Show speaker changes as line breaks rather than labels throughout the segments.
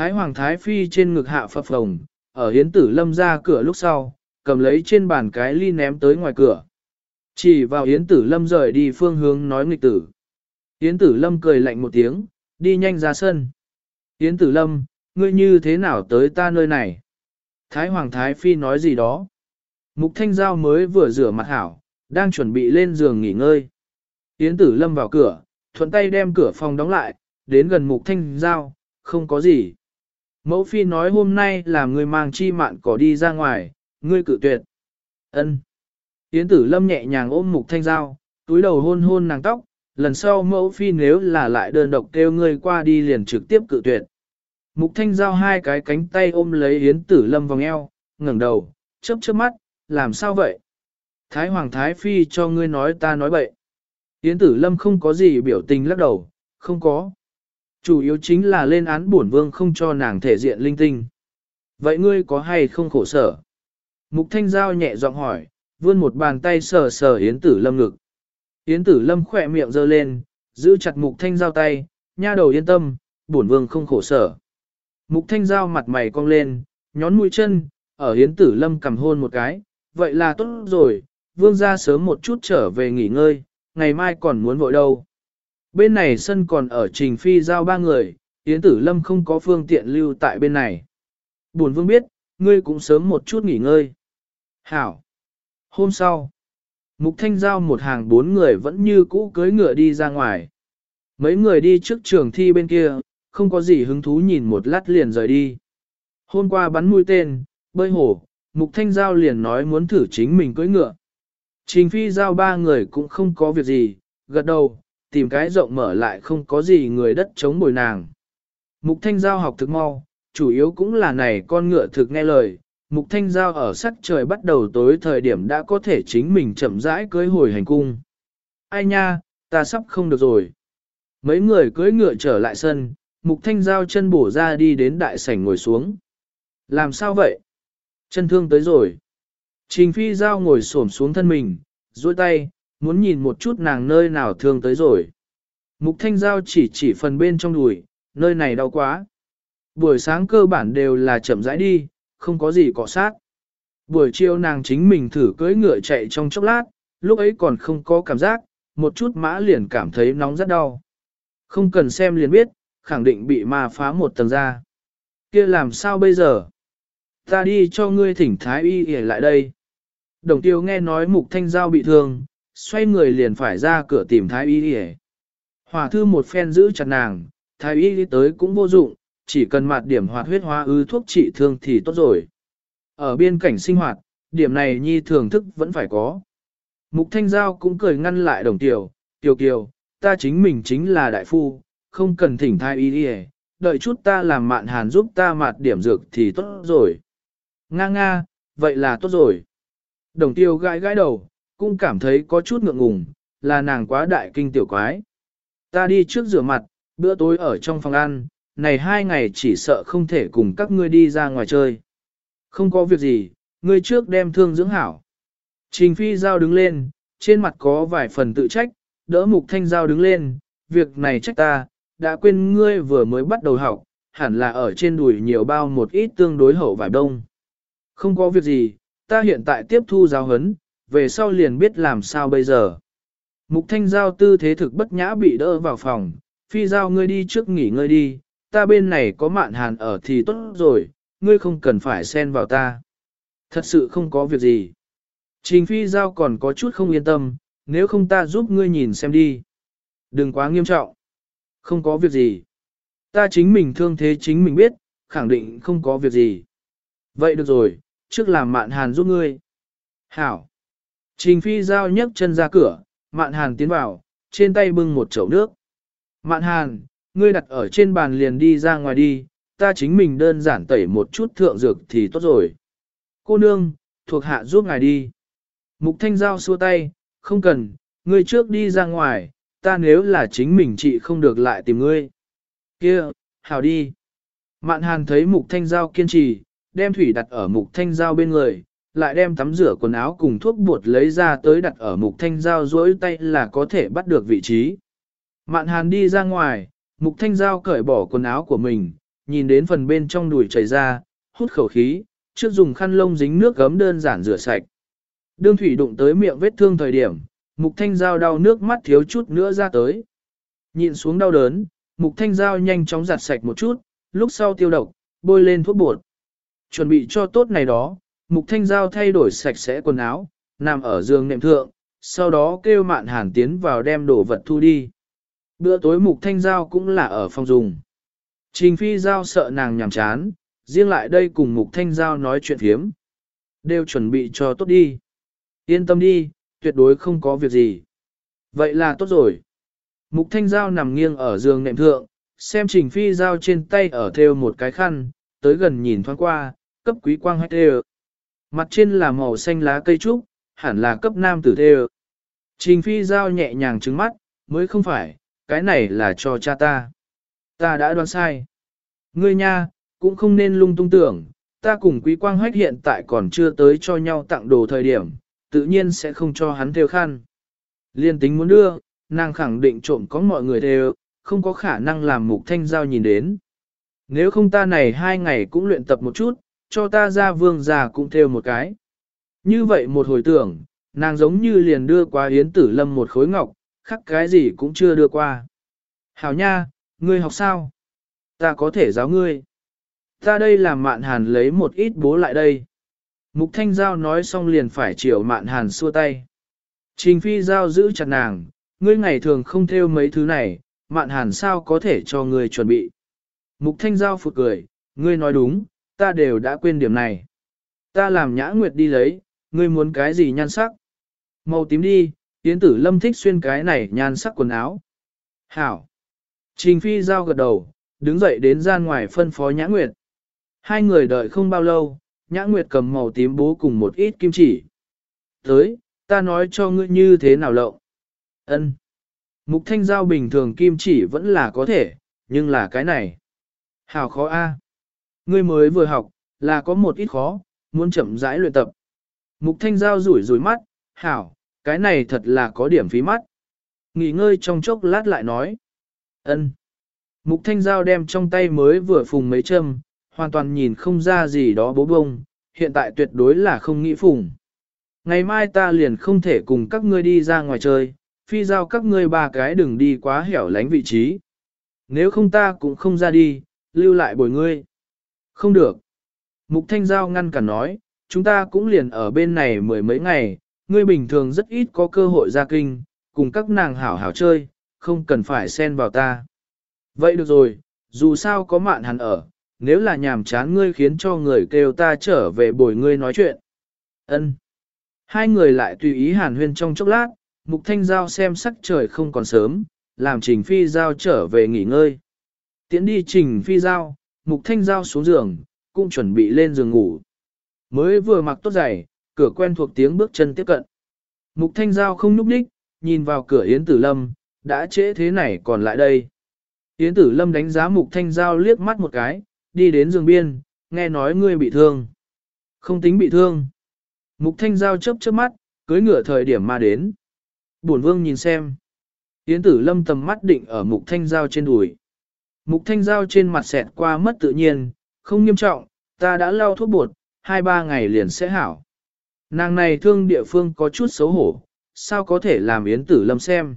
Thái Hoàng Thái Phi trên ngực hạ phập phồng, ở hiến tử lâm ra cửa lúc sau, cầm lấy trên bàn cái ly ném tới ngoài cửa. Chỉ vào hiến tử lâm rời đi phương hướng nói nghịch tử. Hiến tử lâm cười lạnh một tiếng, đi nhanh ra sân. Hiến tử lâm, ngươi như thế nào tới ta nơi này? Thái Hoàng Thái Phi nói gì đó? Mục Thanh Giao mới vừa rửa mặt hảo, đang chuẩn bị lên giường nghỉ ngơi. Yến Tử Lâm vào cửa, thuận tay đem cửa phòng đóng lại, đến gần Mục Thanh Giao, không có gì. Mẫu Phi nói hôm nay là người mang chi mạn cỏ đi ra ngoài, ngươi cự tuyệt. Ân. Yến Tử Lâm nhẹ nhàng ôm Mục Thanh Giao, túi đầu hôn hôn nàng tóc, lần sau mẫu Phi nếu là lại đơn độc kêu ngươi qua đi liền trực tiếp cự tuyệt. Mục Thanh Giao hai cái cánh tay ôm lấy Yến Tử Lâm vòng eo, ngẩng đầu, chớp chớp mắt, làm sao vậy? Thái Hoàng Thái Phi cho ngươi nói ta nói bậy. Yến Tử Lâm không có gì biểu tình lắc đầu, không có. Chủ yếu chính là lên án bổn vương không cho nàng thể diện linh tinh. Vậy ngươi có hay không khổ sở? Mục Thanh Giao nhẹ giọng hỏi, vươn một bàn tay sờ sờ Yến Tử Lâm ngực. Yến Tử Lâm khỏe miệng giơ lên, giữ chặt Mục Thanh Giao tay, nha đầu yên tâm, bổn vương không khổ sở. Mục Thanh Giao mặt mày cong lên, nhón mũi chân, ở Yến Tử Lâm cầm hôn một cái, vậy là tốt rồi, vương ra sớm một chút trở về nghỉ ngơi, ngày mai còn muốn vội đâu. Bên này sân còn ở trình phi giao ba người, Yến Tử Lâm không có phương tiện lưu tại bên này. Buồn vương biết, ngươi cũng sớm một chút nghỉ ngơi. Hảo. Hôm sau, Mục Thanh Giao một hàng bốn người vẫn như cũ cưới ngựa đi ra ngoài. Mấy người đi trước trường thi bên kia, không có gì hứng thú nhìn một lát liền rời đi. Hôm qua bắn mũi tên, bơi hồ, Mục Thanh Giao liền nói muốn thử chính mình cưỡi ngựa. Trình Phi Giao ba người cũng không có việc gì, gật đầu, tìm cái rộng mở lại không có gì người đất chống bồi nàng. Mục Thanh Giao học thực mau, chủ yếu cũng là này con ngựa thực nghe lời. Mục Thanh Giao ở sắc trời bắt đầu tối thời điểm đã có thể chính mình chậm rãi cưới hồi hành cung. Ai nha, ta sắp không được rồi. Mấy người cưới ngựa trở lại sân, Mục Thanh Giao chân bổ ra đi đến đại sảnh ngồi xuống. Làm sao vậy? Chân thương tới rồi. Trình phi giao ngồi xổm xuống thân mình, duỗi tay, muốn nhìn một chút nàng nơi nào thương tới rồi. Mục thanh giao chỉ chỉ phần bên trong đùi, nơi này đau quá. Buổi sáng cơ bản đều là chậm rãi đi, không có gì cọ sát. Buổi chiều nàng chính mình thử cưỡi ngựa chạy trong chốc lát, lúc ấy còn không có cảm giác, một chút mã liền cảm thấy nóng rất đau. Không cần xem liền biết, khẳng định bị ma phá một tầng ra. kia làm sao bây giờ? Ta đi cho ngươi thỉnh thái y y lại đây. Đồng tiêu nghe nói mục thanh giao bị thương, xoay người liền phải ra cửa tìm thái y đi Hòa thư một phen giữ chặt nàng, thái y đi tới cũng vô dụng, chỉ cần mạt điểm hoạt huyết hóa ư thuốc trị thương thì tốt rồi. Ở biên cảnh sinh hoạt, điểm này nhi thường thức vẫn phải có. Mục thanh giao cũng cười ngăn lại đồng tiểu, tiểu kiều, ta chính mình chính là đại phu, không cần thỉnh thái y đi đợi chút ta làm mạn hàn giúp ta mạt điểm dược thì tốt rồi. Nga nga, vậy là tốt rồi. Đồng tiêu gãi gãi đầu, cũng cảm thấy có chút ngượng ngùng, là nàng quá đại kinh tiểu quái. Ta đi trước rửa mặt, bữa tối ở trong phòng ăn, này hai ngày chỉ sợ không thể cùng các ngươi đi ra ngoài chơi. Không có việc gì, ngươi trước đem thương dưỡng hảo. Trình phi giao đứng lên, trên mặt có vài phần tự trách, đỡ mục thanh giao đứng lên, việc này trách ta, đã quên ngươi vừa mới bắt đầu học, hẳn là ở trên đùi nhiều bao một ít tương đối hậu vải đông. Không có việc gì, ta hiện tại tiếp thu giáo huấn, về sau liền biết làm sao bây giờ. Mục thanh giao tư thế thực bất nhã bị đỡ vào phòng, phi giao ngươi đi trước nghỉ ngơi đi, ta bên này có mạn hàn ở thì tốt rồi, ngươi không cần phải xen vào ta. Thật sự không có việc gì. Trình phi giao còn có chút không yên tâm, nếu không ta giúp ngươi nhìn xem đi. Đừng quá nghiêm trọng. Không có việc gì. Ta chính mình thương thế chính mình biết, khẳng định không có việc gì. Vậy được rồi, trước làm mạn hàn giúp ngươi. Hảo. Trình phi giao nhấc chân ra cửa, mạn hàn tiến vào, trên tay bưng một chậu nước. Mạn hàn, ngươi đặt ở trên bàn liền đi ra ngoài đi, ta chính mình đơn giản tẩy một chút thượng dược thì tốt rồi. Cô nương, thuộc hạ giúp ngài đi. Mục thanh giao xua tay, không cần, ngươi trước đi ra ngoài, ta nếu là chính mình chị không được lại tìm ngươi. Kia, hảo đi. Mạn hàn thấy mục thanh giao kiên trì, đem thủy đặt ở mục thanh giao bên người, lại đem tắm rửa quần áo cùng thuốc bột lấy ra tới đặt ở mục thanh giao dối tay là có thể bắt được vị trí. Mạn hàn đi ra ngoài, mục thanh giao cởi bỏ quần áo của mình, nhìn đến phần bên trong đùi chảy ra, hút khẩu khí, trước dùng khăn lông dính nước gấm đơn giản rửa sạch. Đương thủy đụng tới miệng vết thương thời điểm, mục thanh dao đau nước mắt thiếu chút nữa ra tới. Nhịn xuống đau đớn, mục thanh dao nhanh chóng giặt sạch một chút, lúc sau tiêu độc, bôi lên thuốc bột. Chuẩn bị cho tốt này đó, mục thanh Giao thay đổi sạch sẽ quần áo, nằm ở giường nệm thượng, sau đó kêu mạn hàn tiến vào đem đồ vật thu đi. Bữa tối mục thanh giao cũng là ở phòng dùng. Trình phi giao sợ nàng nhàm chán, riêng lại đây cùng mục thanh giao nói chuyện thiếm. Đều chuẩn bị cho tốt đi. Yên tâm đi, tuyệt đối không có việc gì. Vậy là tốt rồi. Mục thanh giao nằm nghiêng ở giường nệm thượng, xem trình phi giao trên tay ở theo một cái khăn, tới gần nhìn thoáng qua, cấp quý quang hách thê Mặt trên là màu xanh lá cây trúc, hẳn là cấp nam tử thê Trình phi giao nhẹ nhàng trứng mắt, mới không phải, cái này là cho cha ta. Ta đã đoán sai. Ngươi nha, cũng không nên lung tung tưởng, ta cùng quý quang hách hiện tại còn chưa tới cho nhau tặng đồ thời điểm, tự nhiên sẽ không cho hắn theo khăn. Liên tính muốn đưa, nàng khẳng định trộm có mọi người theo, không có khả năng làm mục thanh giao nhìn đến. Nếu không ta này hai ngày cũng luyện tập một chút, cho ta ra vương già cũng theo một cái. Như vậy một hồi tưởng, nàng giống như liền đưa qua hiến tử lâm một khối ngọc, khắc cái gì cũng chưa đưa qua. Hảo nha, ngươi học sao? Ta có thể giáo ngươi. Ta đây làm mạn hàn lấy một ít bố lại đây. Mục thanh giao nói xong liền phải chiều mạn hàn xua tay. Trình phi giao giữ chặt nàng, ngươi ngày thường không theo mấy thứ này, mạn hàn sao có thể cho ngươi chuẩn bị. Mục thanh giao phụt cười, ngươi nói đúng, ta đều đã quên điểm này. Ta làm nhã nguyệt đi lấy, ngươi muốn cái gì nhan sắc? Màu tím đi, Yến tử lâm thích xuyên cái này nhan sắc quần áo. Hảo. Trình phi giao gật đầu, đứng dậy đến gian ngoài phân phó nhã nguyệt. Hai người đợi không bao lâu, nhã nguyệt cầm màu tím bố cùng một ít kim chỉ. Tới, ta nói cho ngươi như thế nào lộng. Ân. Mục thanh giao bình thường kim chỉ vẫn là có thể, nhưng là cái này. Hảo khó a. Ngươi mới vừa học, là có một ít khó, muốn chậm rãi luyện tập. Mục thanh giao rủi rủi mắt, hảo, cái này thật là có điểm phí mắt. Nghỉ ngơi trong chốc lát lại nói. ân. Mục thanh giao đem trong tay mới vừa phùng mấy châm, hoàn toàn nhìn không ra gì đó bố bông, hiện tại tuyệt đối là không nghĩ phùng. Ngày mai ta liền không thể cùng các ngươi đi ra ngoài chơi, phi giao các ngươi ba cái đừng đi quá hẻo lánh vị trí. Nếu không ta cũng không ra đi, lưu lại bồi ngươi. Không được. Mục Thanh Giao ngăn cản nói, chúng ta cũng liền ở bên này mười mấy ngày, ngươi bình thường rất ít có cơ hội ra kinh, cùng các nàng hảo hảo chơi, không cần phải xen vào ta. Vậy được rồi, dù sao có mạn hẳn ở, nếu là nhàm chán ngươi khiến cho người kêu ta trở về bồi ngươi nói chuyện. Ân. Hai người lại tùy ý hàn huyên trong chốc lát, mục thanh giao xem sắc trời không còn sớm, làm trình phi giao trở về nghỉ ngơi. Tiến đi trình phi giao, mục thanh giao xuống giường, cũng chuẩn bị lên giường ngủ. Mới vừa mặc tốt giày, cửa quen thuộc tiếng bước chân tiếp cận. Mục thanh giao không nhúc đích, nhìn vào cửa Yến Tử Lâm, đã trễ thế này còn lại đây. Yến Tử Lâm đánh giá mục thanh giao liếc mắt một cái, đi đến giường biên, nghe nói ngươi bị thương. Không tính bị thương. Mục thanh giao chớp chớp mắt, cưới ngựa thời điểm mà đến. Bổn vương nhìn xem. Yến Tử Lâm tầm mắt định ở mục thanh giao trên đùi. Mục thanh giao trên mặt xẹt qua mất tự nhiên, không nghiêm trọng, ta đã lau thuốc bột, hai ba ngày liền sẽ hảo. Nàng này thương địa phương có chút xấu hổ, sao có thể làm Yến Tử Lâm xem.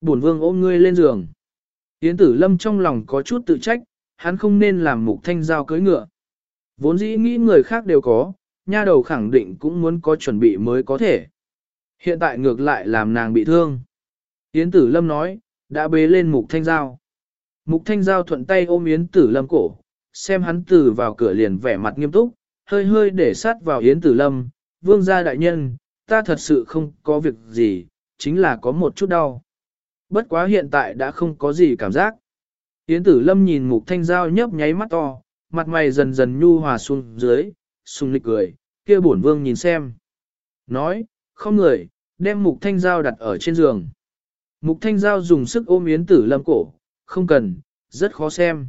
Bổn vương ôm ngươi lên giường. Yến Tử Lâm trong lòng có chút tự trách, hắn không nên làm mục thanh giao cưới ngựa. Vốn dĩ nghĩ người khác đều có, nha đầu khẳng định cũng muốn có chuẩn bị mới có thể. Hiện tại ngược lại làm nàng bị thương. Yến Tử Lâm nói, đã bế lên mục thanh giao. Mục thanh giao thuận tay ôm Yến Tử Lâm cổ, xem hắn từ vào cửa liền vẻ mặt nghiêm túc, hơi hơi để sát vào Yến Tử Lâm, vương gia đại nhân, ta thật sự không có việc gì, chính là có một chút đau. Bất quá hiện tại đã không có gì cảm giác. Yến tử lâm nhìn mục thanh giao nhấp nháy mắt to, mặt mày dần dần nhu hòa xuống dưới, sung lịch cười, kia bổn vương nhìn xem. Nói, không người, đem mục thanh giao đặt ở trên giường. Mục thanh giao dùng sức ôm yến tử lâm cổ, không cần, rất khó xem.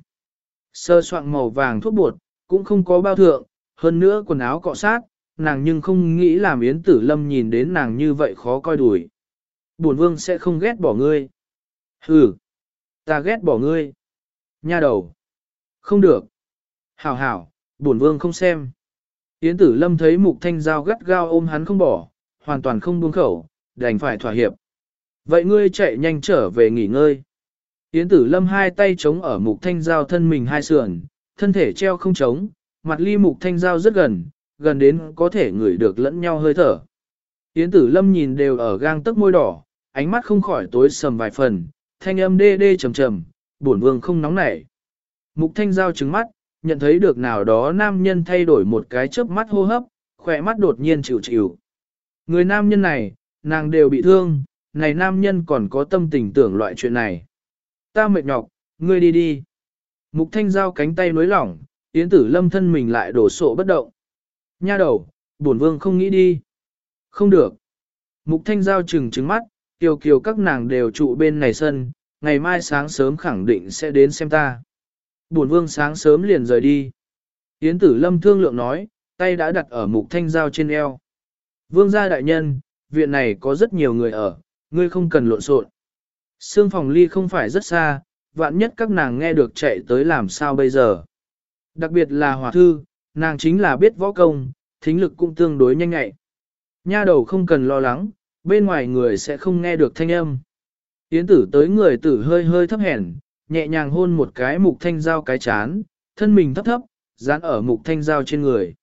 Sơ soạn màu vàng thuốc bột, cũng không có bao thượng, hơn nữa quần áo cọ sát, nàng nhưng không nghĩ làm Yến Tử Lâm nhìn đến nàng như vậy khó coi đuổi, Bổn vương sẽ không ghét bỏ ngươi. Ừ, ta ghét bỏ ngươi. Nha đầu. Không được. Hảo hảo, bổn vương không xem. Yến tử lâm thấy mục thanh giao gắt gao ôm hắn không bỏ, hoàn toàn không buông khẩu, đành phải thỏa hiệp. Vậy ngươi chạy nhanh trở về nghỉ ngơi. Yến tử lâm hai tay chống ở mục thanh giao thân mình hai sườn, thân thể treo không chống, mặt ly mục thanh giao rất gần, gần đến có thể ngửi được lẫn nhau hơi thở. Yến tử lâm nhìn đều ở gang tấc môi đỏ, ánh mắt không khỏi tối sầm vài phần, thanh âm đê đê trầm trầm, bổn vương không nóng nảy. Mục thanh giao trứng mắt, nhận thấy được nào đó nam nhân thay đổi một cái chớp mắt hô hấp, khỏe mắt đột nhiên chịu chịu. Người nam nhân này, nàng đều bị thương, này nam nhân còn có tâm tình tưởng loại chuyện này. Ta mệt nhọc, ngươi đi đi. Mục thanh giao cánh tay nối lỏng, yến tử lâm thân mình lại đổ sộ bất động. Nha đầu, bổn vương không nghĩ đi. Không được. Mục thanh giao trừng trừng mắt, kiều kiều các nàng đều trụ bên này sân, ngày mai sáng sớm khẳng định sẽ đến xem ta. Bổn vương sáng sớm liền rời đi. Yến tử lâm thương lượng nói, tay đã đặt ở mục thanh giao trên eo. Vương gia đại nhân, viện này có rất nhiều người ở, ngươi không cần lộn xộn. Sương phòng ly không phải rất xa, vạn nhất các nàng nghe được chạy tới làm sao bây giờ. Đặc biệt là hòa thư, nàng chính là biết võ công, thính lực cũng tương đối nhanh ngại. Nha đầu không cần lo lắng, bên ngoài người sẽ không nghe được thanh âm. Yến tử tới người tử hơi hơi thấp hèn, nhẹ nhàng hôn một cái mục thanh dao cái chán, thân mình thấp thấp, dán ở mục thanh dao trên người.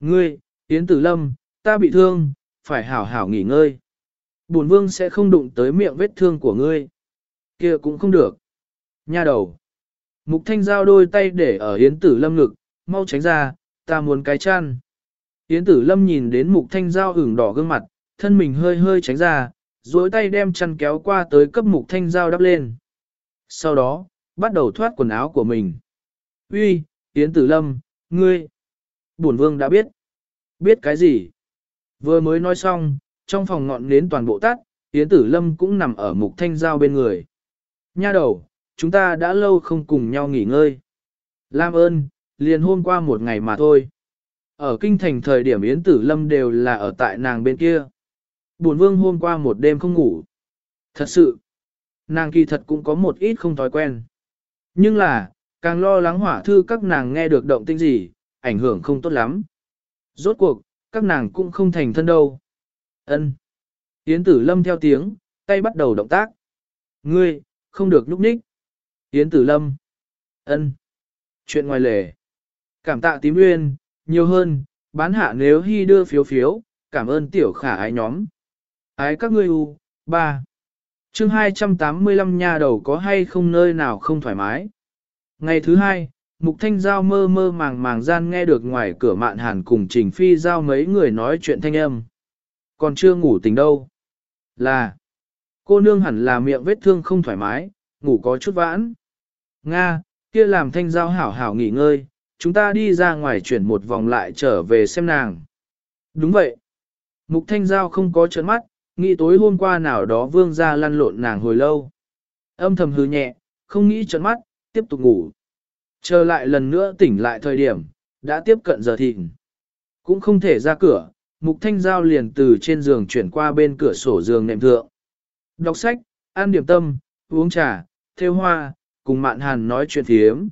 Ngươi, Yến tử lâm, ta bị thương, phải hảo hảo nghỉ ngơi. Bổn vương sẽ không đụng tới miệng vết thương của ngươi. kia cũng không được. Nha đầu. Mục thanh giao đôi tay để ở Yến tử lâm ngực, mau tránh ra, ta muốn cái chăn. Yến tử lâm nhìn đến mục thanh giao ửng đỏ gương mặt, thân mình hơi hơi tránh ra, duỗi tay đem chăn kéo qua tới cấp mục thanh giao đắp lên. Sau đó, bắt đầu thoát quần áo của mình. Uy, Yến tử lâm, ngươi. Bổn vương đã biết. Biết cái gì? Vừa mới nói xong, trong phòng ngọn nến toàn bộ tắt, Yến tử lâm cũng nằm ở mục thanh giao bên người. Nha đầu, chúng ta đã lâu không cùng nhau nghỉ ngơi. Lam ơn, liền hôm qua một ngày mà thôi. Ở kinh thành thời điểm Yến Tử Lâm đều là ở tại nàng bên kia. Bổn vương hôm qua một đêm không ngủ. Thật sự, nàng kỳ thật cũng có một ít không thói quen. Nhưng là, càng lo lắng hỏa thư các nàng nghe được động tĩnh gì, ảnh hưởng không tốt lắm. Rốt cuộc, các nàng cũng không thành thân đâu. Ân. Yến Tử Lâm theo tiếng, tay bắt đầu động tác. Ngươi, không được núp ních. Yến Tử Lâm. Ân. Chuyện ngoài lề. Cảm tạ tím nguyên, nhiều hơn, bán hạ nếu hy đưa phiếu phiếu, cảm ơn tiểu khả ái nhóm. Ái các ngươi u, ba. Chương 285 nhà đầu có hay không nơi nào không thoải mái. Ngày thứ hai, Mục Thanh Giao mơ mơ màng màng gian nghe được ngoài cửa mạn hàn cùng Trình Phi Giao mấy người nói chuyện thanh âm. Còn chưa ngủ tỉnh đâu. Là, cô nương hẳn là miệng vết thương không thoải mái, ngủ có chút vãn. Nga, kia làm Thanh Giao hảo hảo nghỉ ngơi, chúng ta đi ra ngoài chuyển một vòng lại trở về xem nàng. Đúng vậy. Mục Thanh Giao không có trợn mắt, nghĩ tối hôm qua nào đó vương ra lăn lộn nàng hồi lâu. Âm thầm hứ nhẹ, không nghĩ trợn mắt, tiếp tục ngủ. Chờ lại lần nữa tỉnh lại thời điểm, đã tiếp cận giờ thịnh. Cũng không thể ra cửa, Mục Thanh Giao liền từ trên giường chuyển qua bên cửa sổ giường nệm thượng. Đọc sách, ăn điểm tâm, uống trà, theo hoa, cùng mạn hàn nói chuyện thiếm.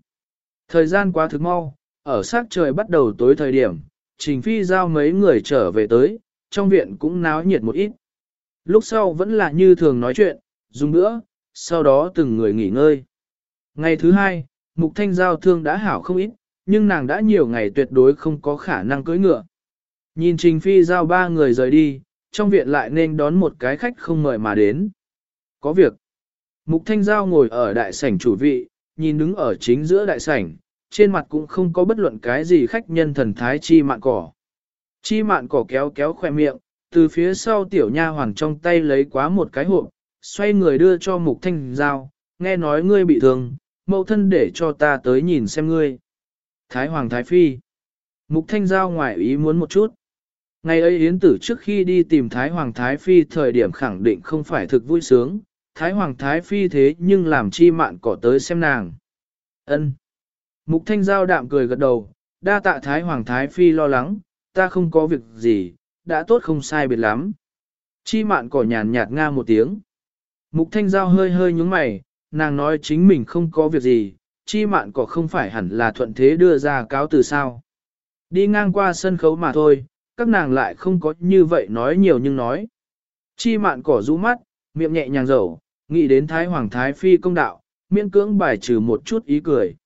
Thời gian quá thực mau, ở sát trời bắt đầu tối thời điểm, Trình Phi giao mấy người trở về tới, trong viện cũng náo nhiệt một ít. Lúc sau vẫn là như thường nói chuyện, dùng nữa, sau đó từng người nghỉ ngơi. Ngày thứ hai, Mục Thanh giao thương đã hảo không ít, nhưng nàng đã nhiều ngày tuyệt đối không có khả năng cưỡi ngựa. Nhìn Trình Phi giao ba người rời đi, trong viện lại nên đón một cái khách không mời mà đến. Có việc. Mục Thanh Giao ngồi ở đại sảnh chủ vị, nhìn đứng ở chính giữa đại sảnh, trên mặt cũng không có bất luận cái gì khách nhân thần thái chi mạn cỏ. Chi mạn cỏ kéo kéo khoe miệng, từ phía sau tiểu nha hoàng trong tay lấy quá một cái hộp, xoay người đưa cho mục thanh giao, nghe nói ngươi bị thương, mẫu thân để cho ta tới nhìn xem ngươi. Thái hoàng thái phi. Mục thanh giao ngoài ý muốn một chút. Ngày ấy Yến tử trước khi đi tìm Thái Hoàng Thái Phi thời điểm khẳng định không phải thực vui sướng, Thái Hoàng Thái Phi thế nhưng làm chi mạn cỏ tới xem nàng. ân Mục Thanh Giao đạm cười gật đầu, đa tạ Thái Hoàng Thái Phi lo lắng, ta không có việc gì, đã tốt không sai biệt lắm. Chi mạn cỏ nhàn nhạt nga một tiếng. Mục Thanh Giao hơi hơi nhúng mày, nàng nói chính mình không có việc gì, chi mạn cỏ không phải hẳn là thuận thế đưa ra cáo từ sao. Đi ngang qua sân khấu mà thôi, các nàng lại không có như vậy nói nhiều nhưng nói. Chi mạn cỏ rũ mắt, miệng nhẹ nhàng dầu, nghĩ đến Thái Hoàng Thái Phi công đạo, miễn cưỡng bài trừ một chút ý cười.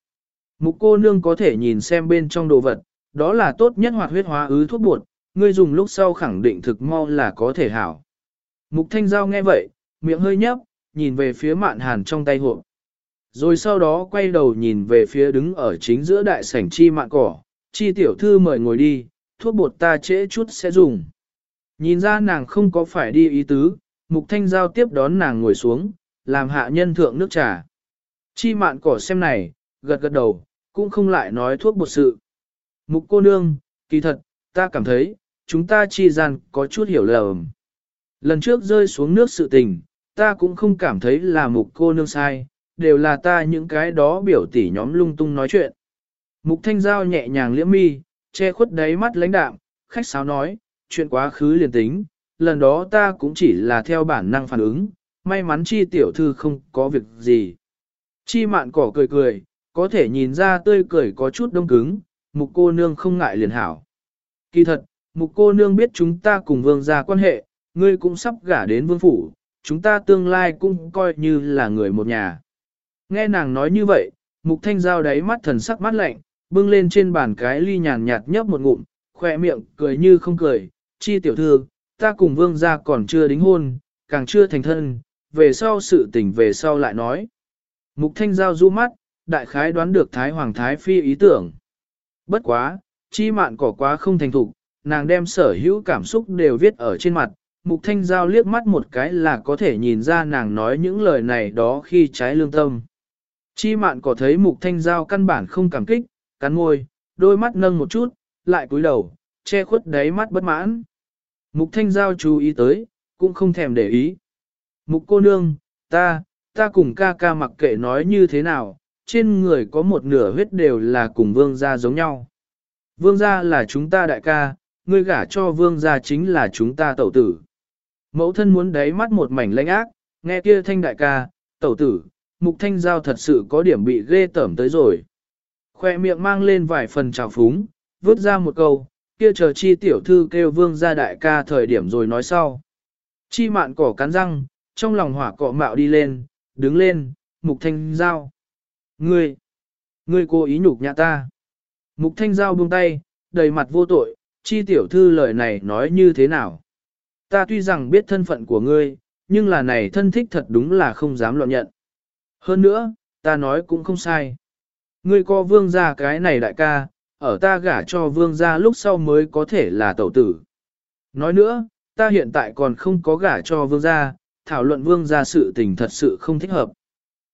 Mục cô nương có thể nhìn xem bên trong đồ vật, đó là tốt nhất hoạt huyết hóa ứ thuốc bột, ngươi dùng lúc sau khẳng định thực mau là có thể hảo. Mục thanh giao nghe vậy, miệng hơi nhấp, nhìn về phía mạn hàn trong tay hộp. Rồi sau đó quay đầu nhìn về phía đứng ở chính giữa đại sảnh chi mạn cỏ, chi tiểu thư mời ngồi đi, thuốc bột ta trễ chút sẽ dùng. Nhìn ra nàng không có phải đi ý tứ, mục thanh giao tiếp đón nàng ngồi xuống, làm hạ nhân thượng nước trà. Chi mạn cỏ xem này, gật gật đầu, cũng không lại nói thuốc bột sự. Mục cô nương, kỳ thật, ta cảm thấy, chúng ta chi gian có chút hiểu lầm. Lần trước rơi xuống nước sự tình, ta cũng không cảm thấy là mục cô nương sai, đều là ta những cái đó biểu tỉ nhóm lung tung nói chuyện. Mục thanh giao nhẹ nhàng liễm mi, che khuất đáy mắt lãnh đạm, khách sáo nói, chuyện quá khứ liền tính, lần đó ta cũng chỉ là theo bản năng phản ứng, may mắn chi tiểu thư không có việc gì. Chi mạn cỏ cười cười, có thể nhìn ra tươi cười có chút đông cứng, mục cô nương không ngại liền hảo. Kỳ thật, mục cô nương biết chúng ta cùng vương gia quan hệ, ngươi cũng sắp gả đến vương phủ, chúng ta tương lai cũng coi như là người một nhà. Nghe nàng nói như vậy, mục thanh giao đáy mắt thần sắc mắt lạnh, bưng lên trên bàn cái ly nhàn nhạt nhấp một ngụm, khỏe miệng cười như không cười, chi tiểu thư, ta cùng vương gia còn chưa đính hôn, càng chưa thành thân, về sau sự tình về sau lại nói. Mục thanh giao du mắt, đại khái đoán được Thái Hoàng Thái Phi ý tưởng. Bất quá, chi mạn cỏ quá không thành thục, nàng đem sở hữu cảm xúc đều viết ở trên mặt, mục thanh giao liếc mắt một cái là có thể nhìn ra nàng nói những lời này đó khi trái lương tâm. Chi mạn có thấy mục thanh giao căn bản không cảm kích, cắn môi, đôi mắt nâng một chút, lại cúi đầu, che khuất đáy mắt bất mãn. Mục thanh giao chú ý tới, cũng không thèm để ý. Mục cô nương, ta, ta cùng ca ca mặc kệ nói như thế nào, trên người có một nửa huyết đều là cùng vương gia giống nhau. Vương gia là chúng ta đại ca, ngươi gả cho vương gia chính là chúng ta tẩu tử. Mẫu thân muốn đáy mắt một mảnh lãnh ác, nghe kia thanh đại ca, tẩu tử, mục thanh giao thật sự có điểm bị ghê tởm tới rồi. Khoe miệng mang lên vài phần trào phúng, vứt ra một câu, kia chờ chi tiểu thư kêu vương gia đại ca thời điểm rồi nói sau. Chi mạn cỏ cắn răng, trong lòng hỏa cọ mạo đi lên, đứng lên, mục thanh giao. Ngươi, ngươi cố ý nhục nhã ta. Mục thanh giao buông tay, đầy mặt vô tội, chi tiểu thư lời này nói như thế nào. Ta tuy rằng biết thân phận của ngươi, nhưng là này thân thích thật đúng là không dám loạn nhận. Hơn nữa, ta nói cũng không sai. Ngươi có vương gia cái này đại ca, ở ta gả cho vương gia lúc sau mới có thể là tẩu tử. Nói nữa, ta hiện tại còn không có gả cho vương gia, thảo luận vương gia sự tình thật sự không thích hợp.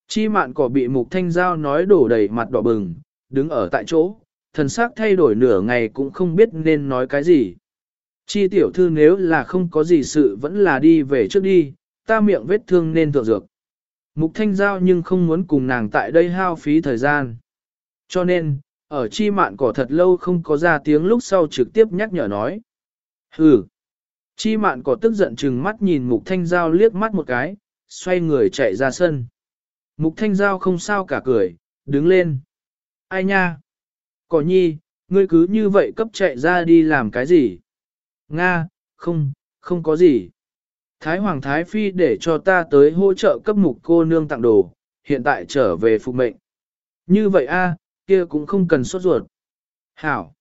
Chi mạn cỏ bị mục thanh giao nói đổ đầy mặt đỏ bừng, đứng ở tại chỗ, thần sắc thay đổi nửa ngày cũng không biết nên nói cái gì. Chi tiểu thư nếu là không có gì sự vẫn là đi về trước đi, ta miệng vết thương nên thượng dược. Mục thanh giao nhưng không muốn cùng nàng tại đây hao phí thời gian. Cho nên, ở chi mạn cỏ thật lâu không có ra tiếng lúc sau trực tiếp nhắc nhở nói. Hừ. Chi mạn cỏ tức giận chừng mắt nhìn mục thanh giao liếc mắt một cái, xoay người chạy ra sân. Mục thanh giao không sao cả cười, đứng lên. Ai nha? Cỏ nhi, ngươi cứ như vậy cấp chạy ra đi làm cái gì? Nga, không, không có gì. Thái Hoàng Thái Phi để cho ta tới hỗ trợ cấp mục cô nương tặng đồ, hiện tại trở về phục mệnh. Như vậy a, kia cũng không cần sốt ruột. Hảo.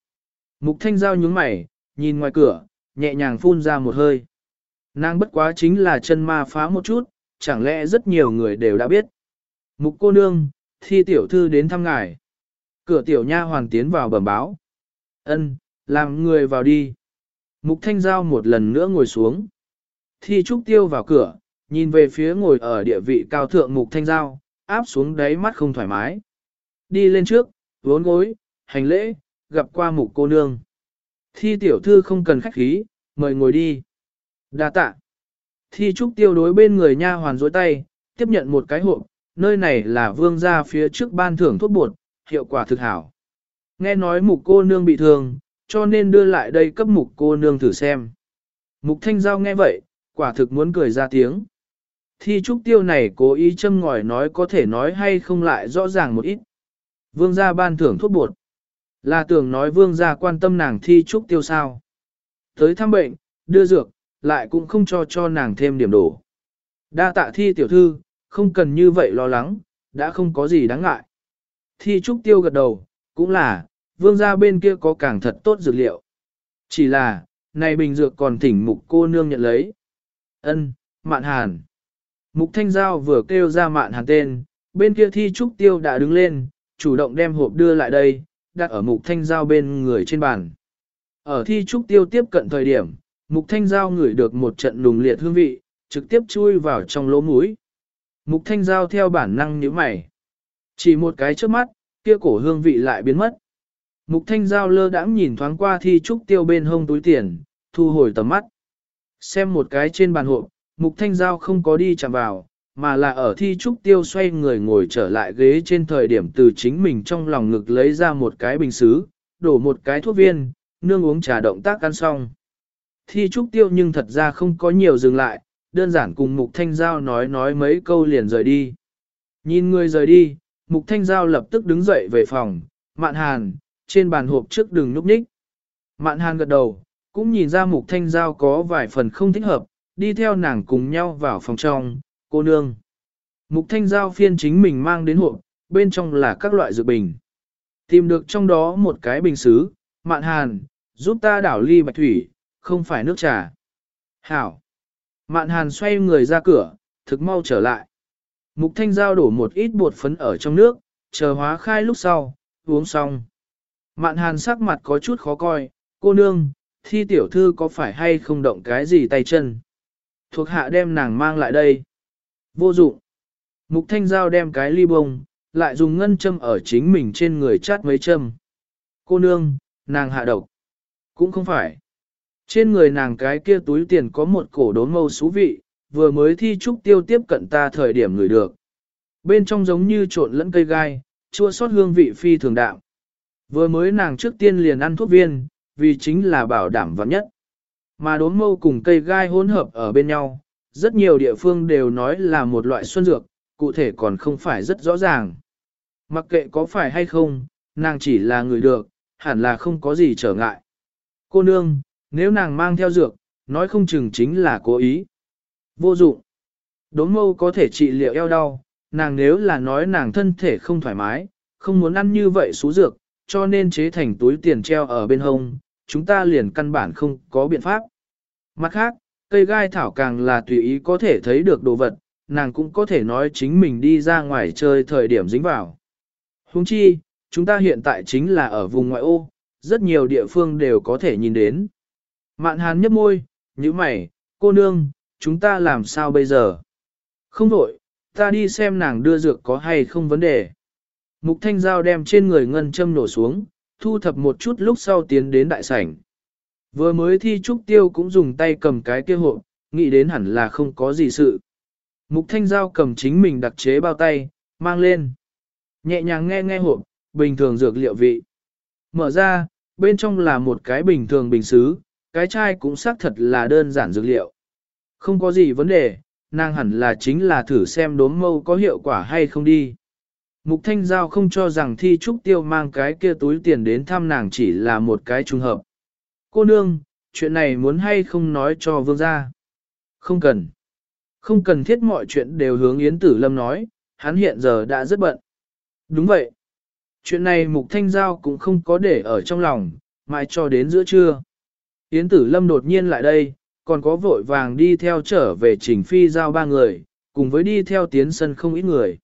Mục thanh giao nhướng mày, nhìn ngoài cửa, nhẹ nhàng phun ra một hơi. Nàng bất quá chính là chân ma phá một chút, chẳng lẽ rất nhiều người đều đã biết. Mục cô nương, thi tiểu thư đến thăm ngài. Cửa tiểu nha hoàn tiến vào bẩm báo. Ân, làm người vào đi. Mục thanh giao một lần nữa ngồi xuống. Thi trúc tiêu vào cửa, nhìn về phía ngồi ở địa vị cao thượng mục thanh giao, áp xuống đáy mắt không thoải mái. Đi lên trước, vốn gối, hành lễ, gặp qua mục cô nương. Thi tiểu thư không cần khách khí, mời ngồi đi. Đa tạ. Thi trúc tiêu đối bên người nha hoàn dối tay, tiếp nhận một cái hộp, nơi này là vương gia phía trước ban thưởng thuốc bột, hiệu quả thực hảo. Nghe nói mục cô nương bị thương, cho nên đưa lại đây cấp mục cô nương thử xem. Mục thanh giao nghe vậy, quả thực muốn cười ra tiếng. Thi trúc tiêu này cố ý châm ngòi nói có thể nói hay không lại rõ ràng một ít. Vương gia ban thưởng thuốc bột. Là tưởng nói vương gia quan tâm nàng thi trúc tiêu sao. Tới thăm bệnh, đưa dược, lại cũng không cho cho nàng thêm điểm đổ. Đa tạ thi tiểu thư, không cần như vậy lo lắng, đã không có gì đáng ngại. Thi trúc tiêu gật đầu, cũng là, vương gia bên kia có càng thật tốt dược liệu. Chỉ là, này bình dược còn thỉnh mục cô nương nhận lấy. Ân, mạn hàn. Mục thanh giao vừa kêu ra mạn hàn tên, bên kia thi trúc tiêu đã đứng lên, chủ động đem hộp đưa lại đây, đặt ở mục thanh giao bên người trên bàn. Ở thi trúc tiêu tiếp cận thời điểm, mục thanh giao ngửi được một trận nùng liệt hương vị, trực tiếp chui vào trong lỗ mũi. Mục thanh giao theo bản năng nhíu mày. Chỉ một cái trước mắt, kia cổ hương vị lại biến mất. Mục thanh giao lơ đãng nhìn thoáng qua thi trúc tiêu bên hông túi tiền, thu hồi tầm mắt. Xem một cái trên bàn hộp, mục thanh giao không có đi chạm vào, mà là ở thi trúc tiêu xoay người ngồi trở lại ghế trên thời điểm từ chính mình trong lòng ngực lấy ra một cái bình xứ, đổ một cái thuốc viên, nương uống trà động tác ăn xong. Thi trúc tiêu nhưng thật ra không có nhiều dừng lại, đơn giản cùng mục thanh giao nói nói mấy câu liền rời đi. Nhìn người rời đi, mục thanh giao lập tức đứng dậy về phòng, mạn hàn, trên bàn hộp trước đường núp ních. Mạn hàn gật đầu, cũng nhìn ra mục thanh giao có vài phần không thích hợp, đi theo nàng cùng nhau vào phòng trong, cô nương. Mục thanh giao phiên chính mình mang đến hộp, bên trong là các loại dược bình. Tìm được trong đó một cái bình xứ, mạn hàn, giúp ta đảo ly bạch thủy, không phải nước trà. Hảo. Mạn hàn xoay người ra cửa, thực mau trở lại. Mục thanh giao đổ một ít bột phấn ở trong nước, chờ hóa khai lúc sau, uống xong. Mạn hàn sắc mặt có chút khó coi, cô nương, thi tiểu thư có phải hay không động cái gì tay chân. Thuộc hạ đem nàng mang lại đây. Vô dụng. Mục thanh giao đem cái ly bông, lại dùng ngân châm ở chính mình trên người chát mấy châm. Cô nương, nàng hạ độc. Cũng không phải. Trên người nàng cái kia túi tiền có một cổ đốn mâu xú vị, vừa mới thi trúc tiêu tiếp cận ta thời điểm người được. Bên trong giống như trộn lẫn cây gai, chua sót hương vị phi thường đạo. Vừa mới nàng trước tiên liền ăn thuốc viên, vì chính là bảo đảm vắng nhất. Mà đốm mâu cùng cây gai hỗn hợp ở bên nhau, rất nhiều địa phương đều nói là một loại xuân dược, cụ thể còn không phải rất rõ ràng. Mặc kệ có phải hay không, nàng chỉ là người được, hẳn là không có gì trở ngại. Cô nương, nếu nàng mang theo dược, nói không chừng chính là cố ý. Vô dụng. Đốm mâu có thể trị liệu eo đau, nàng nếu là nói nàng thân thể không thoải mái, không muốn ăn như vậy xú dược, cho nên chế thành túi tiền treo ở bên hông, chúng ta liền căn bản không có biện pháp. Mặt khác, cây gai thảo càng là tùy ý có thể thấy được đồ vật, nàng cũng có thể nói chính mình đi ra ngoài chơi thời điểm dính vào. Huống chi, chúng ta hiện tại chính là ở vùng ngoại ô, rất nhiều địa phương đều có thể nhìn đến. Mạn hàn nhấp môi, như mày, cô nương, chúng ta làm sao bây giờ? Không đổi, ta đi xem nàng đưa dược có hay không vấn đề. Mục thanh giao đem trên người ngân châm nổ xuống, thu thập một chút lúc sau tiến đến đại sảnh. Vừa mới thi trúc tiêu cũng dùng tay cầm cái kia hộp, nghĩ đến hẳn là không có gì sự. Mục thanh giao cầm chính mình đặc chế bao tay, mang lên. Nhẹ nhàng nghe nghe hộp, bình thường dược liệu vị. Mở ra, bên trong là một cái bình thường bình xứ, cái chai cũng xác thật là đơn giản dược liệu. Không có gì vấn đề, nàng hẳn là chính là thử xem đốm mâu có hiệu quả hay không đi. Mục Thanh Giao không cho rằng Thi Trúc Tiêu mang cái kia túi tiền đến thăm nàng chỉ là một cái trùng hợp. Cô nương, chuyện này muốn hay không nói cho vương gia? Không cần. Không cần thiết mọi chuyện đều hướng Yến Tử Lâm nói, hắn hiện giờ đã rất bận. Đúng vậy. Chuyện này Mục Thanh Giao cũng không có để ở trong lòng, mãi cho đến giữa trưa. Yến Tử Lâm đột nhiên lại đây, còn có vội vàng đi theo trở về trình phi giao ba người, cùng với đi theo tiến sân không ít người.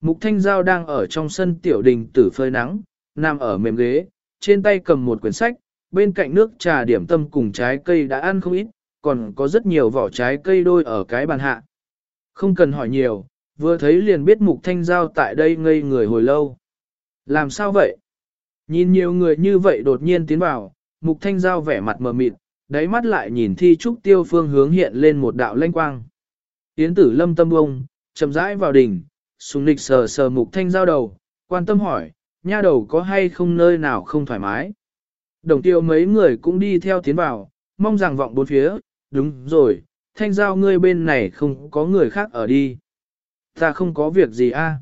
Mục Thanh Giao đang ở trong sân tiểu đình tử phơi nắng, nằm ở mềm ghế, trên tay cầm một quyển sách, bên cạnh nước trà điểm tâm cùng trái cây đã ăn không ít, còn có rất nhiều vỏ trái cây đôi ở cái bàn hạ. Không cần hỏi nhiều, vừa thấy liền biết Mục Thanh Giao tại đây ngây người hồi lâu. Làm sao vậy? Nhìn nhiều người như vậy đột nhiên tiến vào, Mục Thanh Giao vẻ mặt mờ mịt, đáy mắt lại nhìn thi trúc tiêu phương hướng hiện lên một đạo lanh quang. Yến tử lâm tâm bông, chậm rãi vào đỉnh, sùng lịch sờ sờ Mục Thanh Giao đầu, quan tâm hỏi, nha đầu có hay không nơi nào không thoải mái. Đồng tiêu mấy người cũng đi theo tiến vào, mong rằng vọng bốn phía, đúng rồi, thanh giao ngươi bên này không có người khác ở đi. Ta không có việc gì a.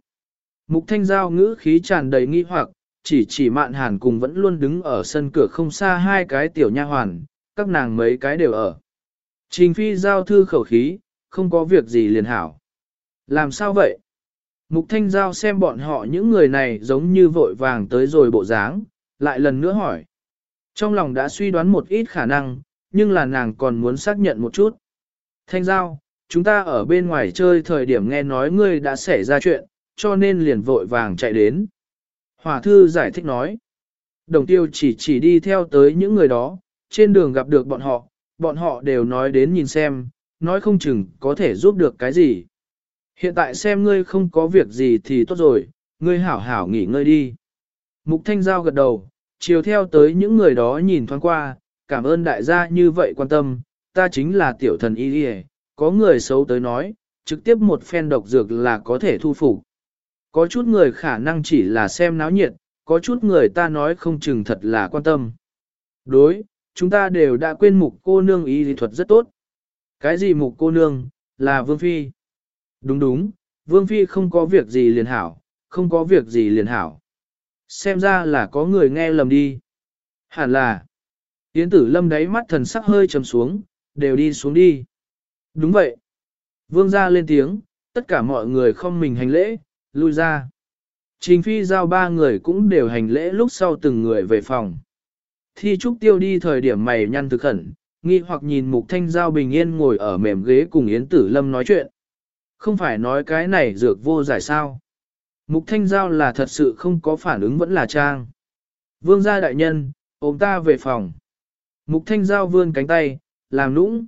Mục thanh giao ngữ khí tràn đầy nghi hoặc, chỉ chỉ mạn hàn cùng vẫn luôn đứng ở sân cửa không xa hai cái tiểu nha hoàn, các nàng mấy cái đều ở. Trình phi giao thư khẩu khí, không có việc gì liền hảo. Làm sao vậy? Mục thanh giao xem bọn họ những người này giống như vội vàng tới rồi bộ dáng, lại lần nữa hỏi. Trong lòng đã suy đoán một ít khả năng, nhưng là nàng còn muốn xác nhận một chút. Thanh giao, chúng ta ở bên ngoài chơi thời điểm nghe nói ngươi đã xảy ra chuyện, cho nên liền vội vàng chạy đến. Hòa thư giải thích nói. Đồng tiêu chỉ chỉ đi theo tới những người đó, trên đường gặp được bọn họ, bọn họ đều nói đến nhìn xem, nói không chừng có thể giúp được cái gì. Hiện tại xem ngươi không có việc gì thì tốt rồi, ngươi hảo hảo nghỉ ngơi đi. Mục Thanh Giao gật đầu, chiều theo tới những người đó nhìn thoáng qua, cảm ơn đại gia như vậy quan tâm, ta chính là tiểu thần y đi có người xấu tới nói, trực tiếp một phen độc dược là có thể thu phục. Có chút người khả năng chỉ là xem náo nhiệt, có chút người ta nói không chừng thật là quan tâm. Đối, chúng ta đều đã quên mục cô nương y lý thuật rất tốt. Cái gì mục cô nương, là Vương Phi. Đúng đúng, Vương Phi không có việc gì liền hảo, không có việc gì liền hảo. Xem ra là có người nghe lầm đi. Hẳn là. Yến tử lâm đáy mắt thần sắc hơi trầm xuống, đều đi xuống đi. Đúng vậy. Vương ra lên tiếng, tất cả mọi người không mình hành lễ, lui ra. Trình phi giao ba người cũng đều hành lễ lúc sau từng người về phòng. Thi trúc tiêu đi thời điểm mày nhăn thực khẩn, nghi hoặc nhìn mục thanh giao bình yên ngồi ở mềm ghế cùng Yến Tử Lâm nói chuyện. Không phải nói cái này dược vô giải sao. Mục thanh giao là thật sự không có phản ứng vẫn là trang. Vương gia đại nhân, ôm ta về phòng. Mục thanh giao vươn cánh tay, làm nũng.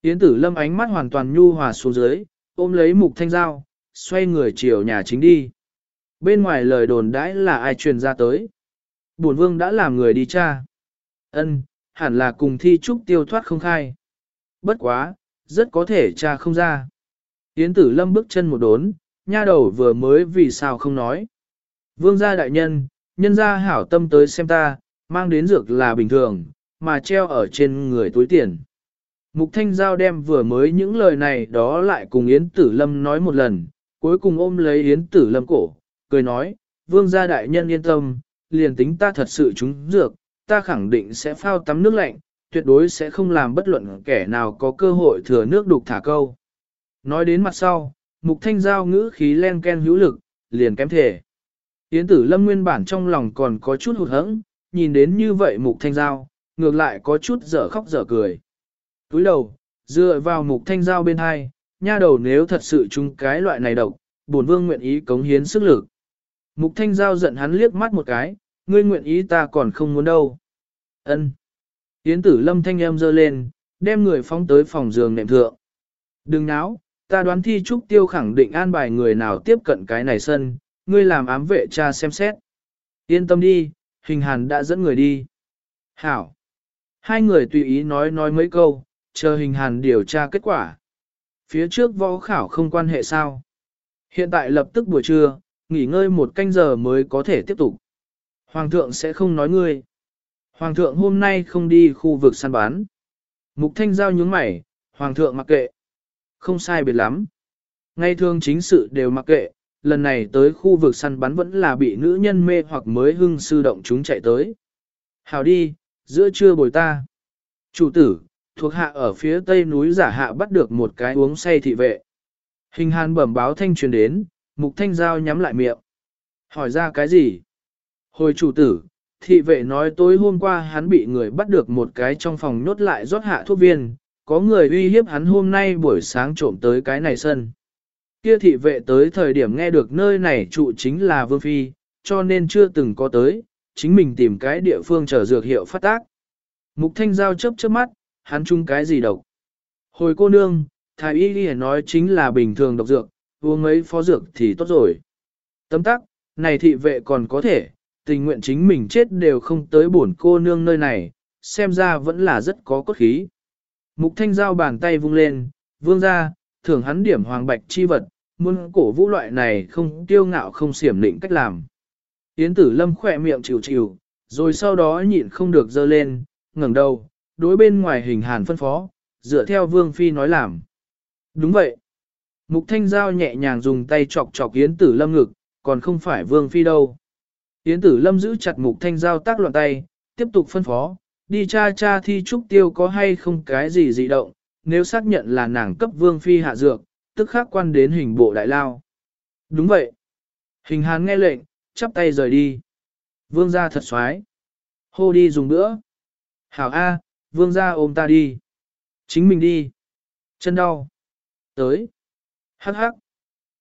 Yến tử lâm ánh mắt hoàn toàn nhu hòa xuống dưới, ôm lấy mục thanh giao, xoay người chiều nhà chính đi. Bên ngoài lời đồn đãi là ai truyền ra tới. Bổn vương đã làm người đi cha. Ân, hẳn là cùng thi trúc tiêu thoát không khai. Bất quá, rất có thể cha không ra. Yến tử lâm bước chân một đốn, nha đầu vừa mới vì sao không nói. Vương gia đại nhân, nhân gia hảo tâm tới xem ta, mang đến dược là bình thường, mà treo ở trên người túi tiền. Mục Thanh Giao đem vừa mới những lời này đó lại cùng Yến Tử Lâm nói một lần, cuối cùng ôm lấy Yến Tử Lâm cổ, cười nói, vương gia đại nhân yên tâm, liền tính ta thật sự trúng dược, ta khẳng định sẽ phao tắm nước lạnh, tuyệt đối sẽ không làm bất luận kẻ nào có cơ hội thừa nước đục thả câu. Nói đến mặt sau, Mục Thanh Giao ngữ khí len ken hữu lực, liền kém thể. Yến Tử Lâm nguyên bản trong lòng còn có chút hụt hẫng, nhìn đến như vậy Mục Thanh Giao, ngược lại có chút dở khóc dở cười. Túi đầu, dựa vào Mục Thanh Giao bên hai, nha đầu nếu thật sự chung cái loại này độc, bổn vương nguyện ý cống hiến sức lực. Mục Thanh Giao giận hắn liếc mắt một cái, ngươi nguyện ý ta còn không muốn đâu. Ân. Yến Tử Lâm thanh âm dơ lên, đem người phóng tới phòng giường nệm thượng. Đừng náo, ta đoán thi trúc tiêu khẳng định an bài người nào tiếp cận cái này sân, ngươi làm ám vệ cha xem xét. Yên tâm đi, hình hàn đã dẫn người đi. Hảo. Hai người tùy ý nói nói mấy câu, chờ hình hàn điều tra kết quả. Phía trước võ khảo không quan hệ sao. Hiện tại lập tức buổi trưa, nghỉ ngơi một canh giờ mới có thể tiếp tục. Hoàng thượng sẽ không nói ngươi. Hoàng thượng hôm nay không đi khu vực săn bán. Mục thanh giao nhướng mày, hoàng thượng mặc kệ. Không sai biệt lắm. Ngay thường chính sự đều mặc kệ, lần này tới khu vực săn bắn vẫn là bị nữ nhân mê hoặc mới hưng sư động chúng chạy tới. Hào đi, giữa trưa bồi ta. Chủ tử, thuộc hạ ở phía tây núi giả hạ bắt được một cái uống say thị vệ. Hình hàn bẩm báo thanh truyền đến, mục thanh giao nhắm lại miệng. Hỏi ra cái gì? Hồi chủ tử, thị vệ nói tối hôm qua hắn bị người bắt được một cái trong phòng nhốt lại rót hạ thuốc viên, có người uy hiếp hắn hôm nay buổi sáng trộm tới cái này sân. Kia thị vệ tới thời điểm nghe được nơi này trụ chính là Vương Phi, cho nên chưa từng có tới, chính mình tìm cái địa phương chờ dược hiệu phát tác. Mục Thanh Giao chớp chớp mắt, hắn chung cái gì độc. Hồi cô nương, thái y ghi nói chính là bình thường độc dược, uống mấy phó dược thì tốt rồi. Tấm tắc, này thị vệ còn có thể, tình nguyện chính mình chết đều không tới bổn cô nương nơi này, xem ra vẫn là rất có cốt khí. Mục thanh giao bàn tay vung lên, vương ra, thưởng hắn điểm hoàng bạch chi vật, muốn cổ vũ loại này không tiêu ngạo không xiểm định cách làm. Yến tử lâm khỏe miệng chịu chịu, rồi sau đó nhịn không được dơ lên, ngẩng đầu, đối bên ngoài hình hàn phân phó, dựa theo vương phi nói làm. Đúng vậy. Mục thanh giao nhẹ nhàng dùng tay chọc chọc Yến tử lâm ngực, còn không phải vương phi đâu. Yến tử lâm giữ chặt mục thanh giao tác loạn tay, tiếp tục phân phó, đi cha cha thi trúc tiêu có hay không cái gì dị động, nếu xác nhận là nàng cấp vương phi hạ dược, tức khắc quan đến hình bộ đại lao. Đúng vậy. Hình hán nghe lệnh, chắp tay rời đi. Vương gia thật xoái. Hô đi dùng nữa. Hảo A, vương gia ôm ta đi. Chính mình đi. Chân đau. Tới. Hắc hắc.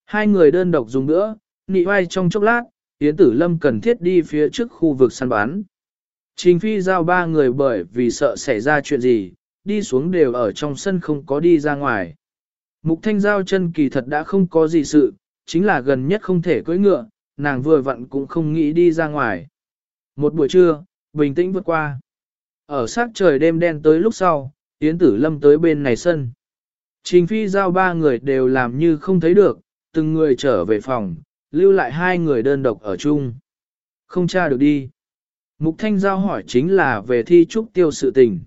Hai người đơn độc dùng nữa, nị vai trong chốc lát, Yến Tử Lâm cần thiết đi phía trước khu vực săn bán. Trình phi giao ba người bởi vì sợ xảy ra chuyện gì, đi xuống đều ở trong sân không có đi ra ngoài. Mục thanh giao chân kỳ thật đã không có gì sự, chính là gần nhất không thể cưỡi ngựa, nàng vừa vặn cũng không nghĩ đi ra ngoài. Một buổi trưa, bình tĩnh vượt qua. Ở sát trời đêm đen tới lúc sau, Yến Tử Lâm tới bên này sân. Trình phi giao ba người đều làm như không thấy được, từng người trở về phòng, lưu lại hai người đơn độc ở chung. Không tra được đi. Mục Thanh Giao hỏi chính là về thi trúc tiêu sự tình.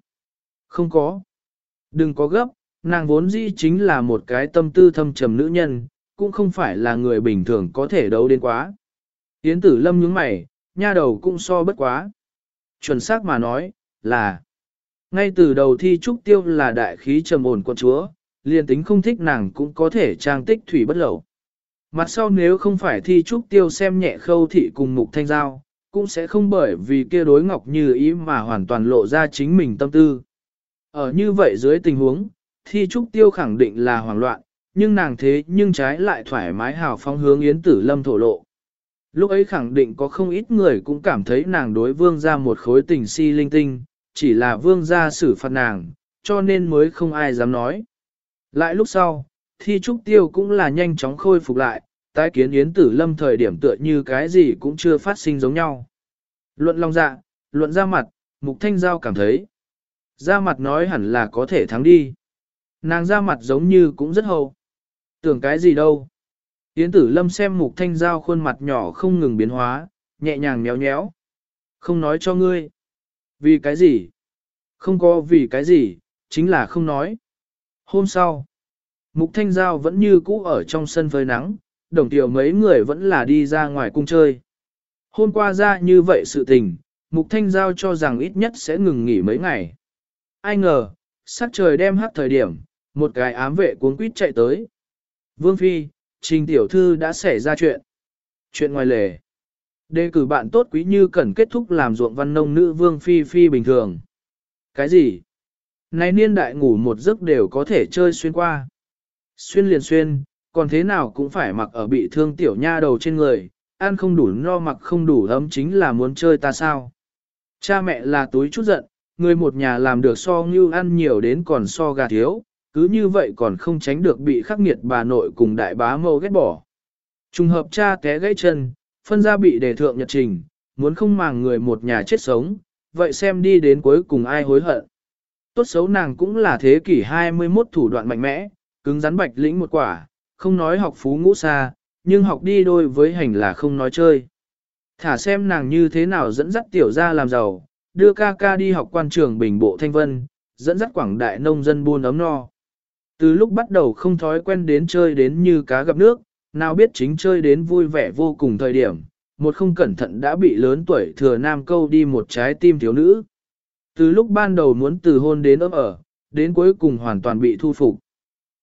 Không có. Đừng có gấp, nàng vốn dĩ chính là một cái tâm tư thâm trầm nữ nhân, cũng không phải là người bình thường có thể đấu đến quá. Yến tử lâm nhướng mày, nha đầu cũng so bất quá. Chuẩn xác mà nói, là ngay từ đầu thi trúc tiêu là đại khí trầm ổn con chúa, liền tính không thích nàng cũng có thể trang tích thủy bất lậu. Mặt sau nếu không phải thi trúc tiêu xem nhẹ khâu thị cùng mục thanh giao, cũng sẽ không bởi vì kia đối ngọc như ý mà hoàn toàn lộ ra chính mình tâm tư. Ở như vậy dưới tình huống, thi trúc tiêu khẳng định là hoảng loạn, nhưng nàng thế nhưng trái lại thoải mái hào phóng hướng Yến Tử Lâm thổ lộ. Lúc ấy khẳng định có không ít người cũng cảm thấy nàng đối vương ra một khối tình si linh tinh, chỉ là vương ra xử phạt nàng, cho nên mới không ai dám nói. Lại lúc sau, thi trúc tiêu cũng là nhanh chóng khôi phục lại, tái kiến Yến Tử Lâm thời điểm tựa như cái gì cũng chưa phát sinh giống nhau. Luận lòng dạ, luận ra mặt, Mục Thanh Giao cảm thấy. Ra mặt nói hẳn là có thể thắng đi. Nàng ra mặt giống như cũng rất hầu. Tưởng cái gì đâu. Yến Tử Lâm xem Mục Thanh Giao khuôn mặt nhỏ không ngừng biến hóa, nhẹ nhàng nhéo nhéo. Không nói cho ngươi. Vì cái gì? Không có vì cái gì, chính là không nói. Hôm sau, Mục Thanh Giao vẫn như cũ ở trong sân phơi nắng, đồng tiểu mấy người vẫn là đi ra ngoài cung chơi. Hôm qua ra như vậy sự tình, Mục Thanh Giao cho rằng ít nhất sẽ ngừng nghỉ mấy ngày. Ai ngờ, sắc trời đem hát thời điểm, một cái ám vệ cuốn quýt chạy tới. Vương Phi, Trình Tiểu Thư đã xảy ra chuyện. Chuyện ngoài lề. Đề cử bạn tốt quý như cần kết thúc làm ruộng văn nông nữ Vương Phi Phi bình thường. Cái gì? Này niên đại ngủ một giấc đều có thể chơi xuyên qua. Xuyên liền xuyên, còn thế nào cũng phải mặc ở bị thương tiểu nha đầu trên người, ăn không đủ no mặc không đủ ấm chính là muốn chơi ta sao. Cha mẹ là túi chút giận, người một nhà làm được so như ăn nhiều đến còn so gà thiếu, cứ như vậy còn không tránh được bị khắc nghiệt bà nội cùng đại bá mâu ghét bỏ. Trùng hợp cha té gãy chân, phân ra bị đề thượng nhật trình, muốn không màng người một nhà chết sống, vậy xem đi đến cuối cùng ai hối hận. Tốt xấu nàng cũng là thế kỷ 21 thủ đoạn mạnh mẽ, cứng rắn bạch lĩnh một quả, không nói học phú ngũ xa, nhưng học đi đôi với hành là không nói chơi. Thả xem nàng như thế nào dẫn dắt tiểu ra làm giàu, đưa ca ca đi học quan trường bình bộ thanh vân, dẫn dắt quảng đại nông dân buôn ấm no. Từ lúc bắt đầu không thói quen đến chơi đến như cá gặp nước, nào biết chính chơi đến vui vẻ vô cùng thời điểm, một không cẩn thận đã bị lớn tuổi thừa nam câu đi một trái tim thiếu nữ. Từ lúc ban đầu muốn từ hôn đến ấp ở, đến cuối cùng hoàn toàn bị thu phục.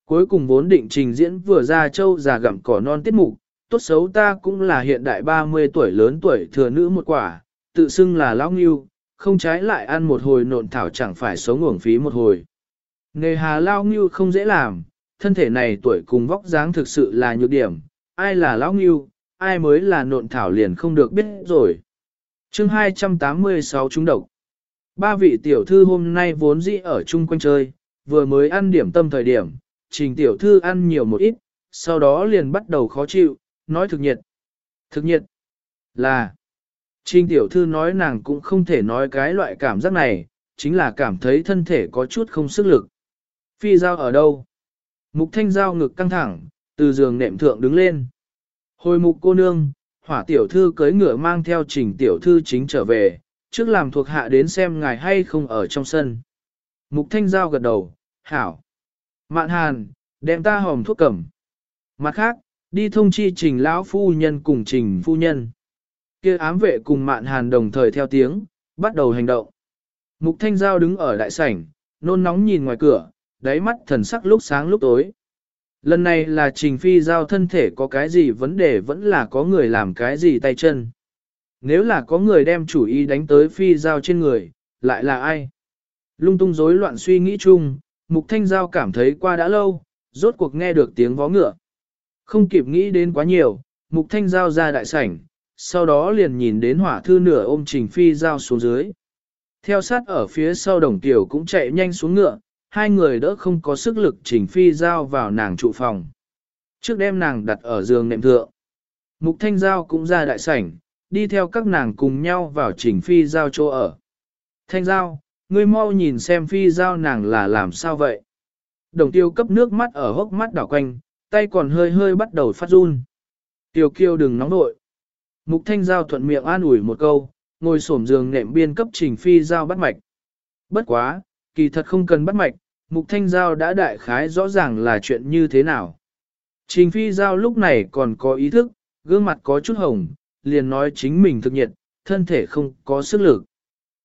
Cuối cùng vốn định trình diễn vừa ra châu già gặm cỏ non tiết mục, tốt xấu ta cũng là hiện đại 30 tuổi lớn tuổi thừa nữ một quả, tự xưng là lão nghiêu, không trái lại ăn một hồi nộn thảo chẳng phải sống uổng phí một hồi. Nghề hà lao nghiêu không dễ làm, thân thể này tuổi cùng vóc dáng thực sự là nhược điểm, ai là lão nghiêu, ai mới là nộn thảo liền không được biết rồi. chương 286 trung độc. Ba vị tiểu thư hôm nay vốn dĩ ở chung quanh chơi, vừa mới ăn điểm tâm thời điểm, trình tiểu thư ăn nhiều một ít, sau đó liền bắt đầu khó chịu, nói thực nhiệt. Thực nhiệt là, trình tiểu thư nói nàng cũng không thể nói cái loại cảm giác này, chính là cảm thấy thân thể có chút không sức lực. Phi giao ở đâu? Mục thanh giao ngực căng thẳng, từ giường nệm thượng đứng lên. Hồi mục cô nương, hỏa tiểu thư cưới ngựa mang theo trình tiểu thư chính trở về, trước làm thuộc hạ đến xem ngài hay không ở trong sân. Mục thanh giao gật đầu, hảo. Mạn hàn, đem ta hòm thuốc cẩm, Mặt khác, đi thông chi trình lão phu nhân cùng trình phu nhân. kia ám vệ cùng mạn hàn đồng thời theo tiếng, bắt đầu hành động. Mục thanh giao đứng ở đại sảnh, nôn nóng nhìn ngoài cửa, đáy mắt thần sắc lúc sáng lúc tối. Lần này là trình phi giao thân thể có cái gì vấn đề vẫn là có người làm cái gì tay chân. Nếu là có người đem chủ ý đánh tới phi giao trên người, lại là ai? Lung tung rối loạn suy nghĩ chung, mục thanh giao cảm thấy qua đã lâu, rốt cuộc nghe được tiếng vó ngựa. Không kịp nghĩ đến quá nhiều, mục thanh giao ra đại sảnh, sau đó liền nhìn đến hỏa thư nửa ôm trình phi giao xuống dưới. Theo sát ở phía sau đồng tiểu cũng chạy nhanh xuống ngựa, hai người đỡ không có sức lực trình phi giao vào nàng trụ phòng. Trước đêm nàng đặt ở giường nệm thượng. Mục thanh giao cũng ra đại sảnh, đi theo các nàng cùng nhau vào trình phi giao chỗ ở. Thanh giao, ngươi mau nhìn xem phi giao nàng là làm sao vậy. Đồng tiêu cấp nước mắt ở hốc mắt đảo quanh, tay còn hơi hơi bắt đầu phát run. Tiêu kiêu đừng nóng nội. Mục thanh giao thuận miệng an ủi một câu, ngồi xổm giường nệm biên cấp trình phi giao bắt mạch. Bất quá, kỳ thật không cần bắt mạch, mục thanh giao đã đại khái rõ ràng là chuyện như thế nào. Trình phi giao lúc này còn có ý thức, gương mặt có chút hồng, liền nói chính mình thực nhiệt, thân thể không có sức lực.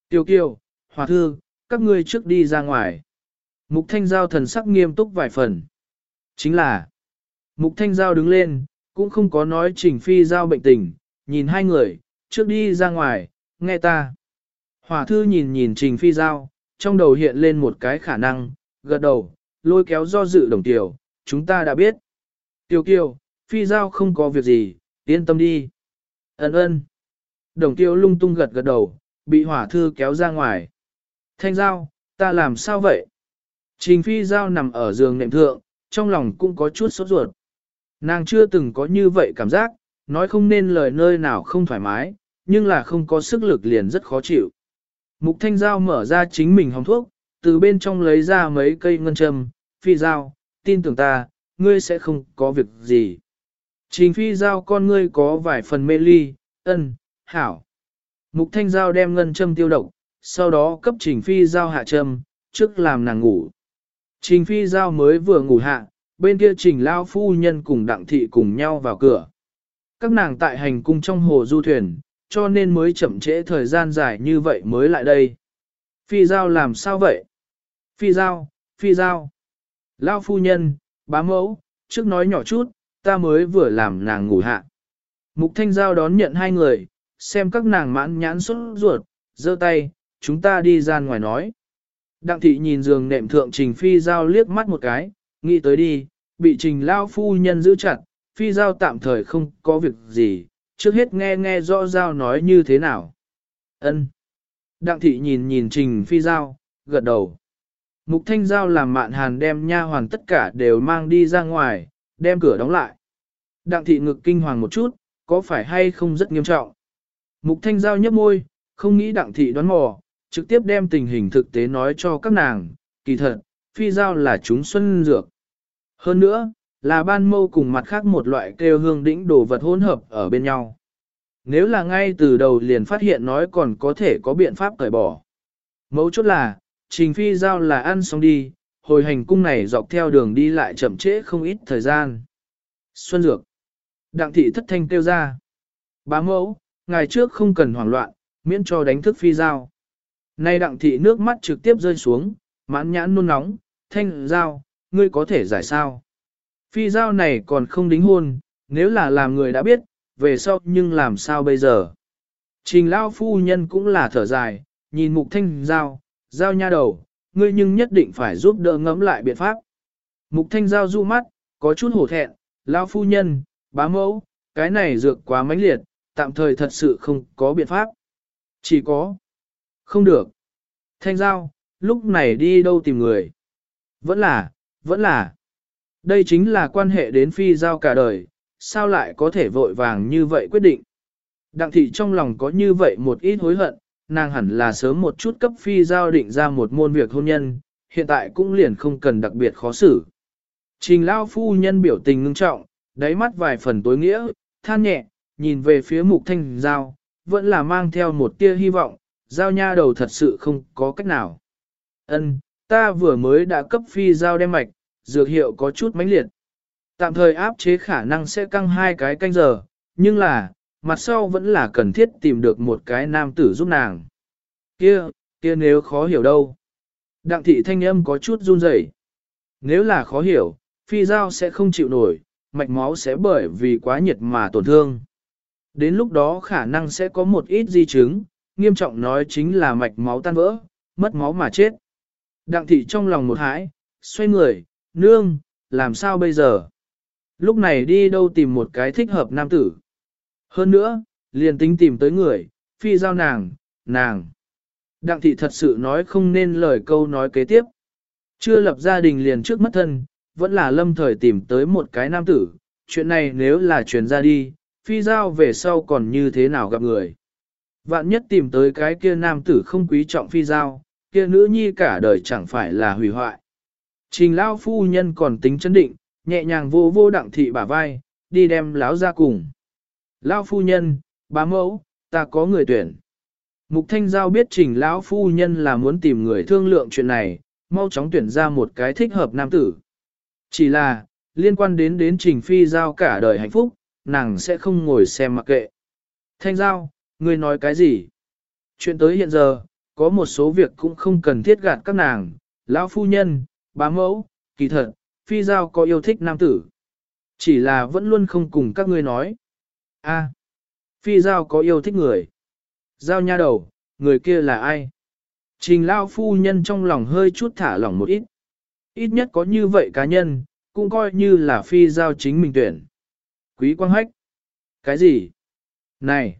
Tiêu kiều, hòa thư, các ngươi trước đi ra ngoài. Mục thanh giao thần sắc nghiêm túc vài phần. Chính là, mục thanh giao đứng lên, cũng không có nói trình phi giao bệnh tình, nhìn hai người, trước đi ra ngoài, nghe ta. Hòa thư nhìn nhìn trình phi giao, trong đầu hiện lên một cái khả năng, gật đầu, lôi kéo do dự đồng tiểu, chúng ta đã biết. Tiểu kiều, phi giao không có việc gì, yên tâm đi. Ấn ơn. Đồng tiêu lung tung gật gật đầu, bị hỏa thư kéo ra ngoài. Thanh giao, ta làm sao vậy? Trình phi giao nằm ở giường nệm thượng, trong lòng cũng có chút sốt ruột. Nàng chưa từng có như vậy cảm giác, nói không nên lời nơi nào không thoải mái, nhưng là không có sức lực liền rất khó chịu. Mục thanh giao mở ra chính mình hòng thuốc, từ bên trong lấy ra mấy cây ngân châm, phi giao, tin tưởng ta, ngươi sẽ không có việc gì. Trình phi giao con ngươi có vài phần mê ly, ân, hảo. Mục thanh giao đem ngân châm tiêu độc, sau đó cấp trình phi giao hạ châm, trước làm nàng ngủ. Trình phi giao mới vừa ngủ hạ, bên kia trình lao phu nhân cùng đặng thị cùng nhau vào cửa. Các nàng tại hành cung trong hồ du thuyền, cho nên mới chậm trễ thời gian dài như vậy mới lại đây. Phi giao làm sao vậy? Phi giao, phi giao. Lao phu nhân, bá mẫu, trước nói nhỏ chút, ta mới vừa làm nàng ngủ hạ. Mục thanh giao đón nhận hai người, xem các nàng mãn nhãn xuất ruột, giơ tay, chúng ta đi ra ngoài nói. Đặng thị nhìn giường nệm thượng trình phi giao liếc mắt một cái, nghĩ tới đi, bị trình lao phu nhân giữ chặt, phi giao tạm thời không có việc gì, trước hết nghe nghe rõ giao nói như thế nào. Ân. Đặng thị nhìn nhìn trình phi giao, gật đầu. Mục thanh giao làm mạn hàn đem nha hoàn tất cả đều mang đi ra ngoài, đem cửa đóng lại. Đặng thị ngực kinh hoàng một chút, có phải hay không rất nghiêm trọng. Mục thanh giao nhấp môi, không nghĩ đặng thị đoán mò, trực tiếp đem tình hình thực tế nói cho các nàng, kỳ thật, phi giao là chúng xuân dược. Hơn nữa, là ban mâu cùng mặt khác một loại kêu hương đĩnh đồ vật hỗn hợp ở bên nhau. Nếu là ngay từ đầu liền phát hiện nói còn có thể có biện pháp cởi bỏ. Mấu chốt là, trình phi giao là ăn xong đi, hồi hành cung này dọc theo đường đi lại chậm trễ không ít thời gian. Xuân Dược. Đặng thị thất thanh kêu ra. Bá mẫu, ngày trước không cần hoảng loạn, miễn cho đánh thức phi giao. Nay đặng thị nước mắt trực tiếp rơi xuống, mãn nhãn nôn nóng, thanh giao, ngươi có thể giải sao. Phi giao này còn không đính hôn, nếu là làm người đã biết, về sau nhưng làm sao bây giờ. Trình lao phu nhân cũng là thở dài, nhìn mục thanh giao, giao nha đầu, ngươi nhưng nhất định phải giúp đỡ ngẫm lại biện pháp. Mục thanh giao du mắt, có chút hổ thẹn, lao phu nhân, bá mẫu, cái này dược quá mãnh liệt, tạm thời thật sự không có biện pháp. Chỉ có, không được. Thanh giao, lúc này đi đâu tìm người? Vẫn là, vẫn là. Đây chính là quan hệ đến phi giao cả đời, sao lại có thể vội vàng như vậy quyết định. Đặng thị trong lòng có như vậy một ít hối hận, nàng hẳn là sớm một chút cấp phi giao định ra một môn việc hôn nhân, hiện tại cũng liền không cần đặc biệt khó xử. Trình lao phu nhân biểu tình ngưng trọng, đáy mắt vài phần tối nghĩa, than nhẹ, nhìn về phía mục thanh giao, vẫn là mang theo một tia hy vọng, giao nha đầu thật sự không có cách nào. Ân, ta vừa mới đã cấp phi giao đem mạch, dược hiệu có chút mãnh liệt. Tạm thời áp chế khả năng sẽ căng hai cái canh giờ, nhưng là, mặt sau vẫn là cần thiết tìm được một cái nam tử giúp nàng. Kia, kia nếu khó hiểu đâu. Đặng thị thanh âm có chút run rẩy. Nếu là khó hiểu, phi giao sẽ không chịu nổi, mạch máu sẽ bởi vì quá nhiệt mà tổn thương. Đến lúc đó khả năng sẽ có một ít di chứng, nghiêm trọng nói chính là mạch máu tan vỡ, mất máu mà chết. Đặng thị trong lòng một hãi, xoay người, nương, làm sao bây giờ? Lúc này đi đâu tìm một cái thích hợp nam tử? Hơn nữa, liền tính tìm tới người, phi giao nàng, nàng. Đặng thị thật sự nói không nên lời câu nói kế tiếp. Chưa lập gia đình liền trước mất thân, vẫn là lâm thời tìm tới một cái nam tử. Chuyện này nếu là truyền ra đi, phi giao về sau còn như thế nào gặp người. Vạn nhất tìm tới cái kia nam tử không quý trọng phi giao, kia nữ nhi cả đời chẳng phải là hủy hoại. Trình lao phu nhân còn tính chấn định, nhẹ nhàng vô vô đặng thị bả vai, đi đem láo ra cùng. Lao phu nhân, bá mẫu, ta có người tuyển. Mục Thanh Giao biết trình lão phu nhân là muốn tìm người thương lượng chuyện này, mau chóng tuyển ra một cái thích hợp nam tử. Chỉ là, liên quan đến đến trình phi giao cả đời hạnh phúc, nàng sẽ không ngồi xem mặc kệ. Thanh Giao, ngươi nói cái gì? Chuyện tới hiện giờ, có một số việc cũng không cần thiết gạt các nàng, lão phu nhân, bá mẫu, kỳ thật, phi giao có yêu thích nam tử. Chỉ là vẫn luôn không cùng các ngươi nói. A, phi giao có yêu thích người. Giao nha đầu, người kia là ai? Trình lao phu nhân trong lòng hơi chút thả lỏng một ít. Ít nhất có như vậy cá nhân, cũng coi như là phi giao chính mình tuyển. Quý quang hách. Cái gì? Này!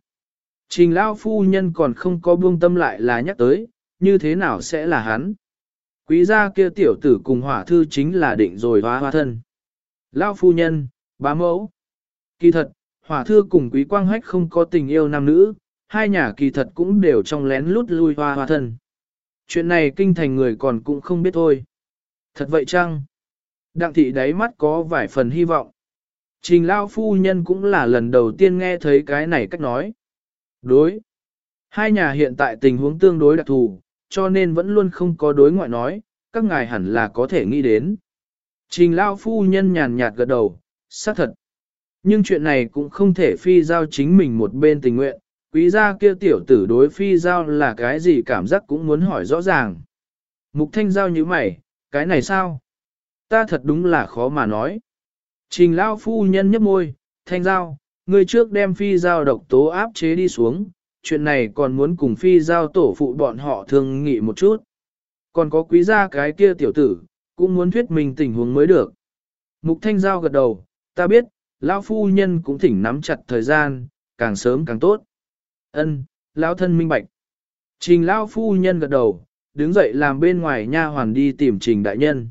Trình lao phu nhân còn không có buông tâm lại là nhắc tới, như thế nào sẽ là hắn? Quý gia kia tiểu tử cùng hỏa thư chính là định rồi hóa hóa thân. Lao phu nhân, bá mẫu. Kỳ thật, hỏa thư cùng quý quang hách không có tình yêu nam nữ, hai nhà kỳ thật cũng đều trong lén lút lui hoa hoa thân. Chuyện này kinh thành người còn cũng không biết thôi. Thật vậy chăng? Đặng thị đáy mắt có vài phần hy vọng. Trình Lao phu nhân cũng là lần đầu tiên nghe thấy cái này cách nói. Đối. Hai nhà hiện tại tình huống tương đối đặc thù, cho nên vẫn luôn không có đối ngoại nói, các ngài hẳn là có thể nghĩ đến. Trình Lao phu nhân nhàn nhạt gật đầu, xác thật. Nhưng chuyện này cũng không thể phi giao chính mình một bên tình nguyện, quý gia kia tiểu tử đối phi giao là cái gì cảm giác cũng muốn hỏi rõ ràng. Mục thanh giao như mày, cái này sao? Ta thật đúng là khó mà nói. Trình Lao phu nhân nhấp môi, thanh giao, ngươi trước đem phi giao độc tố áp chế đi xuống, chuyện này còn muốn cùng phi giao tổ phụ bọn họ thương nghị một chút. Còn có quý gia cái kia tiểu tử, cũng muốn thuyết mình tình huống mới được. Mục thanh giao gật đầu, ta biết, lão phu nhân cũng thỉnh nắm chặt thời gian, càng sớm càng tốt. Ân, lão thân minh bạch. Trình lão phu nhân gật đầu, đứng dậy làm bên ngoài nha hoàn đi tìm trình đại nhân.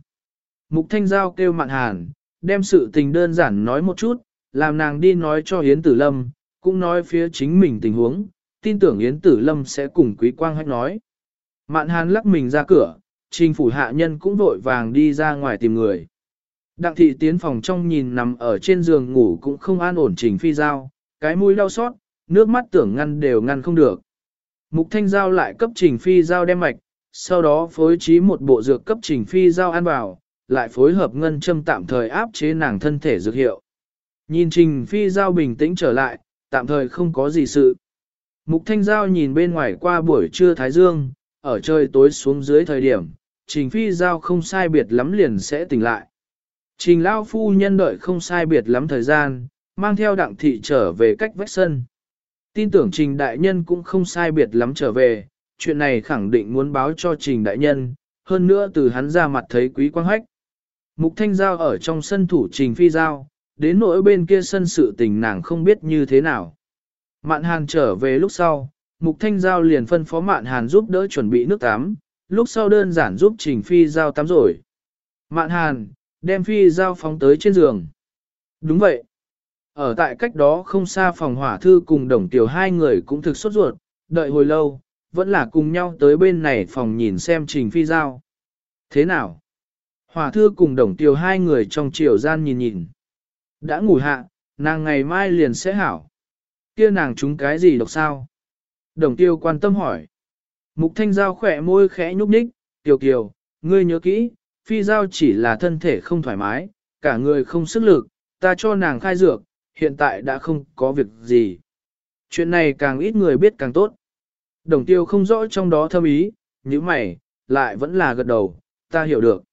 Mục thanh giao kêu mạn hàn, đem sự tình đơn giản nói một chút, làm nàng đi nói cho Yến Tử Lâm, cũng nói phía chính mình tình huống, tin tưởng Yến Tử Lâm sẽ cùng Quý Quang Hách nói. Mạn Hàn lắc mình ra cửa, trình phủ hạ nhân cũng vội vàng đi ra ngoài tìm người. Đặng thị tiến phòng trong nhìn nằm ở trên giường ngủ cũng không an ổn trình phi giao, cái mũi đau xót, nước mắt tưởng ngăn đều ngăn không được. Mục thanh giao lại cấp trình phi giao đem mạch, sau đó phối trí một bộ dược cấp trình phi giao ăn vào, lại phối hợp ngân châm tạm thời áp chế nàng thân thể dược hiệu. Nhìn trình phi giao bình tĩnh trở lại, tạm thời không có gì sự. Mục thanh giao nhìn bên ngoài qua buổi trưa thái dương, ở trời tối xuống dưới thời điểm, trình phi giao không sai biệt lắm liền sẽ tỉnh lại. Trình lao phu nhân đợi không sai biệt lắm thời gian, mang theo đặng thị trở về cách vách sân. Tin tưởng trình đại nhân cũng không sai biệt lắm trở về, chuyện này khẳng định muốn báo cho trình đại nhân, hơn nữa từ hắn ra mặt thấy quý quang hách. Mục thanh giao ở trong sân thủ trình phi giao, đến nỗi bên kia sân sự tình nàng không biết như thế nào. Mạn hàn trở về lúc sau, mục thanh giao liền phân phó mạn hàn giúp đỡ chuẩn bị nước tắm, lúc sau đơn giản giúp trình phi giao tắm rồi. Mạn hàn, đem phi giao phóng tới trên giường. Đúng vậy. Ở tại cách đó không xa phòng hỏa thư cùng đồng tiểu hai người cũng thực sốt ruột, đợi hồi lâu, vẫn là cùng nhau tới bên này phòng nhìn xem trình phi giao. Thế nào? Hỏa thư cùng đồng tiểu hai người trong chiều gian nhìn nhìn. Đã ngủ hạ, nàng ngày mai liền sẽ hảo. Kia nàng chúng cái gì độc sao? Đồng tiêu quan tâm hỏi. Mục thanh giao khỏe môi khẽ nhúc nhích, tiểu kiều, ngươi nhớ kỹ, phi giao chỉ là thân thể không thoải mái, cả người không sức lực, ta cho nàng khai dược, hiện tại đã không có việc gì. Chuyện này càng ít người biết càng tốt. Đồng tiêu không rõ trong đó thâm ý, như mày, lại vẫn là gật đầu, ta hiểu được.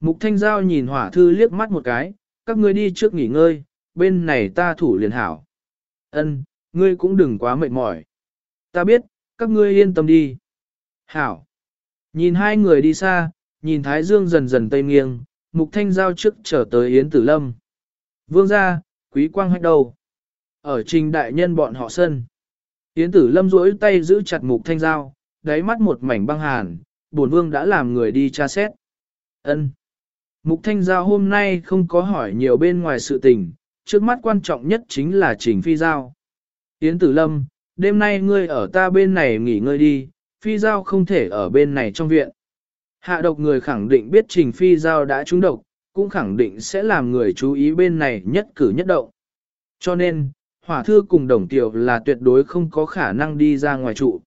Mục Thanh Giao nhìn hỏa thư liếc mắt một cái, các ngươi đi trước nghỉ ngơi, bên này ta thủ liền hảo. Ân, ngươi cũng đừng quá mệt mỏi. Ta biết, các ngươi yên tâm đi. Hảo. Nhìn hai người đi xa, nhìn Thái Dương dần dần tây nghiêng, Mục Thanh Giao trước trở tới Yến Tử Lâm. Vương gia, quý quang hách đầu. Ở trình đại nhân bọn họ sân. Yến Tử Lâm duỗi tay giữ chặt Mục Thanh Giao, đáy mắt một mảnh băng hàn, bổn vương đã làm người đi tra xét. Ân. Mục Thanh Giao hôm nay không có hỏi nhiều bên ngoài sự tình, trước mắt quan trọng nhất chính là Trình Phi Giao. Yến Tử Lâm, đêm nay ngươi ở ta bên này nghỉ ngơi đi, Phi Giao không thể ở bên này trong viện. Hạ độc người khẳng định biết Trình Phi Giao đã trúng độc, cũng khẳng định sẽ làm người chú ý bên này nhất cử nhất động. Cho nên, hỏa thư cùng đồng tiểu là tuyệt đối không có khả năng đi ra ngoài trụ.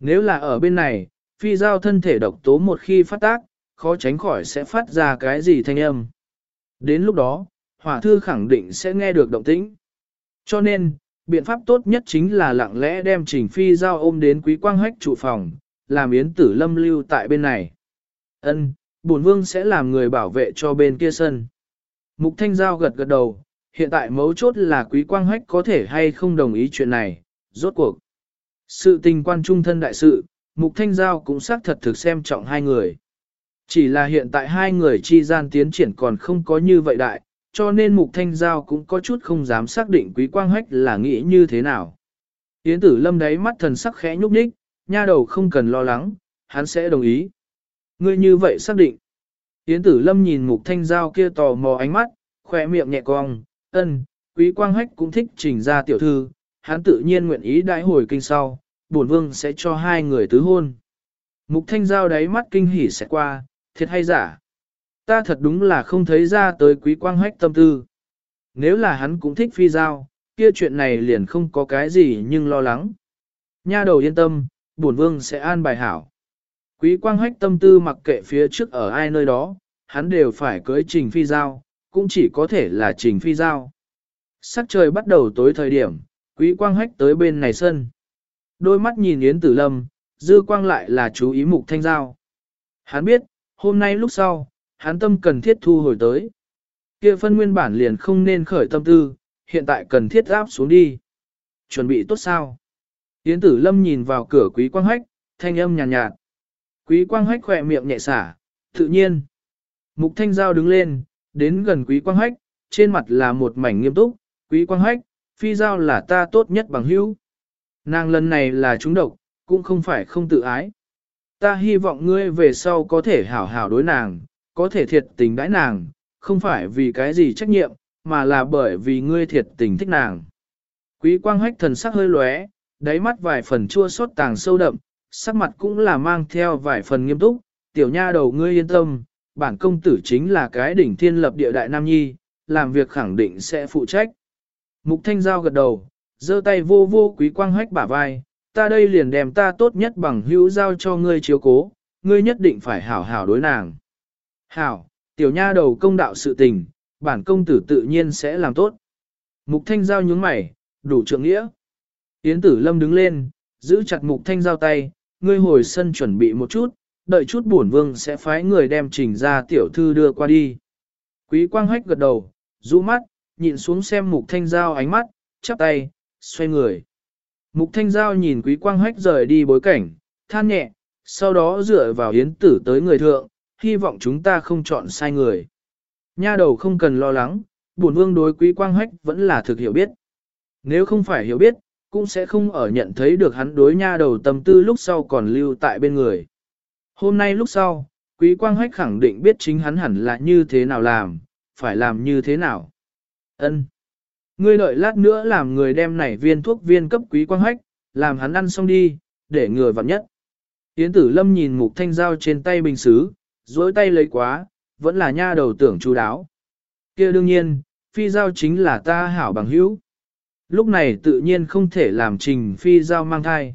Nếu là ở bên này, Phi Giao thân thể độc tố một khi phát tác, khó tránh khỏi sẽ phát ra cái gì thanh âm. Đến lúc đó, hỏa thư khẳng định sẽ nghe được động tĩnh. Cho nên, biện pháp tốt nhất chính là lặng lẽ đem trình phi giao ôm đến quý quang hách trụ phòng, làm yến tử lâm lưu tại bên này. Ân, bổn vương sẽ làm người bảo vệ cho bên kia sân. Mục thanh giao gật gật đầu, hiện tại mấu chốt là quý quang hách có thể hay không đồng ý chuyện này, rốt cuộc. Sự tình quan trung thân đại sự, mục thanh giao cũng xác thật thực xem trọng hai người. Chỉ là hiện tại hai người chi gian tiến triển còn không có như vậy đại, cho nên Mục Thanh Giao cũng có chút không dám xác định Quý Quang Hách là nghĩ như thế nào. Yến tử lâm đáy mắt thần sắc khẽ nhúc nhích, nha đầu không cần lo lắng, hắn sẽ đồng ý. Ngươi như vậy xác định. Yến tử lâm nhìn Mục Thanh Giao kia tò mò ánh mắt, khỏe miệng nhẹ cong, ân, Quý Quang Hách cũng thích trình ra tiểu thư, hắn tự nhiên nguyện ý đãi hồi kinh sau, bổn vương sẽ cho hai người tứ hôn. Mục Thanh Giao đáy mắt kinh hỉ sẽ qua, thiệt hay giả. Ta thật đúng là không thấy ra tới quý quang hách tâm tư. Nếu là hắn cũng thích phi giao, kia chuyện này liền không có cái gì nhưng lo lắng. Nha đầu yên tâm, bổn vương sẽ an bài hảo. Quý quang hách tâm tư mặc kệ phía trước ở ai nơi đó, hắn đều phải cưới trình phi giao, cũng chỉ có thể là trình phi giao. Sắc trời bắt đầu tối thời điểm, quý quang hách tới bên này sân. Đôi mắt nhìn Yến Tử Lâm, dư quang lại là chú ý mục thanh giao. Hắn biết, hôm nay lúc sau, hắn tâm cần thiết thu hồi tới. Kia phân nguyên bản liền không nên khởi tâm tư, hiện tại cần thiết áp xuống đi. Chuẩn bị tốt sao? Yến tử lâm nhìn vào cửa quý quang hách, thanh âm nhàn nhạt, nhạt. Quý quang hách khỏe miệng nhẹ xả, tự nhiên. Mục thanh giao đứng lên, đến gần quý quang hách, trên mặt là một mảnh nghiêm túc, quý quang hách, phi giao là ta tốt nhất bằng hữu. Nàng lần này là trúng độc, cũng không phải không tự ái. Ta hy vọng ngươi về sau có thể hảo hảo đối nàng, có thể thiệt tình đãi nàng, không phải vì cái gì trách nhiệm, mà là bởi vì ngươi thiệt tình thích nàng. Quý quang hách thần sắc hơi lóe, đáy mắt vài phần chua xót tàng sâu đậm, sắc mặt cũng là mang theo vài phần nghiêm túc, tiểu nha đầu ngươi yên tâm, bản công tử chính là cái đỉnh thiên lập địa đại nam nhi, làm việc khẳng định sẽ phụ trách. Mục thanh giao gật đầu, giơ tay vô vô quý quang hách bả vai, ta đây liền đem ta tốt nhất bằng hữu giao cho ngươi chiếu cố, ngươi nhất định phải hảo hảo đối nàng. Hảo, tiểu nha đầu công đạo sự tình, bản công tử tự nhiên sẽ làm tốt. Mục thanh giao nhướng mày, đủ trượng nghĩa. Yến tử lâm đứng lên, giữ chặt mục thanh giao tay, ngươi hồi sân chuẩn bị một chút, đợi chút bổn vương sẽ phái người đem trình ra tiểu thư đưa qua đi. Quý quang hách gật đầu, rũ mắt, nhìn xuống xem mục thanh giao ánh mắt, chắp tay, xoay người. Mục thanh giao nhìn quý quang hách rời đi bối cảnh, than nhẹ, sau đó dựa vào yến tử tới người thượng, hy vọng chúng ta không chọn sai người. Nha đầu không cần lo lắng, bổn vương đối quý quang hách vẫn là thực hiểu biết. Nếu không phải hiểu biết, cũng sẽ không ở nhận thấy được hắn đối nha đầu tâm tư lúc sau còn lưu tại bên người. Hôm nay lúc sau, quý quang hách khẳng định biết chính hắn hẳn là như thế nào làm, phải làm như thế nào. Ân. Ngươi đợi lát nữa làm người đem nảy viên thuốc viên cấp quý quang hách, làm hắn ăn xong đi, để ngừa vặn nhất. Yến tử lâm nhìn mục thanh dao trên tay bình xứ, dối tay lấy quá, vẫn là nha đầu tưởng chú đáo. kia đương nhiên, phi giao chính là ta hảo bằng hữu. Lúc này tự nhiên không thể làm trình phi giao mang thai.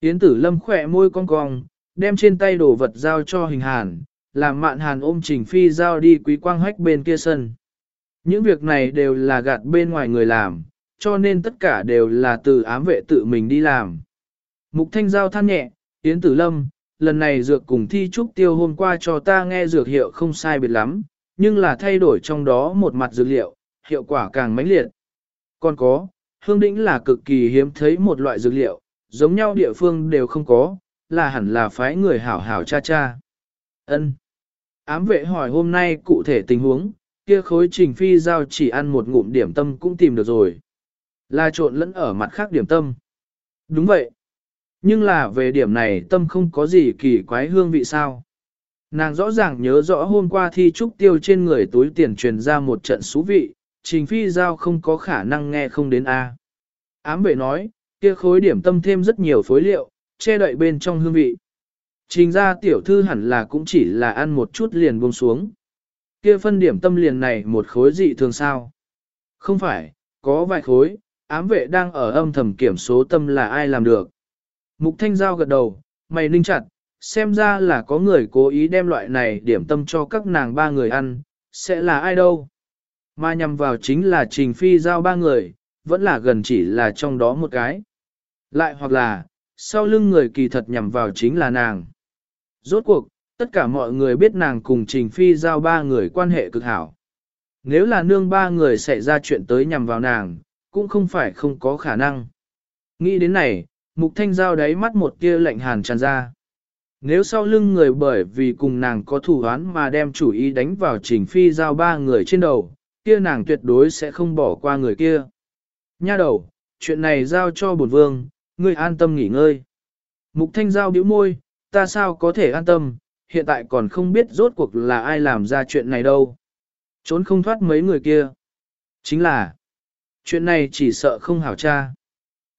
Yến tử lâm khỏe môi cong cong, đem trên tay đồ vật giao cho hình hàn, làm mạn hàn ôm trình phi giao đi quý quang hách bên kia sân. Những việc này đều là gạt bên ngoài người làm, cho nên tất cả đều là từ ám vệ tự mình đi làm. Mục Thanh Giao than nhẹ, Yến Tử Lâm, lần này dược cùng thi trúc tiêu hôm qua cho ta nghe dược hiệu không sai biệt lắm, nhưng là thay đổi trong đó một mặt dược liệu, hiệu quả càng mãnh liệt. Còn có, hương đĩnh là cực kỳ hiếm thấy một loại dược liệu, giống nhau địa phương đều không có, là hẳn là phái người hảo hảo cha cha. Ân. Ám vệ hỏi hôm nay cụ thể tình huống, kia khối trình phi giao chỉ ăn một ngụm điểm tâm cũng tìm được rồi. Là trộn lẫn ở mặt khác điểm tâm. Đúng vậy. Nhưng là về điểm này tâm không có gì kỳ quái hương vị sao. Nàng rõ ràng nhớ rõ hôm qua thi trúc tiêu trên người túi tiền truyền ra một trận xú vị, trình phi giao không có khả năng nghe không đến A. Ám vệ nói, kia khối điểm tâm thêm rất nhiều phối liệu, che đậy bên trong hương vị. Trình ra tiểu thư hẳn là cũng chỉ là ăn một chút liền buông xuống. Kia phân điểm tâm liền này một khối dị thường sao? Không phải, có vài khối, ám vệ đang ở âm thầm kiểm số tâm là ai làm được. Mục thanh giao gật đầu, mày ninh chặt, xem ra là có người cố ý đem loại này điểm tâm cho các nàng ba người ăn, sẽ là ai đâu. Mà nhằm vào chính là trình phi giao ba người, vẫn là gần chỉ là trong đó một cái. Lại hoặc là, sau lưng người kỳ thật nhằm vào chính là nàng. Rốt cuộc, tất cả mọi người biết nàng cùng trình phi giao ba người quan hệ cực hảo. Nếu là nương ba người xảy ra chuyện tới nhằm vào nàng, cũng không phải không có khả năng. Nghĩ đến này, mục thanh giao đáy mắt một tia lạnh hàn tràn ra. Nếu sau lưng người bởi vì cùng nàng có thủ án mà đem chủ ý đánh vào trình phi giao ba người trên đầu, kia nàng tuyệt đối sẽ không bỏ qua người kia. Nha đầu, chuyện này giao cho bổn vương, ngươi an tâm nghỉ ngơi. Mục thanh giao bĩu môi, ta sao có thể an tâm, hiện tại còn không biết rốt cuộc là ai làm ra chuyện này đâu. Trốn không thoát mấy người kia. Chính là, chuyện này chỉ sợ không hảo tra.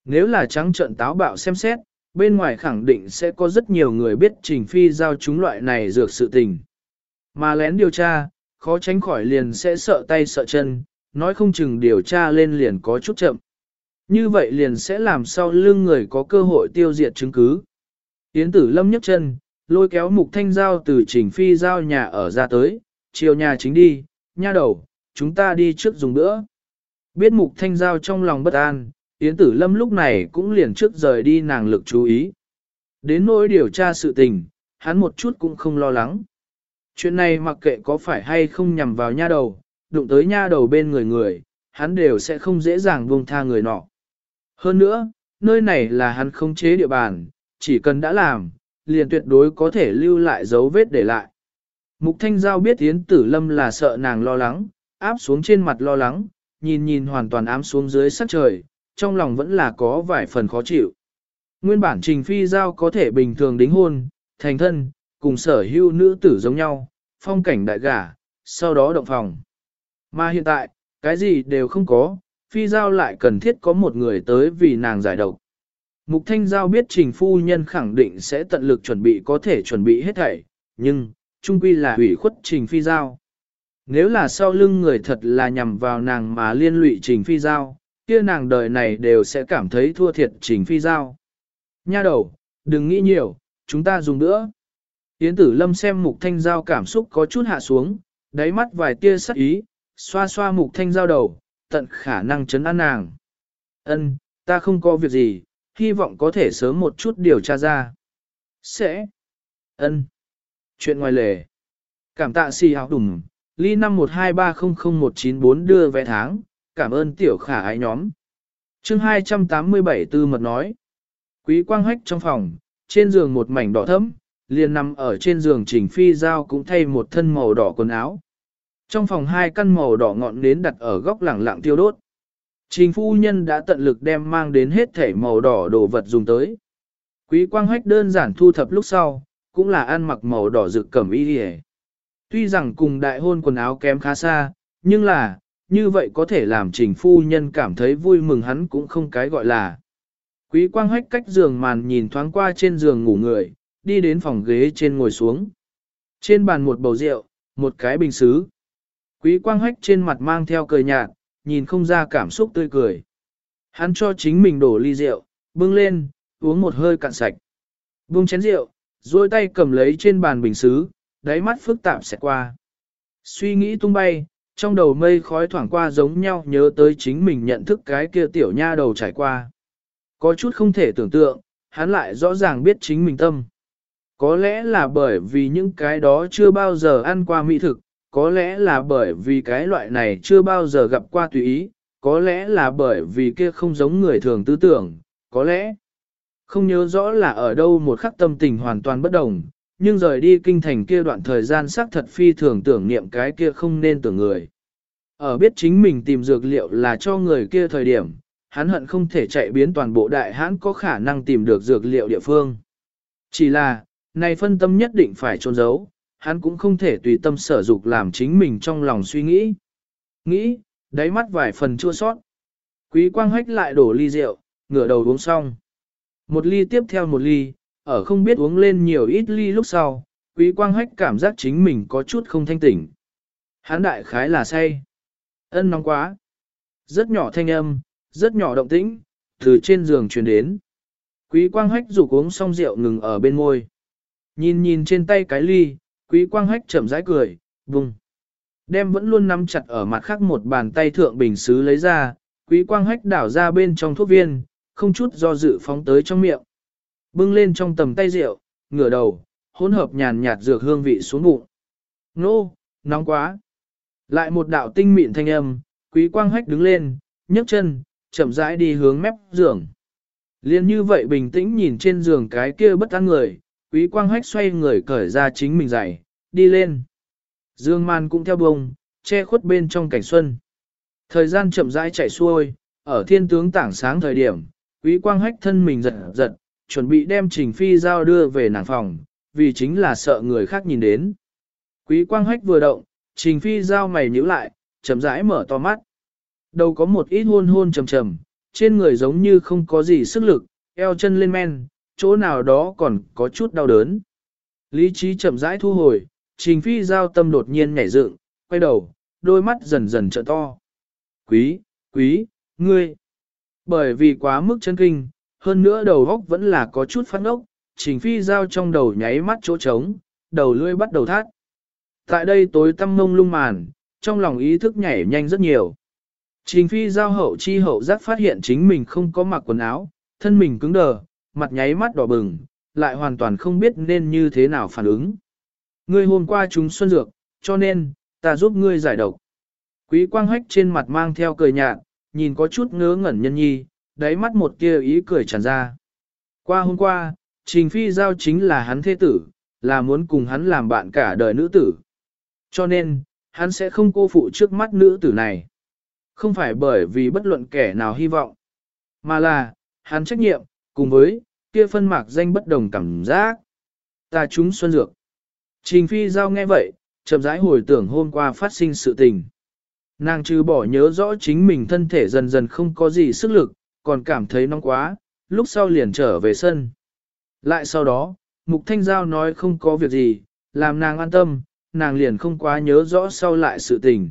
Nếu là trắng trận táo bạo xem xét, bên ngoài khẳng định sẽ có rất nhiều người biết Trình Phi giao chúng loại này dược sự tình. Mà lén điều tra, khó tránh khỏi liền sẽ sợ tay sợ chân, nói không chừng điều tra lên liền có chút chậm. Như vậy liền sẽ làm sao lưng người có cơ hội tiêu diệt chứng cứ. Yến tử lâm nhấc chân, lôi kéo mục thanh giao từ trình phi giao nhà ở ra tới, chiều nhà chính đi, nha đầu, chúng ta đi trước dùng bữa. Biết mục thanh giao trong lòng bất an, Yến tử lâm lúc này cũng liền trước rời đi nàng lực chú ý. Đến nỗi điều tra sự tình, hắn một chút cũng không lo lắng. Chuyện này mặc kệ có phải hay không nhằm vào nha đầu, đụng tới nha đầu bên người người, hắn đều sẽ không dễ dàng buông tha người nọ. Hơn nữa, nơi này là hắn không chế địa bàn, chỉ cần đã làm, liền tuyệt đối có thể lưu lại dấu vết để lại. Mục Thanh Giao biết Yến Tử Lâm là sợ nàng lo lắng, áp xuống trên mặt lo lắng, nhìn nhìn hoàn toàn ám xuống dưới sắc trời, trong lòng vẫn là có vài phần khó chịu. Nguyên bản Trình Phi Giao có thể bình thường đính hôn, thành thân, cùng sở hữu nữ tử giống nhau, phong cảnh đại gả, sau đó động phòng. Mà hiện tại, cái gì đều không có, Phi Giao lại cần thiết có một người tới vì nàng giải độc. Mục Thanh Giao biết trình phu nhân khẳng định sẽ tận lực chuẩn bị có thể chuẩn bị hết thảy, nhưng, trung quy là hủy khuất trình phi giao. Nếu là sau lưng người thật là nhằm vào nàng mà liên lụy trình phi giao, kia nàng đời này đều sẽ cảm thấy thua thiệt trình phi giao. Nha đầu, đừng nghĩ nhiều, chúng ta dùng nữa. Yến tử lâm xem mục thanh giao cảm xúc có chút hạ xuống, đáy mắt vài tia sắc ý, xoa xoa mục thanh giao đầu, tận khả năng chấn an nàng. Ân, ta không có việc gì, hy vọng có thể sớm một chút điều tra ra. Sẽ. ân Chuyện ngoài lề. Cảm tạ si học đùm, ly 512300194 đưa vé tháng, cảm ơn tiểu khả ái nhóm. chương 287 tư mật nói. Quý quang hách trong phòng, trên giường một mảnh đỏ thẫm, liền nằm ở trên giường trình phi giao cũng thay một thân màu đỏ quần áo. Trong phòng hai căn màu đỏ ngọn nến đặt ở góc lẳng lặng tiêu đốt. Trình phu nhân đã tận lực đem mang đến hết thể màu đỏ đồ vật dùng tới. Quý quang hách đơn giản thu thập lúc sau, cũng là ăn mặc màu đỏ rực cẩm y hề. Tuy rằng cùng đại hôn quần áo kém khá xa, nhưng là, như vậy có thể làm trình phu nhân cảm thấy vui mừng hắn cũng không cái gọi là. Quý quang hách cách giường màn nhìn thoáng qua trên giường ngủ người, đi đến phòng ghế trên ngồi xuống. Trên bàn một bầu rượu, một cái bình xứ. Quý quang hách trên mặt mang theo cười nhạt, nhìn không ra cảm xúc tươi cười. Hắn cho chính mình đổ ly rượu, bưng lên, uống một hơi cạn sạch. bưng chén rượu, duỗi tay cầm lấy trên bàn bình xứ, đáy mắt phức tạp sẽ qua. Suy nghĩ tung bay, trong đầu mây khói thoảng qua giống nhau nhớ tới chính mình nhận thức cái kia tiểu nha đầu trải qua. Có chút không thể tưởng tượng, hắn lại rõ ràng biết chính mình tâm. Có lẽ là bởi vì những cái đó chưa bao giờ ăn qua mỹ thực, có lẽ là bởi vì cái loại này chưa bao giờ gặp qua tùy ý, có lẽ là bởi vì kia không giống người thường tư tưởng, có lẽ không nhớ rõ là ở đâu một khắc tâm tình hoàn toàn bất đồng, nhưng rời đi kinh thành kia đoạn thời gian xác thật phi thường tưởng niệm cái kia không nên tưởng người. Ở biết chính mình tìm dược liệu là cho người kia thời điểm, hắn hận không thể chạy biến toàn bộ đại hãn có khả năng tìm được dược liệu địa phương. Chỉ là, này phân tâm nhất định phải trôn giấu, hắn cũng không thể tùy tâm sở dục làm chính mình trong lòng suy nghĩ. Nghĩ, đáy mắt vài phần chua sót. Quý quang hách lại đổ ly rượu, ngửa đầu uống xong. Một ly tiếp theo một ly, ở không biết uống lên nhiều ít ly lúc sau, quý quang hách cảm giác chính mình có chút không thanh tỉnh. Hắn đại khái là say. Ân nóng quá. Rất nhỏ thanh âm, rất nhỏ động tĩnh, từ trên giường truyền đến. Quý quang hách rủ uống xong rượu ngừng ở bên môi. Nhìn nhìn trên tay cái ly, quý quang hách chậm rãi cười, vùng. Đem vẫn luôn nắm chặt ở mặt khác một bàn tay thượng bình xứ lấy ra, quý quang hách đảo ra bên trong thuốc viên, không chút do dự phóng tới trong miệng. Bưng lên trong tầm tay rượu, ngửa đầu, hỗn hợp nhàn nhạt dược hương vị xuống bụng. Nô, nóng quá. Lại một đạo tinh mịn thanh âm, quý quang hách đứng lên, nhấc chân, chậm rãi đi hướng mép giường. Liên như vậy bình tĩnh nhìn trên giường cái kia bất an người, quý quang hách xoay người cởi ra chính mình giày, đi lên. Dương man cũng theo bông, che khuất bên trong cảnh xuân. Thời gian chậm rãi chạy xuôi, ở thiên tướng tảng sáng thời điểm, quý quang hách thân mình giật giật, chuẩn bị đem trình phi giao đưa về nàng phòng, vì chính là sợ người khác nhìn đến. Quý quang hách vừa động, trình phi giao mày nhíu lại, chậm rãi mở to mắt. Đầu có một ít hôn hôn trầm trầm, trên người giống như không có gì sức lực, eo chân lên men, chỗ nào đó còn có chút đau đớn. Lý trí chậm rãi thu hồi, trình phi giao tâm đột nhiên nhảy dựng, quay đầu, đôi mắt dần dần trợ to. Quý, quý, ngươi. Bởi vì quá mức chân kinh, hơn nữa đầu góc vẫn là có chút phát ốc, trình phi giao trong đầu nháy mắt chỗ trống, đầu lưỡi bắt đầu thắt. Tại đây tối tăm mông lung màn, trong lòng ý thức nhảy nhanh rất nhiều. Trình phi giao hậu chi hậu giác phát hiện chính mình không có mặc quần áo, thân mình cứng đờ, mặt nháy mắt đỏ bừng, lại hoàn toàn không biết nên như thế nào phản ứng. Ngươi hôm qua chúng xuân dược, cho nên, ta giúp ngươi giải độc. Quý quang hách trên mặt mang theo cười nhạt, nhìn có chút ngớ ngẩn nhân nhi, đáy mắt một kia ý cười tràn ra. Qua hôm qua, Trình Phi Giao chính là hắn thế tử, là muốn cùng hắn làm bạn cả đời nữ tử. Cho nên, hắn sẽ không cô phụ trước mắt nữ tử này. Không phải bởi vì bất luận kẻ nào hy vọng, mà là, hắn trách nhiệm, cùng với, kia phân mạc danh bất đồng cảm giác. Ta chúng xuân dược. Trình Phi Giao nghe vậy, chậm rãi hồi tưởng hôm qua phát sinh sự tình. Nàng trừ bỏ nhớ rõ chính mình thân thể dần dần không có gì sức lực, còn cảm thấy nóng quá, lúc sau liền trở về sân. Lại sau đó, Mục Thanh Giao nói không có việc gì, làm nàng an tâm, nàng liền không quá nhớ rõ sau lại sự tình.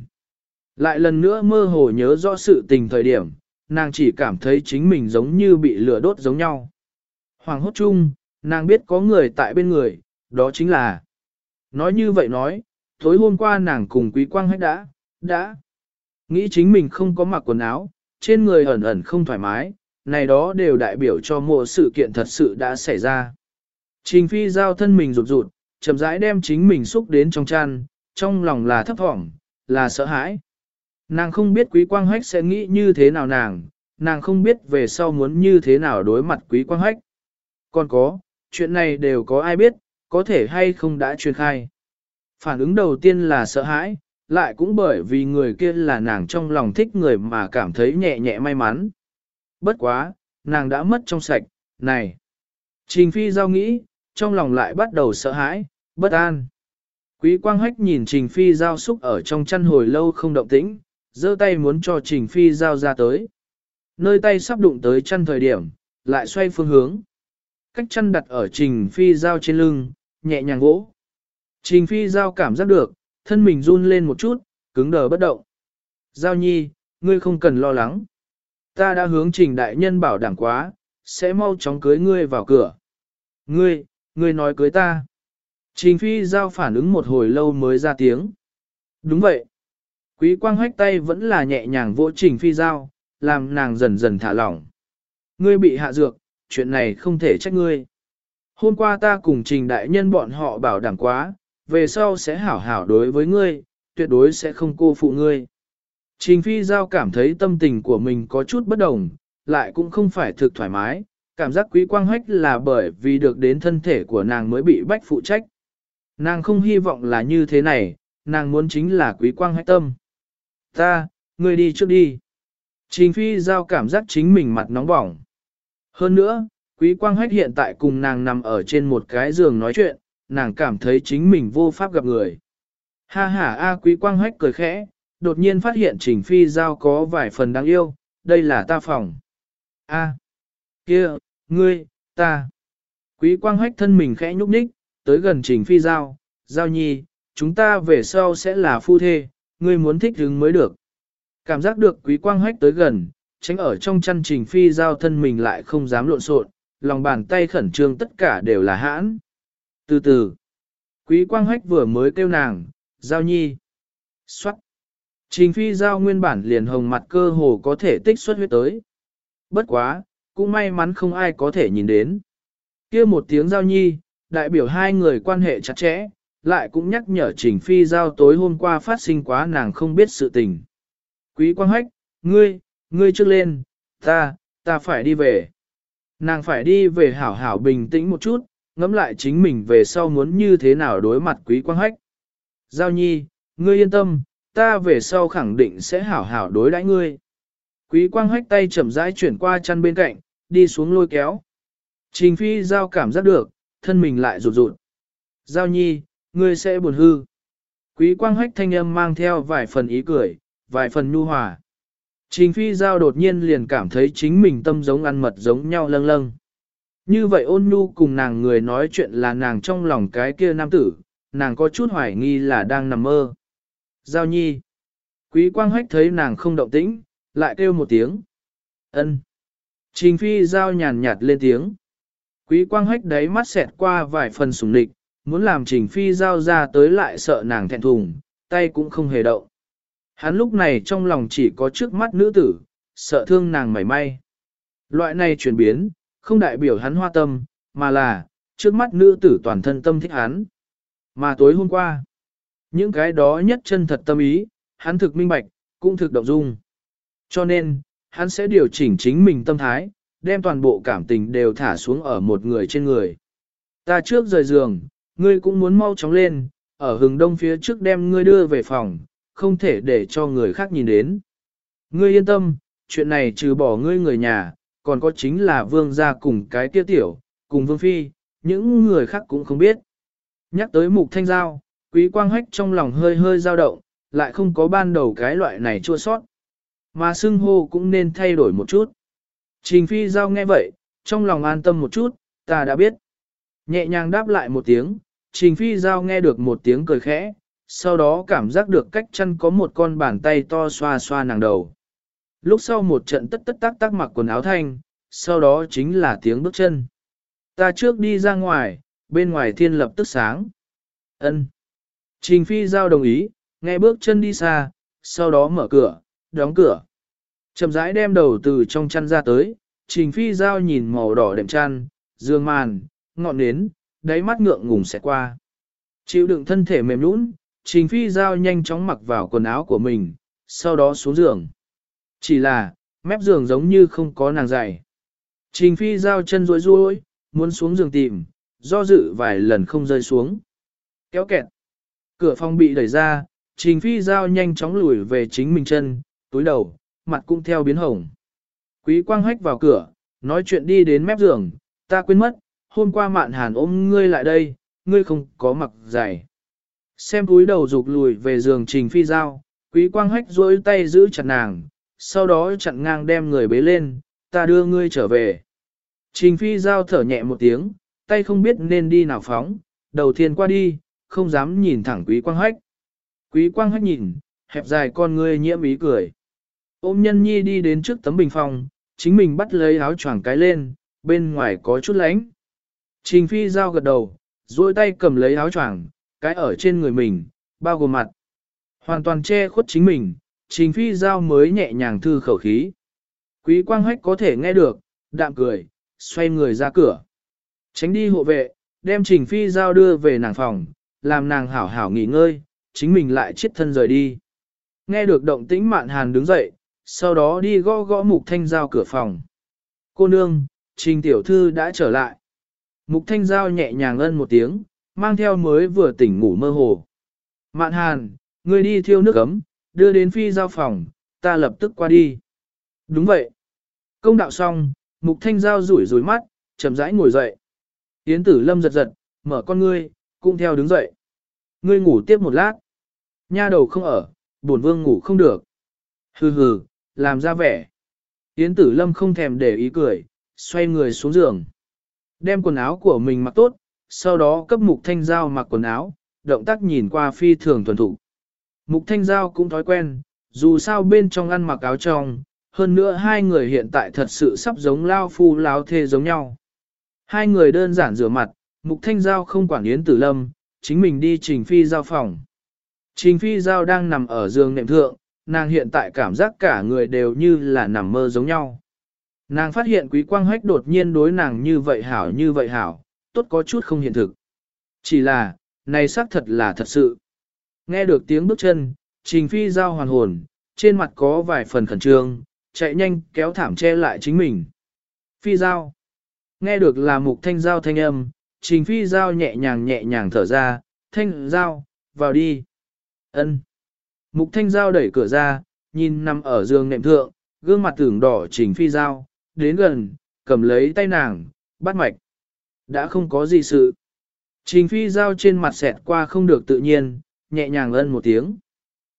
Lại lần nữa mơ hồ nhớ rõ sự tình thời điểm, nàng chỉ cảm thấy chính mình giống như bị lửa đốt giống nhau. Hoàng hốt chung, nàng biết có người tại bên người, đó chính là. Nói như vậy nói, tối hôm qua nàng cùng quý quang hách đã, đã. Nghĩ chính mình không có mặc quần áo, trên người ẩn ẩn không thoải mái, này đó đều đại biểu cho một sự kiện thật sự đã xảy ra. Trình phi giao thân mình rụt rụt, chậm rãi đem chính mình xúc đến trong chăn, trong lòng là thấp thỏm, là sợ hãi. Nàng không biết quý quang hách sẽ nghĩ như thế nào nàng, nàng không biết về sau muốn như thế nào đối mặt quý quang hách. Còn có, chuyện này đều có ai biết, có thể hay không đã truyền khai. Phản ứng đầu tiên là sợ hãi, lại cũng bởi vì người kia là nàng trong lòng thích người mà cảm thấy nhẹ nhẹ may mắn. Bất quá, nàng đã mất trong sạch, này. Trình phi giao nghĩ, trong lòng lại bắt đầu sợ hãi, bất an. Quý quang hách nhìn trình phi giao xúc ở trong chăn hồi lâu không động tĩnh, giơ tay muốn cho trình phi giao ra tới. Nơi tay sắp đụng tới chăn thời điểm, lại xoay phương hướng. Cách chăn đặt ở trình phi giao trên lưng, nhẹ nhàng gỗ. Trình phi giao cảm giác được, thân mình run lên một chút, cứng đờ bất động. Giao nhi, ngươi không cần lo lắng. Ta đã hướng trình đại nhân bảo đảm quá, sẽ mau chóng cưới ngươi vào cửa. Ngươi, ngươi nói cưới ta. Trình phi giao phản ứng một hồi lâu mới ra tiếng. Đúng vậy. Quý quang hách tay vẫn là nhẹ nhàng vỗ trình phi giao, làm nàng dần dần thả lỏng. Ngươi bị hạ dược, chuyện này không thể trách ngươi. Hôm qua ta cùng trình đại nhân bọn họ bảo đảm quá, về sau sẽ hảo hảo đối với ngươi, tuyệt đối sẽ không cô phụ ngươi. Trình phi giao cảm thấy tâm tình của mình có chút bất đồng, lại cũng không phải thực thoải mái, cảm giác quý quang hách là bởi vì được đến thân thể của nàng mới bị bách phụ trách. Nàng không hy vọng là như thế này, nàng muốn chính là quý quang hách tâm. Ta, ngươi đi trước đi. Trình phi giao cảm giác chính mình mặt nóng bỏng. Hơn nữa, quý quang hách hiện tại cùng nàng nằm ở trên một cái giường nói chuyện, nàng cảm thấy chính mình vô pháp gặp người. Ha ha a quý quang hách cười khẽ, đột nhiên phát hiện trình phi giao có vài phần đáng yêu, đây là ta phòng. A, kia, ngươi, ta. Quý quang hách thân mình khẽ nhúc nhích, tới gần trình phi giao, giao nhi, chúng ta về sau sẽ là phu thê, ngươi muốn thích hứng mới được. Cảm giác được quý quang hách tới gần, tránh ở trong chăn trình phi giao thân mình lại không dám lộn xộn, lòng bàn tay khẩn trương tất cả đều là hãn. Từ từ, quý quang hách vừa mới kêu nàng, giao nhi, xoát. Trình phi giao nguyên bản liền hồng mặt cơ hồ có thể tích xuất huyết tới. Bất quá, cũng may mắn không ai có thể nhìn đến. kia một tiếng giao nhi, đại biểu hai người quan hệ chặt chẽ, lại cũng nhắc nhở trình phi giao tối hôm qua phát sinh quá nàng không biết sự tình. Quý quang hách, ngươi, ngươi trước lên, ta, ta phải đi về. Nàng phải đi về hảo hảo bình tĩnh một chút, ngẫm lại chính mình về sau muốn như thế nào đối mặt quý quang hách. Giao nhi, ngươi yên tâm, ta về sau khẳng định sẽ hảo hảo đối đãi ngươi. Quý quang hách tay chậm rãi chuyển qua chăn bên cạnh, đi xuống lôi kéo. Trình phi giao cảm giác được, thân mình lại rụt rụt. Giao nhi, ngươi sẽ buồn hư. Quý quang hách thanh âm mang theo vài phần ý cười, vài phần nhu hòa. Trình phi giao đột nhiên liền cảm thấy chính mình tâm giống ăn mật giống nhau lâng lâng. Như vậy ôn nhu cùng nàng người nói chuyện là nàng trong lòng cái kia nam tử, nàng có chút hoài nghi là đang nằm mơ. Giao nhi. Quý quang hách thấy nàng không động tĩnh, lại kêu một tiếng. ân. Trình phi giao nhàn nhạt lên tiếng. Quý quang hách đấy mắt xẹt qua vài phần sùng địch, muốn làm trình phi giao ra tới lại sợ nàng thẹn thùng, tay cũng không hề động. Hắn lúc này trong lòng chỉ có trước mắt nữ tử, sợ thương nàng mảy may. Loại này chuyển biến, không đại biểu hắn hoa tâm, mà là, trước mắt nữ tử toàn thân tâm thích hắn. Mà tối hôm qua, những cái đó nhất chân thật tâm ý, hắn thực minh bạch, cũng thực động dung. Cho nên, hắn sẽ điều chỉnh chính mình tâm thái, đem toàn bộ cảm tình đều thả xuống ở một người trên người. Ta trước rời giường, ngươi cũng muốn mau chóng lên, ở hừng đông phía trước đem ngươi đưa về phòng, không thể để cho người khác nhìn đến. Ngươi yên tâm, chuyện này trừ bỏ ngươi người nhà, còn có chính là vương gia cùng cái kia tiểu, cùng vương phi, những người khác cũng không biết. Nhắc tới mục thanh giao, quý quang hách trong lòng hơi hơi dao động, lại không có ban đầu cái loại này chua sót. Mà xưng hô cũng nên thay đổi một chút. Trình phi giao nghe vậy, trong lòng an tâm một chút, ta đã biết. Nhẹ nhàng đáp lại một tiếng, trình phi giao nghe được một tiếng cười khẽ, sau đó cảm giác được cách chân có một con bàn tay to xoa xoa nàng đầu. Lúc sau một trận tất tất tác tác mặc quần áo thanh, sau đó chính là tiếng bước chân. Ta trước đi ra ngoài, bên ngoài thiên lập tức sáng. ân Trình phi giao đồng ý, nghe bước chân đi xa, sau đó mở cửa, đóng cửa. Chậm rãi đem đầu từ trong chăn ra tới, trình phi giao nhìn màu đỏ đệm chăn, dương màn, ngọn nến, đáy mắt ngượng ngùng sẽ qua. Chịu đựng thân thể mềm nũng, trình phi giao nhanh chóng mặc vào quần áo của mình, sau đó xuống giường. Chỉ là, mép giường giống như không có nàng dày. Trình phi giao chân rối rối, muốn xuống giường tìm, do dự vài lần không rơi xuống. Kéo kẹt. Cửa phòng bị đẩy ra, trình phi giao nhanh chóng lùi về chính mình chân, túi đầu, mặt cũng theo biến hồng. Quý quang hách vào cửa, nói chuyện đi đến mép giường, ta quên mất, hôm qua mạn hàn ôm ngươi lại đây, ngươi không có mặc giày. Xem túi đầu rụt lùi về giường trình phi giao, quý quang hách duỗi tay giữ chặt nàng, sau đó chặn ngang đem người bế lên, ta đưa ngươi trở về. Trình phi giao thở nhẹ một tiếng, tay không biết nên đi nào phóng, đầu tiên qua đi, không dám nhìn thẳng quý quang hách. Quý quang hách nhìn, hẹp dài con ngươi nhiễm ý cười. Ôm nhân nhi đi đến trước tấm bình phòng, chính mình bắt lấy áo choàng cái lên, bên ngoài có chút lánh. Trình phi giao gật đầu, duỗi tay cầm lấy áo choàng, cái ở trên người mình, bao gồm mặt. Hoàn toàn che khuất chính mình, trình phi giao mới nhẹ nhàng thư khẩu khí. Quý quang hách có thể nghe được, đạm cười, xoay người ra cửa. Tránh đi hộ vệ, đem trình phi giao đưa về nàng phòng, làm nàng hảo hảo nghỉ ngơi, chính mình lại chết thân rời đi. Nghe được động tĩnh mạn hàn đứng dậy, sau đó đi gõ gõ mục thanh giao cửa phòng. Cô nương, trình tiểu thư đã trở lại. Mục thanh giao nhẹ nhàng ân một tiếng, mang theo mới vừa tỉnh ngủ mơ hồ. Mạn hàn, người đi thiêu nước ấm, đưa đến phi giao phòng, ta lập tức qua đi. Đúng vậy. Công đạo xong, mục thanh giao rủi rủi mắt, chậm rãi ngồi dậy. Yến tử lâm giật giật, mở con ngươi, cũng theo đứng dậy. Ngươi ngủ tiếp một lát. Nha đầu không ở, bổn vương ngủ không được. Hừ hừ, làm ra vẻ. Yến tử lâm không thèm để ý cười, xoay người xuống giường. Đem quần áo của mình mặc tốt, sau đó cấp mục thanh giao mặc quần áo, động tác nhìn qua phi thường thuần thủ. Mục thanh giao cũng thói quen, dù sao bên trong ăn mặc áo trong, hơn nữa hai người hiện tại thật sự sắp giống lao phu láo thê giống nhau. Hai người đơn giản rửa mặt, mục thanh giao không quản yến tử lâm, chính mình đi trình phi giao phòng. Trình phi giao đang nằm ở giường nệm thượng, nàng hiện tại cảm giác cả người đều như là nằm mơ giống nhau. Nàng phát hiện quý quang hách đột nhiên đối nàng như vậy hảo như vậy hảo, tốt có chút không hiện thực. Chỉ là, này xác thật là thật sự. Nghe được tiếng bước chân, trình phi giao hoàn hồn, trên mặt có vài phần khẩn trương, chạy nhanh kéo thảm che lại chính mình. Phi giao. Nghe được là mục thanh giao thanh âm, trình phi giao nhẹ nhàng nhẹ nhàng thở ra, thanh giao, vào đi. ân Mục thanh giao đẩy cửa ra, nhìn nằm ở giường nệm thượng, gương mặt tưởng đỏ trình phi giao, đến gần, cầm lấy tay nàng, bắt mạch. Đã không có gì sự. Trình phi giao trên mặt xẹt qua không được tự nhiên, nhẹ nhàng ân một tiếng.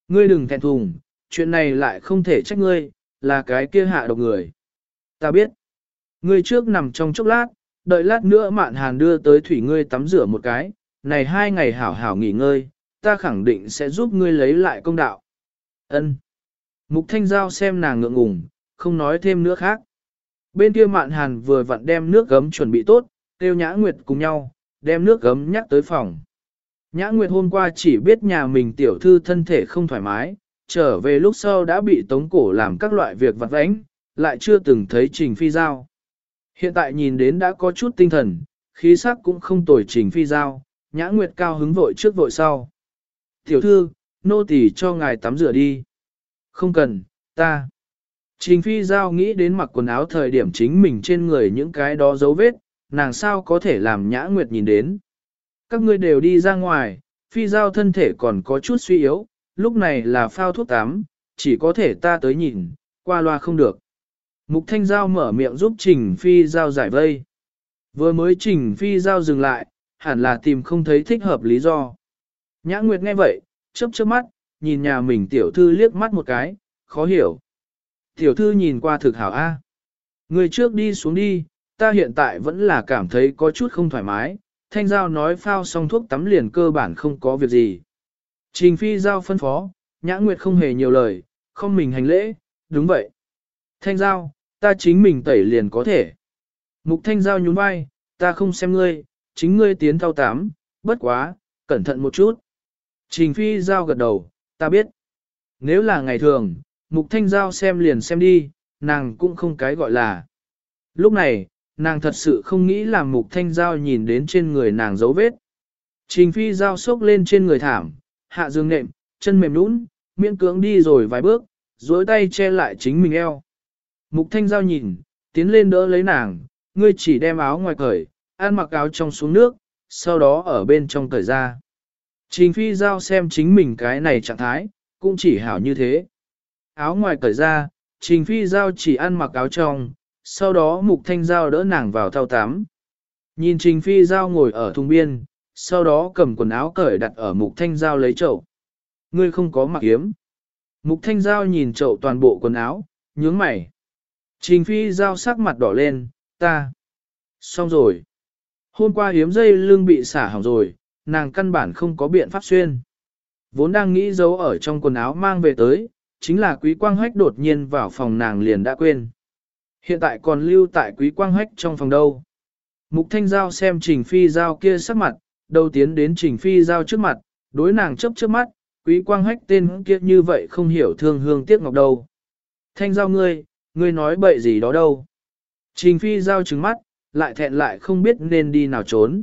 Ngươi đừng thẹn thùng, chuyện này lại không thể trách ngươi, là cái kia hạ độc người. Ta biết. Ngươi trước nằm trong chốc lát, đợi lát nữa mạn hàn đưa tới thủy ngươi tắm rửa một cái, này hai ngày hảo hảo nghỉ ngơi, ta khẳng định sẽ giúp ngươi lấy lại công đạo. Ân. Mục thanh giao xem nàng ngượng ngùng, không nói thêm nữa khác. Bên kia mạn hàn vừa vặn đem nước gấm chuẩn bị tốt, tiêu nhã nguyệt cùng nhau, đem nước gấm nhắc tới phòng. Nhã nguyệt hôm qua chỉ biết nhà mình tiểu thư thân thể không thoải mái, trở về lúc sau đã bị tống cổ làm các loại việc vặt vãnh, lại chưa từng thấy trình phi giao. Hiện tại nhìn đến đã có chút tinh thần, khí sắc cũng không tồi trình phi giao, nhã nguyệt cao hứng vội trước vội sau. Tiểu thư, nô tỳ cho ngài tắm rửa đi. Không cần, ta. Trình phi giao nghĩ đến mặc quần áo thời điểm chính mình trên người những cái đó dấu vết, nàng sao có thể làm nhã nguyệt nhìn đến. Các ngươi đều đi ra ngoài, phi giao thân thể còn có chút suy yếu, lúc này là phao thuốc tắm, chỉ có thể ta tới nhìn, qua loa không được. Mục thanh giao mở miệng giúp trình phi giao giải vây. Vừa mới trình phi giao dừng lại, hẳn là tìm không thấy thích hợp lý do. Nhã Nguyệt nghe vậy, chớp chớp mắt, nhìn nhà mình tiểu thư liếc mắt một cái, khó hiểu. Tiểu thư nhìn qua thực hảo A. Người trước đi xuống đi, ta hiện tại vẫn là cảm thấy có chút không thoải mái, thanh giao nói phao xong thuốc tắm liền cơ bản không có việc gì. Trình phi giao phân phó, nhã nguyệt không hề nhiều lời, không mình hành lễ, đúng vậy. Thanh giao, ta chính mình tẩy liền có thể. Mục thanh giao nhún vai, ta không xem ngươi, chính ngươi tiến thao tám, bất quá, cẩn thận một chút. Trình phi giao gật đầu, ta biết. Nếu là ngày thường, mục thanh giao xem liền xem đi, nàng cũng không cái gọi là. Lúc này, nàng thật sự không nghĩ làm mục thanh giao nhìn đến trên người nàng dấu vết. Trình phi giao sốc lên trên người thảm, hạ dương nệm, chân mềm nũng, miễn cưỡng đi rồi vài bước, dối tay che lại chính mình eo. Mục thanh giao nhìn, tiến lên đỡ lấy nàng, ngươi chỉ đem áo ngoài cởi, ăn mặc áo trong xuống nước, sau đó ở bên trong cởi ra. Trình phi giao xem chính mình cái này trạng thái, cũng chỉ hảo như thế. Áo ngoài cởi ra, trình phi giao chỉ ăn mặc áo trong, sau đó mục thanh giao đỡ nàng vào thao tắm. Nhìn trình phi giao ngồi ở thùng biên, sau đó cầm quần áo cởi đặt ở mục thanh giao lấy chậu. Ngươi không có mặc kiếm. Mục thanh giao nhìn chậu toàn bộ quần áo, nhướng mày. Trình phi giao sắc mặt đỏ lên, ta. Xong rồi. Hôm qua hiếm dây lưng bị xả hỏng rồi, nàng căn bản không có biện pháp xuyên. Vốn đang nghĩ giấu ở trong quần áo mang về tới, chính là quý quang hách đột nhiên vào phòng nàng liền đã quên. Hiện tại còn lưu tại quý quang hách trong phòng đâu. Mục thanh giao xem trình phi giao kia sắc mặt, đầu tiến đến trình phi giao trước mặt, đối nàng chấp trước mắt, quý quang hách tên kia như vậy không hiểu thương hương tiếc ngọc đâu. Thanh giao ngươi, ngươi nói bậy gì đó đâu. Trình phi giao trứng mắt, lại thẹn lại không biết nên đi nào trốn.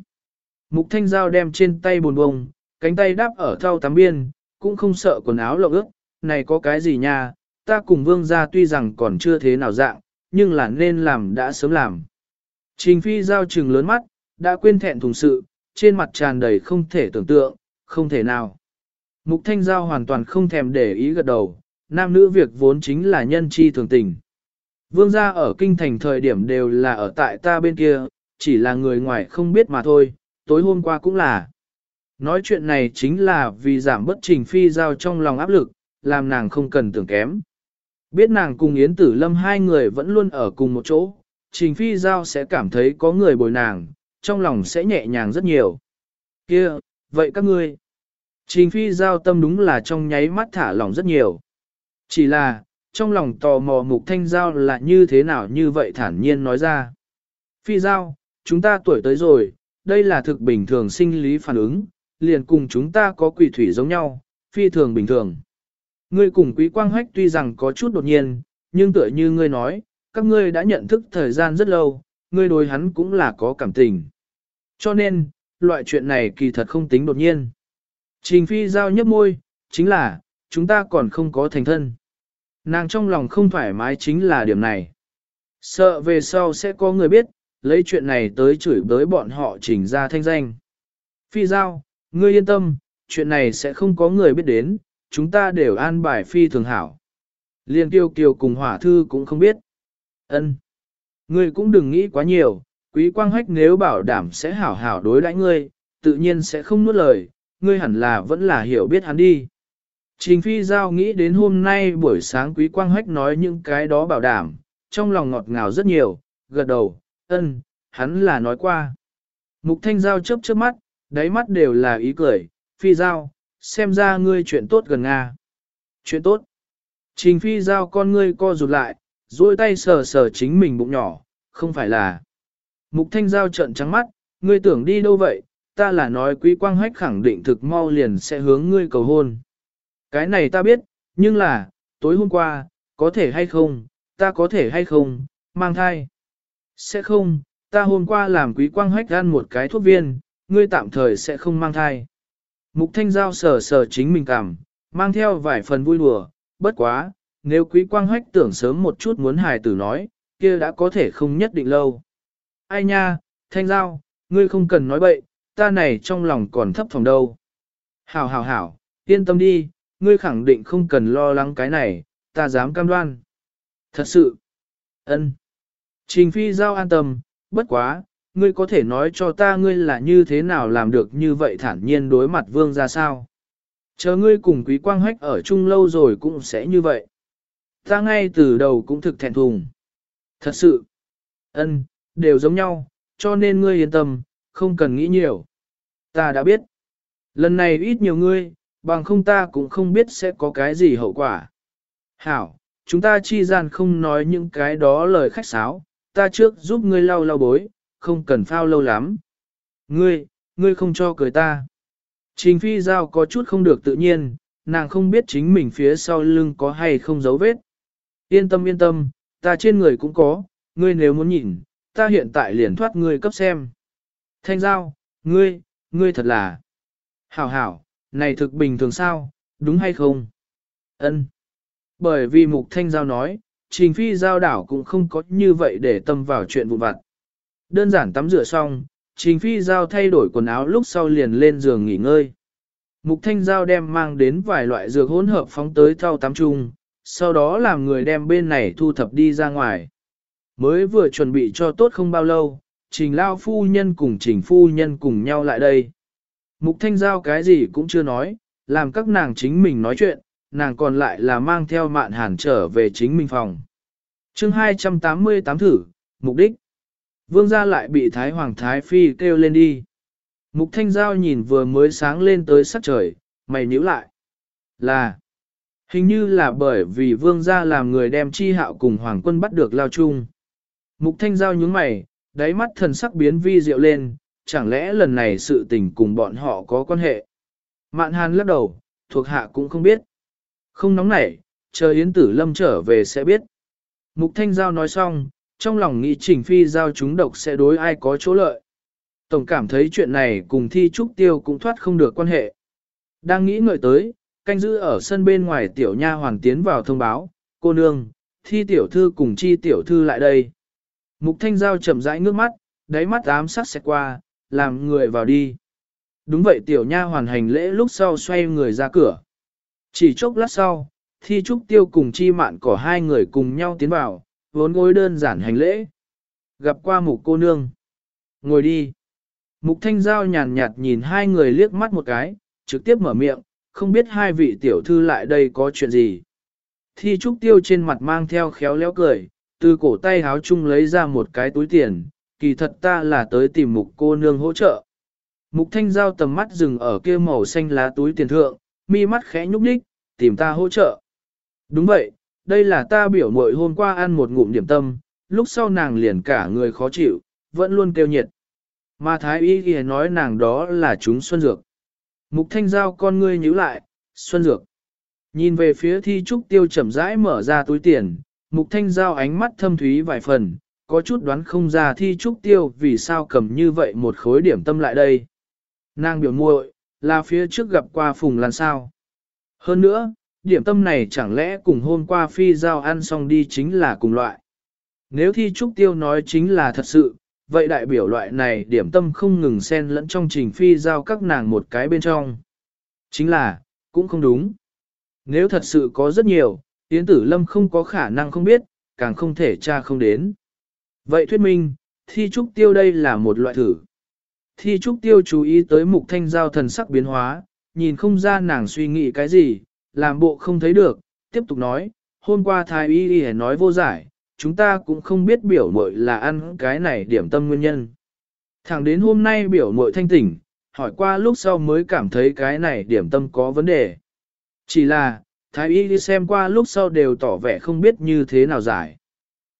Mục thanh giao đem trên tay buồn bông, cánh tay đáp ở thau tắm biên, cũng không sợ quần áo lộng ướt, này có cái gì nha, ta cùng vương gia tuy rằng còn chưa thế nào dạng, nhưng là nên làm đã sớm làm. Trình phi giao trừng lớn mắt, đã quên thẹn thùng sự, trên mặt tràn đầy không thể tưởng tượng, không thể nào. Mục thanh giao hoàn toàn không thèm để ý gật đầu, nam nữ việc vốn chính là nhân chi thường tình. Vương gia ở kinh thành thời điểm đều là ở tại ta bên kia, chỉ là người ngoài không biết mà thôi, tối hôm qua cũng là. Nói chuyện này chính là vì giảm bất trình phi giao trong lòng áp lực, làm nàng không cần tưởng kém. Biết nàng cùng Yến Tử Lâm hai người vẫn luôn ở cùng một chỗ, trình phi giao sẽ cảm thấy có người bồi nàng, trong lòng sẽ nhẹ nhàng rất nhiều. kia vậy các ngươi. Trình phi giao tâm đúng là trong nháy mắt thả lỏng rất nhiều. Chỉ là, trong lòng tò mò mục thanh giao là như thế nào như vậy thản nhiên nói ra. Phi giao, chúng ta tuổi tới rồi, đây là thực bình thường sinh lý phản ứng, liền cùng chúng ta có quỷ thủy giống nhau, phi thường bình thường. Ngươi cùng quý quang hách tuy rằng có chút đột nhiên, nhưng tựa như ngươi nói, các ngươi đã nhận thức thời gian rất lâu, ngươi đối hắn cũng là có cảm tình. Cho nên, loại chuyện này kỳ thật không tính đột nhiên. Trình phi giao nhấp môi, chính là, chúng ta còn không có thành thân. Nàng trong lòng không thoải mái chính là điểm này. Sợ về sau sẽ có người biết, lấy chuyện này tới chửi bới bọn họ chỉnh ra thanh danh. Phi giao, ngươi yên tâm, chuyện này sẽ không có người biết đến, chúng ta đều an bài phi thường hảo. Liên tiêu kiều cùng hỏa thư cũng không biết. ân Ngươi cũng đừng nghĩ quá nhiều, quý quang hách nếu bảo đảm sẽ hảo hảo đối đãi ngươi, tự nhiên sẽ không nuốt lời, ngươi hẳn là vẫn là hiểu biết hắn đi. Trình phi giao nghĩ đến hôm nay buổi sáng quý quang hách nói những cái đó bảo đảm, trong lòng ngọt ngào rất nhiều, gật đầu, ân, hắn là nói qua. Mục thanh giao chớp chớp mắt, đáy mắt đều là ý cười, phi giao, xem ra ngươi chuyện tốt gần Nga. Chuyện tốt. Trình phi giao con ngươi co rụt lại, duỗi tay sờ sờ chính mình bụng nhỏ, không phải là. Mục thanh giao trợn trắng mắt, ngươi tưởng đi đâu vậy, ta là nói quý quang hách khẳng định thực mau liền sẽ hướng ngươi cầu hôn. Cái này ta biết, nhưng là, tối hôm qua, có thể hay không, ta có thể hay không, mang thai. Sẽ không, ta hôm qua làm quý quang hách ăn một cái thuốc viên, ngươi tạm thời sẽ không mang thai. Mục thanh giao sờ sờ chính mình cảm, mang theo vài phần vui đùa, bất quá, nếu quý quang hách tưởng sớm một chút muốn hài tử nói, kia đã có thể không nhất định lâu. Ai nha, thanh giao, ngươi không cần nói bậy, ta này trong lòng còn thấp phòng đâu. Hảo hảo hảo, yên tâm đi, ngươi khẳng định không cần lo lắng cái này, ta dám cam đoan. Thật sự, ân. Trình phi giao an tâm, bất quá, ngươi có thể nói cho ta ngươi là như thế nào làm được như vậy thản nhiên đối mặt vương ra sao. Chờ ngươi cùng quý quang hách ở chung lâu rồi cũng sẽ như vậy. Ta ngay từ đầu cũng thực thẹn thùng. Thật sự, ân, đều giống nhau, cho nên ngươi yên tâm, không cần nghĩ nhiều. Ta đã biết. Lần này ít nhiều ngươi, bằng không ta cũng không biết sẽ có cái gì hậu quả. Hảo, chúng ta chi gian không nói những cái đó lời khách sáo, ta trước giúp ngươi lau lau bối, không cần phao lâu lắm. Ngươi, ngươi không cho cười ta. Trình phi giao có chút không được tự nhiên, nàng không biết chính mình phía sau lưng có hay không dấu vết. Yên tâm yên tâm, ta trên người cũng có, ngươi nếu muốn nhìn, ta hiện tại liền thoát ngươi cấp xem. Thanh giao, ngươi, ngươi thật là. Hảo hảo, này thực bình thường sao, đúng hay không? Ân. Bởi vì mục thanh giao nói, trình phi giao đảo cũng không có như vậy để tâm vào chuyện vụn vặt. Đơn giản tắm rửa xong, trình phi giao thay đổi quần áo lúc sau liền lên giường nghỉ ngơi. Mục thanh giao đem mang đến vài loại dược hỗn hợp phóng tới thau tắm chung, sau đó làm người đem bên này thu thập đi ra ngoài. Mới vừa chuẩn bị cho tốt không bao lâu, trình lao phu nhân cùng trình phu nhân cùng nhau lại đây. Mục thanh giao cái gì cũng chưa nói, làm các nàng chính mình nói chuyện, nàng còn lại là mang theo mạn hàn trở về chính mình phòng. chương 288 thử, mục đích. Vương gia lại bị Thái Hoàng Thái Phi kêu lên đi. Mục thanh giao nhìn vừa mới sáng lên tới sắc trời, mày nhíu lại. Là, hình như là bởi vì vương gia làm người đem chi hạo cùng hoàng quân bắt được lao chung. Mục thanh giao nhướng mày, đáy mắt thần sắc biến vi diệu lên, chẳng lẽ lần này sự tình cùng bọn họ có quan hệ. Mạn hàn lắc đầu, thuộc hạ cũng không biết. Không nóng nảy, chờ Yến Tử Lâm trở về sẽ biết. Mục Thanh Giao nói xong, trong lòng nghĩ Trình Phi giao chúng độc sẽ đối ai có chỗ lợi. Tổng cảm thấy chuyện này cùng thi trúc tiêu cũng thoát không được quan hệ. Đang nghĩ ngợi tới, canh giữ ở sân bên ngoài tiểu nha hoàng tiến vào thông báo, cô nương, thi tiểu thư cùng chi tiểu thư lại đây. Mục thanh giao chậm rãi ngước mắt, đáy mắt ám sắc sẽ qua, làm người vào đi. Đúng vậy tiểu nha hoàn hành lễ lúc sau xoay người ra cửa. Chỉ chốc lát sau, thi trúc tiêu cùng chi mạn cỏ hai người cùng nhau tiến vào, vốn gối đơn giản hành lễ. Gặp qua mục cô nương. Ngồi đi. Mục thanh giao nhàn nhạt nhìn hai người liếc mắt một cái, trực tiếp mở miệng, không biết hai vị tiểu thư lại đây có chuyện gì. Thi trúc tiêu trên mặt mang theo khéo léo cười, từ cổ tay háo chung lấy ra một cái túi tiền, kỳ thật ta là tới tìm mục cô nương hỗ trợ. Mục thanh giao tầm mắt dừng ở kia màu xanh lá túi tiền thượng, mi mắt khẽ nhúc nhích, tìm ta hỗ trợ. Đúng vậy, đây là ta biểu mội hôm qua ăn một ngụm điểm tâm, lúc sau nàng liền cả người khó chịu, vẫn luôn kêu nhiệt. Mà thái y ghi nói nàng đó là chúng xuân dược. Mục thanh giao con ngươi nhíu lại, xuân dược. Nhìn về phía thi trúc tiêu chậm rãi mở ra túi tiền, mục thanh giao ánh mắt thâm thúy vài phần, có chút đoán không ra thi trúc tiêu vì sao cầm như vậy một khối điểm tâm lại đây. Nàng biểu muội là phía trước gặp qua phùng lan sao. Hơn nữa, điểm tâm này chẳng lẽ cùng hôm qua phi giao ăn xong đi chính là cùng loại. Nếu thi trúc tiêu nói chính là thật sự, vậy đại biểu loại này điểm tâm không ngừng xen lẫn trong trình phi giao các nàng một cái bên trong. Chính là, cũng không đúng. Nếu thật sự có rất nhiều, Yến Tử Lâm không có khả năng không biết, càng không thể tra không đến. Vậy thuyết minh, thi trúc tiêu đây là một loại thử. Thi trúc tiêu chú ý tới mục thanh giao thần sắc biến hóa, nhìn không ra nàng suy nghĩ cái gì, làm bộ không thấy được, tiếp tục nói, hôm qua thái y y nói vô giải, chúng ta cũng không biết biểu mội là ăn cái này điểm tâm nguyên nhân. Thẳng đến hôm nay biểu mội thanh tỉnh, hỏi qua lúc sau mới cảm thấy cái này điểm tâm có vấn đề. Chỉ là, thái y đi xem qua lúc sau đều tỏ vẻ không biết như thế nào giải.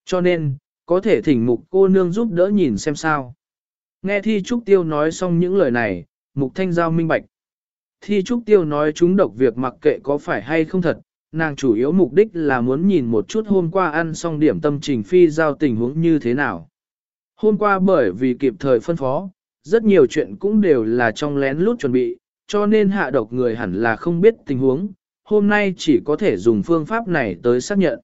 Cho nên, có thể thỉnh mục cô nương giúp đỡ nhìn xem sao. Nghe Thi Trúc Tiêu nói xong những lời này, mục thanh giao minh bạch. Thi Trúc Tiêu nói chúng độc việc mặc kệ có phải hay không thật, nàng chủ yếu mục đích là muốn nhìn một chút hôm qua ăn xong điểm tâm trình phi giao tình huống như thế nào. Hôm qua bởi vì kịp thời phân phó, rất nhiều chuyện cũng đều là trong lén lút chuẩn bị, cho nên hạ độc người hẳn là không biết tình huống, hôm nay chỉ có thể dùng phương pháp này tới xác nhận.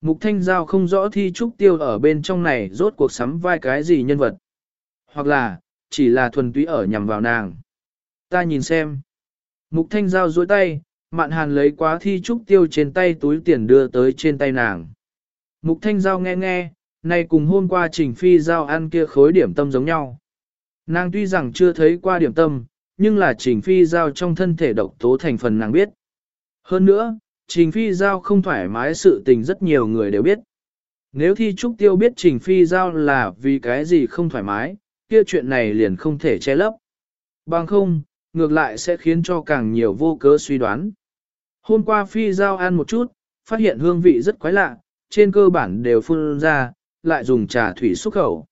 Mục Thanh Giao không rõ thi trúc tiêu ở bên trong này rốt cuộc sắm vai cái gì nhân vật. Hoặc là, chỉ là thuần túy ở nhằm vào nàng. Ta nhìn xem. Mục Thanh Giao duỗi tay, Mạn hàn lấy quá thi trúc tiêu trên tay túi tiền đưa tới trên tay nàng. Mục thanh giao nghe nghe, nay cùng hôm qua trình phi giao ăn kia khối điểm tâm giống nhau. Nàng tuy rằng chưa thấy qua điểm tâm, nhưng là trình phi giao trong thân thể độc tố thành phần nàng biết. Hơn nữa, trình phi giao không thoải mái sự tình rất nhiều người đều biết. Nếu thi trúc tiêu biết trình phi giao là vì cái gì không thoải mái, kia chuyện này liền không thể che lấp. Bằng không, ngược lại sẽ khiến cho càng nhiều vô cớ suy đoán. Hôm qua phi giao ăn một chút, phát hiện hương vị rất quái lạ, trên cơ bản đều phun ra, lại dùng trà thủy xúc khẩu.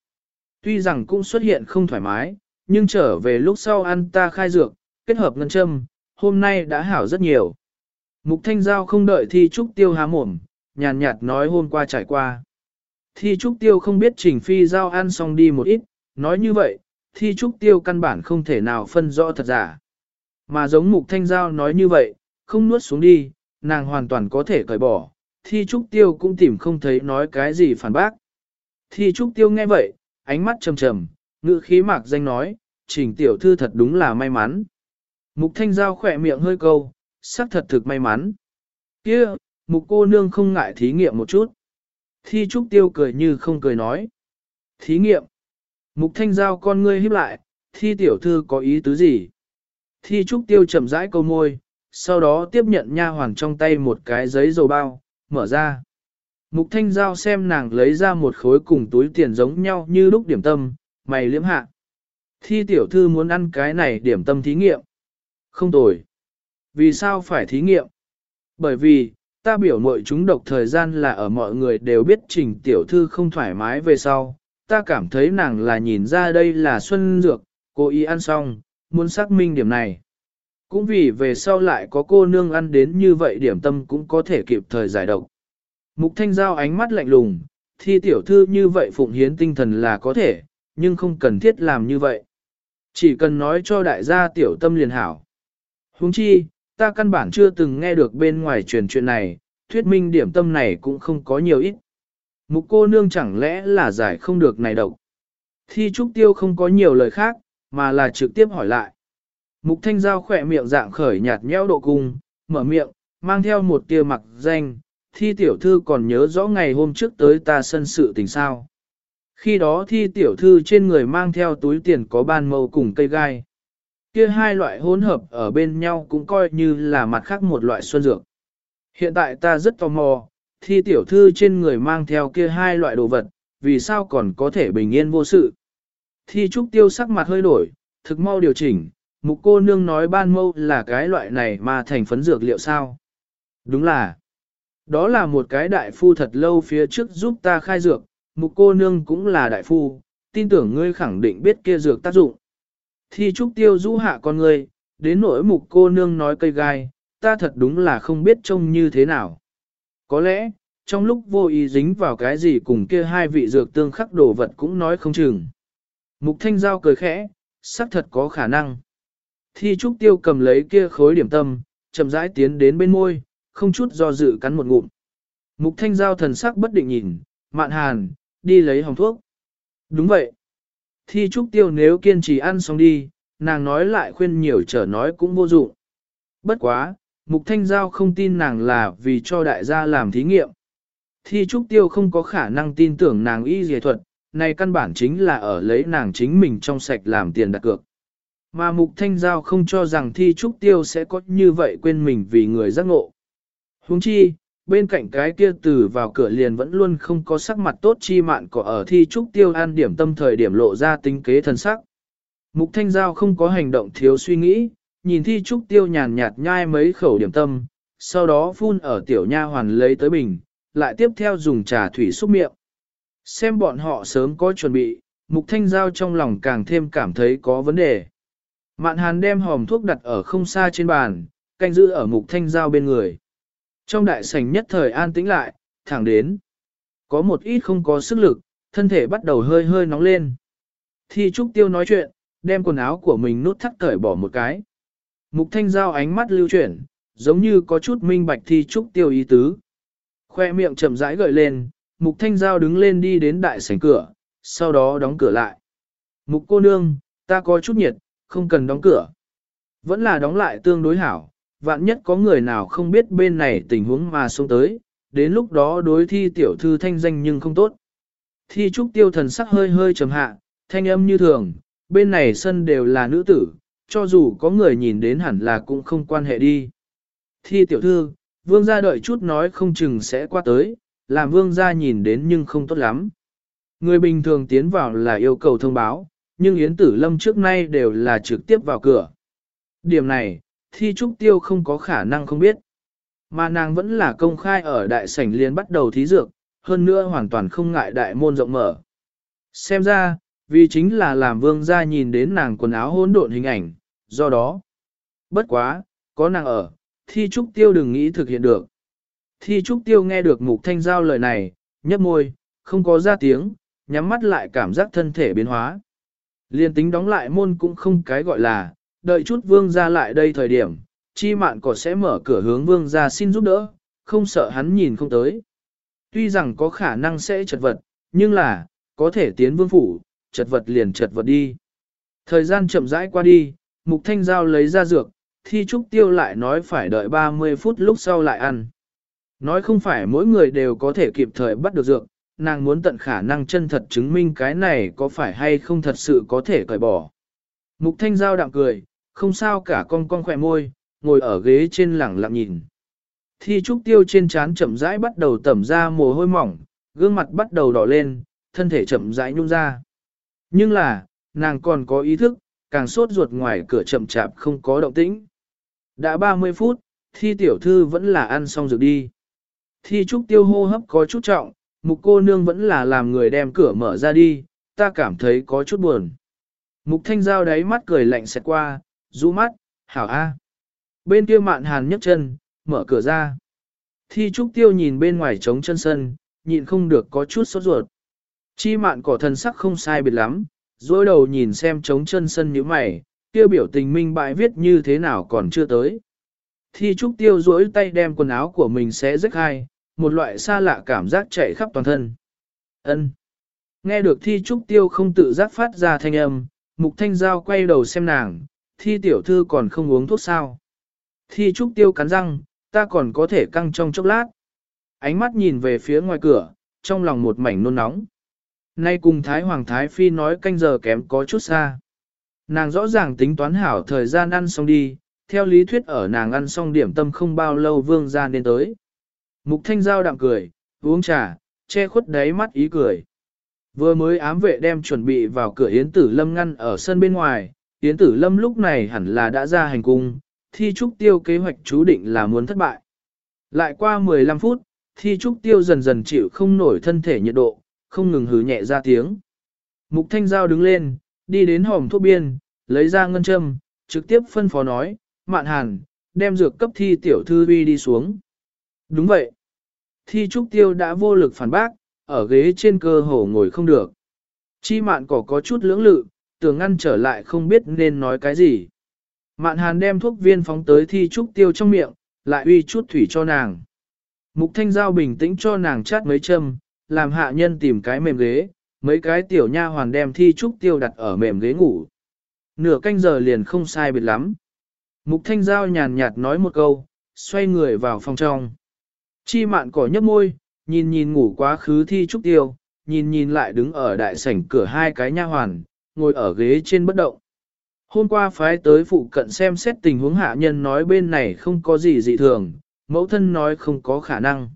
Tuy rằng cũng xuất hiện không thoải mái, nhưng trở về lúc sau ăn ta khai dược, kết hợp ngân châm, hôm nay đã hảo rất nhiều. Mục thanh giao không đợi thi trúc tiêu há mồm, nhàn nhạt nói hôm qua trải qua. Thi trúc tiêu không biết trình phi giao ăn xong đi một ít, nói như vậy, thi trúc tiêu căn bản không thể nào phân rõ thật giả. Mà giống mục thanh giao nói như vậy, không nuốt xuống đi, nàng hoàn toàn có thể cởi bỏ, thi trúc tiêu cũng tìm không thấy nói cái gì phản bác. Thi trúc tiêu nghe vậy, ánh mắt trầm trầm, ngữ khí mạc danh nói, trình tiểu thư thật đúng là may mắn. Mục thanh giao khỏe miệng hơi câu, xác thật thực may mắn. kia mục cô nương không ngại thí nghiệm một chút. Thi trúc tiêu cười như không cười nói. Thí nghiệm. Mục thanh giao con ngươi híp lại, thi tiểu thư có ý tứ gì? Thi trúc tiêu chậm rãi câu môi, sau đó tiếp nhận nha hoàn trong tay một cái giấy dầu bao, mở ra. Mục thanh giao xem nàng lấy ra một khối cùng túi tiền giống nhau như lúc điểm tâm, mày liếm hạ. Thi tiểu thư muốn ăn cái này điểm tâm thí nghiệm. Không tồi. Vì sao phải thí nghiệm? Bởi vì, ta biểu mội chúng độc thời gian là ở mọi người đều biết trình tiểu thư không thoải mái về sau. Ta cảm thấy nàng là nhìn ra đây là xuân dược, cô ý ăn xong, muốn xác minh điểm này. Cũng vì về sau lại có cô nương ăn đến như vậy điểm tâm cũng có thể kịp thời giải độc. Mục thanh giao ánh mắt lạnh lùng, thi tiểu thư như vậy phụng hiến tinh thần là có thể, nhưng không cần thiết làm như vậy. Chỉ cần nói cho đại gia tiểu tâm liền hảo. Huống chi, ta căn bản chưa từng nghe được bên ngoài truyền chuyện này, thuyết minh điểm tâm này cũng không có nhiều ít. Mục cô nương chẳng lẽ là giải không được này độc. Thi trúc tiêu không có nhiều lời khác, mà là trực tiếp hỏi lại. Mục thanh giao khỏe miệng dạng khởi nhạt nhẽo độ cung, mở miệng, mang theo một tia mặc danh, thi tiểu thư còn nhớ rõ ngày hôm trước tới ta sân sự tình sao. Khi đó thi tiểu thư trên người mang theo túi tiền có ban màu cùng cây gai. Kia hai loại hỗn hợp ở bên nhau cũng coi như là mặt khác một loại xuân dược. Hiện tại ta rất tò mò, thi tiểu thư trên người mang theo kia hai loại đồ vật, vì sao còn có thể bình yên vô sự. Thi trúc tiêu sắc mặt hơi đổi, thực mau điều chỉnh, mục cô nương nói ban mâu là cái loại này mà thành phấn dược liệu sao. Đúng là, đó là một cái đại phu thật lâu phía trước giúp ta khai dược, mục cô nương cũng là đại phu, tin tưởng ngươi khẳng định biết kia dược tác dụng. Thi trúc tiêu rũ hạ con ngươi, đến nỗi mục cô nương nói cây gai, ta thật đúng là không biết trông như thế nào. Có lẽ, trong lúc vô ý dính vào cái gì cùng kia hai vị dược tương khắc đồ vật cũng nói không chừng. Mục thanh giao cười khẽ, xác thật có khả năng. Thi trúc tiêu cầm lấy kia khối điểm tâm, chậm rãi tiến đến bên môi, không chút do dự cắn một ngụm. Mục thanh giao thần sắc bất định nhìn, mạn hàn, đi lấy hồng thuốc. Đúng vậy. Thi trúc tiêu nếu kiên trì ăn xong đi, nàng nói lại khuyên nhiều trở nói cũng vô dụng. Bất quá, mục thanh giao không tin nàng là vì cho đại gia làm thí nghiệm. Thi trúc tiêu không có khả năng tin tưởng nàng y dề thuật, này căn bản chính là ở lấy nàng chính mình trong sạch làm tiền đặt cược. Mà mục thanh giao không cho rằng thi trúc tiêu sẽ có như vậy quên mình vì người giác ngộ. Huống chi, bên cạnh cái kia từ vào cửa liền vẫn luôn không có sắc mặt tốt chi mạn có ở thi trúc tiêu an điểm tâm thời điểm lộ ra tính kế thần sắc. Mục thanh giao không có hành động thiếu suy nghĩ, nhìn thi trúc tiêu nhàn nhạt nhai mấy khẩu điểm tâm, sau đó phun ở tiểu nha hoàn lấy tới bình, lại tiếp theo dùng trà thủy xúc miệng. Xem bọn họ sớm có chuẩn bị, mục thanh giao trong lòng càng thêm cảm thấy có vấn đề. Mạn hàn đem hòm thuốc đặt ở không xa trên bàn, canh giữ ở mục thanh giao bên người. Trong đại sảnh nhất thời an tĩnh lại, thẳng đến. Có một ít không có sức lực, thân thể bắt đầu hơi hơi nóng lên. Thi Trúc Tiêu nói chuyện, đem quần áo của mình nút thắt cởi bỏ một cái. Mục thanh giao ánh mắt lưu chuyển, giống như có chút minh bạch Thi Trúc Tiêu ý tứ. Khoe miệng chậm rãi gợi lên, Mục thanh giao đứng lên đi đến đại sảnh cửa, sau đó đóng cửa lại. Mục cô nương, ta có chút nhiệt, không cần đóng cửa. Vẫn là đóng lại tương đối hảo, vạn nhất có người nào không biết bên này tình huống mà xông tới, đến lúc đó đối thi tiểu thư thanh danh nhưng không tốt. Thi trúc tiêu thần sắc hơi hơi trầm hạ, thanh âm như thường, bên này sân đều là nữ tử, cho dù có người nhìn đến hẳn là cũng không quan hệ đi. Thi tiểu thư, vương gia đợi chút nói không chừng sẽ qua tới, làm vương gia nhìn đến nhưng không tốt lắm. Người bình thường tiến vào là yêu cầu thông báo, nhưng Yến Tử Lâm trước nay đều là trực tiếp vào cửa. Điểm này, thi trúc tiêu không có khả năng không biết. Mà nàng vẫn là công khai ở đại sảnh liên bắt đầu thí dược, hơn nữa hoàn toàn không ngại đại môn rộng mở. Xem ra, vì chính là làm vương gia nhìn đến nàng quần áo hỗn độn hình ảnh, do đó. Bất quá, có nàng ở, thi trúc tiêu đừng nghĩ thực hiện được. Thi trúc tiêu nghe được mục thanh giao lời này, nhấp môi, không có ra tiếng, nhắm mắt lại cảm giác thân thể biến hóa. Liên tính đóng lại môn cũng không cái gọi là, đợi chút vương ra lại đây thời điểm, chi mạn cỏ sẽ mở cửa hướng vương ra xin giúp đỡ, không sợ hắn nhìn không tới. Tuy rằng có khả năng sẽ chật vật, nhưng là, có thể tiến vương phủ, chật vật liền chật vật đi. Thời gian chậm rãi qua đi, mục thanh giao lấy ra dược, thi trúc tiêu lại nói phải đợi 30 phút lúc sau lại ăn. Nói không phải mỗi người đều có thể kịp thời bắt được dược, nàng muốn tận khả năng chân thật chứng minh cái này có phải hay không thật sự có thể cởi bỏ. Mục thanh giao đạm cười, không sao cả con con khỏe môi, ngồi ở ghế trên lẳng lặng nhìn. Thi trúc tiêu trên trán chậm rãi bắt đầu tẩm ra mồ hôi mỏng, gương mặt bắt đầu đỏ lên, thân thể chậm rãi nhung ra. Nhưng là, nàng còn có ý thức, càng sốt ruột ngoài cửa chậm chạp không có động tĩnh. Đã 30 phút, thi tiểu thư vẫn là ăn xong rồi đi. Thi trúc tiêu hô hấp có chút trọng, mục cô nương vẫn là làm người đem cửa mở ra đi, ta cảm thấy có chút buồn. Mục thanh giao đáy mắt cười lạnh xẹt qua, rũ mắt, hảo a. Bên kia mạn hàn nhấc chân, mở cửa ra. Thi trúc tiêu nhìn bên ngoài trống chân sân, nhịn không được có chút sốt ruột. Chi mạn cỏ thần sắc không sai biệt lắm, dối đầu nhìn xem trống chân sân như mày, tiêu biểu tình minh bại viết như thế nào còn chưa tới. Thi trúc tiêu dối tay đem quần áo của mình sẽ rách hai, một loại xa lạ cảm giác chạy khắp toàn thân. ân Nghe được thi trúc tiêu không tự giác phát ra thanh âm, mục thanh giao quay đầu xem nàng, thi tiểu thư còn không uống thuốc sao. Thi trúc tiêu cắn răng, ta còn có thể căng trong chốc lát. Ánh mắt nhìn về phía ngoài cửa, trong lòng một mảnh nôn nóng. Nay cùng Thái Hoàng Thái Phi nói canh giờ kém có chút xa. Nàng rõ ràng tính toán hảo thời gian ăn xong đi, theo lý thuyết ở nàng ăn xong điểm tâm không bao lâu vương ra nên tới. Mục thanh giao đạm cười, uống trà, che khuất đáy mắt ý cười. Vừa mới ám vệ đem chuẩn bị vào cửa Yến Tử Lâm ngăn ở sân bên ngoài, Yến Tử Lâm lúc này hẳn là đã ra hành cung, thi trúc tiêu kế hoạch chú định là muốn thất bại. Lại qua 15 phút, thi trúc tiêu dần dần chịu không nổi thân thể nhiệt độ, không ngừng hứ nhẹ ra tiếng. Mục Thanh Giao đứng lên, đi đến hòm thuốc biên, lấy ra ngân châm, trực tiếp phân phó nói, mạn hàn, đem dược cấp thi tiểu thư vi đi xuống. Đúng vậy. Thi trúc tiêu đã vô lực phản bác, ở ghế trên cơ hồ ngồi không được. Chi mạn cỏ có chút lưỡng lự, tưởng ngăn trở lại không biết nên nói cái gì. Mạn hàn đem thuốc viên phóng tới thi trúc tiêu trong miệng, lại uy chút thủy cho nàng. Mục thanh giao bình tĩnh cho nàng chát mấy châm, làm hạ nhân tìm cái mềm ghế, mấy cái tiểu nha hoàn đem thi trúc tiêu đặt ở mềm ghế ngủ. Nửa canh giờ liền không sai biệt lắm. Mục thanh giao nhàn nhạt nói một câu, xoay người vào phòng trong. Chi mạn cỏ nhấp môi, nhìn nhìn ngủ quá khứ thi trúc tiêu, nhìn nhìn lại đứng ở đại sảnh cửa hai cái nha hoàn, ngồi ở ghế trên bất động. Hôm qua phái tới phụ cận xem xét tình huống hạ nhân nói bên này không có gì dị thường, mẫu thân nói không có khả năng.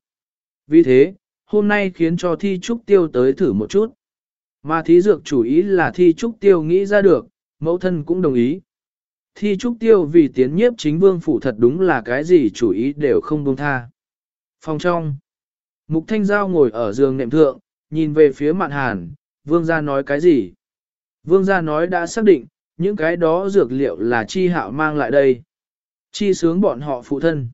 Vì thế, hôm nay khiến cho thi trúc tiêu tới thử một chút. Mà thí dược chủ ý là thi trúc tiêu nghĩ ra được, mẫu thân cũng đồng ý. Thi trúc tiêu vì tiến nhiếp chính vương phủ thật đúng là cái gì chủ ý đều không buông tha. Phòng trong, Mục Thanh Giao ngồi ở giường nệm thượng, nhìn về phía mạn hàn, vương gia nói cái gì? Vương gia nói đã xác định, những cái đó dược liệu là chi hạo mang lại đây. Chi sướng bọn họ phụ thân.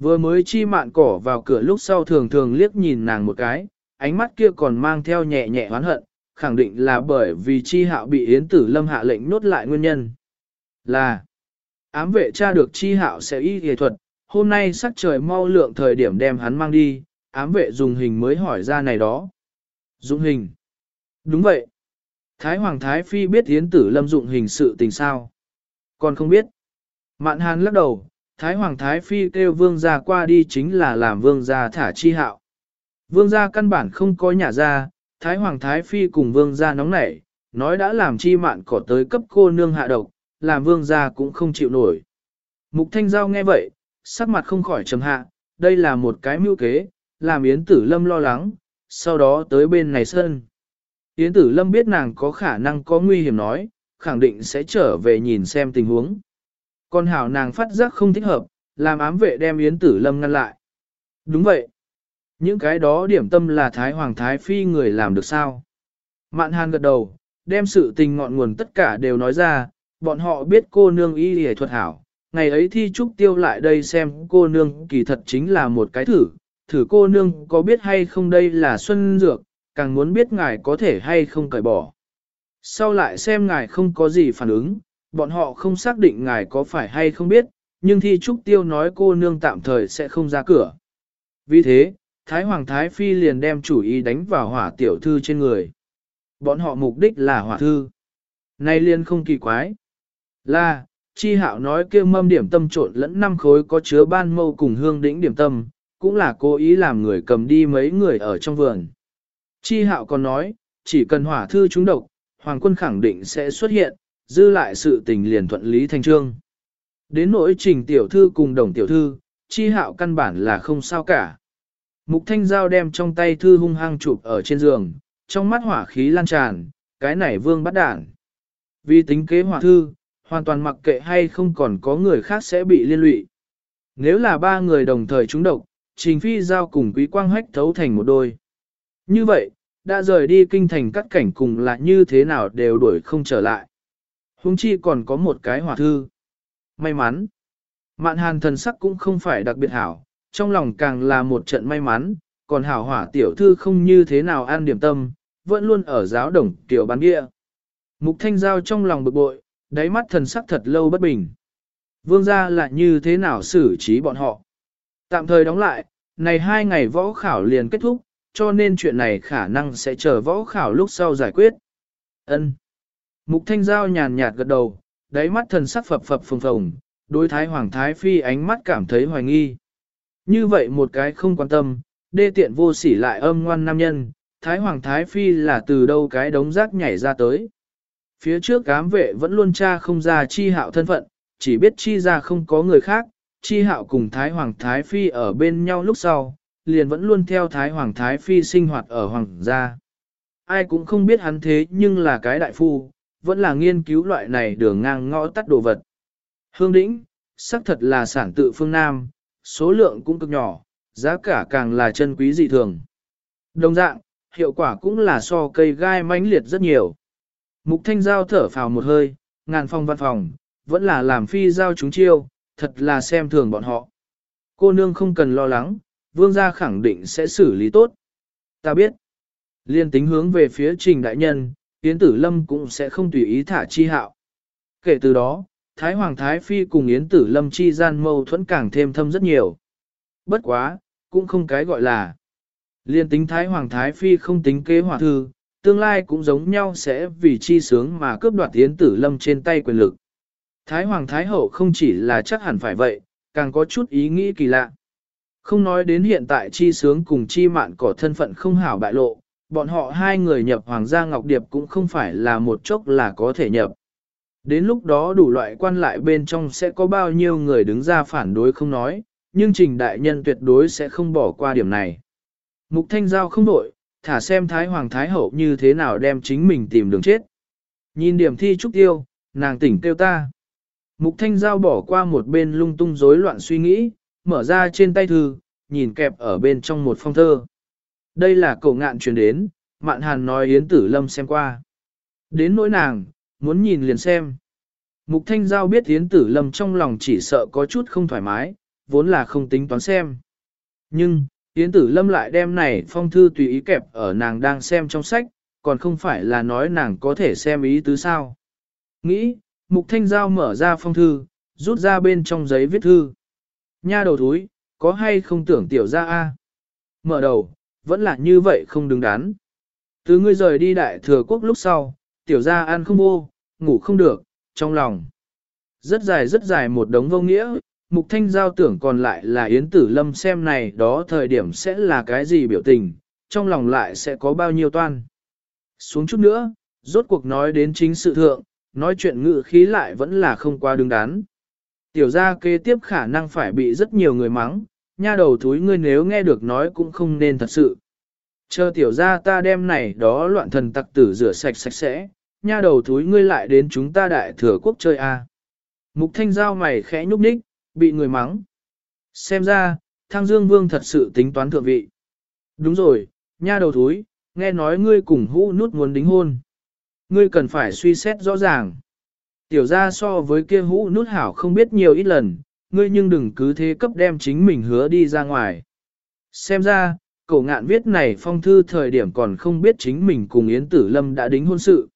Vừa mới chi mạn cỏ vào cửa lúc sau thường thường liếc nhìn nàng một cái, ánh mắt kia còn mang theo nhẹ nhẹ oán hận, khẳng định là bởi vì chi hạo bị yến tử lâm hạ lệnh nốt lại nguyên nhân. Là, ám vệ cha được chi hạo sẽ y nghệ thuật, hôm nay sắc trời mau lượng thời điểm đem hắn mang đi, ám vệ dùng hình mới hỏi ra này đó. Dụng hình. Đúng vậy. Thái Hoàng Thái Phi biết Yến Tử Lâm dụng hình sự tình sao. Còn không biết. Mạn Hàn lắc đầu, Thái Hoàng Thái Phi kêu vương gia qua đi chính là làm vương gia thả chi hạo. Vương gia căn bản không có nhà ra, Thái Hoàng Thái Phi cùng vương gia nóng nảy, nói đã làm chi mạn cỏ tới cấp cô nương hạ độc, làm vương gia cũng không chịu nổi. Mục Thanh Giao nghe vậy, sắc mặt không khỏi trầm hạ, đây là một cái mưu kế, làm Yến Tử Lâm lo lắng, sau đó tới bên này sân. Yến Tử Lâm biết nàng có khả năng có nguy hiểm nói, khẳng định sẽ trở về nhìn xem tình huống. Còn hảo nàng phát giác không thích hợp, làm ám vệ đem Yến Tử Lâm ngăn lại. Đúng vậy. Những cái đó điểm tâm là Thái Hoàng Thái Phi người làm được sao? Mạn Hàn gật đầu, đem sự tình ngọn nguồn tất cả đều nói ra, bọn họ biết cô nương y hề thuật hảo. Ngày ấy thi trúc tiêu lại đây xem cô nương kỳ thật chính là một cái thử, thử cô nương có biết hay không đây là xuân dược, càng muốn biết ngài có thể hay không cởi bỏ. Sau lại xem ngài không có gì phản ứng, bọn họ không xác định ngài có phải hay không biết, nhưng thi trúc tiêu nói cô nương tạm thời sẽ không ra cửa. Vì thế, Thái Hoàng Thái Phi liền đem chủ ý đánh vào hỏa tiểu thư trên người. Bọn họ mục đích là hỏa thư. Nay liên không kỳ quái. Là, chi hạo nói kêu mâm điểm tâm trộn lẫn năm khối có chứa ban mâu cùng hương đỉnh điểm tâm, cũng là cố ý làm người cầm đi mấy người ở trong vườn. Chi hạo còn nói, chỉ cần hỏa thư trúng độc, hoàng quân khẳng định sẽ xuất hiện, dư lại sự tình liền thuận lý thành trương. Đến nỗi trình tiểu thư cùng đồng tiểu thư, chi hạo căn bản là không sao cả. Mục thanh giao đem trong tay thư hung hăng chụp ở trên giường, trong mắt hỏa khí lan tràn, cái này vương bắt đản. Vì tính kế hỏa thư, hoàn toàn mặc kệ hay không còn có người khác sẽ bị liên lụy. Nếu là ba người đồng thời trúng độc, trình phi giao cùng quý quang hách thấu thành một đôi. Như vậy, đã rời đi kinh thành cắt cảnh cùng là như thế nào đều đuổi không trở lại. Huống chi còn có một cái hỏa thư. May mắn. Mạn hàn thần sắc cũng không phải đặc biệt hảo, trong lòng càng là một trận may mắn, còn hảo hỏa tiểu thư không như thế nào an điểm tâm, vẫn luôn ở giáo đồng tiểu bán địa. Mục thanh giao trong lòng bực bội, đáy mắt thần sắc thật lâu bất bình. Vương gia là như thế nào xử trí bọn họ. Tạm thời đóng lại, này hai ngày võ khảo liền kết thúc, cho nên chuyện này khả năng sẽ chờ võ khảo lúc sau giải quyết. Ân. Mục thanh giao nhàn nhạt gật đầu, đáy mắt thần sắc phập phập phồng phồng, đối thái hoàng thái phi ánh mắt cảm thấy hoài nghi. Như vậy một cái không quan tâm, đê tiện vô sỉ lại âm ngoan nam nhân, thái hoàng thái phi là từ đâu cái đống rác nhảy ra tới. Phía trước cám vệ vẫn luôn tra không ra chi hạo thân phận, chỉ biết chi ra không có người khác, chi hạo cùng thái hoàng thái phi ở bên nhau lúc sau, liền vẫn luôn theo thái hoàng thái phi sinh hoạt ở hoàng gia. Ai cũng không biết hắn thế nhưng là cái đại phu, vẫn là nghiên cứu loại này đường ngang ngõ tắt đồ vật. Hương đĩnh, xác thật là sản tự phương Nam, số lượng cũng cực nhỏ, giá cả càng là chân quý dị thường. Đồng dạng, hiệu quả cũng là so cây gai mãnh liệt rất nhiều. Mục thanh giao thở phào một hơi, ngàn phong văn phòng, vẫn là làm phi giao chúng chiêu, thật là xem thường bọn họ. Cô nương không cần lo lắng, vương gia khẳng định sẽ xử lý tốt. Ta biết, liên tính hướng về phía trình đại nhân, Yến Tử Lâm cũng sẽ không tùy ý thả chi hạo. Kể từ đó, Thái Hoàng Thái Phi cùng Yến Tử Lâm chi gian mâu thuẫn càng thêm thâm rất nhiều. Bất quá, cũng không cái gọi là. Liên tính Thái Hoàng Thái Phi không tính kế hòa thư, tương lai cũng giống nhau sẽ vì chi sướng mà cướp đoạt Yến Tử Lâm trên tay quyền lực. Thái Hoàng Thái Hậu không chỉ là chắc hẳn phải vậy, càng có chút ý nghĩ kỳ lạ. Không nói đến hiện tại chi sướng cùng chi mạn có thân phận không hảo bại lộ, bọn họ hai người nhập Hoàng gia Ngọc Điệp cũng không phải là một chốc là có thể nhập. Đến lúc đó đủ loại quan lại bên trong sẽ có bao nhiêu người đứng ra phản đối không nói, nhưng trình đại nhân tuyệt đối sẽ không bỏ qua điểm này. Mục Thanh Giao không đổi, thả xem Thái Hoàng Thái Hậu như thế nào đem chính mình tìm đường chết. Nhìn điểm thi trúc tiêu, nàng tỉnh kêu ta. Mục Thanh Giao bỏ qua một bên lung tung rối loạn suy nghĩ, mở ra trên tay thư, nhìn kẹp ở bên trong một phong thơ. Đây là cổ ngạn truyền đến, Mạn Hàn nói Yến Tử Lâm xem qua. Đến nỗi nàng, muốn nhìn liền xem. Mục Thanh Giao biết Yến Tử Lâm trong lòng chỉ sợ có chút không thoải mái, vốn là không tính toán xem. Nhưng, Yến Tử Lâm lại đem này phong thư tùy ý kẹp ở nàng đang xem trong sách, còn không phải là nói nàng có thể xem ý tứ sao. Nghĩ, Mục Thanh Giao mở ra phong thư, rút ra bên trong giấy viết thư. Nha đầu túi, có hay không tưởng tiểu ra a? Mở đầu, vẫn là như vậy không đứng đắn. Từ ngươi rời đi đại thừa quốc lúc sau, tiểu gia ăn không vô, ngủ không được, trong lòng. Rất dài rất dài một đống vô nghĩa, mục thanh giao tưởng còn lại là Yến Tử Lâm xem này đó thời điểm sẽ là cái gì biểu tình, trong lòng lại sẽ có bao nhiêu toan. Xuống chút nữa, rốt cuộc nói đến chính sự thượng, nói chuyện ngự khí lại vẫn là không qua đứng đắn. Tiểu gia kế tiếp khả năng phải bị rất nhiều người mắng, nha đầu thúi ngươi nếu nghe được nói cũng không nên thật sự. Chờ tiểu gia ta đem này đó loạn thần tặc tử rửa sạch sạch sẽ, nha đầu thúi ngươi lại đến chúng ta đại thừa quốc chơi a. À. Mục thanh giao mày khẽ nhúc nhích, bị người mắng. Xem ra, thang dương vương thật sự tính toán thượng vị. Đúng rồi, nha đầu thúi, nghe nói ngươi cùng hũ nút muốn đính hôn. Ngươi cần phải suy xét rõ ràng. Tiểu ra so với kia hũ nút hảo không biết nhiều ít lần, ngươi nhưng đừng cứ thế cấp đem chính mình hứa đi ra ngoài. Xem ra, cổ ngạn viết này phong thư thời điểm còn không biết chính mình cùng Yến Tử Lâm đã đính hôn sự.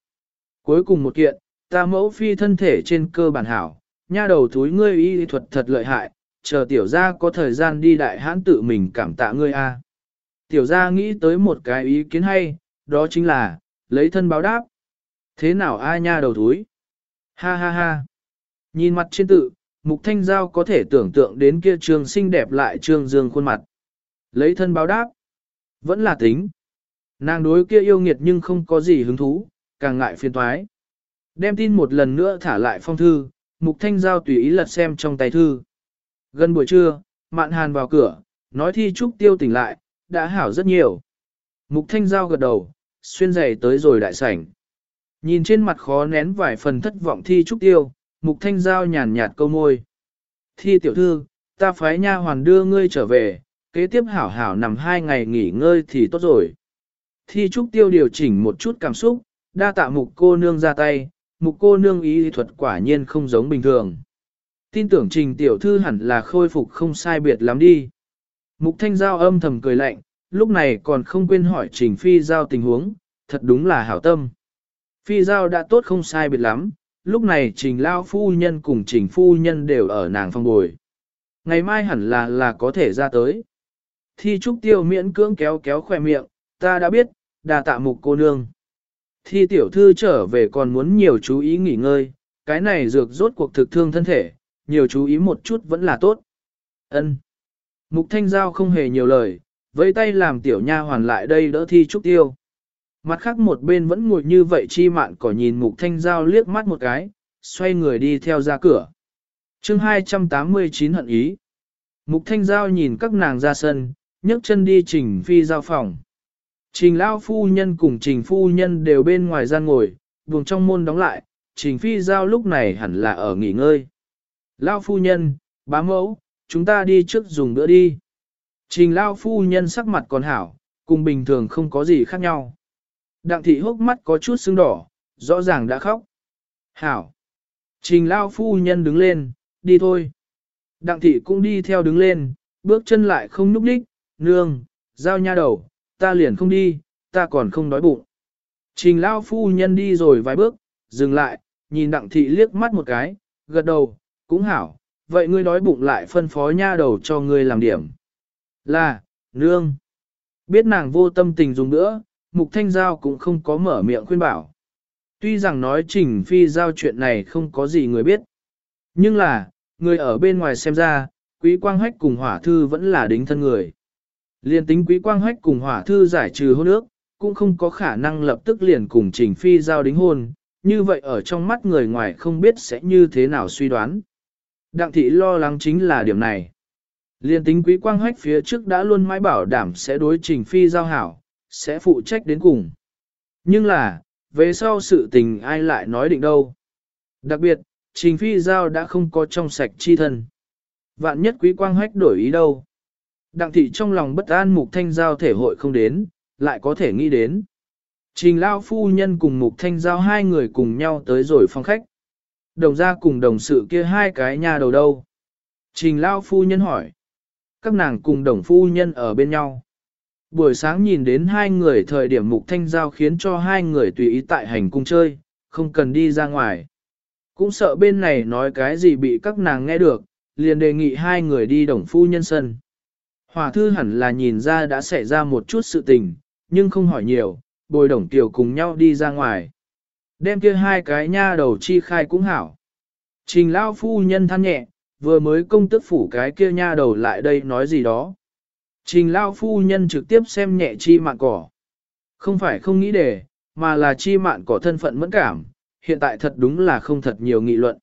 Cuối cùng một kiện, ta mẫu phi thân thể trên cơ bản hảo, nha đầu túi ngươi y thuật thật lợi hại, chờ tiểu gia có thời gian đi đại hãn tự mình cảm tạ ngươi a. Tiểu gia nghĩ tới một cái ý kiến hay, đó chính là, lấy thân báo đáp. Thế nào ai nha đầu túi? Ha ha ha. Nhìn mặt trên tự, Mục Thanh Giao có thể tưởng tượng đến kia trường xinh đẹp lại trương dương khuôn mặt. Lấy thân báo đáp. Vẫn là tính. Nàng đối kia yêu nghiệt nhưng không có gì hứng thú, càng ngại phiền toái. Đem tin một lần nữa thả lại phong thư, Mục Thanh Giao tùy ý lật xem trong tay thư. Gần buổi trưa, Mạn Hàn vào cửa, nói thi trúc tiêu tỉnh lại, đã hảo rất nhiều. Mục Thanh Giao gật đầu, xuyên giày tới rồi đại sảnh. Nhìn trên mặt khó nén vài phần thất vọng thi trúc tiêu, Mục Thanh Giao nhàn nhạt câu môi. Thi tiểu thư, ta phái nha hoàn đưa ngươi trở về, kế tiếp hảo hảo nằm hai ngày nghỉ ngơi thì tốt rồi. Thi trúc tiêu điều chỉnh một chút cảm xúc, đa tạ mục cô nương ra tay, mục cô nương ý thuật quả nhiên không giống bình thường. tin tưởng trình tiểu thư hẳn là khôi phục không sai biệt lắm đi. Mục thanh giao âm thầm cười lạnh, lúc này còn không quên hỏi trình phi giao tình huống, thật đúng là hảo tâm. Phi giao đã tốt không sai biệt lắm, lúc này trình lao phu nhân cùng trình phu nhân đều ở nàng phong bồi. Ngày mai hẳn là là có thể ra tới. Thi trúc tiêu miễn cưỡng kéo kéo khỏe miệng, ta đã biết, đà tạ mục cô nương. Thi tiểu thư trở về còn muốn nhiều chú ý nghỉ ngơi, cái này dược rốt cuộc thực thương thân thể, nhiều chú ý một chút vẫn là tốt. Ân. Mục thanh giao không hề nhiều lời, với tay làm tiểu nha hoàn lại đây đỡ thi trúc tiêu. Mặt khác một bên vẫn ngồi như vậy chi mạn cỏ nhìn mục thanh giao liếc mắt một cái, xoay người đi theo ra cửa. chương 289 hận ý. Mục thanh giao nhìn các nàng ra sân, nhấc chân đi trình phi giao phòng. Trình lao phu nhân cùng trình phu nhân đều bên ngoài gian ngồi, buồng trong môn đóng lại, trình phi giao lúc này hẳn là ở nghỉ ngơi. Lao phu nhân, bá mẫu, chúng ta đi trước dùng bữa đi. Trình lao phu nhân sắc mặt còn hảo, cùng bình thường không có gì khác nhau. Đặng thị hốc mắt có chút sưng đỏ, rõ ràng đã khóc. Hảo. Trình lao phu nhân đứng lên, đi thôi. Đặng thị cũng đi theo đứng lên, bước chân lại không núp đích, nương, giao nha đầu, ta liền không đi, ta còn không đói bụng. Trình lao phu nhân đi rồi vài bước, dừng lại, nhìn đặng thị liếc mắt một cái, gật đầu, cũng hảo, vậy ngươi đói bụng lại phân phó nha đầu cho ngươi làm điểm. Là, nương. Biết nàng vô tâm tình dùng nữa, mục thanh giao cũng không có mở miệng khuyên bảo. Tuy rằng nói trình phi giao chuyện này không có gì người biết. Nhưng là, người ở bên ngoài xem ra, quý quang hách cùng hỏa thư vẫn là đính thân người. Liên tính quý quang hách cùng hỏa thư giải trừ hôn ước, cũng không có khả năng lập tức liền cùng trình phi giao đính hôn, như vậy ở trong mắt người ngoài không biết sẽ như thế nào suy đoán. Đặng thị lo lắng chính là điểm này. Liên tính quý quang hách phía trước đã luôn mãi bảo đảm sẽ đối trình phi giao hảo, sẽ phụ trách đến cùng. Nhưng là, về sau sự tình ai lại nói định đâu. Đặc biệt, trình phi giao đã không có trong sạch chi thân. Vạn nhất quý quang hách đổi ý đâu. Đặng thị trong lòng bất an mục thanh giao thể hội không đến, lại có thể nghĩ đến. Trình lao phu nhân cùng mục thanh giao hai người cùng nhau tới rồi phòng khách. Đồng ra cùng đồng sự kia hai cái nhà đầu đâu. Trình lao phu nhân hỏi. Các nàng cùng đồng phu nhân ở bên nhau. Buổi sáng nhìn đến hai người thời điểm mục thanh giao khiến cho hai người tùy ý tại hành cung chơi, không cần đi ra ngoài. Cũng sợ bên này nói cái gì bị các nàng nghe được, liền đề nghị hai người đi đồng phu nhân sân. Hòa thư hẳn là nhìn ra đã xảy ra một chút sự tình, nhưng không hỏi nhiều, bồi đồng tiểu cùng nhau đi ra ngoài. Đem kia hai cái nha đầu chi khai cũng hảo. Trình lao phu nhân than nhẹ, vừa mới công tức phủ cái kia nha đầu lại đây nói gì đó. Trình lao phu nhân trực tiếp xem nhẹ chi mạn cỏ. Không phải không nghĩ để, mà là chi mạn cỏ thân phận mẫn cảm, hiện tại thật đúng là không thật nhiều nghị luận.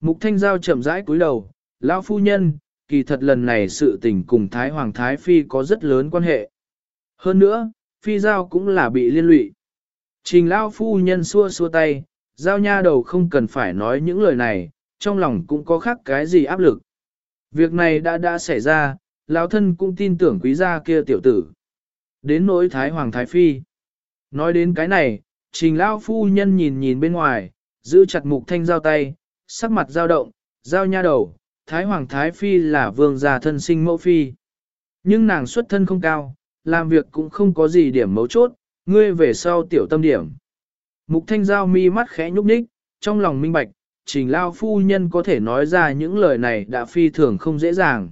Mục thanh giao chậm rãi cúi đầu, lao phu nhân, kỳ thật lần này sự tình cùng Thái Hoàng Thái Phi có rất lớn quan hệ. Hơn nữa, Phi Giao cũng là bị liên lụy. Trình Lao phu nhân xua xua tay, Giao nha đầu không cần phải nói những lời này, trong lòng cũng có khác cái gì áp lực. Việc này đã đã xảy ra, Lão thân cũng tin tưởng quý gia kia tiểu tử. Đến nỗi Thái Hoàng Thái Phi. Nói đến cái này, Trình lão phu nhân nhìn nhìn bên ngoài, giữ chặt mục thanh giao tay, sắc mặt dao động, giao nha đầu, Thái Hoàng Thái Phi là vương gia thân sinh mẫu phi. Nhưng nàng xuất thân không cao, làm việc cũng không có gì điểm mấu chốt, ngươi về sau tiểu tâm điểm. Mục thanh giao mi mắt khẽ nhúc nhích, trong lòng minh bạch, trình lao phu nhân có thể nói ra những lời này đã phi thường không dễ dàng.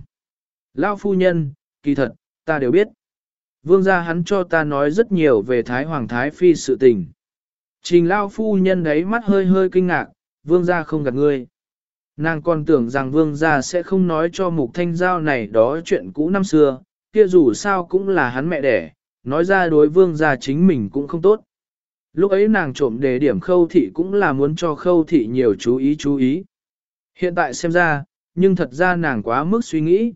Lao phu nhân, kỳ thật, ta đều biết. Vương gia hắn cho ta nói rất nhiều về Thái Hoàng Thái Phi sự tình. Trình lao phu nhân đấy mắt hơi hơi kinh ngạc, vương gia không gạt ngươi. Nàng còn tưởng rằng vương gia sẽ không nói cho mục thanh giao này đó chuyện cũ năm xưa, kia dù sao cũng là hắn mẹ đẻ, nói ra đối vương gia chính mình cũng không tốt. Lúc ấy nàng trộm đề điểm khâu thị cũng là muốn cho khâu thị nhiều chú ý chú ý. Hiện tại xem ra, nhưng thật ra nàng quá mức suy nghĩ.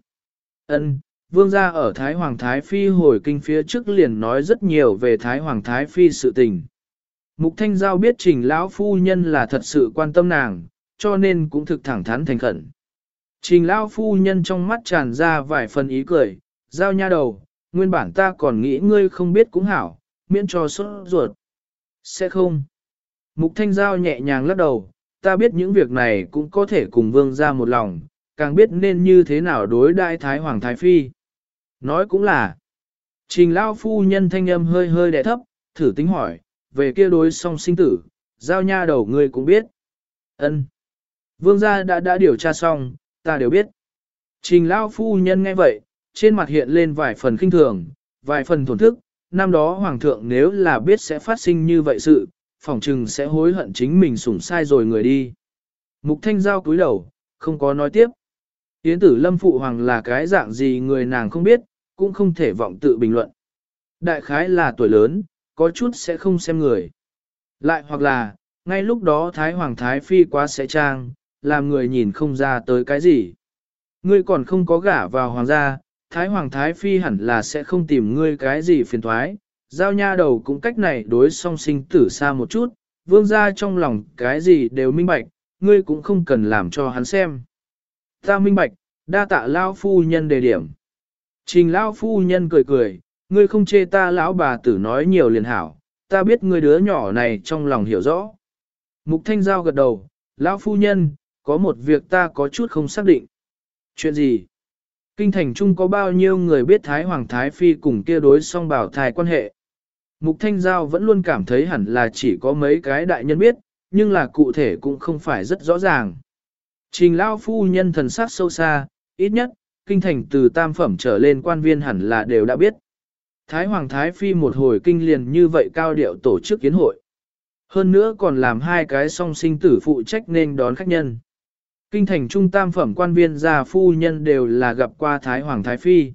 Ân, vương gia ở Thái Hoàng Thái Phi hồi kinh phía trước liền nói rất nhiều về Thái Hoàng Thái Phi sự tình. Mục Thanh Giao biết trình lão phu nhân là thật sự quan tâm nàng, cho nên cũng thực thẳng thắn thành khẩn. Trình Lão phu nhân trong mắt tràn ra vài phần ý cười, giao nha đầu, nguyên bản ta còn nghĩ ngươi không biết cũng hảo, miễn cho sốt ruột. Sẽ không. Mục thanh giao nhẹ nhàng lắc đầu, ta biết những việc này cũng có thể cùng vương ra một lòng, càng biết nên như thế nào đối đại Thái Hoàng Thái Phi. Nói cũng là, trình lao phu nhân thanh âm hơi hơi đẻ thấp, thử tính hỏi, về kia đối song sinh tử, giao nha đầu ngươi cũng biết. ân Vương gia đã đã điều tra xong, ta đều biết. Trình lao phu nhân nghe vậy, trên mặt hiện lên vài phần kinh thường, vài phần thổn thức, năm đó hoàng thượng nếu là biết sẽ phát sinh như vậy sự, phỏng chừng sẽ hối hận chính mình sủng sai rồi người đi. Mục thanh giao cúi đầu, không có nói tiếp. Yến tử lâm phụ hoàng là cái dạng gì người nàng không biết, cũng không thể vọng tự bình luận. Đại khái là tuổi lớn, có chút sẽ không xem người. Lại hoặc là, ngay lúc đó Thái Hoàng Thái Phi quá sẽ trang, làm người nhìn không ra tới cái gì. Ngươi còn không có gả vào hoàng gia, Thái Hoàng Thái Phi hẳn là sẽ không tìm ngươi cái gì phiền thoái, giao nha đầu cũng cách này đối song sinh tử xa một chút, vương gia trong lòng cái gì đều minh bạch, ngươi cũng không cần làm cho hắn xem. Ta minh bạch, đa tạ lao phu nhân đề điểm. Trình lao phu nhân cười cười, ngươi không chê ta lão bà tử nói nhiều liền hảo, ta biết ngươi đứa nhỏ này trong lòng hiểu rõ. Mục thanh giao gật đầu, lão phu nhân, có một việc ta có chút không xác định. Chuyện gì? Kinh thành trung có bao nhiêu người biết Thái Hoàng Thái Phi cùng kia đối song bảo thai quan hệ? Mục Thanh Giao vẫn luôn cảm thấy hẳn là chỉ có mấy cái đại nhân biết, nhưng là cụ thể cũng không phải rất rõ ràng. Trình Lao Phu nhân thần sắc sâu xa, ít nhất, kinh thành từ tam phẩm trở lên quan viên hẳn là đều đã biết. Thái Hoàng Thái Phi một hồi kinh liền như vậy cao điệu tổ chức kiến hội. Hơn nữa còn làm hai cái song sinh tử phụ trách nên đón khách nhân. Kinh thành trung tam phẩm quan viên già phu nhân đều là gặp qua Thái Hoàng Thái Phi.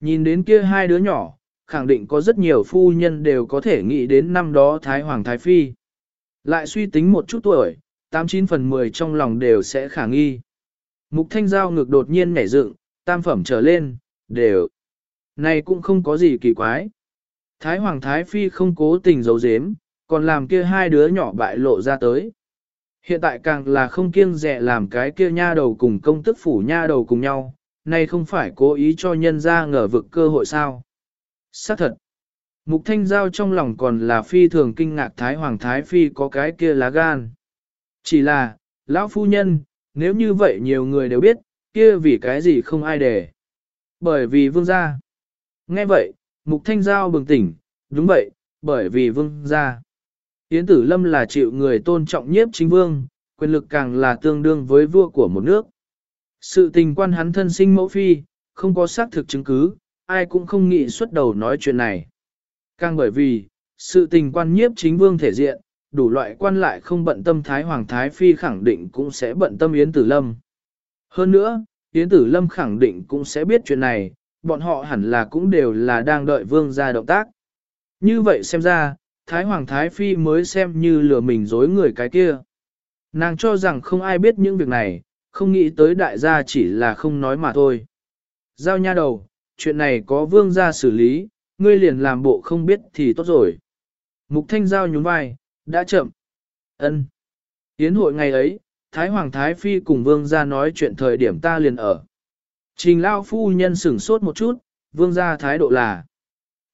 Nhìn đến kia hai đứa nhỏ, khẳng định có rất nhiều phu nhân đều có thể nghĩ đến năm đó Thái Hoàng Thái Phi. Lại suy tính một chút tuổi, 89 phần 10 trong lòng đều sẽ khả nghi. Mục thanh giao ngược đột nhiên nhảy dựng, tam phẩm trở lên, đều. Này cũng không có gì kỳ quái. Thái Hoàng Thái Phi không cố tình giấu giếm, còn làm kia hai đứa nhỏ bại lộ ra tới. Hiện tại càng là không kiêng dè làm cái kia nha đầu cùng công tức phủ nha đầu cùng nhau, này không phải cố ý cho nhân ra ngờ vực cơ hội sao. Xác thật. Mục Thanh Giao trong lòng còn là phi thường kinh ngạc Thái Hoàng Thái Phi có cái kia lá gan. Chỉ là, lão phu nhân, nếu như vậy nhiều người đều biết, kia vì cái gì không ai để. Bởi vì vương gia. Nghe vậy, Mục Thanh Giao bừng tỉnh, đúng vậy, bởi vì vương gia. Yến Tử Lâm là chịu người tôn trọng nhiếp chính vương, quyền lực càng là tương đương với vua của một nước. Sự tình quan hắn thân sinh mẫu phi, không có xác thực chứng cứ, ai cũng không nghĩ xuất đầu nói chuyện này. Càng bởi vì, sự tình quan nhiếp chính vương thể diện, đủ loại quan lại không bận tâm Thái Hoàng Thái Phi khẳng định cũng sẽ bận tâm Yến Tử Lâm. Hơn nữa, Yến Tử Lâm khẳng định cũng sẽ biết chuyện này, bọn họ hẳn là cũng đều là đang đợi vương ra động tác. Như vậy xem ra, Thái Hoàng Thái Phi mới xem như lừa mình dối người cái kia. Nàng cho rằng không ai biết những việc này, không nghĩ tới đại gia chỉ là không nói mà thôi. Giao nha đầu, chuyện này có vương gia xử lý, ngươi liền làm bộ không biết thì tốt rồi. Mục Thanh Giao nhún vai, đã chậm. Ân. Yến hội ngày ấy, Thái Hoàng Thái Phi cùng vương gia nói chuyện thời điểm ta liền ở. Trình Lao Phu Nhân sửng sốt một chút, vương gia thái độ là.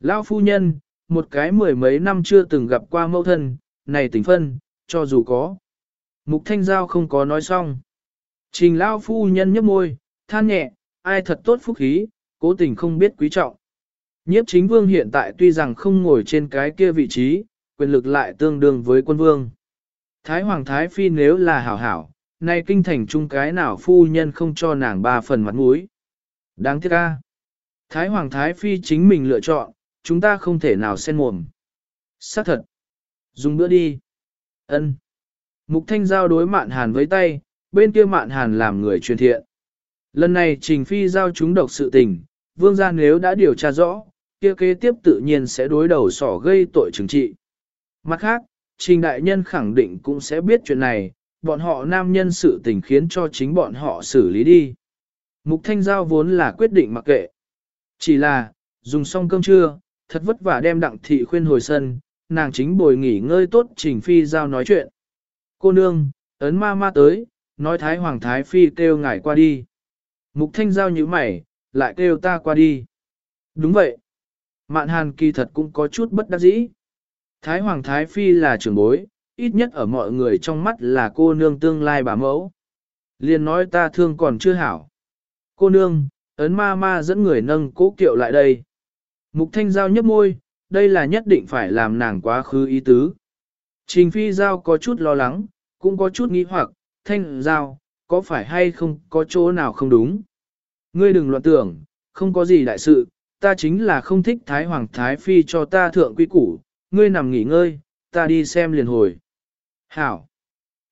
Lao Phu Nhân, một cái mười mấy năm chưa từng gặp qua mẫu thân, này tình phân, cho dù có. Mục Thanh Giao không có nói xong. Trình Lao Phu Nhân nhấp môi, than nhẹ, ai thật tốt phúc khí, cố tình không biết quý trọng. Nhiếp chính vương hiện tại tuy rằng không ngồi trên cái kia vị trí, quyền lực lại tương đương với quân vương. Thái Hoàng Thái Phi nếu là hảo hảo, nay kinh thành chung cái nào phu nhân không cho nàng ba phần mặt mũi. Đáng tiếc ca. Thái Hoàng Thái Phi chính mình lựa chọn, chúng ta không thể nào xen mồm. Xác thật. Dùng bữa đi. ân Mục Thanh giao đối mạn hàn với tay, bên kia mạn hàn làm người truyền thiện. Lần này Trình Phi giao chúng độc sự tình, vương gia nếu đã điều tra rõ, kia kế tiếp tự nhiên sẽ đối đầu sỏ gây tội trừng trị. Mặt khác, Trình Đại Nhân khẳng định cũng sẽ biết chuyện này, bọn họ nam nhân sự tình khiến cho chính bọn họ xử lý đi. Mục Thanh Giao vốn là quyết định mặc kệ. Chỉ là, dùng xong cơm trưa, thật vất vả đem đặng thị khuyên hồi sân, nàng chính bồi nghỉ ngơi tốt Trình Phi Giao nói chuyện. Cô nương, ấn ma ma tới, nói Thái Hoàng Thái Phi kêu ngài qua đi. Mục Thanh Giao như mày, lại kêu ta qua đi. Đúng vậy. Mạn hàn kỳ thật cũng có chút bất đắc dĩ. Thái Hoàng Thái Phi là trưởng bối, ít nhất ở mọi người trong mắt là cô nương tương lai bà mẫu. Liền nói ta thương còn chưa hảo. Cô nương, ấn ma ma dẫn người nâng cố kiệu lại đây. Mục thanh giao nhấp môi, đây là nhất định phải làm nàng quá khứ ý tứ. Trình phi giao có chút lo lắng, cũng có chút nghi hoặc, thanh giao, có phải hay không có chỗ nào không đúng. Ngươi đừng loạn tưởng, không có gì đại sự, ta chính là không thích Thái Hoàng Thái Phi cho ta thượng quy củ, ngươi nằm nghỉ ngơi, ta đi xem liền hồi. Hảo!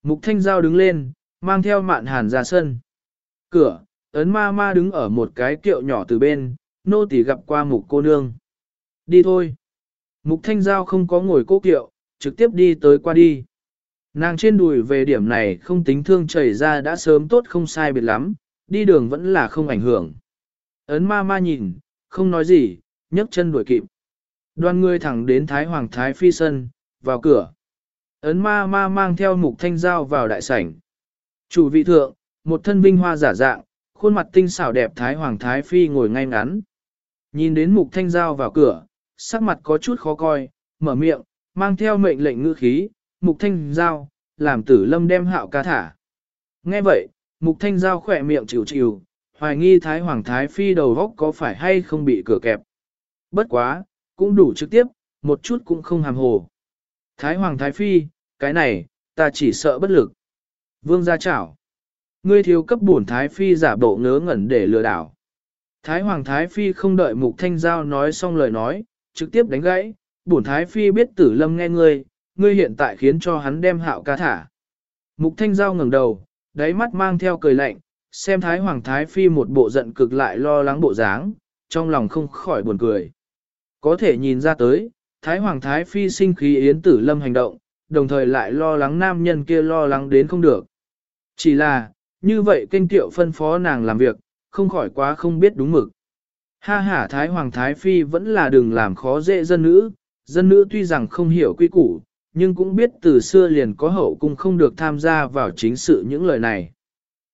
Mục Thanh Giao đứng lên, mang theo mạn hàn ra sân. Cửa, ấn ma ma đứng ở một cái kiệu nhỏ từ bên, nô tỳ gặp qua mục cô nương. Đi thôi. Mục Thanh Giao không có ngồi cố kiệu, trực tiếp đi tới qua đi. Nàng trên đùi về điểm này không tính thương chảy ra đã sớm tốt không sai biệt lắm, đi đường vẫn là không ảnh hưởng. Ấn ma ma nhìn, không nói gì, nhấc chân đuổi kịp. Đoàn người thẳng đến Thái Hoàng Thái Phi Sân, vào cửa. Ấn ma ma mang theo mục thanh giao vào đại sảnh. Chủ vị thượng, một thân vinh hoa giả dạng, khuôn mặt tinh xảo đẹp Thái Hoàng Thái Phi ngồi ngay ngắn. Nhìn đến mục thanh giao vào cửa, sắc mặt có chút khó coi, mở miệng, mang theo mệnh lệnh ngữ khí, mục thanh giao, làm tử lâm đem hạo ca thả. Nghe vậy, mục thanh giao khỏe miệng chịu chịu, hoài nghi Thái Hoàng Thái Phi đầu góc có phải hay không bị cửa kẹp. Bất quá, cũng đủ trực tiếp, một chút cũng không hàm hồ. Thái Hoàng Thái Phi, cái này, ta chỉ sợ bất lực. Vương gia chảo. Ngươi thiếu cấp bổn Thái Phi giả bộ ngớ ngẩn để lừa đảo. Thái Hoàng Thái Phi không đợi Mục Thanh Giao nói xong lời nói, trực tiếp đánh gãy, bổn Thái Phi biết tử lâm nghe ngươi, ngươi hiện tại khiến cho hắn đem hạo ca thả. Mục Thanh Giao ngẩng đầu, đáy mắt mang theo cười lạnh, xem Thái Hoàng Thái Phi một bộ giận cực lại lo lắng bộ dáng, trong lòng không khỏi buồn cười. Có thể nhìn ra tới, Thái Hoàng Thái Phi sinh khí yến tử lâm hành động, đồng thời lại lo lắng nam nhân kia lo lắng đến không được. Chỉ là, như vậy kênh tiệu phân phó nàng làm việc, không khỏi quá không biết đúng mực. Ha ha Thái Hoàng Thái Phi vẫn là đừng làm khó dễ dân nữ, dân nữ tuy rằng không hiểu quy củ, nhưng cũng biết từ xưa liền có hậu cung không được tham gia vào chính sự những lời này.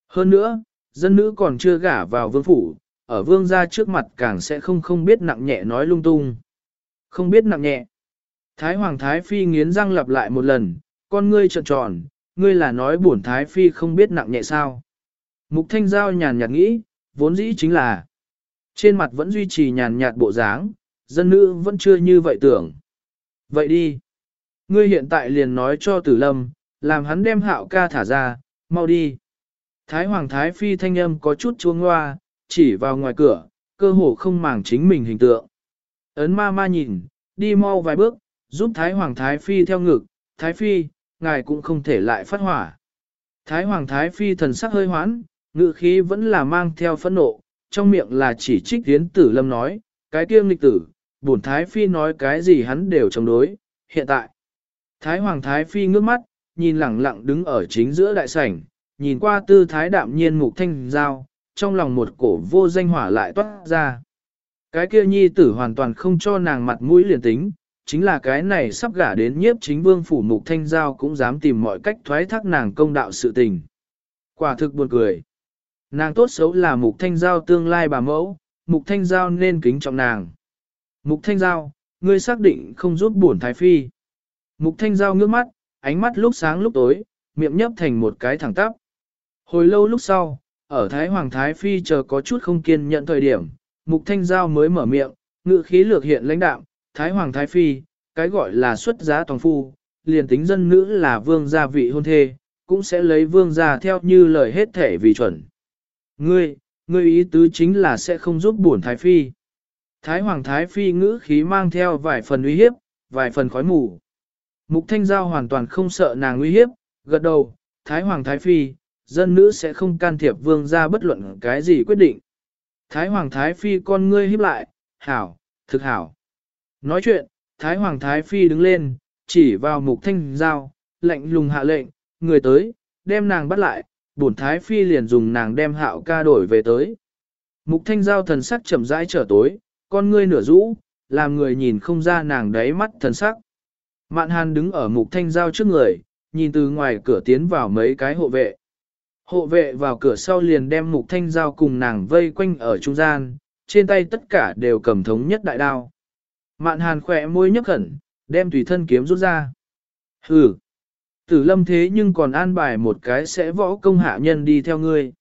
Hơn nữa, dân nữ còn chưa gả vào vương phủ, ở vương gia trước mặt càng sẽ không không biết nặng nhẹ nói lung tung. Không biết nặng nhẹ. Thái Hoàng Thái Phi nghiến răng lặp lại một lần, con ngươi trợn tròn, ngươi là nói bổn Thái Phi không biết nặng nhẹ sao. Mục Thanh Giao nhàn nhạt nghĩ, vốn dĩ chính là trên mặt vẫn duy trì nhàn nhạt bộ dáng, dân nữ vẫn chưa như vậy tưởng. Vậy đi. Ngươi hiện tại liền nói cho tử lâm, làm hắn đem hạo ca thả ra, mau đi. Thái Hoàng Thái Phi thanh âm có chút chuông hoa, chỉ vào ngoài cửa, cơ hồ không màng chính mình hình tượng. Ấn ma ma nhìn, đi mau vài bước, giúp Thái Hoàng Thái Phi theo ngực, Thái Phi, ngài cũng không thể lại phát hỏa. Thái Hoàng Thái Phi thần sắc hơi hoãn, ngự khí vẫn là mang theo phẫn nộ, trong miệng là chỉ trích tiến tử lâm nói, cái kia nghịch tử, bổn Thái Phi nói cái gì hắn đều chống đối, hiện tại. Thái Hoàng Thái Phi ngước mắt, nhìn lẳng lặng đứng ở chính giữa đại sảnh, nhìn qua tư thái đạm nhiên mục thanh giao, trong lòng một cổ vô danh hỏa lại toát ra. Cái kia nhi tử hoàn toàn không cho nàng mặt mũi liền tính, chính là cái này sắp gả đến nhiếp chính vương phủ mục thanh giao cũng dám tìm mọi cách thoái thác nàng công đạo sự tình. Quả thực buồn cười. Nàng tốt xấu là mục thanh giao tương lai bà mẫu, mục thanh giao nên kính trọng nàng. Mục thanh giao, ngươi xác định không giúp bổn thái phi. Mục thanh giao ngước mắt, ánh mắt lúc sáng lúc tối, miệng nhấp thành một cái thẳng tắp. Hồi lâu lúc sau, ở Thái Hoàng Thái Phi chờ có chút không kiên nhận thời điểm, Mục Thanh Giao mới mở miệng, ngự khí lược hiện lãnh đạm, Thái Hoàng Thái Phi, cái gọi là xuất giá toàn phu, liền tính dân nữ là vương gia vị hôn thê, cũng sẽ lấy vương gia theo như lời hết thể vì chuẩn. Ngươi, ngươi ý tứ chính là sẽ không giúp bổn Thái Phi. Thái Hoàng Thái Phi ngữ khí mang theo vài phần uy hiếp, vài phần khói mù. Mục Thanh Giao hoàn toàn không sợ nàng uy hiếp, gật đầu, Thái Hoàng Thái Phi, dân nữ sẽ không can thiệp vương gia bất luận cái gì quyết định. Thái Hoàng Thái Phi con ngươi híp lại, hảo, thực hảo. Nói chuyện, Thái Hoàng Thái Phi đứng lên, chỉ vào mục thanh giao, lệnh lùng hạ lệnh, người tới, đem nàng bắt lại, bổn Thái Phi liền dùng nàng đem hạo ca đổi về tới. Mục thanh giao thần sắc chậm rãi trở tối, con ngươi nửa rũ, làm người nhìn không ra nàng đáy mắt thần sắc. Mạn hàn đứng ở mục thanh giao trước người, nhìn từ ngoài cửa tiến vào mấy cái hộ vệ. Hộ vệ vào cửa sau liền đem mục thanh giao cùng nàng vây quanh ở trung gian, trên tay tất cả đều cầm thống nhất đại đao. Mạn hàn khỏe môi nhấp khẩn, đem tùy thân kiếm rút ra. Hừ! Tử lâm thế nhưng còn an bài một cái sẽ võ công hạ nhân đi theo ngươi.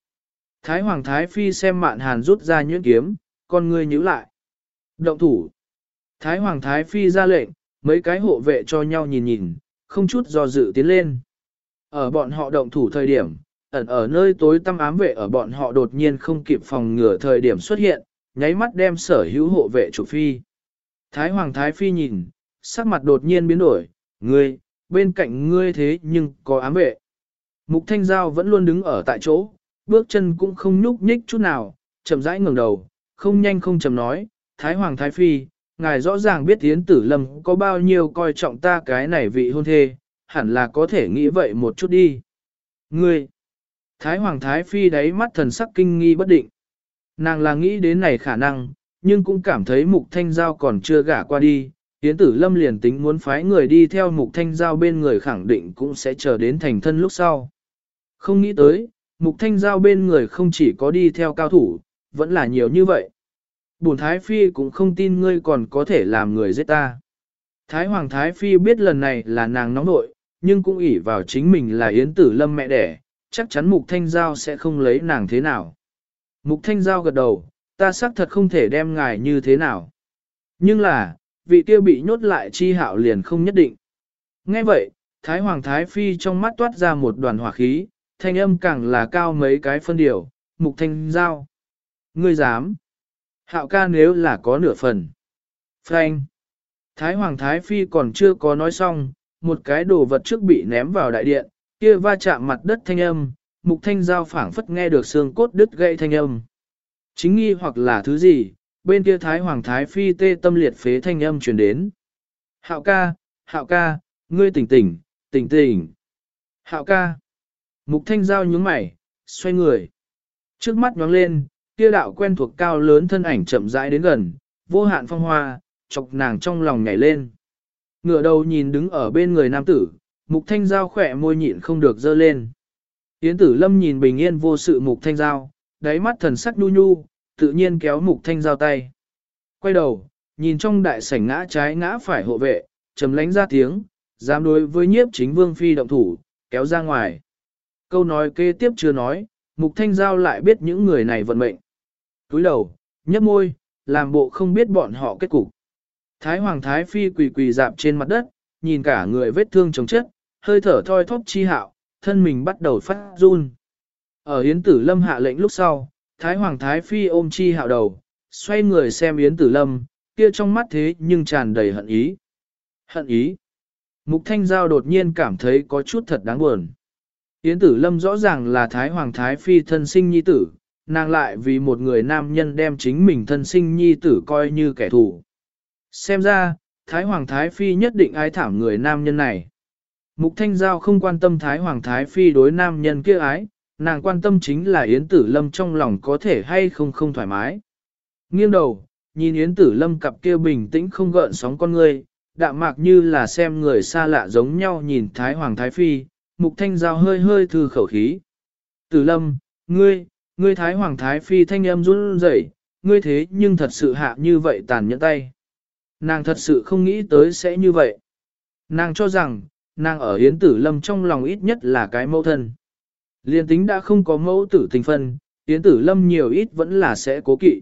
Thái Hoàng Thái Phi xem mạn hàn rút ra nhuyễn kiếm, con ngươi nhíu lại. Động thủ. Thái Hoàng Thái Phi ra lệnh, mấy cái hộ vệ cho nhau nhìn nhìn, không chút do dự tiến lên. Ở bọn họ động thủ thời điểm, ẩn ở nơi tối tăm ám vệ ở bọn họ đột nhiên không kịp phòng ngừa thời điểm xuất hiện, nháy mắt đem sở hữu hộ vệ chủ phi. Thái Hoàng Thái Phi nhìn, sắc mặt đột nhiên biến đổi, ngươi, bên cạnh ngươi thế nhưng có ám vệ. Mục Thanh Giao vẫn luôn đứng ở tại chỗ, bước chân cũng không nhúc nhích chút nào, chậm rãi ngẩng đầu, không nhanh không chậm nói, Thái Hoàng Thái Phi, ngài rõ ràng biết Yến Tử Lâm có bao nhiêu coi trọng ta cái này vị hôn thê, hẳn là có thể nghĩ vậy một chút đi. Ngươi, Thái Hoàng Thái Phi đáy mắt thần sắc kinh nghi bất định. Nàng là nghĩ đến này khả năng, nhưng cũng cảm thấy Mục Thanh Giao còn chưa gả qua đi. Yến Tử Lâm liền tính muốn phái người đi theo Mục Thanh Giao bên người khẳng định cũng sẽ chờ đến thành thân lúc sau. Không nghĩ tới, Mục Thanh Giao bên người không chỉ có đi theo cao thủ, vẫn là nhiều như vậy. Bùn Thái Phi cũng không tin ngươi còn có thể làm người giết ta. Thái Hoàng Thái Phi biết lần này là nàng nóng nội, nhưng cũng ỷ vào chính mình là Yến Tử Lâm mẹ đẻ, chắc chắn Mục Thanh Giao sẽ không lấy nàng thế nào. Mục Thanh Giao gật đầu, ta xác thật không thể đem ngài như thế nào. Nhưng là, vị kia bị nhốt lại chi hạo liền không nhất định. Nghe vậy, Thái Hoàng Thái Phi trong mắt toát ra một đoàn hỏa khí, thanh âm càng là cao mấy cái phân điều, Mục Thanh Giao. Ngươi dám. Hạo ca nếu là có nửa phần. Frank. Thái Hoàng Thái Phi còn chưa có nói xong, một cái đồ vật trước bị ném vào đại điện, kia va chạm mặt đất thanh âm, mục thanh giao phảng phất nghe được xương cốt đứt gãy thanh âm. Chính nghi hoặc là thứ gì, bên kia Thái Hoàng Thái Phi tê tâm liệt phế thanh âm truyền đến. Hạo ca, hạo ca, ngươi tỉnh tỉnh, tỉnh tỉnh. Hạo ca. Mục thanh giao nhướng mày, xoay người. Trước mắt nhóng lên, kia đạo quen thuộc cao lớn thân ảnh chậm rãi đến gần, vô hạn phong hoa, chọc nàng trong lòng nhảy lên. Ngửa đầu nhìn đứng ở bên người nam tử, mục thanh giao khỏe môi nhịn không được dơ lên. Yến tử lâm nhìn bình yên vô sự mục thanh giao, đáy mắt thần sắc nhu nhu, tự nhiên kéo mục thanh giao tay. Quay đầu, nhìn trong đại sảnh ngã trái ngã phải hộ vệ, trầm lánh ra tiếng, dám đối với nhiếp chính vương phi động thủ, kéo ra ngoài. Câu nói kế tiếp chưa nói, mục thanh giao lại biết những người này vận mệnh. Túi đầu, nhấp môi, làm bộ không biết bọn họ kết cục. Thái Hoàng Thái Phi quỳ quỳ dạp trên mặt đất, nhìn cả người vết thương chống chất, hơi thở thoi thóp chi hạo, thân mình bắt đầu phát run. Ở Yến Tử Lâm hạ lệnh lúc sau, Thái Hoàng Thái Phi ôm chi hạo đầu, xoay người xem Yến Tử Lâm, kia trong mắt thế nhưng tràn đầy hận ý. Hận ý. Mục Thanh Giao đột nhiên cảm thấy có chút thật đáng buồn. Yến Tử Lâm rõ ràng là Thái Hoàng Thái Phi thân sinh nhi tử, nàng lại vì một người nam nhân đem chính mình thân sinh nhi tử coi như kẻ thù. Xem ra, Thái Hoàng Thái Phi nhất định ái thảm người nam nhân này. Mục Thanh Giao không quan tâm Thái Hoàng Thái Phi đối nam nhân kia ái, nàng quan tâm chính là Yến Tử Lâm trong lòng có thể hay không không thoải mái. Nghiêng đầu, nhìn Yến Tử Lâm cặp kia bình tĩnh không gợn sóng con người, đạm mạc như là xem người xa lạ giống nhau nhìn Thái Hoàng Thái Phi, Mục Thanh Giao hơi hơi thư khẩu khí. Tử Lâm, ngươi, ngươi Thái Hoàng Thái Phi thanh âm run rẩy, ngươi thế nhưng thật sự hạ như vậy tàn nhẫn tay. Nàng thật sự không nghĩ tới sẽ như vậy. Nàng cho rằng, nàng ở Yến Tử Lâm trong lòng ít nhất là cái mẫu thân. Liên tính đã không có mẫu tử tình phân, Yến Tử Lâm nhiều ít vẫn là sẽ cố kỵ.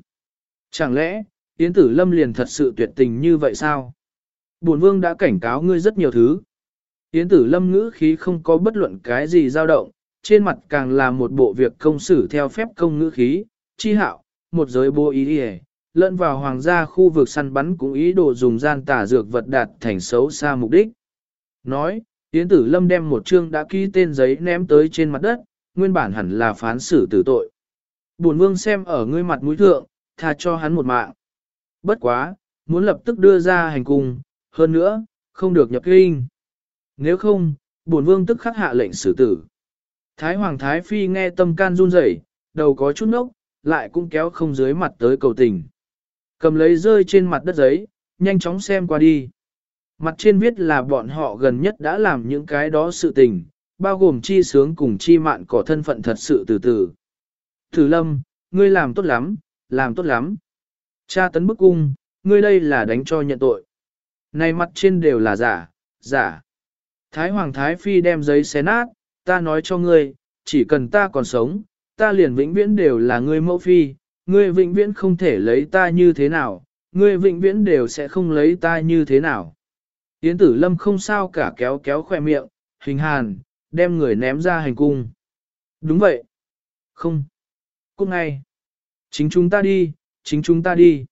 Chẳng lẽ, Yến Tử Lâm liền thật sự tuyệt tình như vậy sao? Bổn Vương đã cảnh cáo ngươi rất nhiều thứ. Yến Tử Lâm ngữ khí không có bất luận cái gì dao động, trên mặt càng là một bộ việc công xử theo phép công ngữ khí, chi hạo, một giới bố ý đi lẫn vào hoàng gia khu vực săn bắn cũng ý đồ dùng gian tả dược vật đạt thành xấu xa mục đích. Nói, Yến Tử Lâm đem một chương đã ký tên giấy ném tới trên mặt đất, nguyên bản hẳn là phán xử tử tội. Bổn vương xem ở ngươi mặt mũi thượng, tha cho hắn một mạng. Bất quá, muốn lập tức đưa ra hành cung, hơn nữa, không được nhập kinh. Nếu không, bổn vương tức khắc hạ lệnh xử tử. Thái Hoàng Thái Phi nghe tâm can run rẩy, đầu có chút nốc, lại cũng kéo không dưới mặt tới cầu tình. Cầm lấy rơi trên mặt đất giấy, nhanh chóng xem qua đi. Mặt trên viết là bọn họ gần nhất đã làm những cái đó sự tình, bao gồm chi sướng cùng chi mạn có thân phận thật sự từ từ. Thử lâm, ngươi làm tốt lắm, làm tốt lắm. Cha tấn bức cung, ngươi đây là đánh cho nhận tội. Này mặt trên đều là giả, giả. Thái Hoàng Thái Phi đem giấy xé nát, ta nói cho ngươi, chỉ cần ta còn sống, ta liền vĩnh viễn đều là ngươi mẫu phi, ngươi vĩnh viễn không thể lấy ta như thế nào, ngươi vĩnh viễn đều sẽ không lấy ta như thế nào. Yến tử lâm không sao cả kéo kéo khoe miệng, hình hàn, đem người ném ra hành cung. Đúng vậy. Không. Cút ngay. Chính chúng ta đi, chính chúng ta đi.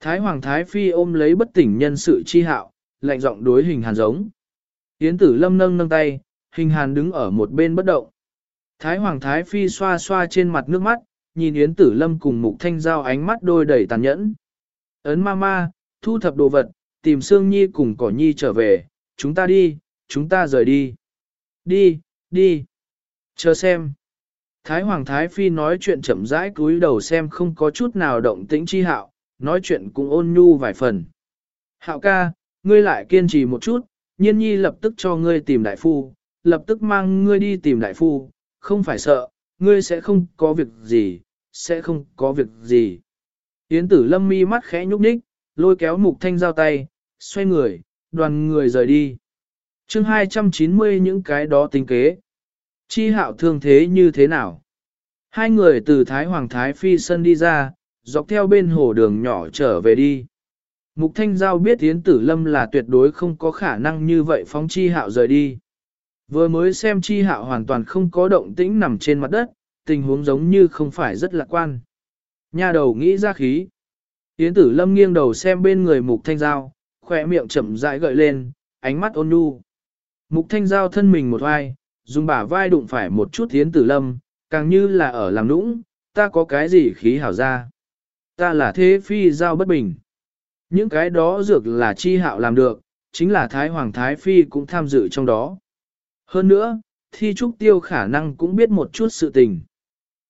Thái Hoàng Thái Phi ôm lấy bất tỉnh nhân sự chi hạo, lạnh giọng đối hình hàn giống. Yến tử lâm nâng nâng tay, hình hàn đứng ở một bên bất động. Thái Hoàng Thái Phi xoa xoa trên mặt nước mắt, nhìn Yến tử lâm cùng mục thanh giao ánh mắt đôi đầy tàn nhẫn. Ấn ma ma, thu thập đồ vật, tìm Sương Nhi cùng Cỏ Nhi trở về, chúng ta đi, chúng ta rời đi. Đi, đi. Chờ xem. Thái Hoàng Thái Phi nói chuyện chậm rãi cúi đầu xem không có chút nào động tĩnh chi hạo, nói chuyện cũng ôn nhu vài phần. Hạo ca, ngươi lại kiên trì một chút, nhiên nhi lập tức cho ngươi tìm đại phu, lập tức mang ngươi đi tìm đại phu, không phải sợ, ngươi sẽ không có việc gì, sẽ không có việc gì. Yến tử lâm mi mắt khẽ nhúc nhích, lôi kéo mục thanh giao tay, xoay người, đoàn người rời đi. chương 290 những cái đó tính kế. Chi hạo thương thế như thế nào? Hai người từ Thái Hoàng Thái Phi Sân đi ra, dọc theo bên hồ đường nhỏ trở về đi. Mục Thanh Giao biết Yến Tử Lâm là tuyệt đối không có khả năng như vậy phóng chi hạo rời đi. Vừa mới xem chi hạo hoàn toàn không có động tĩnh nằm trên mặt đất, tình huống giống như không phải rất lạc quan. Nhà đầu nghĩ ra khí. Yến Tử Lâm nghiêng đầu xem bên người Mục Thanh Giao, khỏe miệng chậm rãi gợi lên, ánh mắt ôn nhu. Mục Thanh Giao thân mình một vai, dùng bả vai đụng phải một chút thiến Tử Lâm, càng như là ở làm nũng, ta có cái gì khí hảo ra. Ta là thế phi giao bất bình. Những cái đó dược là chi hạo làm được, chính là Thái Hoàng Thái Phi cũng tham dự trong đó. Hơn nữa, thi trúc tiêu khả năng cũng biết một chút sự tình.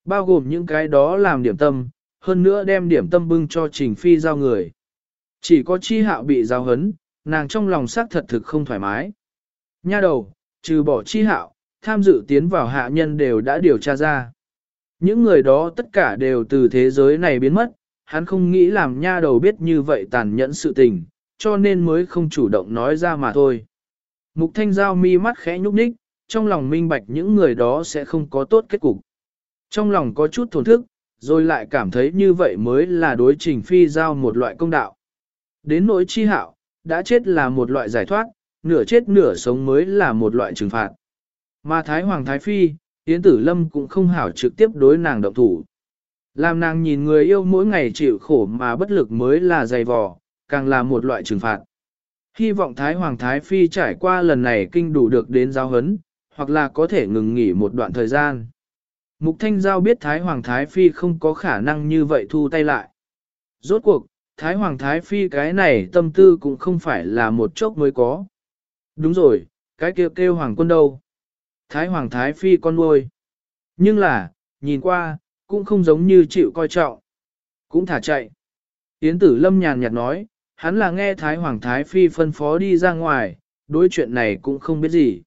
Bao gồm những cái đó làm điểm tâm, hơn nữa đem điểm tâm bưng cho trình phi giao người. Chỉ có chi hạo bị giao hấn, nàng trong lòng xác thật thực không thoải mái. Nha đầu, trừ bỏ chi hạo, tham dự tiến vào hạ nhân đều đã điều tra ra. Những người đó tất cả đều từ thế giới này biến mất, hắn không nghĩ làm nha đầu biết như vậy tàn nhẫn sự tình, cho nên mới không chủ động nói ra mà thôi. Mục thanh giao mi mắt khẽ nhúc nhích, trong lòng minh bạch những người đó sẽ không có tốt kết cục. Trong lòng có chút thổn thức, rồi lại cảm thấy như vậy mới là đối trình phi giao một loại công đạo. Đến nỗi chi hạo, đã chết là một loại giải thoát, nửa chết nửa sống mới là một loại trừng phạt. Mà Thái Hoàng Thái Phi, Yến Tử Lâm cũng không hảo trực tiếp đối nàng động thủ. Làm nàng nhìn người yêu mỗi ngày chịu khổ mà bất lực mới là dày vò, càng là một loại trừng phạt. Hy vọng Thái Hoàng Thái Phi trải qua lần này kinh đủ được đến giáo hấn, hoặc là có thể ngừng nghỉ một đoạn thời gian. Mục Thanh Giao biết Thái Hoàng Thái Phi không có khả năng như vậy thu tay lại. Rốt cuộc, Thái Hoàng Thái Phi cái này tâm tư cũng không phải là một chốc mới có. Đúng rồi, cái kêu kêu Hoàng quân đâu. Thái Hoàng Thái Phi con nuôi. Nhưng là, nhìn qua, cũng không giống như chịu coi trọng. Cũng thả chạy. Yến tử lâm nhàn nhạt nói, hắn là nghe Thái Hoàng Thái Phi phân phó đi ra ngoài, đối chuyện này cũng không biết gì.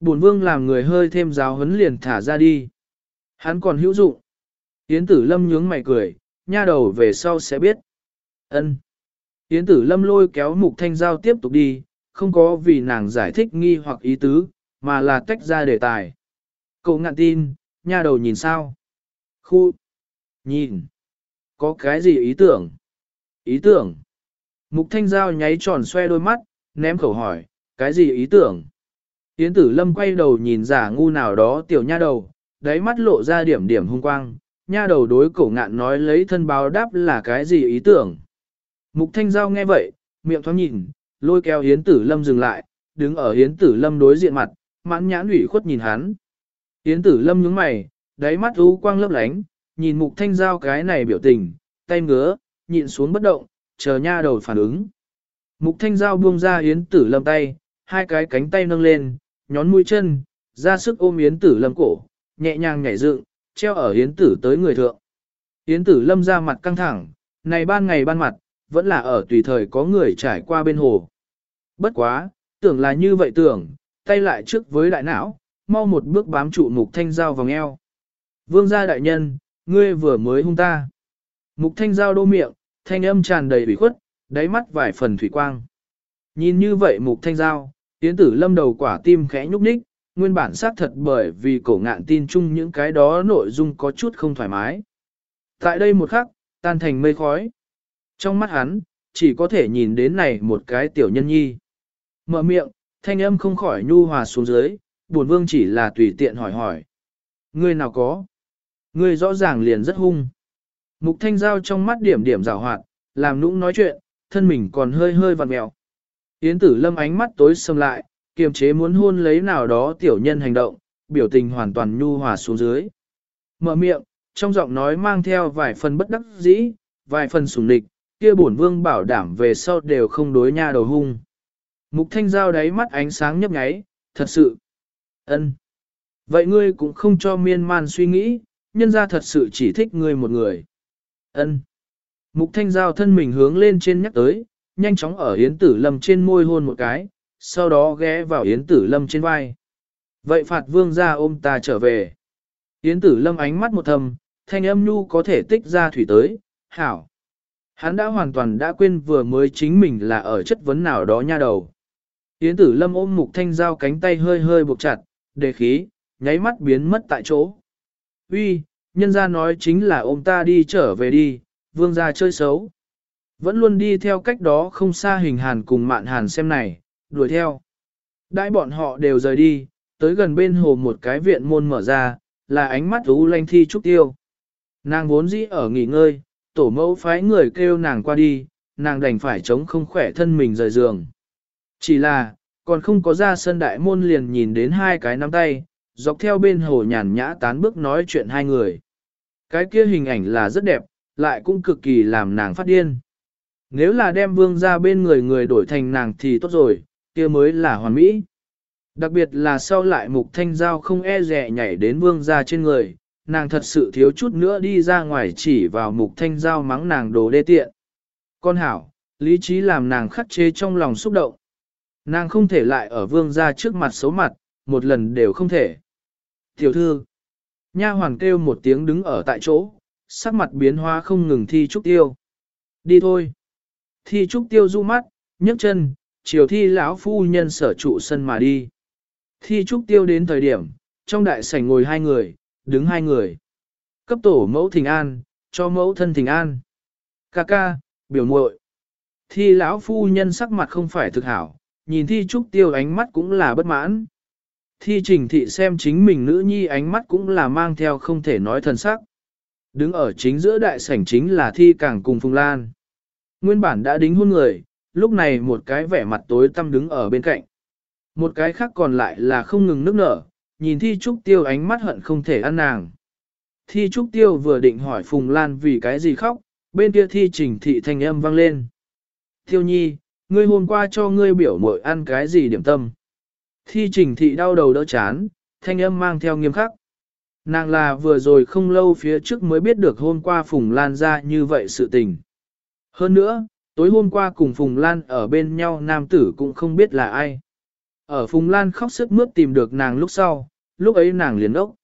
Bổn vương làm người hơi thêm giáo huấn liền thả ra đi. Hắn còn hữu dụng. Yến tử lâm nhướng mày cười, nha đầu về sau sẽ biết ân Yến tử lâm lôi kéo mục thanh giao tiếp tục đi, không có vì nàng giải thích nghi hoặc ý tứ, mà là tách ra đề tài. Cậu ngạn tin, nha đầu nhìn sao? Khu! Nhìn! Có cái gì ý tưởng? Ý tưởng! Mục thanh giao nháy tròn xoe đôi mắt, ném khẩu hỏi, cái gì ý tưởng? Yến tử lâm quay đầu nhìn giả ngu nào đó tiểu nha đầu, đáy mắt lộ ra điểm điểm hung quang, nha đầu đối cổ ngạn nói lấy thân báo đáp là cái gì ý tưởng. Mục thanh giao nghe vậy, miệng thoáng nhìn, lôi kéo Yến tử lâm dừng lại, đứng ở Yến tử lâm đối diện mặt, mãn nhãn ủy khuất nhìn hắn. Yến tử lâm nhướng mày, đáy mắt u quang lấp lánh, nhìn mục thanh giao cái này biểu tình, tay ngứa, nhịn xuống bất động, chờ nha đầu phản ứng. Mục thanh giao buông ra yến tử lâm tay, hai cái cánh tay nâng lên, nhón mũi chân, ra sức ôm yến tử lâm cổ, nhẹ nhàng nhảy dựng, treo ở yến tử tới người thượng. Yến tử lâm ra mặt căng thẳng, này ban ngày ban mặt, vẫn là ở tùy thời có người trải qua bên hồ. Bất quá, tưởng là như vậy tưởng, tay lại trước với đại não, mau một bước bám trụ mục thanh giao vòng eo. Vương gia đại nhân, ngươi vừa mới hung ta. Mục thanh giao đô miệng, thanh âm tràn đầy ủy khuất, đáy mắt vài phần thủy quang. Nhìn như vậy mục thanh giao, tiến tử lâm đầu quả tim khẽ nhúc nhích, nguyên bản xác thật bởi vì cổ ngạn tin chung những cái đó nội dung có chút không thoải mái. Tại đây một khắc, tan thành mây khói. Trong mắt hắn, chỉ có thể nhìn đến này một cái tiểu nhân nhi. Mở miệng, thanh âm không khỏi nhu hòa xuống dưới, buồn vương chỉ là tùy tiện hỏi hỏi. Ngươi nào có? Ngươi rõ ràng liền rất hung. Mục thanh giao trong mắt điểm điểm rào hoạt, làm nũng nói chuyện, thân mình còn hơi hơi vặn mèo. Yến tử lâm ánh mắt tối sầm lại, kiềm chế muốn hôn lấy nào đó tiểu nhân hành động, biểu tình hoàn toàn nhu hòa xuống dưới. Mở miệng, trong giọng nói mang theo vài phần bất đắc dĩ, vài phần sủng địch, kia bổn vương bảo đảm về sau đều không đối nha đầu hung. Mục thanh giao đáy mắt ánh sáng nhấp nháy, thật sự. ân. Vậy ngươi cũng không cho miên man suy nghĩ, nhân ra thật sự chỉ thích ngươi một người. ân. Mục thanh giao thân mình hướng lên trên nhắc tới, nhanh chóng ở Yến Tử Lâm trên môi hôn một cái, sau đó ghé vào Yến Tử Lâm trên vai. Vậy phạt vương ra ôm ta trở về. Yến Tử Lâm ánh mắt một thầm, thanh âm nhu có thể tích ra thủy tới, hảo. Hắn đã hoàn toàn đã quên vừa mới chính mình là ở chất vấn nào đó nha đầu. Yến Tử Lâm ôm mục thanh giao cánh tay hơi hơi buộc chặt, đề khí, nháy mắt biến mất tại chỗ. Uy, nhân gia nói chính là ôm ta đi trở về đi, vương gia chơi xấu. Vẫn luôn đi theo cách đó không xa hình hàn cùng mạn hàn xem này, đuổi theo. Đại bọn họ đều rời đi, tới gần bên hồ một cái viện môn mở ra, là ánh mắt ú lanh thi trúc tiêu. Nàng vốn dĩ ở nghỉ ngơi, tổ mẫu phái người kêu nàng qua đi, nàng đành phải chống không khỏe thân mình rời giường. Chỉ là, còn không có ra sân đại môn liền nhìn đến hai cái nắm tay, dọc theo bên hồ nhàn nhã tán bước nói chuyện hai người. Cái kia hình ảnh là rất đẹp, lại cũng cực kỳ làm nàng phát điên. Nếu là đem vương ra bên người người đổi thành nàng thì tốt rồi, kia mới là hoàn mỹ. Đặc biệt là sau lại mục thanh giao không e rẻ nhảy đến vương ra trên người, nàng thật sự thiếu chút nữa đi ra ngoài chỉ vào mục thanh giao mắng nàng đồ đê tiện. Con hảo, lý trí làm nàng khắc chế trong lòng xúc động. Nàng không thể lại ở vương ra trước mặt xấu mặt, một lần đều không thể. Tiểu thư, nha hoàn kêu một tiếng đứng ở tại chỗ, sắc mặt biến hóa không ngừng thi trúc tiêu. Đi thôi. Thi trúc tiêu du mắt, nhấc chân, chiều thi lão phu nhân sở trụ sân mà đi. Thi trúc tiêu đến thời điểm, trong đại sảnh ngồi hai người, đứng hai người. Cấp tổ mẫu thình an, cho mẫu thân thình an. Ca ca, biểu muội. Thi lão phu nhân sắc mặt không phải thực hảo, nhìn thi trúc tiêu ánh mắt cũng là bất mãn. Thi trình thị xem chính mình nữ nhi ánh mắt cũng là mang theo không thể nói thần sắc. Đứng ở chính giữa đại sảnh chính là thi càng cùng Phùng Lan. Nguyên bản đã đính hôn người, lúc này một cái vẻ mặt tối tăm đứng ở bên cạnh. Một cái khác còn lại là không ngừng nước nở, nhìn thi trúc tiêu ánh mắt hận không thể ăn nàng. Thi trúc tiêu vừa định hỏi Phùng Lan vì cái gì khóc, bên kia thi trình thị thanh âm vang lên. Tiêu nhi, ngươi hôm qua cho ngươi biểu mội ăn cái gì điểm tâm. Thi trình thị đau đầu đỡ chán, thanh âm mang theo nghiêm khắc. Nàng là vừa rồi không lâu phía trước mới biết được hôm qua Phùng Lan ra như vậy sự tình. Hơn nữa, tối hôm qua cùng Phùng Lan ở bên nhau nam tử cũng không biết là ai. Ở Phùng Lan khóc sức mướt tìm được nàng lúc sau, lúc ấy nàng liền ốc.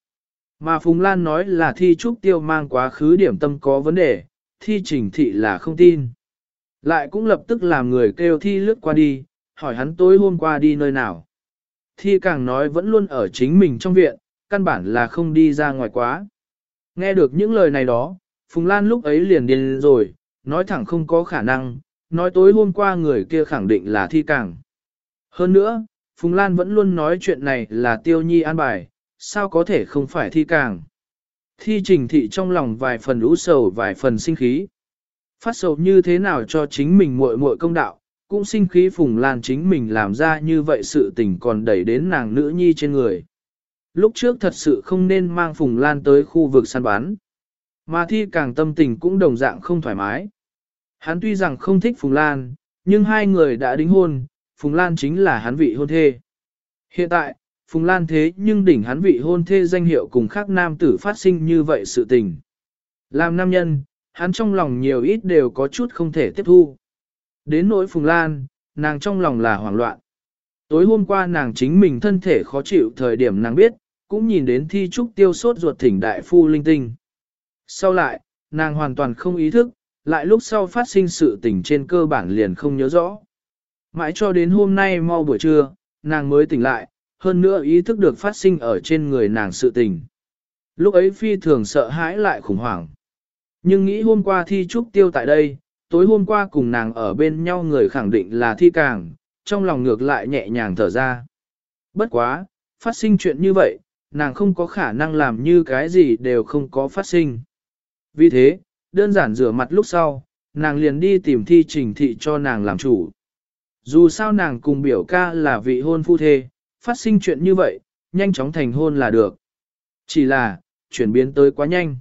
Mà Phùng Lan nói là thi trúc tiêu mang quá khứ điểm tâm có vấn đề, thi trình thị là không tin. Lại cũng lập tức làm người kêu thi lướt qua đi, hỏi hắn tối hôm qua đi nơi nào. Thi càng nói vẫn luôn ở chính mình trong viện, căn bản là không đi ra ngoài quá. Nghe được những lời này đó, Phùng Lan lúc ấy liền điên rồi, nói thẳng không có khả năng, nói tối hôm qua người kia khẳng định là thi càng. Hơn nữa, Phùng Lan vẫn luôn nói chuyện này là tiêu nhi an bài, sao có thể không phải thi càng. Thi trình thị trong lòng vài phần ú sầu vài phần sinh khí. Phát sầu như thế nào cho chính mình muội muội công đạo, cũng sinh khí Phùng Lan chính mình làm ra như vậy sự tình còn đẩy đến nàng nữ nhi trên người. Lúc trước thật sự không nên mang Phùng Lan tới khu vực săn bán. Mà thi càng tâm tình cũng đồng dạng không thoải mái. Hắn tuy rằng không thích Phùng Lan, nhưng hai người đã đính hôn, Phùng Lan chính là hắn vị hôn thê. Hiện tại, Phùng Lan thế nhưng đỉnh hắn vị hôn thê danh hiệu cùng khác nam tử phát sinh như vậy sự tình. Làm nam nhân, hắn trong lòng nhiều ít đều có chút không thể tiếp thu. Đến nỗi Phùng Lan, nàng trong lòng là hoảng loạn. Tối hôm qua nàng chính mình thân thể khó chịu thời điểm nàng biết, cũng nhìn đến thi trúc tiêu sốt ruột thỉnh đại phu linh tinh. Sau lại, nàng hoàn toàn không ý thức, lại lúc sau phát sinh sự tình trên cơ bản liền không nhớ rõ. Mãi cho đến hôm nay mau buổi trưa, nàng mới tỉnh lại, hơn nữa ý thức được phát sinh ở trên người nàng sự tình. Lúc ấy phi thường sợ hãi lại khủng hoảng. Nhưng nghĩ hôm qua thi trúc tiêu tại đây, tối hôm qua cùng nàng ở bên nhau người khẳng định là thi càng, trong lòng ngược lại nhẹ nhàng thở ra. Bất quá, phát sinh chuyện như vậy, nàng không có khả năng làm như cái gì đều không có phát sinh. Vì thế, đơn giản rửa mặt lúc sau, nàng liền đi tìm thi trình thị cho nàng làm chủ. Dù sao nàng cùng biểu ca là vị hôn phu thê, phát sinh chuyện như vậy, nhanh chóng thành hôn là được. Chỉ là, chuyển biến tới quá nhanh.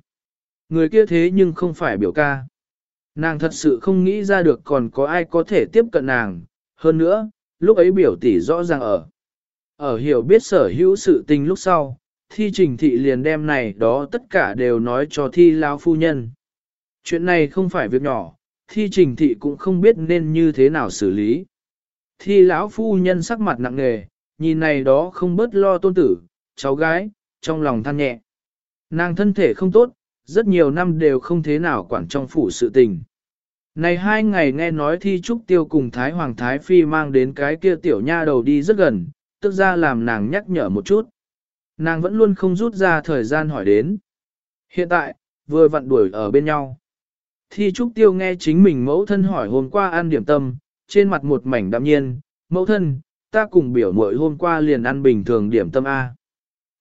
Người kia thế nhưng không phải biểu ca. Nàng thật sự không nghĩ ra được còn có ai có thể tiếp cận nàng. Hơn nữa, lúc ấy biểu tỷ rõ ràng ở. Ở hiểu biết sở hữu sự tình lúc sau, thi trình thị liền đem này đó tất cả đều nói cho thi lao phu nhân. Chuyện này không phải việc nhỏ, thi trình thị cũng không biết nên như thế nào xử lý. Thi lão phu nhân sắc mặt nặng nề, nhìn này đó không bớt lo tôn tử, cháu gái, trong lòng than nhẹ. Nàng thân thể không tốt, rất nhiều năm đều không thế nào quản trong phủ sự tình. Này hai ngày nghe nói thi trúc tiêu cùng Thái Hoàng Thái Phi mang đến cái kia tiểu nha đầu đi rất gần, tức ra làm nàng nhắc nhở một chút. Nàng vẫn luôn không rút ra thời gian hỏi đến. Hiện tại, vừa vặn đuổi ở bên nhau. Thi trúc tiêu nghe chính mình mẫu thân hỏi hôm qua ăn điểm tâm, trên mặt một mảnh đạm nhiên, mẫu thân, ta cùng biểu muội hôm qua liền ăn bình thường điểm tâm A.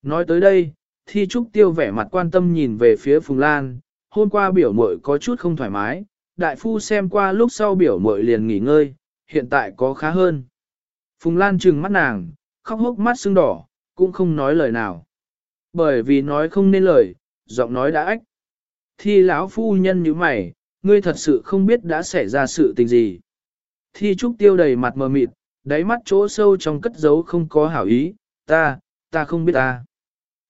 Nói tới đây, thi trúc tiêu vẻ mặt quan tâm nhìn về phía Phùng Lan, hôm qua biểu muội có chút không thoải mái, đại phu xem qua lúc sau biểu muội liền nghỉ ngơi, hiện tại có khá hơn. Phùng Lan trừng mắt nàng, khóc hốc mắt sưng đỏ, cũng không nói lời nào. Bởi vì nói không nên lời, giọng nói đã ách. Thi lão phu nhân như mày, ngươi thật sự không biết đã xảy ra sự tình gì. Thi trúc tiêu đầy mặt mờ mịt, đáy mắt chỗ sâu trong cất giấu không có hảo ý, ta, ta không biết ta.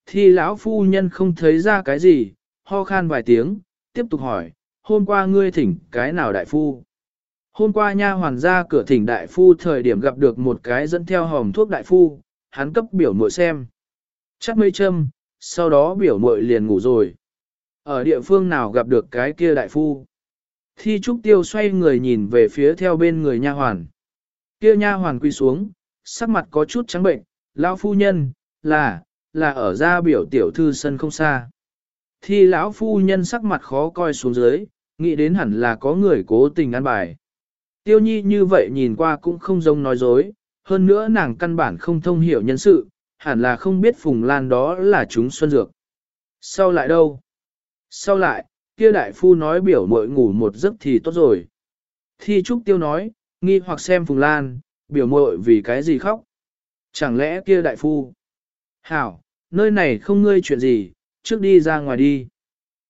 Thi lão phu nhân không thấy ra cái gì, ho khan vài tiếng, tiếp tục hỏi, hôm qua ngươi thỉnh cái nào đại phu? Hôm qua nha hoàn ra cửa thỉnh đại phu thời điểm gặp được một cái dẫn theo hòm thuốc đại phu, hắn cấp biểu muội xem. Chắc mây châm, sau đó biểu muội liền ngủ rồi. Ở địa phương nào gặp được cái kia đại phu? Thi trúc tiêu xoay người nhìn về phía theo bên người nha hoàn. Kia nha hoàn quy xuống, sắc mặt có chút trắng bệnh, lão phu nhân, là, là ở ra biểu tiểu thư sân không xa. Thi lão phu nhân sắc mặt khó coi xuống dưới, nghĩ đến hẳn là có người cố tình ăn bài. Tiêu nhi như vậy nhìn qua cũng không giống nói dối, hơn nữa nàng căn bản không thông hiểu nhân sự, hẳn là không biết Phùng Lan đó là chúng xuân dược. Sau lại đâu? Sau lại, kia đại phu nói biểu mội ngủ một giấc thì tốt rồi. Thi Trúc Tiêu nói, nghi hoặc xem Phùng Lan, biểu mội vì cái gì khóc. Chẳng lẽ kia đại phu? Hảo, nơi này không ngươi chuyện gì, trước đi ra ngoài đi.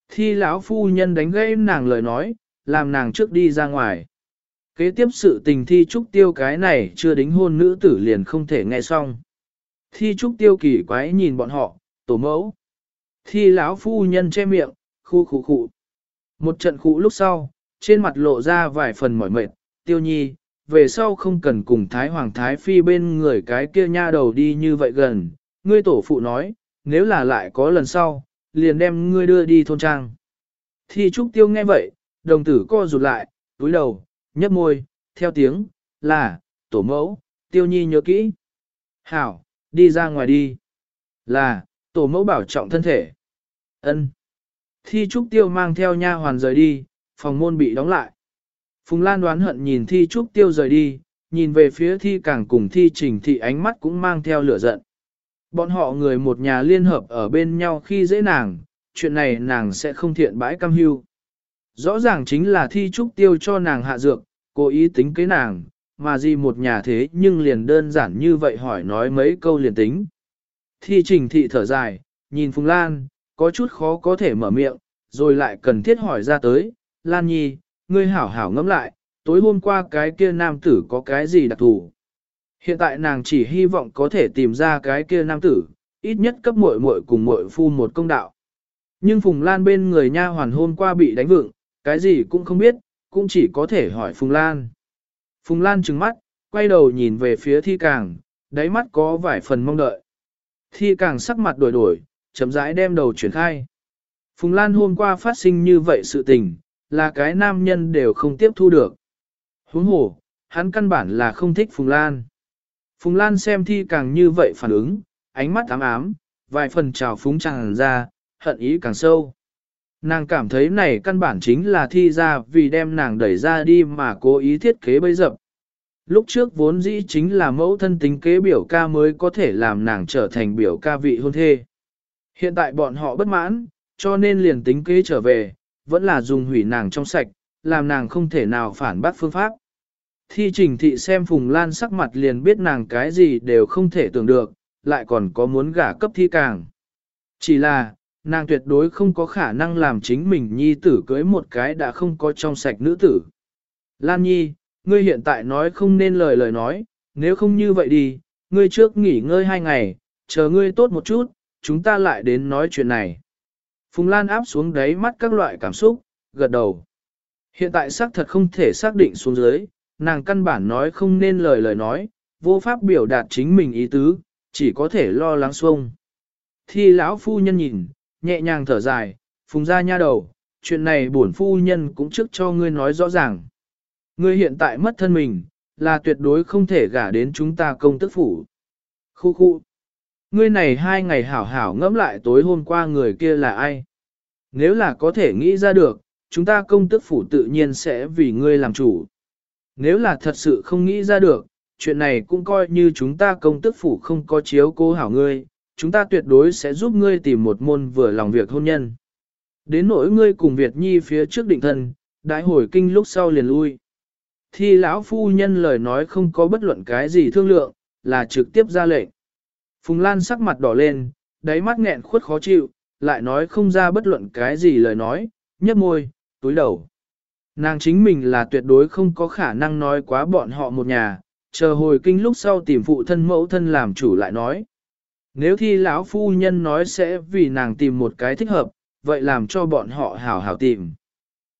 Thi lão phu nhân đánh gãy nàng lời nói, làm nàng trước đi ra ngoài. Kế tiếp sự tình thi trúc tiêu cái này chưa đính hôn nữ tử liền không thể nghe xong. Thi trúc tiêu kỳ quái nhìn bọn họ, tổ mẫu. Thi lão phu nhân che miệng, khu khu khu. Một trận khu lúc sau, trên mặt lộ ra vài phần mỏi mệt, tiêu nhi, về sau không cần cùng Thái Hoàng Thái Phi bên người cái kia nha đầu đi như vậy gần. Ngươi tổ phụ nói, nếu là lại có lần sau, liền đem ngươi đưa đi thôn trang. Thi trúc tiêu nghe vậy, đồng tử co rụt lại, túi đầu, nhấp môi, theo tiếng, là, tổ mẫu, tiêu nhi nhớ kỹ. Hảo, đi ra ngoài đi. Là, tổ mẫu bảo trọng thân thể. ân Thi trúc tiêu mang theo nha hoàn rời đi, phòng môn bị đóng lại. Phùng Lan đoán hận nhìn thi trúc tiêu rời đi, nhìn về phía thi càng cùng thi trình thị ánh mắt cũng mang theo lửa giận. Bọn họ người một nhà liên hợp ở bên nhau khi dễ nàng, chuyện này nàng sẽ không thiện bãi cam hưu. Rõ ràng chính là thi trúc tiêu cho nàng hạ dược, cố ý tính kế nàng, mà gì một nhà thế nhưng liền đơn giản như vậy hỏi nói mấy câu liền tính. Thi trình thị thở dài, nhìn Phùng Lan, có chút khó có thể mở miệng, rồi lại cần thiết hỏi ra tới, Lan Nhi, ngươi hảo hảo ngẫm lại, tối hôm qua cái kia nam tử có cái gì đặc thù. Hiện tại nàng chỉ hy vọng có thể tìm ra cái kia nam tử, ít nhất cấp muội muội cùng muội phu một công đạo. Nhưng Phùng Lan bên người nha hoàn hôm qua bị đánh vựng, cái gì cũng không biết, cũng chỉ có thể hỏi Phùng Lan. Phùng Lan trừng mắt, quay đầu nhìn về phía thi càng, đáy mắt có vài phần mong đợi. Thi càng sắc mặt đổi đổi, chậm rãi đem đầu chuyển khai. Phùng Lan hôm qua phát sinh như vậy sự tình, là cái nam nhân đều không tiếp thu được. Huống hồ, hắn căn bản là không thích Phùng Lan. Phùng Lan xem thi càng như vậy phản ứng, ánh mắt ám ám, vài phần trào phúng tràn ra, hận ý càng sâu. Nàng cảm thấy này căn bản chính là thi ra vì đem nàng đẩy ra đi mà cố ý thiết kế bấy dập. Lúc trước vốn dĩ chính là mẫu thân tính kế biểu ca mới có thể làm nàng trở thành biểu ca vị hôn thê. Hiện tại bọn họ bất mãn, cho nên liền tính kế trở về, vẫn là dùng hủy nàng trong sạch, làm nàng không thể nào phản bác phương pháp. Thi trình thị xem Phùng Lan sắc mặt liền biết nàng cái gì đều không thể tưởng được, lại còn có muốn gả cấp thi càng. Chỉ là, nàng tuyệt đối không có khả năng làm chính mình nhi tử cưới một cái đã không có trong sạch nữ tử. Lan nhi, ngươi hiện tại nói không nên lời lời nói, nếu không như vậy đi, ngươi trước nghỉ ngơi hai ngày, chờ ngươi tốt một chút, chúng ta lại đến nói chuyện này. Phùng Lan áp xuống đáy mắt các loại cảm xúc, gật đầu. Hiện tại xác thật không thể xác định xuống dưới, nàng căn bản nói không nên lời lời nói, vô pháp biểu đạt chính mình ý tứ, chỉ có thể lo lắng xuông. Thi lão phu nhân nhìn, nhẹ nhàng thở dài, phùng ra nha đầu, chuyện này bổn phu nhân cũng trước cho ngươi nói rõ ràng. Ngươi hiện tại mất thân mình, là tuyệt đối không thể gả đến chúng ta công tức phủ. Khu khu. Ngươi này hai ngày hảo hảo ngẫm lại tối hôm qua người kia là ai? Nếu là có thể nghĩ ra được, chúng ta công tức phủ tự nhiên sẽ vì ngươi làm chủ. Nếu là thật sự không nghĩ ra được, chuyện này cũng coi như chúng ta công tức phủ không có chiếu cố hảo ngươi, chúng ta tuyệt đối sẽ giúp ngươi tìm một môn vừa lòng việc hôn nhân. Đến nỗi ngươi cùng Việt Nhi phía trước định thân, đại hồi kinh lúc sau liền lui. Thi lão phu nhân lời nói không có bất luận cái gì thương lượng, là trực tiếp ra lệnh. Phùng Lan sắc mặt đỏ lên, đáy mắt nghẹn khuất khó chịu, lại nói không ra bất luận cái gì lời nói, nhấp môi, túi đầu. Nàng chính mình là tuyệt đối không có khả năng nói quá bọn họ một nhà, chờ hồi kinh lúc sau tìm phụ thân mẫu thân làm chủ lại nói. Nếu thi lão phu nhân nói sẽ vì nàng tìm một cái thích hợp, vậy làm cho bọn họ hảo hảo tìm.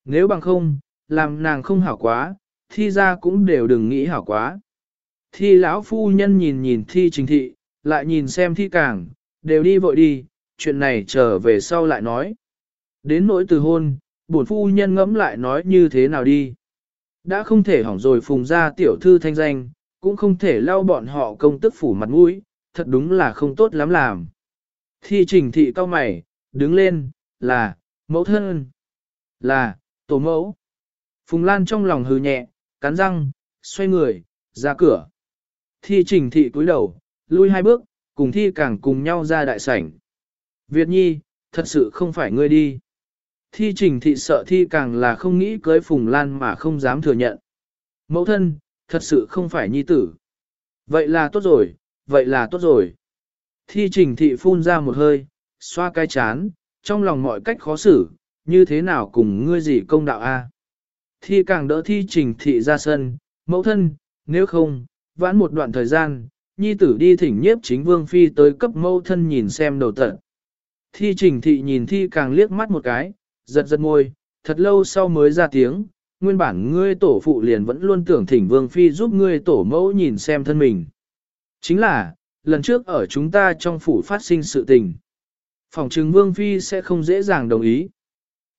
Nếu bằng không, làm nàng không hảo quá, thi ra cũng đều đừng nghĩ hảo quá. Thi lão phu nhân nhìn nhìn thi trình thị, lại nhìn xem thi càng, đều đi vội đi, chuyện này trở về sau lại nói. Đến nỗi từ hôn, bổn phu nhân ngẫm lại nói như thế nào đi. Đã không thể hỏng rồi phùng ra tiểu thư thanh danh, cũng không thể lau bọn họ công tức phủ mặt mũi, thật đúng là không tốt lắm làm. Thi trình thị cao mày, đứng lên, là, mẫu thân, là, tổ mẫu. Phùng Lan trong lòng hừ nhẹ, cắn răng, xoay người, ra cửa. Thi trình thị cúi đầu, lui hai bước, cùng thi càng cùng nhau ra đại sảnh. Việt nhi, thật sự không phải ngươi đi. Thi trình thị sợ thi càng là không nghĩ cưới Phùng Lan mà không dám thừa nhận. Mẫu thân, thật sự không phải nhi tử. Vậy là tốt rồi, vậy là tốt rồi. Thi trình thị phun ra một hơi, xoa cái chán, trong lòng mọi cách khó xử, như thế nào cùng ngươi gì công đạo a? Thi càng đỡ thi trình thị ra sân, mẫu thân, nếu không, vãn một đoạn thời gian, nhi tử đi thỉnh nhiếp chính vương phi tới cấp mẫu thân nhìn xem đầu tận. Thi trình thị nhìn thi càng liếc mắt một cái, giật giật môi, thật lâu sau mới ra tiếng, nguyên bản ngươi tổ phụ liền vẫn luôn tưởng thỉnh vương phi giúp ngươi tổ mẫu nhìn xem thân mình. Chính là, lần trước ở chúng ta trong phủ phát sinh sự tình. Phòng trừng vương phi sẽ không dễ dàng đồng ý.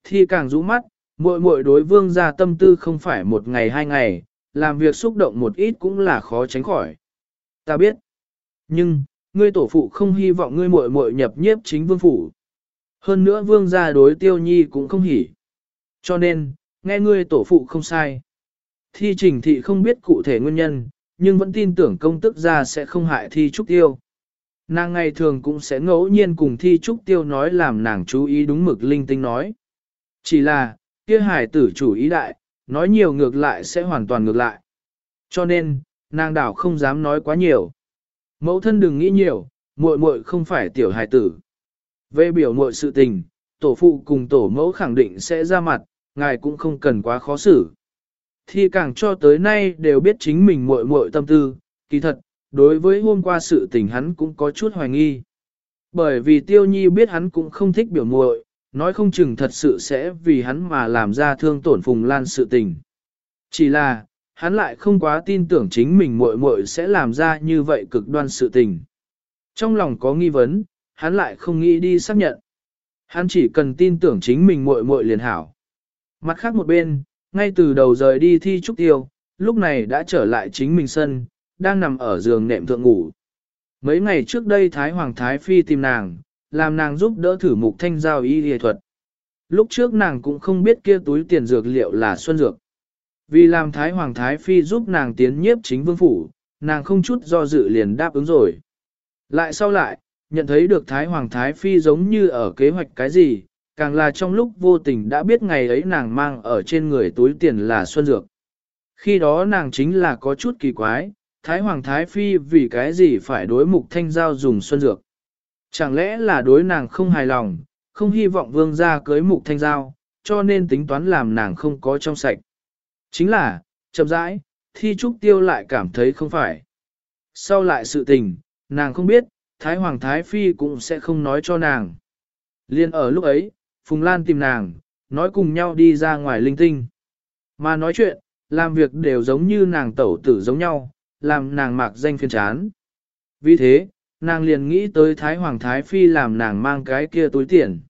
Thi càng rũ mắt, muội muội đối vương ra tâm tư không phải một ngày hai ngày, làm việc xúc động một ít cũng là khó tránh khỏi. Ta biết. Nhưng, ngươi tổ phụ không hy vọng ngươi muội muội nhập nhiếp chính vương phủ. Hơn nữa vương gia đối tiêu nhi cũng không hỉ. Cho nên, nghe ngươi tổ phụ không sai. Thi trình thị không biết cụ thể nguyên nhân, nhưng vẫn tin tưởng công tức gia sẽ không hại thi trúc tiêu. Nàng ngày thường cũng sẽ ngẫu nhiên cùng thi trúc tiêu nói làm nàng chú ý đúng mực linh tinh nói. Chỉ là, kia hải tử chủ ý đại, nói nhiều ngược lại sẽ hoàn toàn ngược lại. Cho nên, nàng đảo không dám nói quá nhiều. Mẫu thân đừng nghĩ nhiều, muội muội không phải tiểu hài tử. Về biểu muội sự tình, tổ phụ cùng tổ mẫu khẳng định sẽ ra mặt, ngài cũng không cần quá khó xử. Thi càng cho tới nay đều biết chính mình muội muội tâm tư, kỳ thật, đối với hôm qua sự tình hắn cũng có chút hoài nghi. Bởi vì tiêu nhi biết hắn cũng không thích biểu muội, nói không chừng thật sự sẽ vì hắn mà làm ra thương tổn phùng lan sự tình. Chỉ là, hắn lại không quá tin tưởng chính mình muội muội sẽ làm ra như vậy cực đoan sự tình. Trong lòng có nghi vấn, hắn lại không nghĩ đi xác nhận. Hắn chỉ cần tin tưởng chính mình muội muội liền hảo. Mặt khác một bên, ngay từ đầu rời đi thi trúc tiêu, lúc này đã trở lại chính mình sân, đang nằm ở giường nệm thượng ngủ. Mấy ngày trước đây Thái Hoàng Thái Phi tìm nàng, làm nàng giúp đỡ thử mục thanh giao y y thuật. Lúc trước nàng cũng không biết kia túi tiền dược liệu là xuân dược. Vì làm Thái Hoàng Thái Phi giúp nàng tiến nhiếp chính vương phủ, nàng không chút do dự liền đáp ứng rồi. Lại sau lại, nhận thấy được Thái Hoàng Thái Phi giống như ở kế hoạch cái gì, càng là trong lúc vô tình đã biết ngày ấy nàng mang ở trên người túi tiền là xuân dược. Khi đó nàng chính là có chút kỳ quái, Thái Hoàng Thái Phi vì cái gì phải đối mục thanh giao dùng xuân dược. Chẳng lẽ là đối nàng không hài lòng, không hy vọng vương gia cưới mục thanh giao, cho nên tính toán làm nàng không có trong sạch. Chính là, chậm rãi, thi trúc tiêu lại cảm thấy không phải. Sau lại sự tình, nàng không biết, Thái Hoàng Thái Phi cũng sẽ không nói cho nàng. Liên ở lúc ấy, Phùng Lan tìm nàng, nói cùng nhau đi ra ngoài linh tinh. Mà nói chuyện, làm việc đều giống như nàng tẩu tử giống nhau, làm nàng mạc danh phiền chán. Vì thế, nàng liền nghĩ tới Thái Hoàng Thái Phi làm nàng mang cái kia túi tiền.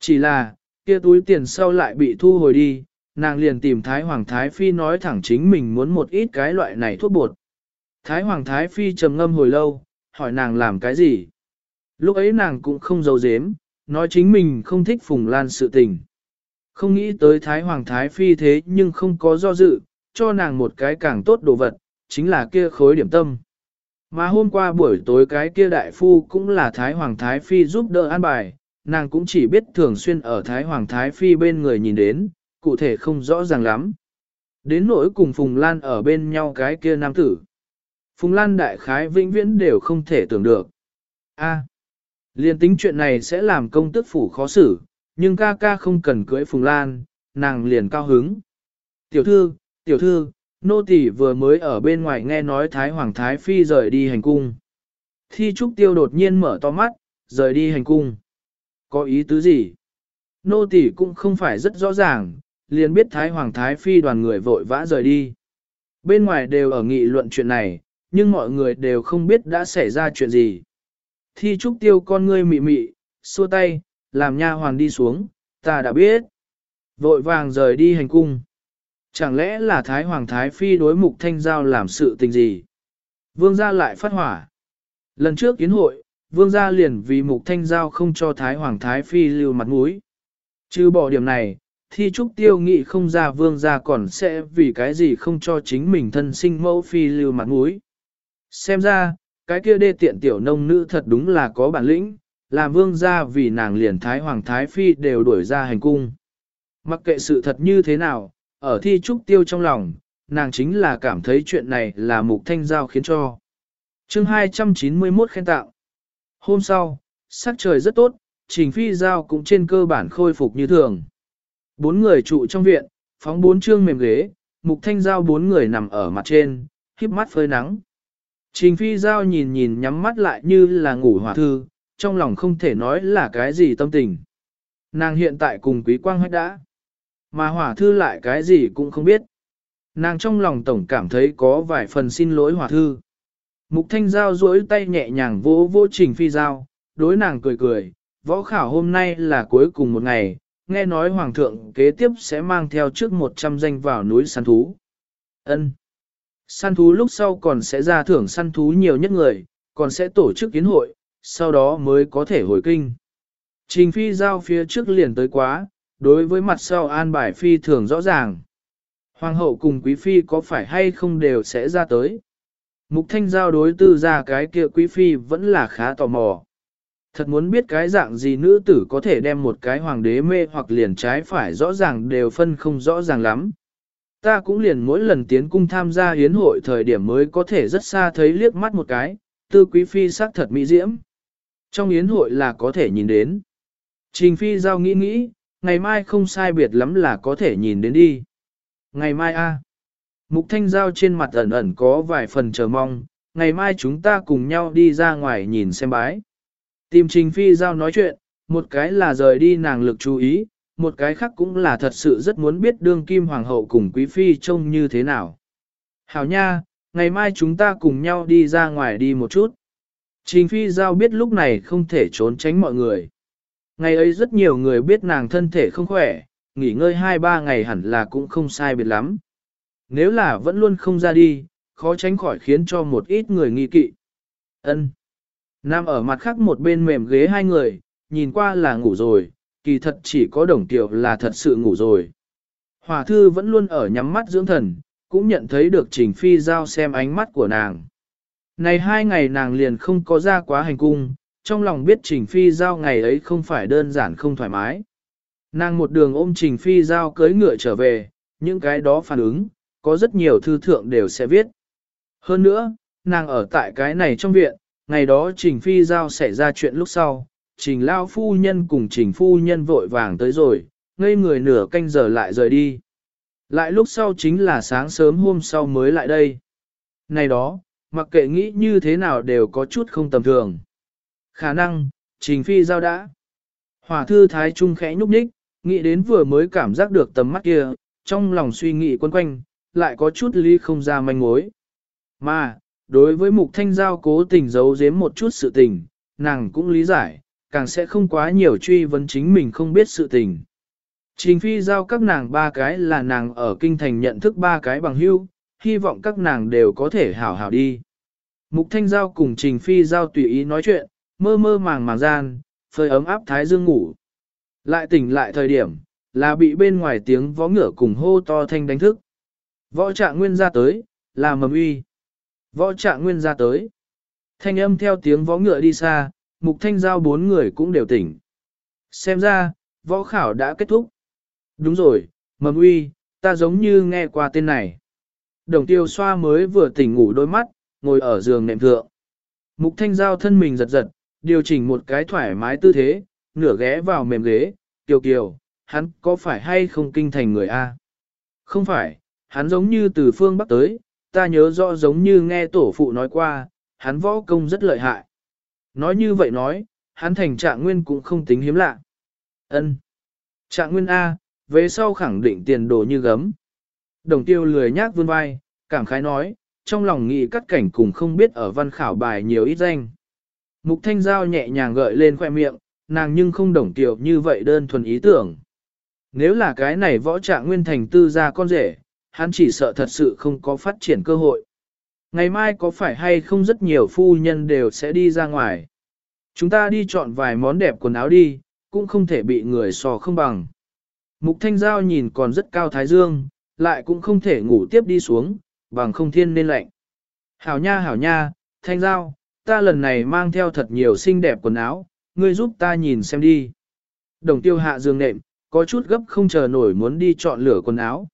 Chỉ là, kia túi tiền sau lại bị thu hồi đi, nàng liền tìm Thái Hoàng Thái Phi nói thẳng chính mình muốn một ít cái loại này thuốc bột. Thái Hoàng Thái Phi trầm ngâm hồi lâu, hỏi nàng làm cái gì. Lúc ấy nàng cũng không giấu giếm, nói chính mình không thích Phùng Lan sự tình. Không nghĩ tới Thái Hoàng Thái Phi thế nhưng không có do dự, cho nàng một cái càng tốt đồ vật, chính là kia khối điểm tâm. Mà hôm qua buổi tối cái kia đại phu cũng là Thái Hoàng Thái Phi giúp đỡ an bài, nàng cũng chỉ biết thường xuyên ở Thái Hoàng Thái Phi bên người nhìn đến, cụ thể không rõ ràng lắm. Đến nỗi cùng Phùng Lan ở bên nhau cái kia nam tử. Phùng Lan đại khái vĩnh viễn đều không thể tưởng được. A, liền tính chuyện này sẽ làm công tức phủ khó xử, nhưng ca ca không cần cưới Phùng Lan, nàng liền cao hứng. Tiểu thư, tiểu thư, nô tỳ vừa mới ở bên ngoài nghe nói Thái Hoàng Thái Phi rời đi hành cung. Thi Trúc Tiêu đột nhiên mở to mắt, rời đi hành cung. Có ý tứ gì? Nô tỳ cũng không phải rất rõ ràng, liền biết Thái Hoàng Thái Phi đoàn người vội vã rời đi. Bên ngoài đều ở nghị luận chuyện này, nhưng mọi người đều không biết đã xảy ra chuyện gì. Thi Trúc Tiêu con ngươi mị mị, xua tay, làm nha hoàng đi xuống, ta đã biết. Vội vàng rời đi hành cung. Chẳng lẽ là Thái Hoàng Thái Phi đối mục thanh giao làm sự tình gì? Vương gia lại phát hỏa. Lần trước kiến hội, vương gia liền vì mục thanh giao không cho Thái Hoàng Thái Phi lưu mặt mũi. Trừ bỏ điểm này, thi trúc tiêu nghị không ra vương gia còn sẽ vì cái gì không cho chính mình thân sinh mẫu phi lưu mặt mũi. Xem ra, cái kia đê tiện tiểu nông nữ thật đúng là có bản lĩnh, làm vương gia vì nàng liền Thái Hoàng Thái Phi đều đuổi ra hành cung. Mặc kệ sự thật như thế nào, ở thi trúc tiêu trong lòng, nàng chính là cảm thấy chuyện này là mục thanh giao khiến cho. chương 291 khen tạo. Hôm sau, sắc trời rất tốt, trình phi giao cũng trên cơ bản khôi phục như thường. Bốn người trụ trong viện, phóng bốn chương mềm ghế, mục thanh giao bốn người nằm ở mặt trên, híp mắt phơi nắng. Trình phi giao nhìn nhìn nhắm mắt lại như là ngủ hòa thư, trong lòng không thể nói là cái gì tâm tình. Nàng hiện tại cùng quý quang hết đã. Mà hỏa thư lại cái gì cũng không biết. Nàng trong lòng tổng cảm thấy có vài phần xin lỗi hỏa thư. Mục thanh giao duỗi tay nhẹ nhàng vỗ vỗ trình phi giao, đối nàng cười cười, võ khảo hôm nay là cuối cùng một ngày, nghe nói hoàng thượng kế tiếp sẽ mang theo trước 100 danh vào núi săn thú. Ân. Săn thú lúc sau còn sẽ ra thưởng săn thú nhiều nhất người, còn sẽ tổ chức kiến hội, sau đó mới có thể hồi kinh. Trình phi giao phía trước liền tới quá, đối với mặt sau an bài phi thường rõ ràng. Hoàng hậu cùng quý phi có phải hay không đều sẽ ra tới. Mục thanh giao đối tư ra cái kia quý phi vẫn là khá tò mò. Thật muốn biết cái dạng gì nữ tử có thể đem một cái hoàng đế mê hoặc liền trái phải rõ ràng đều phân không rõ ràng lắm. Ta cũng liền mỗi lần tiến cung tham gia hiến hội thời điểm mới có thể rất xa thấy liếc mắt một cái, tư quý phi sắc thật mỹ diễm. Trong yến hội là có thể nhìn đến. Trình phi giao nghĩ nghĩ, ngày mai không sai biệt lắm là có thể nhìn đến đi. Ngày mai a Mục thanh giao trên mặt ẩn ẩn có vài phần chờ mong, ngày mai chúng ta cùng nhau đi ra ngoài nhìn xem bái. Tìm trình phi giao nói chuyện, một cái là rời đi nàng lực chú ý, một cái khác cũng là thật sự rất muốn biết đương kim hoàng hậu cùng quý phi trông như thế nào. Hảo nha, ngày mai chúng ta cùng nhau đi ra ngoài đi một chút. Trình phi giao biết lúc này không thể trốn tránh mọi người. Ngày ấy rất nhiều người biết nàng thân thể không khỏe, nghỉ ngơi 2-3 ngày hẳn là cũng không sai biệt lắm. Nếu là vẫn luôn không ra đi, khó tránh khỏi khiến cho một ít người nghi kỵ. Ân. Nam ở mặt khác một bên mềm ghế hai người, nhìn qua là ngủ rồi, kỳ thật chỉ có đồng tiểu là thật sự ngủ rồi. Hòa thư vẫn luôn ở nhắm mắt dưỡng thần, cũng nhận thấy được trình phi giao xem ánh mắt của nàng. Này hai ngày nàng liền không có ra quá hành cung, trong lòng biết trình phi giao ngày ấy không phải đơn giản không thoải mái. Nàng một đường ôm trình phi giao cưới ngựa trở về, những cái đó phản ứng, có rất nhiều thư thượng đều sẽ viết. Hơn nữa, nàng ở tại cái này trong viện, ngày đó trình phi giao xảy ra chuyện lúc sau, trình lao phu nhân cùng trình phu nhân vội vàng tới rồi, ngây người nửa canh giờ lại rời đi. Lại lúc sau chính là sáng sớm hôm sau mới lại đây. Này đó, mặc kệ nghĩ như thế nào đều có chút không tầm thường. Khả năng, trình phi giao đã. Hỏa thư thái trung khẽ nhúc nhích, nghĩ đến vừa mới cảm giác được tầm mắt kia, trong lòng suy nghĩ quân quanh, lại có chút ly không ra manh mối. Mà, đối với mục thanh giao cố tình giấu giếm một chút sự tình, nàng cũng lý giải, càng sẽ không quá nhiều truy vấn chính mình không biết sự tình. Trình phi giao các nàng ba cái là nàng ở kinh thành nhận thức ba cái bằng hữu hy vọng các nàng đều có thể hảo hảo đi. Mục thanh giao cùng trình phi giao tùy ý nói chuyện, mơ mơ màng màng gian, phơi ấm áp thái dương ngủ. Lại tỉnh lại thời điểm, là bị bên ngoài tiếng vó ngựa cùng hô to thanh đánh thức. Võ trạng nguyên ra tới, là mầm uy. Võ trạng nguyên ra tới. Thanh âm theo tiếng võ ngựa đi xa, mục thanh giao bốn người cũng đều tỉnh. Xem ra, võ khảo đã kết thúc. Đúng rồi, mầm uy, ta giống như nghe qua tên này. Đồng tiêu xoa mới vừa tỉnh ngủ đôi mắt, ngồi ở giường nệm thượng. Mục thanh giao thân mình giật giật, điều chỉnh một cái thoải mái tư thế, nửa ghé vào mềm ghế, kiều kiều, hắn có phải hay không kinh thành người A? Không phải, hắn giống như từ phương Bắc tới, ta nhớ rõ giống như nghe tổ phụ nói qua, hắn võ công rất lợi hại. Nói như vậy nói, hắn thành trạng nguyên cũng không tính hiếm lạ. ân Trạng nguyên A, về sau khẳng định tiền đồ như gấm. Đồng tiêu lười nhác vươn vai, cảm khái nói, trong lòng nghĩ cắt cảnh cùng không biết ở văn khảo bài nhiều ít danh. Mục thanh giao nhẹ nhàng gợi lên khoe miệng, nàng nhưng không đồng tiểu như vậy đơn thuần ý tưởng. Nếu là cái này võ trạng nguyên thành tư gia con rể, hắn chỉ sợ thật sự không có phát triển cơ hội. Ngày mai có phải hay không rất nhiều phu nhân đều sẽ đi ra ngoài. Chúng ta đi chọn vài món đẹp quần áo đi, cũng không thể bị người sò không bằng. Mục thanh giao nhìn còn rất cao thái dương, lại cũng không thể ngủ tiếp đi xuống, bằng không thiên nên lạnh. Hảo nha hảo nha, thanh giao, ta lần này mang theo thật nhiều xinh đẹp quần áo, ngươi giúp ta nhìn xem đi. Đồng tiêu hạ giường nệm, có chút gấp không chờ nổi muốn đi chọn lửa quần áo.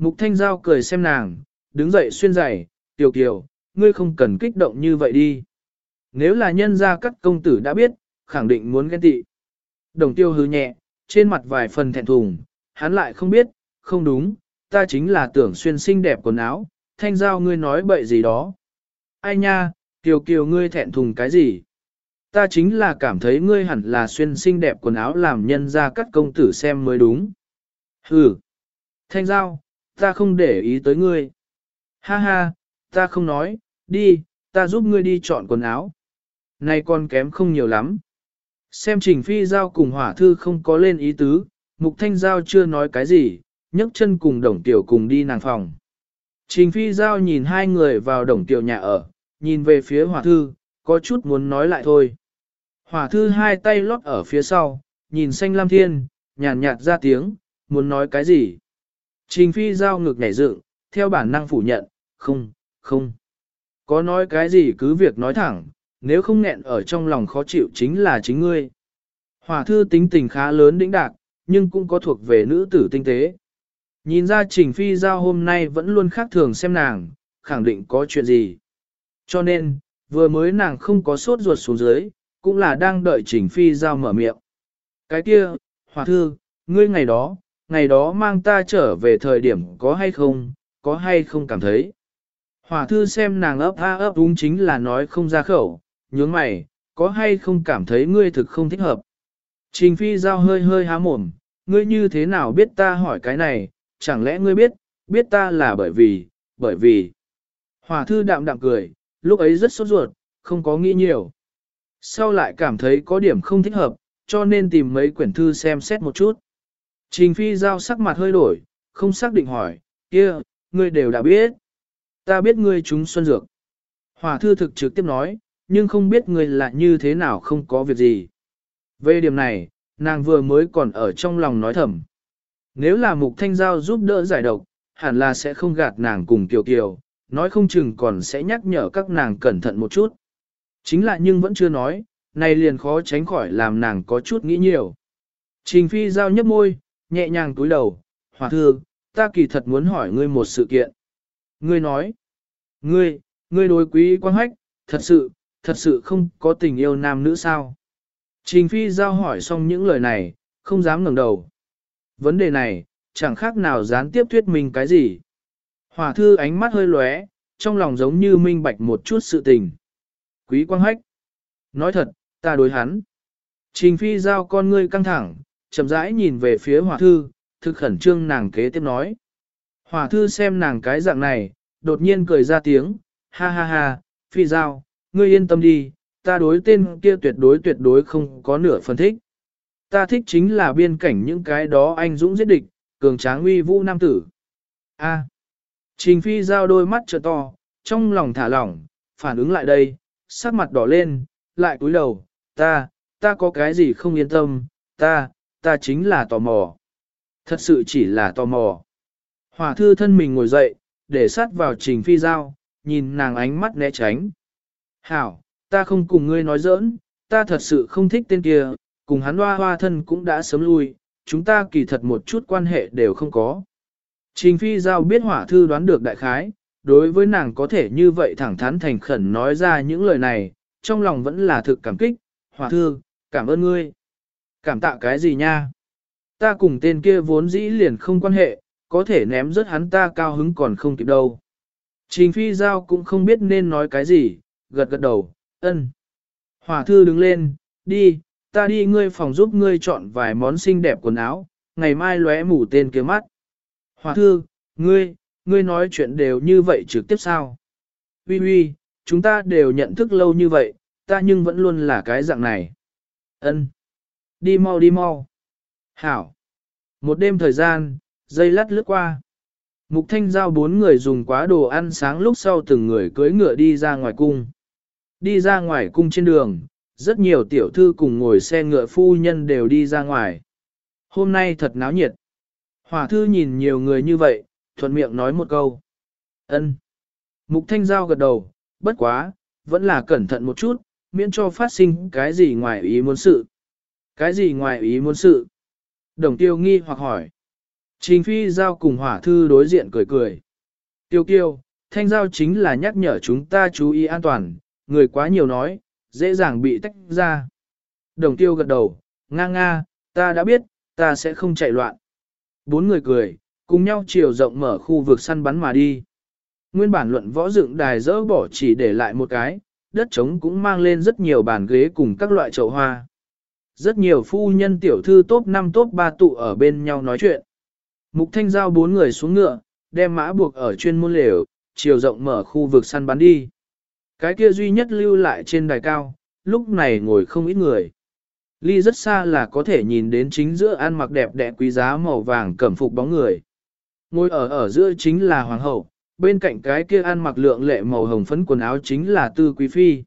Mục thanh giao cười xem nàng, đứng dậy xuyên giày, tiểu kiều, ngươi không cần kích động như vậy đi. Nếu là nhân gia các công tử đã biết, khẳng định muốn ghen tị. Đồng tiêu hứ nhẹ, trên mặt vài phần thẹn thùng, hắn lại không biết, không đúng, ta chính là tưởng xuyên xinh đẹp quần áo, thanh giao ngươi nói bậy gì đó. Ai nha, kiều kiều ngươi thẹn thùng cái gì? Ta chính là cảm thấy ngươi hẳn là xuyên xinh đẹp quần áo làm nhân ra các công tử xem mới đúng. Hừ, thanh giao, ta không để ý tới ngươi. Ha ha, ta không nói, đi, ta giúp ngươi đi chọn quần áo. Này con kém không nhiều lắm. Xem trình phi giao cùng hỏa thư không có lên ý tứ, mục thanh giao chưa nói cái gì, nhấc chân cùng đồng tiểu cùng đi nàng phòng. Trình phi giao nhìn hai người vào đồng tiểu nhà ở, nhìn về phía hỏa thư, có chút muốn nói lại thôi. Hỏa thư hai tay lót ở phía sau, nhìn xanh lam thiên, nhàn nhạt ra tiếng, muốn nói cái gì. Trình phi giao ngực nhảy dựng, theo bản năng phủ nhận, không, không. Có nói cái gì cứ việc nói thẳng, nếu không nghẹn ở trong lòng khó chịu chính là chính ngươi. Hỏa thư tính tình khá lớn đĩnh đạc, nhưng cũng có thuộc về nữ tử tinh tế. Nhìn ra trình phi giao hôm nay vẫn luôn khác thường xem nàng, khẳng định có chuyện gì. Cho nên, vừa mới nàng không có sốt ruột xuống dưới, cũng là đang đợi trình phi giao mở miệng. Cái kia, hòa thư, ngươi ngày đó, ngày đó mang ta trở về thời điểm có hay không, có hay không cảm thấy. Hòa thư xem nàng ấp a ấp đúng chính là nói không ra khẩu, nhướng mày, có hay không cảm thấy ngươi thực không thích hợp. Trình phi giao hơi hơi há mồm, ngươi như thế nào biết ta hỏi cái này, chẳng lẽ ngươi biết, biết ta là bởi vì, bởi vì. Hòa thư đạm đạm cười, lúc ấy rất sốt ruột, không có nghĩ nhiều. Sau lại cảm thấy có điểm không thích hợp, cho nên tìm mấy quyển thư xem xét một chút. Trình phi giao sắc mặt hơi đổi, không xác định hỏi, kia, ngươi đều đã biết. ta biết ngươi chúng xuân dược. Hỏa thư thực trực tiếp nói, nhưng không biết ngươi là như thế nào không có việc gì. Về điểm này, nàng vừa mới còn ở trong lòng nói thầm. Nếu là mục thanh giao giúp đỡ giải độc, hẳn là sẽ không gạt nàng cùng kiều kiều, nói không chừng còn sẽ nhắc nhở các nàng cẩn thận một chút. Chính là nhưng vẫn chưa nói, này liền khó tránh khỏi làm nàng có chút nghĩ nhiều. Trình phi giao nhấp môi, nhẹ nhàng túi đầu, hòa thư, ta kỳ thật muốn hỏi ngươi một sự kiện. Ngươi nói, ngươi, ngươi đối quý quang hách, thật sự, thật sự không có tình yêu nam nữ sao? Trình phi giao hỏi xong những lời này, không dám ngẩng đầu. Vấn đề này, chẳng khác nào gián tiếp thuyết minh cái gì. Hòa thư ánh mắt hơi lóe, trong lòng giống như minh bạch một chút sự tình. Quý quang hách. Nói thật, ta đối hắn. Trình phi giao con ngươi căng thẳng, chậm rãi nhìn về phía hòa thư, thực khẩn trương nàng kế tiếp nói. Hòa thư xem nàng cái dạng này, đột nhiên cười ra tiếng, ha ha ha, phi giao, ngươi yên tâm đi, ta đối tên kia tuyệt đối tuyệt đối không có nửa phân thích. Ta thích chính là biên cảnh những cái đó anh dũng giết địch, cường tráng uy vũ nam tử. A. À. Trình phi giao đôi mắt trợ to, trong lòng thả lỏng, phản ứng lại đây, sắc mặt đỏ lên, lại cúi đầu, ta, ta có cái gì không yên tâm, ta, ta chính là tò mò. Thật sự chỉ là tò mò. Hòa thư thân mình ngồi dậy, để sát vào trình phi giao, nhìn nàng ánh mắt né tránh. Hảo, ta không cùng ngươi nói giỡn, ta thật sự không thích tên kia, cùng hắn hoa hoa thân cũng đã sớm lui, chúng ta kỳ thật một chút quan hệ đều không có. Trình phi giao biết hỏa thư đoán được đại khái, đối với nàng có thể như vậy thẳng thắn thành khẩn nói ra những lời này, trong lòng vẫn là thực cảm kích, hỏa thư, cảm ơn ngươi. Cảm tạ cái gì nha? Ta cùng tên kia vốn dĩ liền không quan hệ, có thể ném rớt hắn ta cao hứng còn không kịp đâu. Trình phi giao cũng không biết nên nói cái gì, gật gật đầu, ân. Hỏa thư đứng lên, đi, ta đi ngươi phòng giúp ngươi chọn vài món xinh đẹp quần áo, ngày mai lóe mủ tên kia mắt. Hỏa thư, ngươi, ngươi nói chuyện đều như vậy trực tiếp sao? Ui ui, chúng ta đều nhận thức lâu như vậy, ta nhưng vẫn luôn là cái dạng này. Ân, Đi mau đi mau. Hảo. Một đêm thời gian, dây lắt lướt qua. Mục Thanh Giao bốn người dùng quá đồ ăn sáng lúc sau từng người cưới ngựa đi ra ngoài cung. Đi ra ngoài cung trên đường, rất nhiều tiểu thư cùng ngồi xe ngựa phu nhân đều đi ra ngoài. Hôm nay thật náo nhiệt. Hỏa thư nhìn nhiều người như vậy, thuận miệng nói một câu. ân. Mục Thanh Giao gật đầu, bất quá, vẫn là cẩn thận một chút, miễn cho phát sinh cái gì ngoài ý muốn sự. Cái gì ngoài ý muốn sự? Đồng tiêu nghi hoặc hỏi. Trình phi giao cùng hỏa thư đối diện cười cười. Tiêu kiêu, thanh giao chính là nhắc nhở chúng ta chú ý an toàn, người quá nhiều nói, dễ dàng bị tách ra. Đồng tiêu gật đầu, nga nga, ta đã biết, ta sẽ không chạy loạn. Bốn người cười, cùng nhau chiều rộng mở khu vực săn bắn mà đi. Nguyên bản luận võ dựng đài dỡ bỏ chỉ để lại một cái, đất trống cũng mang lên rất nhiều bàn ghế cùng các loại chậu hoa. Rất nhiều phu nhân tiểu thư top 5 top 3 tụ ở bên nhau nói chuyện. Mục thanh giao bốn người xuống ngựa, đem mã buộc ở chuyên môn lều, chiều rộng mở khu vực săn bắn đi. Cái kia duy nhất lưu lại trên đài cao, lúc này ngồi không ít người. Ly rất xa là có thể nhìn đến chính giữa ăn mặc đẹp đẽ quý giá màu vàng cẩm phục bóng người. Ngồi ở ở giữa chính là hoàng hậu, bên cạnh cái kia ăn mặc lượng lệ màu hồng phấn quần áo chính là tư quý phi.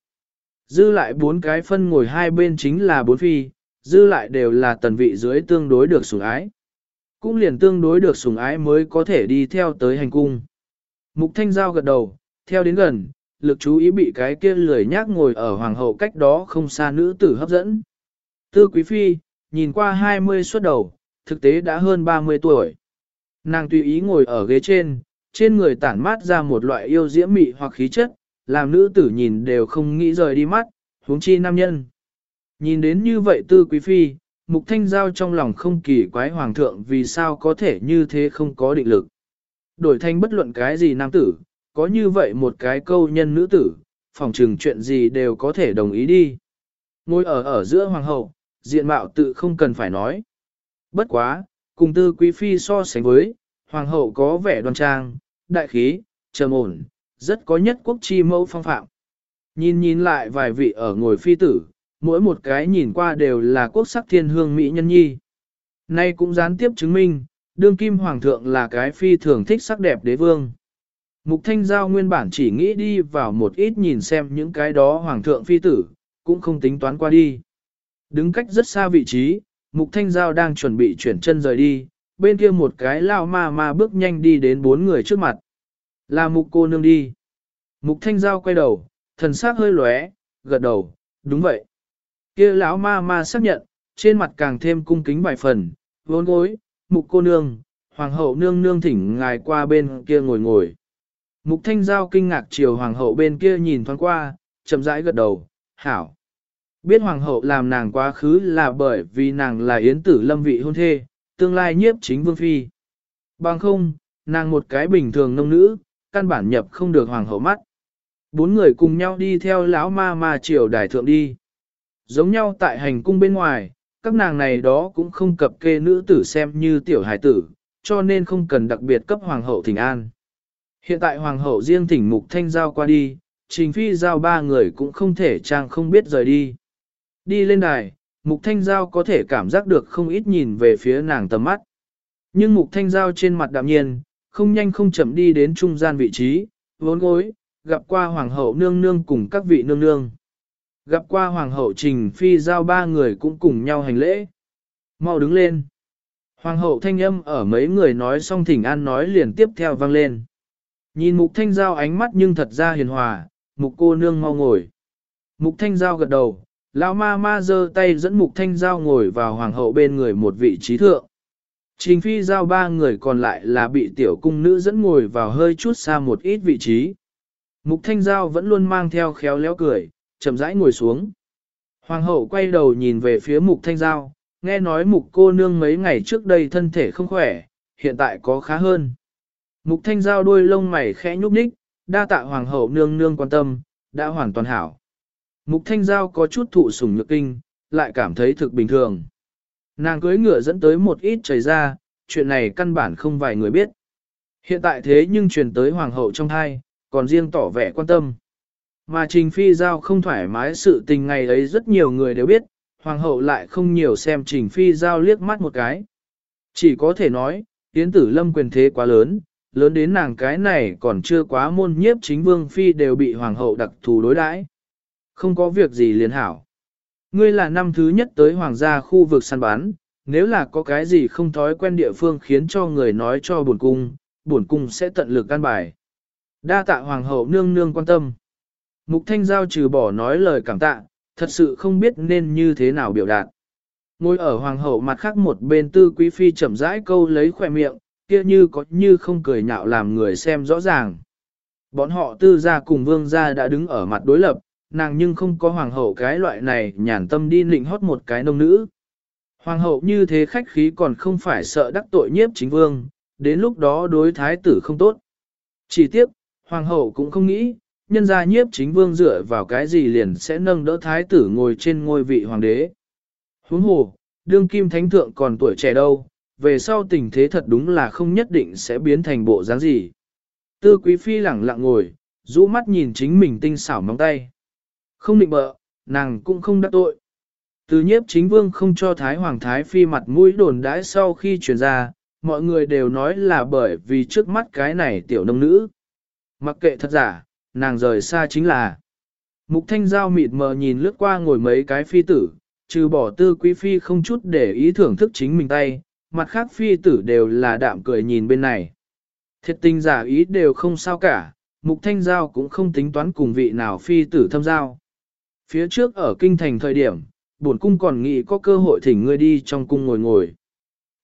Dư lại bốn cái phân ngồi hai bên chính là bốn phi, dư lại đều là tần vị dưới tương đối được sủng ái. Cũng liền tương đối được sủng ái mới có thể đi theo tới hành cung. Mục thanh giao gật đầu, theo đến gần, lực chú ý bị cái kia lười nhác ngồi ở hoàng hậu cách đó không xa nữ tử hấp dẫn. Tư quý phi, nhìn qua 20 xuất đầu, thực tế đã hơn 30 tuổi. Nàng tùy ý ngồi ở ghế trên, trên người tản mát ra một loại yêu diễm mị hoặc khí chất, làm nữ tử nhìn đều không nghĩ rời đi mắt, huống chi nam nhân. Nhìn đến như vậy tư quý phi, mục thanh giao trong lòng không kỳ quái hoàng thượng vì sao có thể như thế không có định lực. Đổi thanh bất luận cái gì nam tử, có như vậy một cái câu nhân nữ tử, phòng trừng chuyện gì đều có thể đồng ý đi. Ngồi ở ở giữa hoàng hậu, diện mạo tự không cần phải nói. Bất quá, cùng tư quý phi so sánh với, hoàng hậu có vẻ đoan trang, đại khí, trầm ổn, rất có nhất quốc chi mẫu phong phạm. Nhìn nhìn lại vài vị ở ngồi phi tử, mỗi một cái nhìn qua đều là quốc sắc thiên hương mỹ nhân nhi. Nay cũng gián tiếp chứng minh, đương kim hoàng thượng là cái phi thường thích sắc đẹp đế vương. Mục Thanh Giao nguyên bản chỉ nghĩ đi vào một ít nhìn xem những cái đó hoàng thượng phi tử, cũng không tính toán qua đi. Đứng cách rất xa vị trí, Mục Thanh Giao đang chuẩn bị chuyển chân rời đi, bên kia một cái lao ma ma bước nhanh đi đến bốn người trước mặt. Là mục cô nương đi. Mục Thanh Giao quay đầu, thần sắc hơi lóe, gật đầu, đúng vậy. Kia lão ma ma xác nhận, trên mặt càng thêm cung kính vài phần, vốn gối, mục cô nương, hoàng hậu nương nương thỉnh ngài qua bên kia ngồi ngồi. Mục thanh giao kinh ngạc chiều hoàng hậu bên kia nhìn thoáng qua, chậm rãi gật đầu, hảo. Biết hoàng hậu làm nàng quá khứ là bởi vì nàng là yến tử lâm vị hôn thê, tương lai nhiếp chính vương phi. Bằng không, nàng một cái bình thường nông nữ, căn bản nhập không được hoàng hậu mắt. Bốn người cùng nhau đi theo lão ma ma triều đài thượng đi. Giống nhau tại hành cung bên ngoài, các nàng này đó cũng không cập kê nữ tử xem như tiểu hải tử, cho nên không cần đặc biệt cấp hoàng hậu thỉnh an. Hiện tại hoàng hậu riêng thỉnh mục thanh giao qua đi, trình phi giao ba người cũng không thể trang không biết rời đi. Đi lên đài, mục thanh giao có thể cảm giác được không ít nhìn về phía nàng tầm mắt. Nhưng mục thanh giao trên mặt đạm nhiên, không nhanh không chậm đi đến trung gian vị trí, vốn gối, gặp qua hoàng hậu nương nương cùng các vị nương nương. Gặp qua hoàng hậu trình phi giao ba người cũng cùng nhau hành lễ. Mau đứng lên. Hoàng hậu thanh âm ở mấy người nói xong thỉnh an nói liền tiếp theo vang lên. Nhìn mục thanh giao ánh mắt nhưng thật ra hiền hòa, mục cô nương mau ngồi. Mục thanh giao gật đầu, lão ma ma giơ tay dẫn mục thanh giao ngồi vào hoàng hậu bên người một vị trí thượng. Trình phi giao ba người còn lại là bị tiểu cung nữ dẫn ngồi vào hơi chút xa một ít vị trí. Mục thanh giao vẫn luôn mang theo khéo léo cười, chậm rãi ngồi xuống. Hoàng hậu quay đầu nhìn về phía mục thanh giao, nghe nói mục cô nương mấy ngày trước đây thân thể không khỏe, hiện tại có khá hơn. Mục thanh giao đôi lông mày khẽ nhúc nhích, đa tạ hoàng hậu nương nương quan tâm, đã hoàn toàn hảo. Mục thanh giao có chút thụ sủng nhược kinh, lại cảm thấy thực bình thường. Nàng cưới ngựa dẫn tới một ít chảy ra, chuyện này căn bản không vài người biết. Hiện tại thế nhưng truyền tới hoàng hậu trong thai, còn riêng tỏ vẻ quan tâm. Mà Trình Phi Giao không thoải mái sự tình ngày ấy rất nhiều người đều biết, Hoàng hậu lại không nhiều xem Trình Phi Giao liếc mắt một cái. Chỉ có thể nói, Yến Tử Lâm quyền thế quá lớn, lớn đến nàng cái này còn chưa quá môn nhiếp chính Vương Phi đều bị Hoàng hậu đặc thù đối đãi. Không có việc gì liền hảo. Ngươi là năm thứ nhất tới Hoàng gia khu vực săn bán, nếu là có cái gì không thói quen địa phương khiến cho người nói cho buồn cung, buồn cung sẽ tận lực can bài. Đa tạ Hoàng hậu nương nương quan tâm. Mục Thanh Giao trừ bỏ nói lời cảm tạ, thật sự không biết nên như thế nào biểu đạt. Ngồi ở hoàng hậu mặt khác một bên tư quý phi chậm rãi câu lấy khỏe miệng, kia như có như không cười nhạo làm người xem rõ ràng. Bọn họ tư gia cùng vương gia đã đứng ở mặt đối lập, nàng nhưng không có hoàng hậu cái loại này nhàn tâm đi nịnh hót một cái nông nữ. Hoàng hậu như thế khách khí còn không phải sợ đắc tội nhiếp chính vương, đến lúc đó đối thái tử không tốt. Chỉ tiếc, hoàng hậu cũng không nghĩ, nhân gia nhiếp chính vương dựa vào cái gì liền sẽ nâng đỡ thái tử ngồi trên ngôi vị hoàng đế. Huống hồ, đương kim thánh thượng còn tuổi trẻ đâu, về sau tình thế thật đúng là không nhất định sẽ biến thành bộ dáng gì. Tư quý phi lẳng lặng ngồi, rũ mắt nhìn chính mình tinh xảo móng tay. Không định bợ, nàng cũng không đắc tội. Từ nhiếp chính vương không cho Thái Hoàng Thái Phi mặt mũi đồn đãi sau khi truyền ra, mọi người đều nói là bởi vì trước mắt cái này tiểu nông nữ. Mặc kệ thật giả, nàng rời xa chính là. Mục thanh giao mịt mờ nhìn lướt qua ngồi mấy cái phi tử, trừ bỏ tư quý phi không chút để ý thưởng thức chính mình tay, mặt khác phi tử đều là đạm cười nhìn bên này. Thiệt tình giả ý đều không sao cả, mục thanh giao cũng không tính toán cùng vị nào phi tử thâm giao. Phía trước ở kinh thành thời điểm, bổn cung còn nghĩ có cơ hội thỉnh ngươi đi trong cung ngồi ngồi.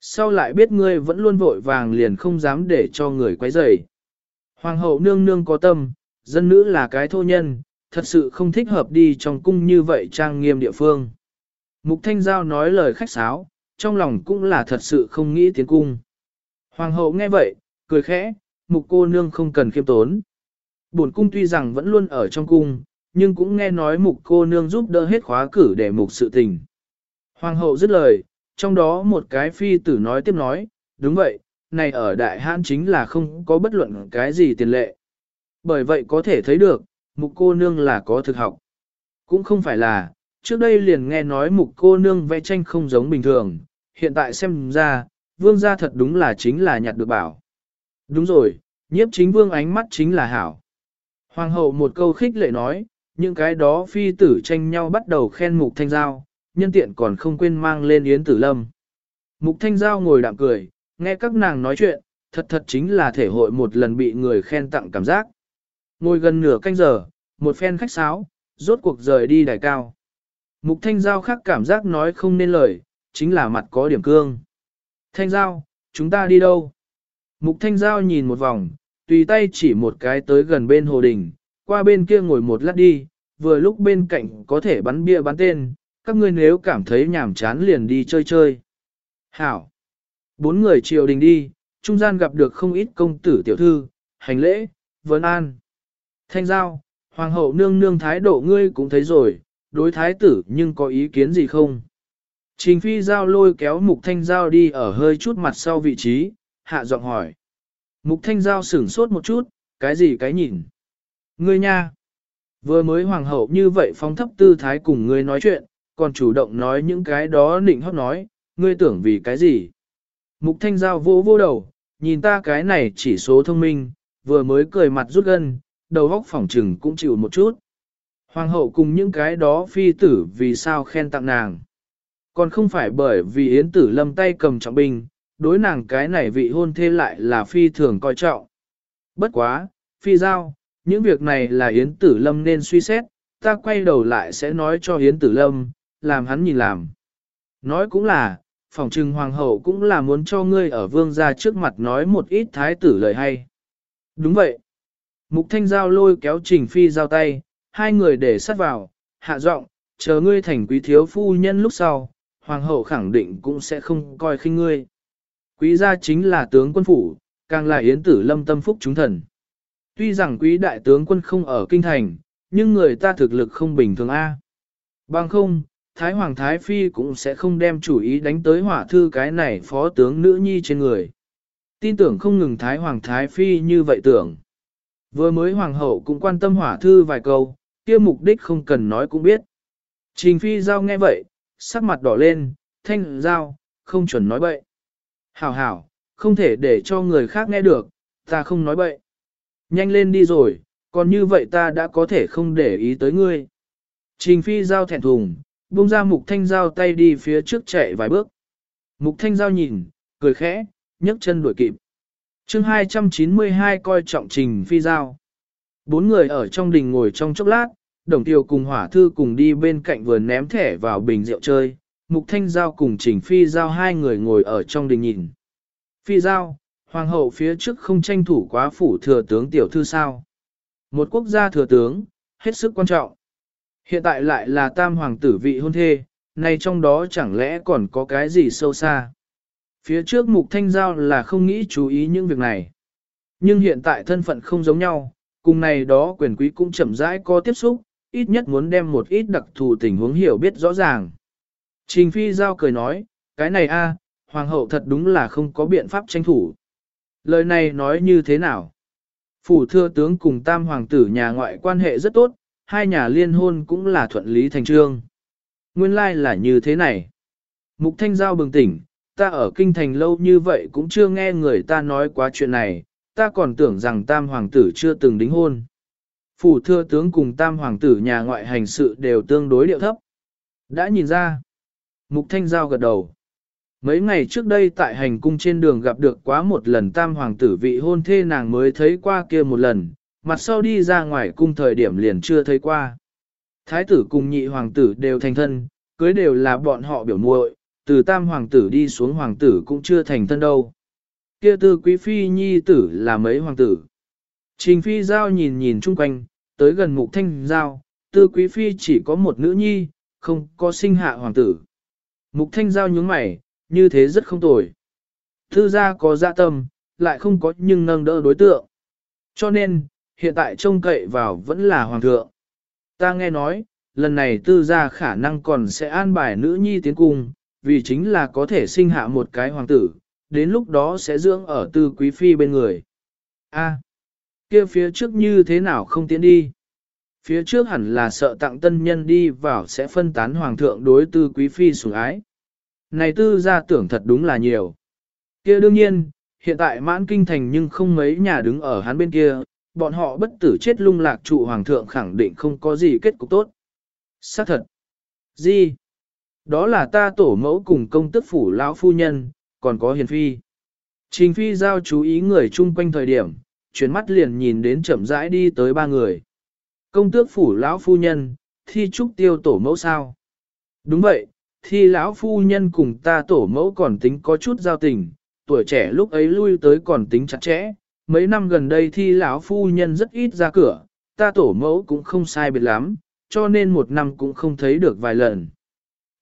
Sau lại biết ngươi vẫn luôn vội vàng liền không dám để cho người quấy rầy. Hoàng hậu nương nương có tâm, dân nữ là cái thô nhân, thật sự không thích hợp đi trong cung như vậy trang nghiêm địa phương. Mục Thanh Giao nói lời khách sáo, trong lòng cũng là thật sự không nghĩ tiến cung. Hoàng hậu nghe vậy, cười khẽ, mục cô nương không cần khiêm tốn. Bổn cung tuy rằng vẫn luôn ở trong cung, nhưng cũng nghe nói mục cô nương giúp đỡ hết khóa cử để mục sự tình. Hoàng hậu dứt lời, trong đó một cái phi tử nói tiếp nói, đúng vậy, này ở đại hãn chính là không có bất luận cái gì tiền lệ. Bởi vậy có thể thấy được, mục cô nương là có thực học. Cũng không phải là, trước đây liền nghe nói mục cô nương vẽ tranh không giống bình thường, hiện tại xem ra, vương gia thật đúng là chính là nhặt được bảo. Đúng rồi, Nhiếp chính vương ánh mắt chính là hảo. Hoàng hậu một câu khích lệ nói, những cái đó phi tử tranh nhau bắt đầu khen mục thanh giao, nhân tiện còn không quên mang lên yến tử lâm. Mục thanh giao ngồi đạm cười, nghe các nàng nói chuyện, thật thật chính là thể hội một lần bị người khen tặng cảm giác. Ngồi gần nửa canh giờ, một phen khách sáo, rốt cuộc rời đi đài cao. Mục thanh giao khác cảm giác nói không nên lời, chính là mặt có điểm cương. Thanh giao, chúng ta đi đâu? Mục thanh giao nhìn một vòng, tùy tay chỉ một cái tới gần bên hồ đình, qua bên kia ngồi một lát đi, vừa lúc bên cạnh có thể bắn bia bắn tên, các ngươi nếu cảm thấy nhàm chán liền đi chơi chơi. Hảo! Bốn người triều đình đi, trung gian gặp được không ít công tử tiểu thư, hành lễ, vấn an. Thanh giao, hoàng hậu nương nương thái độ ngươi cũng thấy rồi, đối thái tử nhưng có ý kiến gì không? Trình phi giao lôi kéo mục thanh giao đi ở hơi chút mặt sau vị trí, hạ giọng hỏi. Mục thanh giao sửng sốt một chút, cái gì cái nhìn? Ngươi nha! Vừa mới hoàng hậu như vậy phóng thấp tư thái cùng ngươi nói chuyện, còn chủ động nói những cái đó nịnh hót nói, ngươi tưởng vì cái gì? Mục thanh giao vô vô đầu, nhìn ta cái này chỉ số thông minh, vừa mới cười mặt rút gân, đầu góc phỏng trừng cũng chịu một chút. Hoàng hậu cùng những cái đó phi tử vì sao khen tặng nàng. Còn không phải bởi vì Yến tử lâm tay cầm trọng binh, đối nàng cái này vị hôn thê lại là phi thường coi trọng. Bất quá, phi giao, những việc này là Yến tử lâm nên suy xét, ta quay đầu lại sẽ nói cho Yến tử lâm, làm hắn nhìn làm. Nói cũng là, phòng trừng hoàng hậu cũng là muốn cho ngươi ở vương gia trước mặt nói một ít thái tử lời hay. Đúng vậy. Mục thanh giao lôi kéo trình phi giao tay, hai người để sát vào, hạ giọng, chờ ngươi thành quý thiếu phu nhân lúc sau, hoàng hậu khẳng định cũng sẽ không coi khinh ngươi. Quý gia chính là tướng quân phủ, càng là yến tử lâm tâm phúc chúng thần. Tuy rằng quý đại tướng quân không ở kinh thành, nhưng người ta thực lực không bình thường A. Bằng không, Thái Hoàng Thái Phi cũng sẽ không đem chủ ý đánh tới hỏa thư cái này phó tướng nữ nhi trên người. Tin tưởng không ngừng Thái Hoàng Thái Phi như vậy tưởng. Vừa mới Hoàng hậu cũng quan tâm hỏa thư vài câu, kia mục đích không cần nói cũng biết. Trình Phi Giao nghe vậy, sắc mặt đỏ lên, thanh Giao, không chuẩn nói bậy. Hảo hảo, không thể để cho người khác nghe được, ta không nói bậy. Nhanh lên đi rồi, còn như vậy ta đã có thể không để ý tới ngươi. Trình Phi Giao thẹn thùng, buông ra mục thanh giao tay đi phía trước chạy vài bước. Mục thanh giao nhìn, cười khẽ, nhấc chân đuổi kịp chương 292 coi trọng trình phi giao. Bốn người ở trong đình ngồi trong chốc lát, đồng tiêu cùng hỏa thư cùng đi bên cạnh vườn ném thẻ vào bình rượu chơi. Mục thanh giao cùng trình phi giao hai người ngồi ở trong đình nhìn. Phi giao, hoàng hậu phía trước không tranh thủ quá phủ thừa tướng tiểu thư sao. Một quốc gia thừa tướng, hết sức quan trọng. Hiện tại lại là tam hoàng tử vị hôn thê, nay trong đó chẳng lẽ còn có cái gì sâu xa. Phía trước mục thanh giao là không nghĩ chú ý những việc này. Nhưng hiện tại thân phận không giống nhau, cùng này đó quyền quý cũng chậm rãi có tiếp xúc, ít nhất muốn đem một ít đặc thù tình huống hiểu biết rõ ràng. Trình phi giao cười nói, cái này a, hoàng hậu thật đúng là không có biện pháp tranh thủ. Lời này nói như thế nào? Phủ thưa tướng cùng tam hoàng tử nhà ngoại quan hệ rất tốt, hai nhà liên hôn cũng là thuận lý thành trương. Nguyên lai like là như thế này. Mục Thanh Giao bừng tỉnh, ta ở kinh thành lâu như vậy cũng chưa nghe người ta nói quá chuyện này, ta còn tưởng rằng tam hoàng tử chưa từng đính hôn. Phủ thưa tướng cùng tam hoàng tử nhà ngoại hành sự đều tương đối điệu thấp. Đã nhìn ra. Mục Thanh Giao gật đầu. Mấy ngày trước đây tại hành cung trên đường gặp được quá một lần tam hoàng tử vị hôn thê nàng mới thấy qua kia một lần, mặt sau đi ra ngoài cung thời điểm liền chưa thấy qua. Thái tử cùng nhị hoàng tử đều thành thân, cưới đều là bọn họ biểu muội, từ tam hoàng tử đi xuống hoàng tử cũng chưa thành thân đâu. Kia tư quý phi nhi tử là mấy hoàng tử. Trình phi giao nhìn nhìn chung quanh, tới gần mục thanh giao, tư quý phi chỉ có một nữ nhi, không có sinh hạ hoàng tử. Mục thanh giao nhướng mày, như thế rất không tồi. Thư gia có dạ tâm, lại không có nhưng nâng đỡ đối tượng. Cho nên, hiện tại trông cậy vào vẫn là hoàng thượng. Ta nghe nói, lần này tư gia khả năng còn sẽ an bài nữ nhi tiến cung, vì chính là có thể sinh hạ một cái hoàng tử, đến lúc đó sẽ dưỡng ở tư quý phi bên người. A, kia phía trước như thế nào không tiến đi? Phía trước hẳn là sợ tặng tân nhân đi vào sẽ phân tán hoàng thượng đối tư quý phi sủng ái. Này tư gia tưởng thật đúng là nhiều. kia đương nhiên, hiện tại mãn kinh thành nhưng không mấy nhà đứng ở hắn bên kia, bọn họ bất tử chết lung lạc trụ hoàng thượng khẳng định không có gì kết cục tốt. Xác thật. Gì? Đó là ta tổ mẫu cùng công tức phủ lão phu nhân, còn có hiền phi. Trình phi giao chú ý người chung quanh thời điểm, chuyển mắt liền nhìn đến chậm rãi đi tới ba người. Công tước phủ lão phu nhân, thi trúc tiêu tổ mẫu sao? Đúng vậy, thi lão phu nhân cùng ta tổ mẫu còn tính có chút giao tình, tuổi trẻ lúc ấy lui tới còn tính chặt chẽ. Mấy năm gần đây thi lão phu nhân rất ít ra cửa, ta tổ mẫu cũng không sai biệt lắm, cho nên một năm cũng không thấy được vài lần.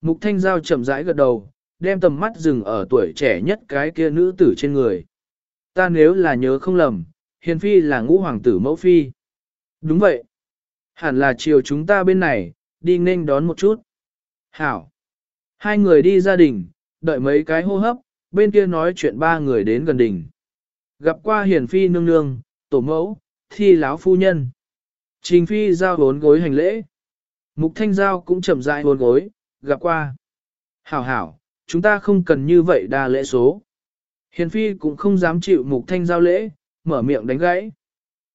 Mục thanh giao chậm rãi gật đầu, đem tầm mắt dừng ở tuổi trẻ nhất cái kia nữ tử trên người. Ta nếu là nhớ không lầm, hiền phi là ngũ hoàng tử mẫu phi. Đúng vậy. Hẳn là chiều chúng ta bên này, đi nên đón một chút. Hảo. Hai người đi gia đình, đợi mấy cái hô hấp, bên kia nói chuyện ba người đến gần đỉnh. Gặp qua hiền phi nương nương, tổ mẫu, thi láo phu nhân. Trình phi giao bốn gối hành lễ. Mục thanh giao cũng chậm rãi bốn gối, gặp qua. Hảo hảo, chúng ta không cần như vậy đa lễ số. Hiền phi cũng không dám chịu mục thanh giao lễ, mở miệng đánh gãy.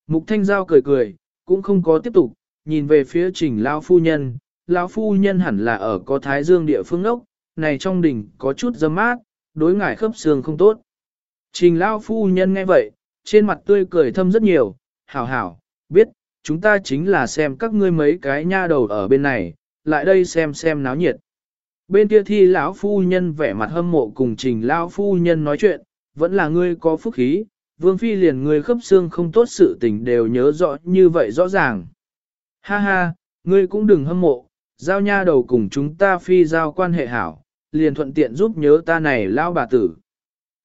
Mục thanh giao cười cười, cũng không có tiếp tục, nhìn về phía trình lao phu nhân, lão phu nhân hẳn là ở có thái dương địa phương ốc, này trong đỉnh có chút dâm mát, đối ngải khớp xương không tốt. Trình lao phu nhân nghe vậy, trên mặt tươi cười thâm rất nhiều, hảo hảo, biết, chúng ta chính là xem các ngươi mấy cái nha đầu ở bên này, lại đây xem xem náo nhiệt. Bên kia thi lão phu nhân vẻ mặt hâm mộ cùng trình lão phu nhân nói chuyện, vẫn là ngươi có phúc khí, vương phi liền ngươi khớp xương không tốt sự tình đều nhớ rõ như vậy rõ ràng. Ha ha, ngươi cũng đừng hâm mộ, giao nha đầu cùng chúng ta phi giao quan hệ hảo, liền thuận tiện giúp nhớ ta này lão bà tử.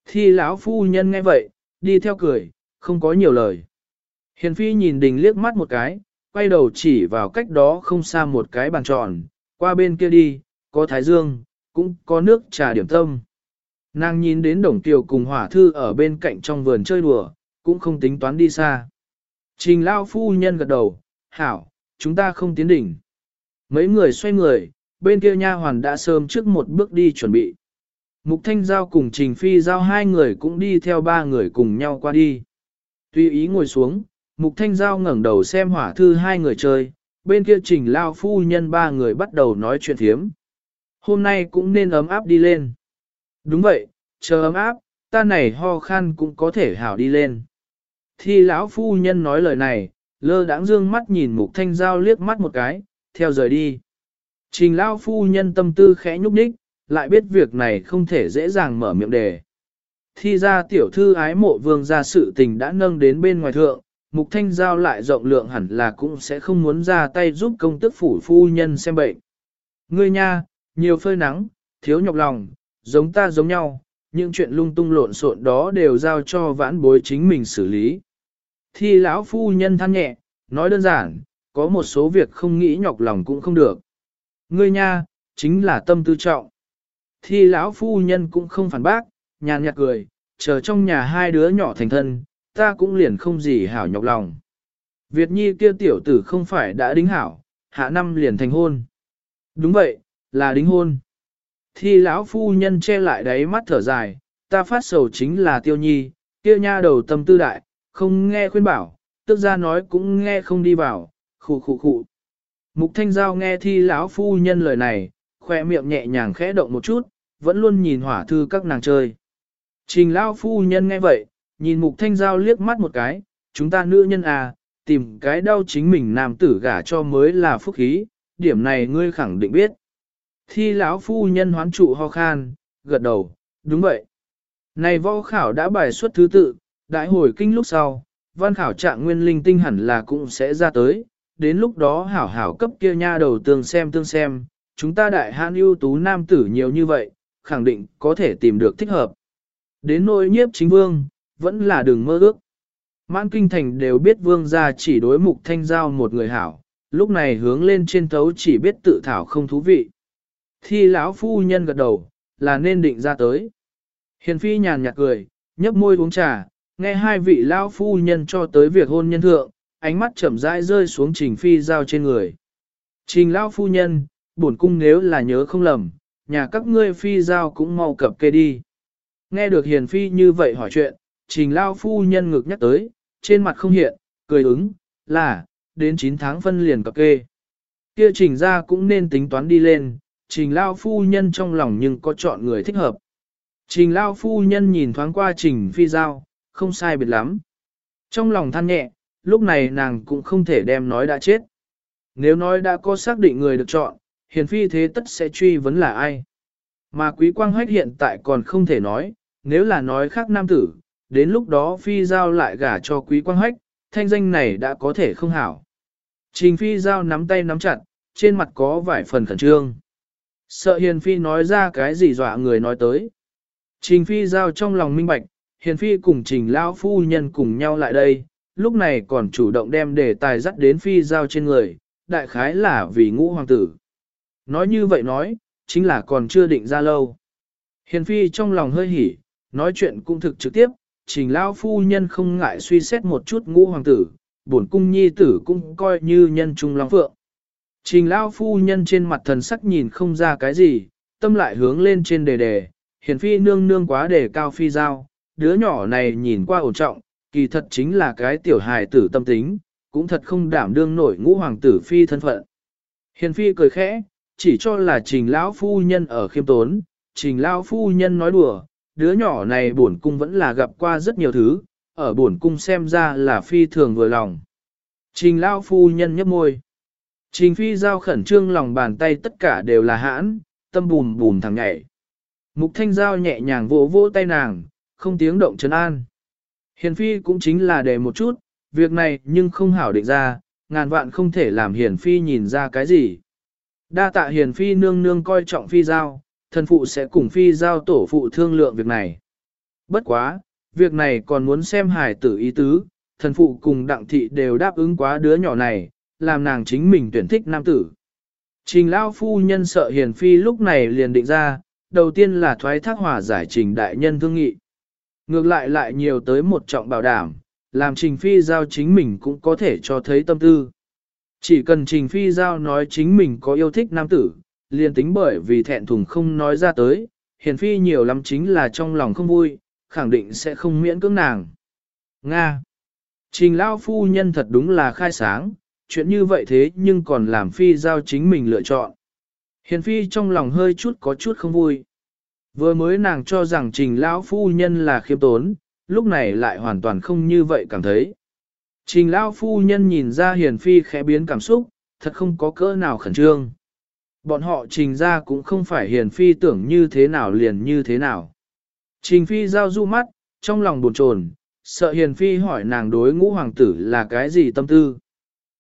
Thi lão phu nhân nghe vậy, đi theo cười, không có nhiều lời. Hiền phi nhìn đình liếc mắt một cái, quay đầu chỉ vào cách đó không xa một cái bàn tròn, qua bên kia đi, có thái dương, cũng có nước trà điểm tâm. Nàng nhìn đến đồng tiểu cùng hỏa thư ở bên cạnh trong vườn chơi đùa, cũng không tính toán đi xa. Trình lao phu nhân gật đầu, hảo, chúng ta không tiến đỉnh. Mấy người xoay người, bên kia nha hoàn đã sớm trước một bước đi chuẩn bị. Mục Thanh Giao cùng Trình Phi Giao hai người cũng đi theo ba người cùng nhau qua đi. Tuy ý ngồi xuống, Mục Thanh Giao ngẩng đầu xem hỏa thư hai người chơi, bên kia Trình Lao Phu nhân ba người bắt đầu nói chuyện thiếm. Hôm nay cũng nên ấm áp đi lên. Đúng vậy, chờ ấm áp, ta này ho khan cũng có thể hảo đi lên. Thi lão phu nhân nói lời này, lơ đãng dương mắt nhìn Mục Thanh Giao liếc mắt một cái, theo rời đi. Trình Lão phu nhân tâm tư khẽ nhúc nhích, lại biết việc này không thể dễ dàng mở miệng đề. Thi ra tiểu thư ái mộ vương ra sự tình đã nâng đến bên ngoài thượng, mục thanh giao lại rộng lượng hẳn là cũng sẽ không muốn ra tay giúp công tức phủ phu nhân xem bệnh. Ngươi nha, nhiều phơi nắng, thiếu nhọc lòng, giống ta giống nhau, những chuyện lung tung lộn xộn đó đều giao cho vãn bối chính mình xử lý. Thi lão phu nhân than nhẹ, nói đơn giản, có một số việc không nghĩ nhọc lòng cũng không được. Ngươi nha, chính là tâm tư trọng. Thi lão phu nhân cũng không phản bác, nhàn nhạt cười, chờ trong nhà hai đứa nhỏ thành thân, ta cũng liền không gì hảo nhọc lòng. Việt nhi kia tiểu tử không phải đã đính hảo, hạ năm liền thành hôn. Đúng vậy, là đính hôn. Thi lão phu nhân che lại đáy mắt thở dài, ta phát sầu chính là tiêu nhi, kia nha đầu tâm tư đại, không nghe khuyên bảo, tức ra nói cũng nghe không đi vào, khụ khụ khụ. Mục thanh giao nghe thi lão phu nhân lời này, khoe miệng nhẹ nhàng khẽ động một chút, vẫn luôn nhìn hỏa thư các nàng chơi. Trình lão phu nhân nghe vậy, nhìn mục thanh giao liếc mắt một cái, chúng ta nữ nhân à, tìm cái đau chính mình nam tử gả cho mới là phúc khí, điểm này ngươi khẳng định biết. Thi lão phu nhân hoán trụ ho khan, gật đầu, đúng vậy. Này võ khảo đã bài xuất thứ tự, đại hồi kinh lúc sau, văn khảo trạng nguyên linh tinh hẳn là cũng sẽ ra tới, đến lúc đó hảo hảo cấp kia nha đầu tương xem tương xem, chúng ta đại hãn ưu tú nam tử nhiều như vậy, khẳng định có thể tìm được thích hợp. Đến nỗi nhiếp chính vương, vẫn là đường mơ ước. Mãn kinh thành đều biết vương gia chỉ đối mục thanh giao một người hảo, lúc này hướng lên trên thấu chỉ biết tự thảo không thú vị. Thi lão phu nhân gật đầu, là nên định ra tới. Hiền phi nhàn nhạt cười, nhấp môi uống trà, nghe hai vị lão phu nhân cho tới việc hôn nhân thượng, ánh mắt chậm rãi rơi xuống trình phi giao trên người. Trình lão phu nhân, bổn cung nếu là nhớ không lầm, nhà các ngươi phi giao cũng mau cập kê đi. Nghe được hiền phi như vậy hỏi chuyện, trình lao phu nhân ngực nhắc tới, trên mặt không hiện, cười ứng, là, đến 9 tháng phân liền cập kê. Kia trình ra cũng nên tính toán đi lên, trình lao phu nhân trong lòng nhưng có chọn người thích hợp. Trình lao phu nhân nhìn thoáng qua trình phi giao, không sai biệt lắm. Trong lòng than nhẹ, lúc này nàng cũng không thể đem nói đã chết. Nếu nói đã có xác định người được chọn, hiền phi thế tất sẽ truy vấn là ai. Mà quý quang hách hiện tại còn không thể nói, nếu là nói khác nam tử, đến lúc đó phi giao lại gả cho quý quang hách, thanh danh này đã có thể không hảo. Trình phi giao nắm tay nắm chặt, trên mặt có vài phần khẩn trương. Sợ hiền phi nói ra cái gì dọa người nói tới. Trình phi giao trong lòng minh bạch, hiền phi cùng trình lão phu nhân cùng nhau lại đây, lúc này còn chủ động đem đề tài dắt đến phi giao trên người, đại khái là vì ngũ hoàng tử. Nói như vậy nói, chính là còn chưa định ra lâu. Hiền phi trong lòng hơi hỉ, nói chuyện cũng thực trực tiếp, trình lão phu nhân không ngại suy xét một chút ngũ hoàng tử, bổn cung nhi tử cũng coi như nhân trung long phượng. Trình lão phu nhân trên mặt thần sắc nhìn không ra cái gì, tâm lại hướng lên trên đề đề, hiền phi nương nương quá đề cao phi giao, đứa nhỏ này nhìn qua ổn trọng, kỳ thật chính là cái tiểu hài tử tâm tính, cũng thật không đảm đương nổi ngũ hoàng tử phi thân phận. Hiền phi cười khẽ, chỉ cho là trình lão phu nhân ở khiêm tốn, trình lão phu nhân nói đùa, đứa nhỏ này bổn cung vẫn là gặp qua rất nhiều thứ, ở bổn cung xem ra là phi thường vừa lòng. Trình lão phu nhân nhấp môi. Trình phi giao khẩn trương lòng bàn tay tất cả đều là hãn, tâm bùm bùm thẳng nhảy. Mục thanh giao nhẹ nhàng vỗ vỗ tay nàng, không tiếng động trấn an. Hiền phi cũng chính là để một chút, việc này nhưng không hảo định ra, ngàn vạn không thể làm hiền phi nhìn ra cái gì. Đa tạ hiền phi nương nương coi trọng phi giao, thần phụ sẽ cùng phi giao tổ phụ thương lượng việc này. Bất quá, việc này còn muốn xem hài tử ý tứ, thần phụ cùng đặng thị đều đáp ứng quá đứa nhỏ này, làm nàng chính mình tuyển thích nam tử. Trình Lao phu nhân sợ hiền phi lúc này liền định ra, đầu tiên là thoái thác hòa giải trình đại nhân thương nghị. Ngược lại lại nhiều tới một trọng bảo đảm, làm trình phi giao chính mình cũng có thể cho thấy tâm tư. Chỉ cần trình phi giao nói chính mình có yêu thích nam tử, liền tính bởi vì thẹn thùng không nói ra tới, hiền phi nhiều lắm chính là trong lòng không vui, khẳng định sẽ không miễn cưỡng nàng. Nga Trình Lao phu nhân thật đúng là khai sáng, chuyện như vậy thế nhưng còn làm phi giao chính mình lựa chọn. Hiền phi trong lòng hơi chút có chút không vui. Vừa mới nàng cho rằng trình lão phu nhân là khiêm tốn, lúc này lại hoàn toàn không như vậy cảm thấy. Trình lão phu nhân nhìn ra hiền phi khẽ biến cảm xúc, thật không có cỡ nào khẩn trương. Bọn họ trình ra cũng không phải hiền phi tưởng như thế nào liền như thế nào. Trình phi giao du mắt, trong lòng buồn chồn, sợ hiền phi hỏi nàng đối ngũ hoàng tử là cái gì tâm tư.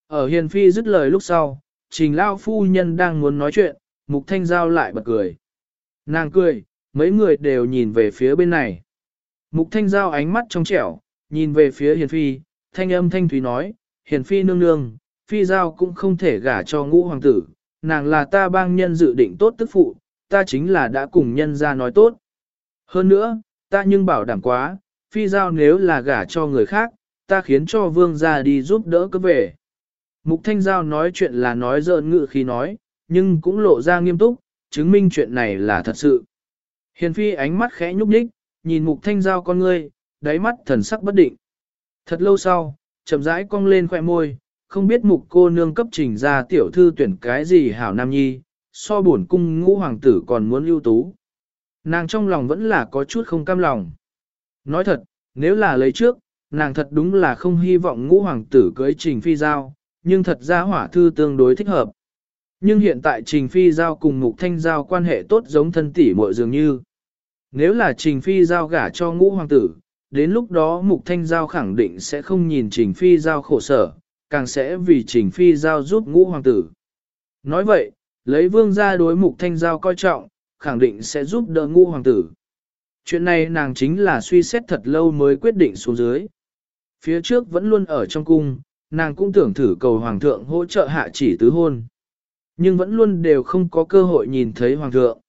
Ở hiền phi dứt lời lúc sau, trình lao phu nhân đang muốn nói chuyện, mục thanh giao lại bật cười. Nàng cười, mấy người đều nhìn về phía bên này. Mục thanh giao ánh mắt trong trẻo, nhìn về phía hiền phi, thanh âm thanh thúy nói, hiền phi nương nương, phi giao cũng không thể gả cho ngũ hoàng tử, nàng là ta bang nhân dự định tốt tức phụ, ta chính là đã cùng nhân ra nói tốt. Hơn nữa, ta nhưng bảo đảm quá, phi giao nếu là gả cho người khác, ta khiến cho vương gia đi giúp đỡ cơ về. Mục thanh giao nói chuyện là nói dợn ngự khi nói, nhưng cũng lộ ra nghiêm túc, chứng minh chuyện này là thật sự. Hiền phi ánh mắt khẽ nhúc nhích, nhìn mục thanh giao con ngươi, đáy mắt thần sắc bất định. Thật lâu sau, chậm rãi cong lên khỏe môi, không biết mục cô nương cấp trình ra tiểu thư tuyển cái gì hảo nam nhi, so bổn cung ngũ hoàng tử còn muốn ưu tú. Nàng trong lòng vẫn là có chút không cam lòng. Nói thật, nếu là lấy trước, nàng thật đúng là không hy vọng ngũ hoàng tử cưới trình phi giao, nhưng thật ra hỏa thư tương đối thích hợp. Nhưng hiện tại trình phi giao cùng mục thanh giao quan hệ tốt giống thân tỷ muội dường như. Nếu là Trình Phi giao gả cho ngũ hoàng tử, đến lúc đó Mục Thanh Giao khẳng định sẽ không nhìn Trình Phi giao khổ sở, càng sẽ vì Trình Phi giao giúp ngũ hoàng tử. Nói vậy, lấy vương gia đối Mục Thanh Giao coi trọng, khẳng định sẽ giúp đỡ ngũ hoàng tử. Chuyện này nàng chính là suy xét thật lâu mới quyết định xuống dưới. Phía trước vẫn luôn ở trong cung, nàng cũng tưởng thử cầu hoàng thượng hỗ trợ hạ chỉ tứ hôn. Nhưng vẫn luôn đều không có cơ hội nhìn thấy hoàng thượng.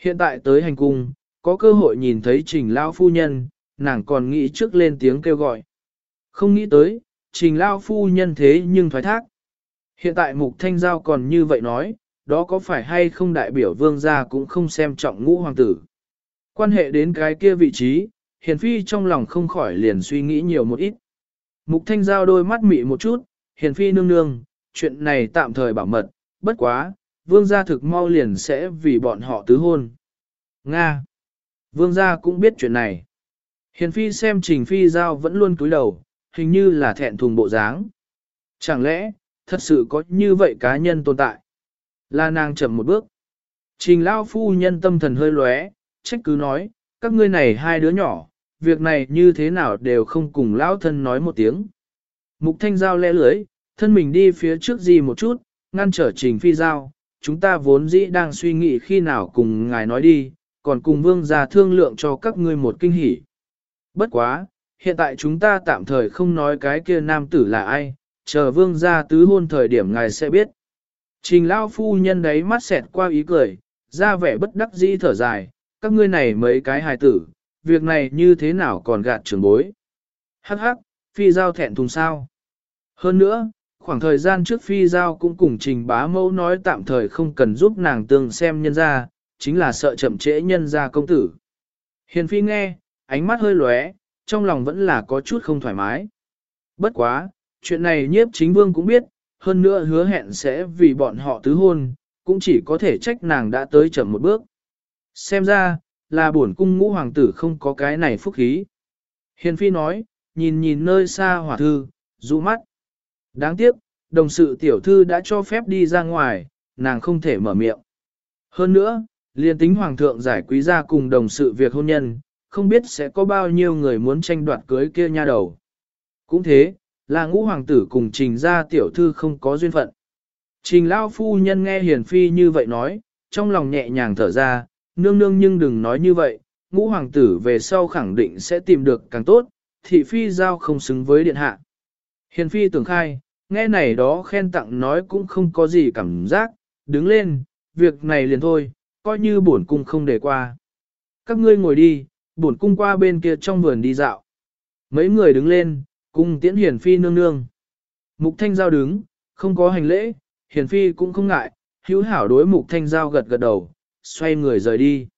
Hiện tại tới hành cung, có cơ hội nhìn thấy trình lao phu nhân, nàng còn nghĩ trước lên tiếng kêu gọi. Không nghĩ tới, trình lao phu nhân thế nhưng thoái thác. Hiện tại mục thanh giao còn như vậy nói, đó có phải hay không đại biểu vương gia cũng không xem trọng ngũ hoàng tử. Quan hệ đến cái kia vị trí, hiền phi trong lòng không khỏi liền suy nghĩ nhiều một ít. Mục thanh giao đôi mắt mị một chút, hiền phi nương nương, chuyện này tạm thời bảo mật, bất quá, vương gia thực mau liền sẽ vì bọn họ tứ hôn. Nga. Vương gia cũng biết chuyện này. Hiền phi xem trình phi giao vẫn luôn cúi đầu, hình như là thẹn thùng bộ dáng. Chẳng lẽ, thật sự có như vậy cá nhân tồn tại? La nàng chậm một bước. Trình lao phu nhân tâm thần hơi lóe, trách cứ nói, các ngươi này hai đứa nhỏ, việc này như thế nào đều không cùng lão thân nói một tiếng. Mục thanh giao lẽ lưới, thân mình đi phía trước gì một chút, ngăn trở trình phi giao, chúng ta vốn dĩ đang suy nghĩ khi nào cùng ngài nói đi, còn cùng vương gia thương lượng cho các ngươi một kinh hỉ. Bất quá, hiện tại chúng ta tạm thời không nói cái kia nam tử là ai, chờ vương gia tứ hôn thời điểm ngài sẽ biết. Trình lao phu nhân đấy mắt xẹt qua ý cười, ra vẻ bất đắc dĩ thở dài, các ngươi này mấy cái hài tử, việc này như thế nào còn gạt trường bối. Hắc hắc, phi giao thẹn thùng sao. Hơn nữa, khoảng thời gian trước phi giao cũng cùng trình bá mẫu nói tạm thời không cần giúp nàng tương xem nhân ra, chính là sợ chậm trễ nhân ra công tử. Hiền phi nghe, ánh mắt hơi lóe, trong lòng vẫn là có chút không thoải mái. Bất quá, chuyện này nhiếp chính vương cũng biết, hơn nữa hứa hẹn sẽ vì bọn họ tứ hôn, cũng chỉ có thể trách nàng đã tới chậm một bước. Xem ra, là bổn cung ngũ hoàng tử không có cái này phúc khí. Hiền phi nói, nhìn nhìn nơi xa hỏa thư, dụ mắt. Đáng tiếc, đồng sự tiểu thư đã cho phép đi ra ngoài, nàng không thể mở miệng. Hơn nữa, liên tính hoàng thượng giải quý gia cùng đồng sự việc hôn nhân, không biết sẽ có bao nhiêu người muốn tranh đoạt cưới kia nha đầu. Cũng thế, là ngũ hoàng tử cùng trình gia tiểu thư không có duyên phận. Trình lao phu nhân nghe hiền phi như vậy nói, trong lòng nhẹ nhàng thở ra, nương nương nhưng đừng nói như vậy, ngũ hoàng tử về sau khẳng định sẽ tìm được càng tốt, thị phi giao không xứng với điện hạ. Hiền phi tưởng khai, nghe này đó khen tặng nói cũng không có gì cảm giác, đứng lên, việc này liền thôi, coi như bổn cung không để qua. Các ngươi ngồi đi, bổn cung qua bên kia trong vườn đi dạo. Mấy người đứng lên, cung tiễn hiền phi nương nương. Mục thanh giao đứng, không có hành lễ, hiền phi cũng không ngại, hữu hảo đối mục thanh giao gật gật đầu, xoay người rời đi.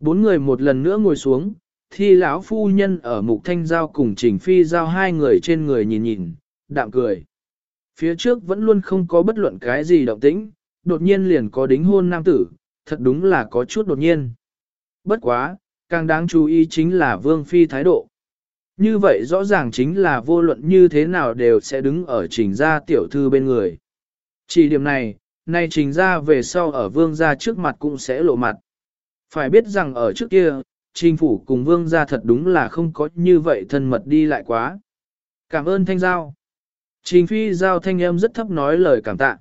Bốn người một lần nữa ngồi xuống, thi lão phu nhân ở mục thanh giao cùng trình phi giao hai người trên người nhìn nhìn, đạm cười. Phía trước vẫn luôn không có bất luận cái gì động tĩnh, đột nhiên liền có đính hôn nam tử, thật đúng là có chút đột nhiên. Bất quá, càng đáng chú ý chính là vương phi thái độ. Như vậy rõ ràng chính là vô luận như thế nào đều sẽ đứng ở trình gia tiểu thư bên người. Chỉ điểm này, nay trình gia về sau ở vương gia trước mặt cũng sẽ lộ mặt. Phải biết rằng ở trước kia, trình phủ cùng vương gia thật đúng là không có như vậy thân mật đi lại quá. Cảm ơn thanh giao. Trình phi giao thanh em rất thấp nói lời cảm tạ.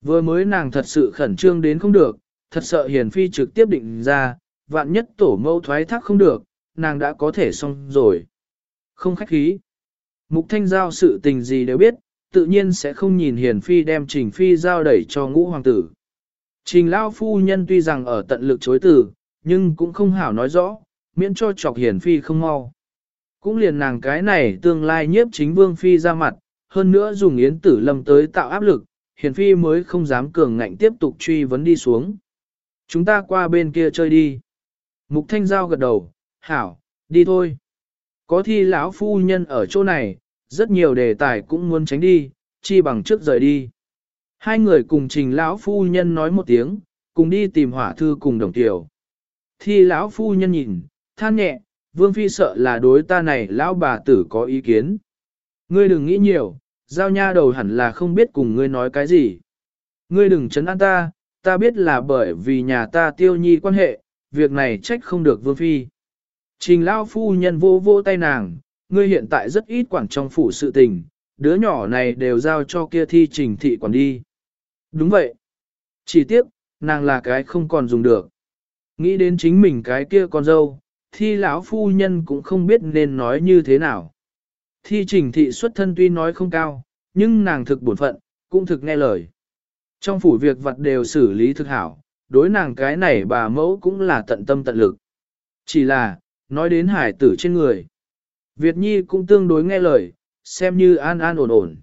Vừa mới nàng thật sự khẩn trương đến không được, thật sợ hiền phi trực tiếp định ra, vạn nhất tổ mâu thoái thác không được, nàng đã có thể xong rồi. Không khách khí. Mục thanh giao sự tình gì đều biết, tự nhiên sẽ không nhìn hiền phi đem trình phi giao đẩy cho ngũ hoàng tử. Trình lao phu nhân tuy rằng ở tận lực chối từ, nhưng cũng không hảo nói rõ, miễn cho chọc hiền phi không mau. Cũng liền nàng cái này tương lai nhiếp chính vương phi ra mặt, hơn nữa dùng yến tử lâm tới tạo áp lực, hiền phi mới không dám cường ngạnh tiếp tục truy vấn đi xuống. Chúng ta qua bên kia chơi đi. Mục thanh giao gật đầu, hảo, đi thôi. Có thi lão phu nhân ở chỗ này, rất nhiều đề tài cũng muốn tránh đi, chi bằng trước rời đi. Hai người cùng trình lão phu nhân nói một tiếng, cùng đi tìm hỏa thư cùng đồng tiểu. Thi lão phu nhân nhìn, than nhẹ, vương phi sợ là đối ta này lão bà tử có ý kiến. Ngươi đừng nghĩ nhiều, giao nha đầu hẳn là không biết cùng ngươi nói cái gì. Ngươi đừng chấn an ta, ta biết là bởi vì nhà ta tiêu nhi quan hệ, việc này trách không được vương phi. Trình lão phu nhân vô vô tay nàng, ngươi hiện tại rất ít quản trong phủ sự tình, đứa nhỏ này đều giao cho kia thi trình thị quản đi. Đúng vậy. Chỉ tiếc, nàng là cái không còn dùng được. Nghĩ đến chính mình cái kia con dâu, thi lão phu nhân cũng không biết nên nói như thế nào. Thi trình thị xuất thân tuy nói không cao, nhưng nàng thực bổn phận, cũng thực nghe lời. Trong phủ việc vật đều xử lý thực hảo, đối nàng cái này bà mẫu cũng là tận tâm tận lực. Chỉ là, nói đến hải tử trên người. Việt Nhi cũng tương đối nghe lời, xem như an an ổn ổn.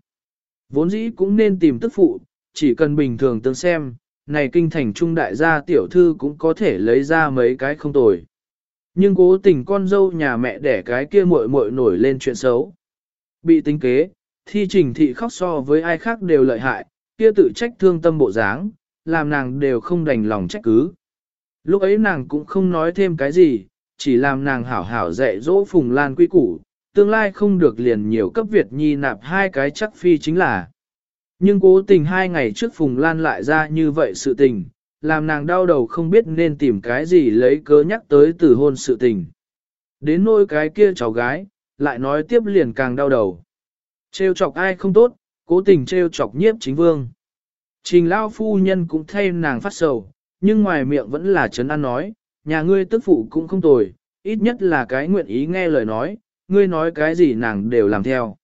Vốn dĩ cũng nên tìm tức phụ, chỉ cần bình thường tương xem, này kinh thành trung đại gia tiểu thư cũng có thể lấy ra mấy cái không tồi. Nhưng cố tình con dâu nhà mẹ đẻ cái kia muội muội nổi lên chuyện xấu. Bị tính kế, thi trình thị khóc so với ai khác đều lợi hại, kia tự trách thương tâm bộ dáng, làm nàng đều không đành lòng trách cứ. Lúc ấy nàng cũng không nói thêm cái gì, chỉ làm nàng hảo hảo dạy dỗ Phùng Lan quy củ, tương lai không được liền nhiều cấp Việt Nhi nạp hai cái chắc phi chính là. Nhưng cố tình hai ngày trước Phùng Lan lại ra như vậy sự tình, làm nàng đau đầu không biết nên tìm cái gì lấy cớ nhắc tới từ hôn sự tình. Đến nôi cái kia cháu gái, lại nói tiếp liền càng đau đầu. Trêu chọc ai không tốt, cố tình trêu chọc nhiếp chính vương. Trình lao phu nhân cũng thay nàng phát sầu, nhưng ngoài miệng vẫn là chấn an nói, nhà ngươi tức phụ cũng không tồi, ít nhất là cái nguyện ý nghe lời nói, ngươi nói cái gì nàng đều làm theo.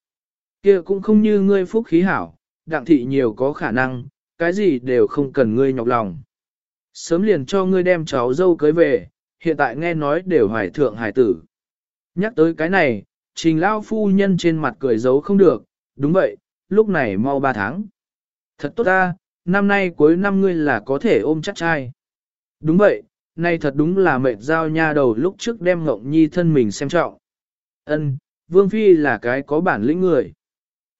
kia cũng không như ngươi phúc khí hảo, đặng thị nhiều có khả năng, cái gì đều không cần ngươi nhọc lòng. Sớm liền cho ngươi đem cháu dâu cưới về, hiện tại nghe nói đều hoài thượng hải tử. Nhắc tới cái này, trình lao phu nhân trên mặt cười giấu không được, đúng vậy, lúc này mau ba tháng. Thật tốt ta, năm nay cuối năm ngươi là có thể ôm chắc trai. Đúng vậy, nay thật đúng là mệt giao nha đầu lúc trước đem ngộng nhi thân mình xem trọng. Ân, Vương Phi là cái có bản lĩnh người.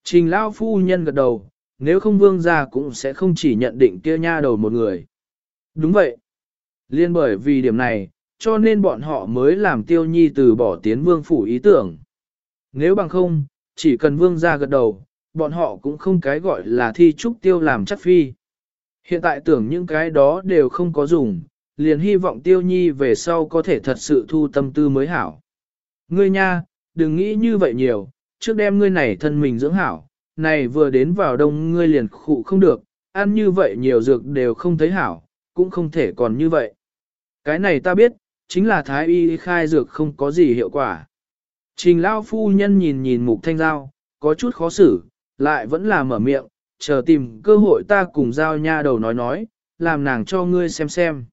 Trình Lao Phu Nhân gật đầu, nếu không Vương gia cũng sẽ không chỉ nhận định kia nha đầu một người. Đúng vậy. Liên bởi vì điểm này, cho nên bọn họ mới làm tiêu nhi từ bỏ tiến Vương Phủ ý tưởng. Nếu bằng không, chỉ cần Vương gia gật đầu, bọn họ cũng không cái gọi là thi trúc tiêu làm chắc phi. Hiện tại tưởng những cái đó đều không có dùng, liền hy vọng tiêu nhi về sau có thể thật sự thu tâm tư mới hảo. Ngươi nha, đừng nghĩ như vậy nhiều, trước đem ngươi này thân mình dưỡng hảo, này vừa đến vào đông ngươi liền khụ không được, ăn như vậy nhiều dược đều không thấy hảo, cũng không thể còn như vậy. Cái này ta biết, chính là thái y khai dược không có gì hiệu quả. Trình lao phu nhân nhìn nhìn mục thanh giao, có chút khó xử, lại vẫn là mở miệng, chờ tìm cơ hội ta cùng giao nha đầu nói nói, làm nàng cho ngươi xem xem.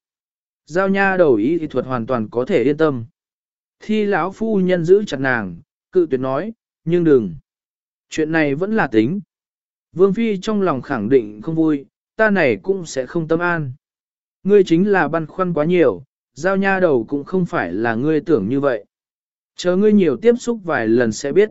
Giao nha đầu ý thì thuật hoàn toàn có thể yên tâm. Thi lão phu nhân giữ chặt nàng, cự tuyệt nói, nhưng đừng. Chuyện này vẫn là tính. Vương Phi trong lòng khẳng định không vui, ta này cũng sẽ không tâm an. Ngươi chính là băn khoăn quá nhiều, giao nha đầu cũng không phải là ngươi tưởng như vậy. Chờ ngươi nhiều tiếp xúc vài lần sẽ biết.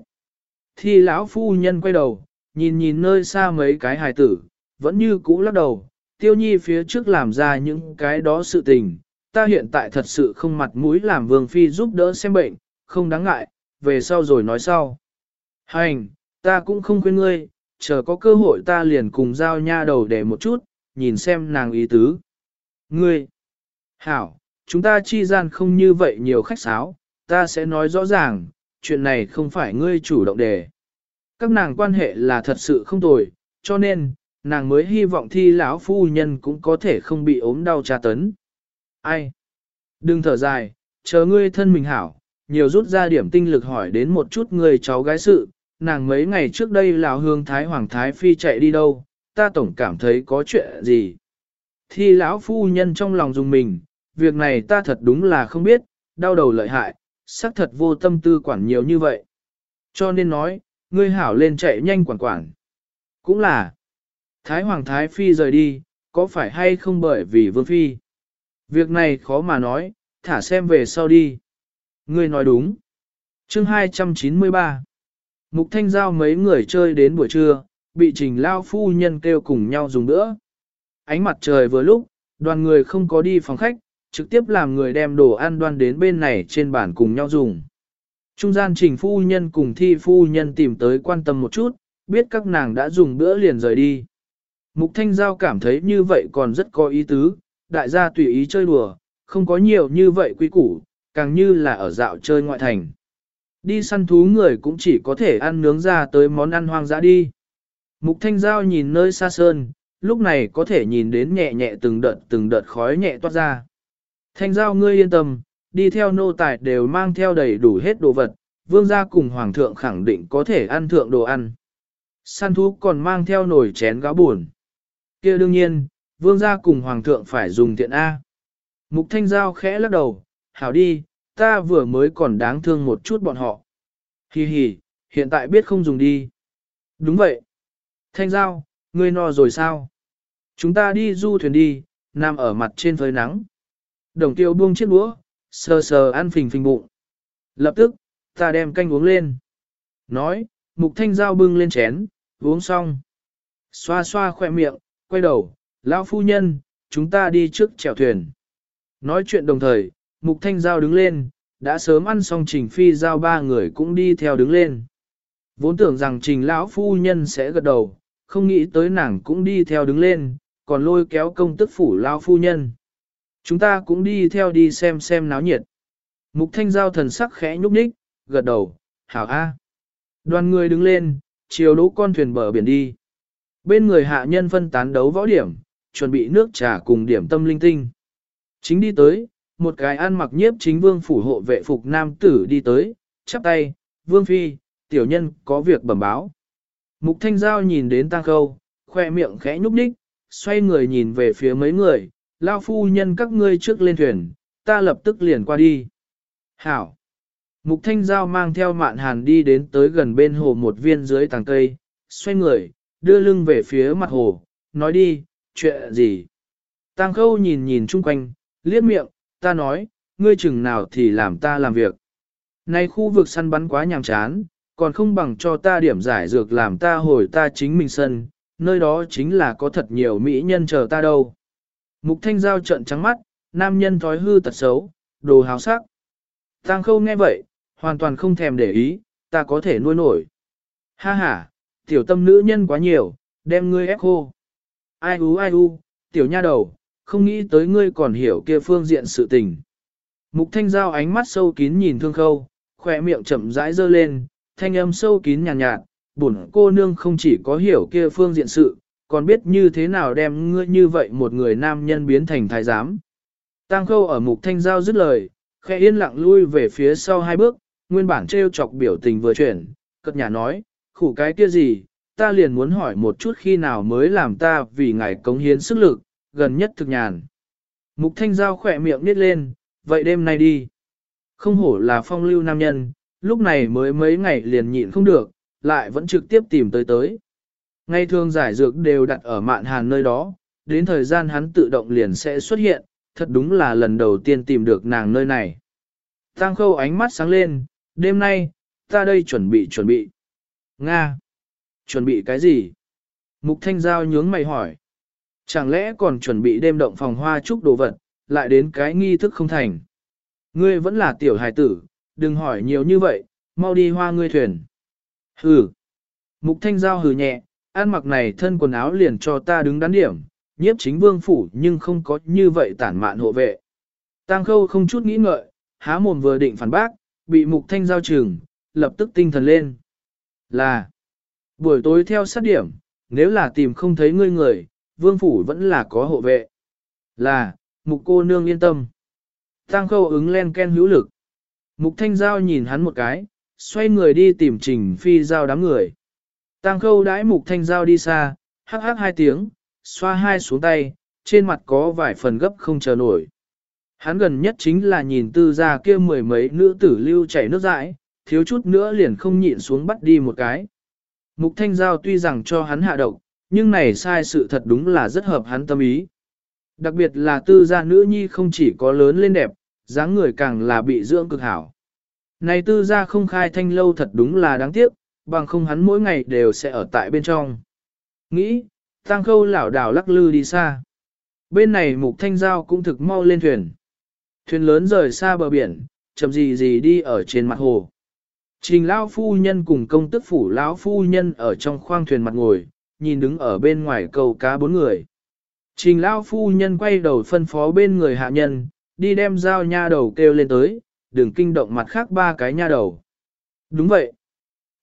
Thi lão phu nhân quay đầu, nhìn nhìn nơi xa mấy cái hài tử, vẫn như cũ lắc đầu, tiêu nhi phía trước làm ra những cái đó sự tình, ta hiện tại thật sự không mặt mũi làm vương phi giúp đỡ xem bệnh, không đáng ngại, về sau rồi nói sau. Hành, ta cũng không khuyên ngươi, chờ có cơ hội ta liền cùng giao nha đầu để một chút, nhìn xem nàng ý tứ. Ngươi, hảo, chúng ta chi gian không như vậy nhiều khách sáo, ta sẽ nói rõ ràng, chuyện này không phải ngươi chủ động đề. Các nàng quan hệ là thật sự không tồi, cho nên, nàng mới hy vọng thi lão phu nhân cũng có thể không bị ốm đau tra tấn. Ai? Đừng thở dài, chờ ngươi thân mình hảo, nhiều rút ra điểm tinh lực hỏi đến một chút người cháu gái sự, nàng mấy ngày trước đây lão hương thái hoàng thái phi chạy đi đâu, ta tổng cảm thấy có chuyện gì. Thi lão phu nhân trong lòng dùng mình, việc này ta thật đúng là không biết, đau đầu lợi hại, xác thật vô tâm tư quản nhiều như vậy. Cho nên nói, ngươi hảo lên chạy nhanh quản quản. Cũng là, Thái Hoàng Thái Phi rời đi, có phải hay không bởi vì Vương Phi? Việc này khó mà nói, thả xem về sau đi. Ngươi nói đúng. chương 293 Mục Thanh Giao mấy người chơi đến buổi trưa, bị trình lao phu nhân kêu cùng nhau dùng bữa. Ánh mặt trời vừa lúc, đoàn người không có đi phòng khách, trực tiếp làm người đem đồ ăn đoan đến bên này trên bàn cùng nhau dùng. Trung gian trình phu nhân cùng thi phu nhân tìm tới quan tâm một chút, biết các nàng đã dùng bữa liền rời đi. Mục Thanh Giao cảm thấy như vậy còn rất có ý tứ, đại gia tùy ý chơi đùa, không có nhiều như vậy quý củ, càng như là ở dạo chơi ngoại thành. Đi săn thú người cũng chỉ có thể ăn nướng ra tới món ăn hoang dã đi. Mục Thanh Giao nhìn nơi xa sơn, lúc này có thể nhìn đến nhẹ nhẹ từng đợt từng đợt khói nhẹ toát ra. Thanh Giao ngươi yên tâm, đi theo nô tài đều mang theo đầy đủ hết đồ vật, vương gia cùng hoàng thượng khẳng định có thể ăn thượng đồ ăn. Săn thú còn mang theo nồi chén gáo buồn. kia đương nhiên, vương gia cùng hoàng thượng phải dùng tiện A. Mục thanh giao khẽ lắc đầu, hảo đi, ta vừa mới còn đáng thương một chút bọn họ. Hi hi, hiện tại biết không dùng đi. Đúng vậy. Thanh giao, ngươi no rồi sao? Chúng ta đi du thuyền đi, nằm ở mặt trên phơi nắng. Đồng tiêu buông chiếc búa, sờ sờ ăn phình phình bụng. Lập tức, ta đem canh uống lên. Nói, mục thanh dao bưng lên chén, uống xong. Xoa xoa khỏe miệng, quay đầu, lão phu nhân, chúng ta đi trước chèo thuyền. Nói chuyện đồng thời, mục thanh giao đứng lên, đã sớm ăn xong trình phi giao ba người cũng đi theo đứng lên. Vốn tưởng rằng trình lão phu nhân sẽ gật đầu, không nghĩ tới nàng cũng đi theo đứng lên, còn lôi kéo công tức phủ lão phu nhân. Chúng ta cũng đi theo đi xem xem náo nhiệt. Mục thanh giao thần sắc khẽ nhúc nhích, gật đầu, hảo a. Đoàn người đứng lên, chiều đỗ con thuyền bờ biển đi. Bên người hạ nhân phân tán đấu võ điểm, chuẩn bị nước trà cùng điểm tâm linh tinh. Chính đi tới, một cái ăn mặc nhiếp chính vương phủ hộ vệ phục nam tử đi tới, chắp tay, vương phi, tiểu nhân có việc bẩm báo. Mục thanh giao nhìn đến tăng khâu, khoe miệng khẽ nhúc nhích, xoay người nhìn về phía mấy người, lao phu nhân các ngươi trước lên thuyền, ta lập tức liền qua đi. Hảo! Mục thanh giao mang theo mạn hàn đi đến tới gần bên hồ một viên dưới tàng cây, xoay người, đưa lưng về phía mặt hồ, nói đi, chuyện gì? Tang khâu nhìn nhìn chung quanh, liếc miệng, ta nói, ngươi chừng nào thì làm ta làm việc. Nay khu vực săn bắn quá nhàm chán, còn không bằng cho ta điểm giải dược làm ta hồi ta chính mình sân, nơi đó chính là có thật nhiều mỹ nhân chờ ta đâu. Mục thanh giao trận trắng mắt, nam nhân thói hư tật xấu, đồ háo sắc. Tăng khâu nghe vậy, hoàn toàn không thèm để ý, ta có thể nuôi nổi. Ha ha, tiểu tâm nữ nhân quá nhiều, đem ngươi ép khô. Ai u ai u, tiểu nha đầu, không nghĩ tới ngươi còn hiểu kia phương diện sự tình. Mục thanh giao ánh mắt sâu kín nhìn thương khâu, khỏe miệng chậm rãi dơ lên, thanh âm sâu kín nhàn nhạt, nhạt, bổn cô nương không chỉ có hiểu kia phương diện sự, còn biết như thế nào đem ngươi như vậy một người nam nhân biến thành thái giám. Tăng khâu ở mục thanh giao dứt lời, khẽ yên lặng lui về phía sau hai bước, nguyên bản treo chọc biểu tình vừa chuyển, cất nhà nói, khủ cái kia gì, ta liền muốn hỏi một chút khi nào mới làm ta vì ngài cống hiến sức lực, gần nhất thực nhàn. Mục thanh giao khỏe miệng nít lên, vậy đêm nay đi. Không hổ là phong lưu nam nhân, lúc này mới mấy ngày liền nhịn không được, lại vẫn trực tiếp tìm tới tới. Ngay thường giải dược đều đặt ở mạn hàn nơi đó, đến thời gian hắn tự động liền sẽ xuất hiện, thật đúng là lần đầu tiên tìm được nàng nơi này. Tăng khâu ánh mắt sáng lên, đêm nay, ta đây chuẩn bị chuẩn bị. Nga! Chuẩn bị cái gì? Mục thanh giao nhướng mày hỏi. Chẳng lẽ còn chuẩn bị đêm động phòng hoa chúc đồ vật, lại đến cái nghi thức không thành. Ngươi vẫn là tiểu hài tử, đừng hỏi nhiều như vậy, mau đi hoa ngươi thuyền. Hừ. Mục thanh giao hừ nhẹ, ăn mặc này thân quần áo liền cho ta đứng đắn điểm, nhiếp chính vương phủ nhưng không có như vậy tản mạn hộ vệ. Tang khâu không chút nghĩ ngợi, há mồm vừa định phản bác, bị mục thanh giao trừng, lập tức tinh thần lên. Là, buổi tối theo sát điểm, nếu là tìm không thấy ngươi người, vương phủ vẫn là có hộ vệ. Là, mục cô nương yên tâm. Tang khâu ứng len ken hữu lực. Mục thanh giao nhìn hắn một cái, xoay người đi tìm trình phi giao đám người. Tăng khâu đãi mục thanh giao đi xa, hắc hắc hai tiếng, xoa hai xuống tay, trên mặt có vài phần gấp không chờ nổi. Hắn gần nhất chính là nhìn tư ra kia mười mấy nữ tử lưu chảy nước dãi, thiếu chút nữa liền không nhịn xuống bắt đi một cái. Mục thanh giao tuy rằng cho hắn hạ độc, nhưng này sai sự thật đúng là rất hợp hắn tâm ý. Đặc biệt là tư gia nữ nhi không chỉ có lớn lên đẹp, dáng người càng là bị dưỡng cực hảo. Này tư gia không khai thanh lâu thật đúng là đáng tiếc, bằng không hắn mỗi ngày đều sẽ ở tại bên trong. Nghĩ, tăng khâu lảo đảo lắc lư đi xa. Bên này mục thanh giao cũng thực mau lên thuyền. Thuyền lớn rời xa bờ biển, chậm gì gì đi ở trên mặt hồ. Trình lão phu nhân cùng công tức phủ lão phu nhân ở trong khoang thuyền mặt ngồi, nhìn đứng ở bên ngoài cầu cá bốn người. Trình lão phu nhân quay đầu phân phó bên người hạ nhân, đi đem dao nha đầu kêu lên tới, đừng kinh động mặt khác ba cái nha đầu. Đúng vậy.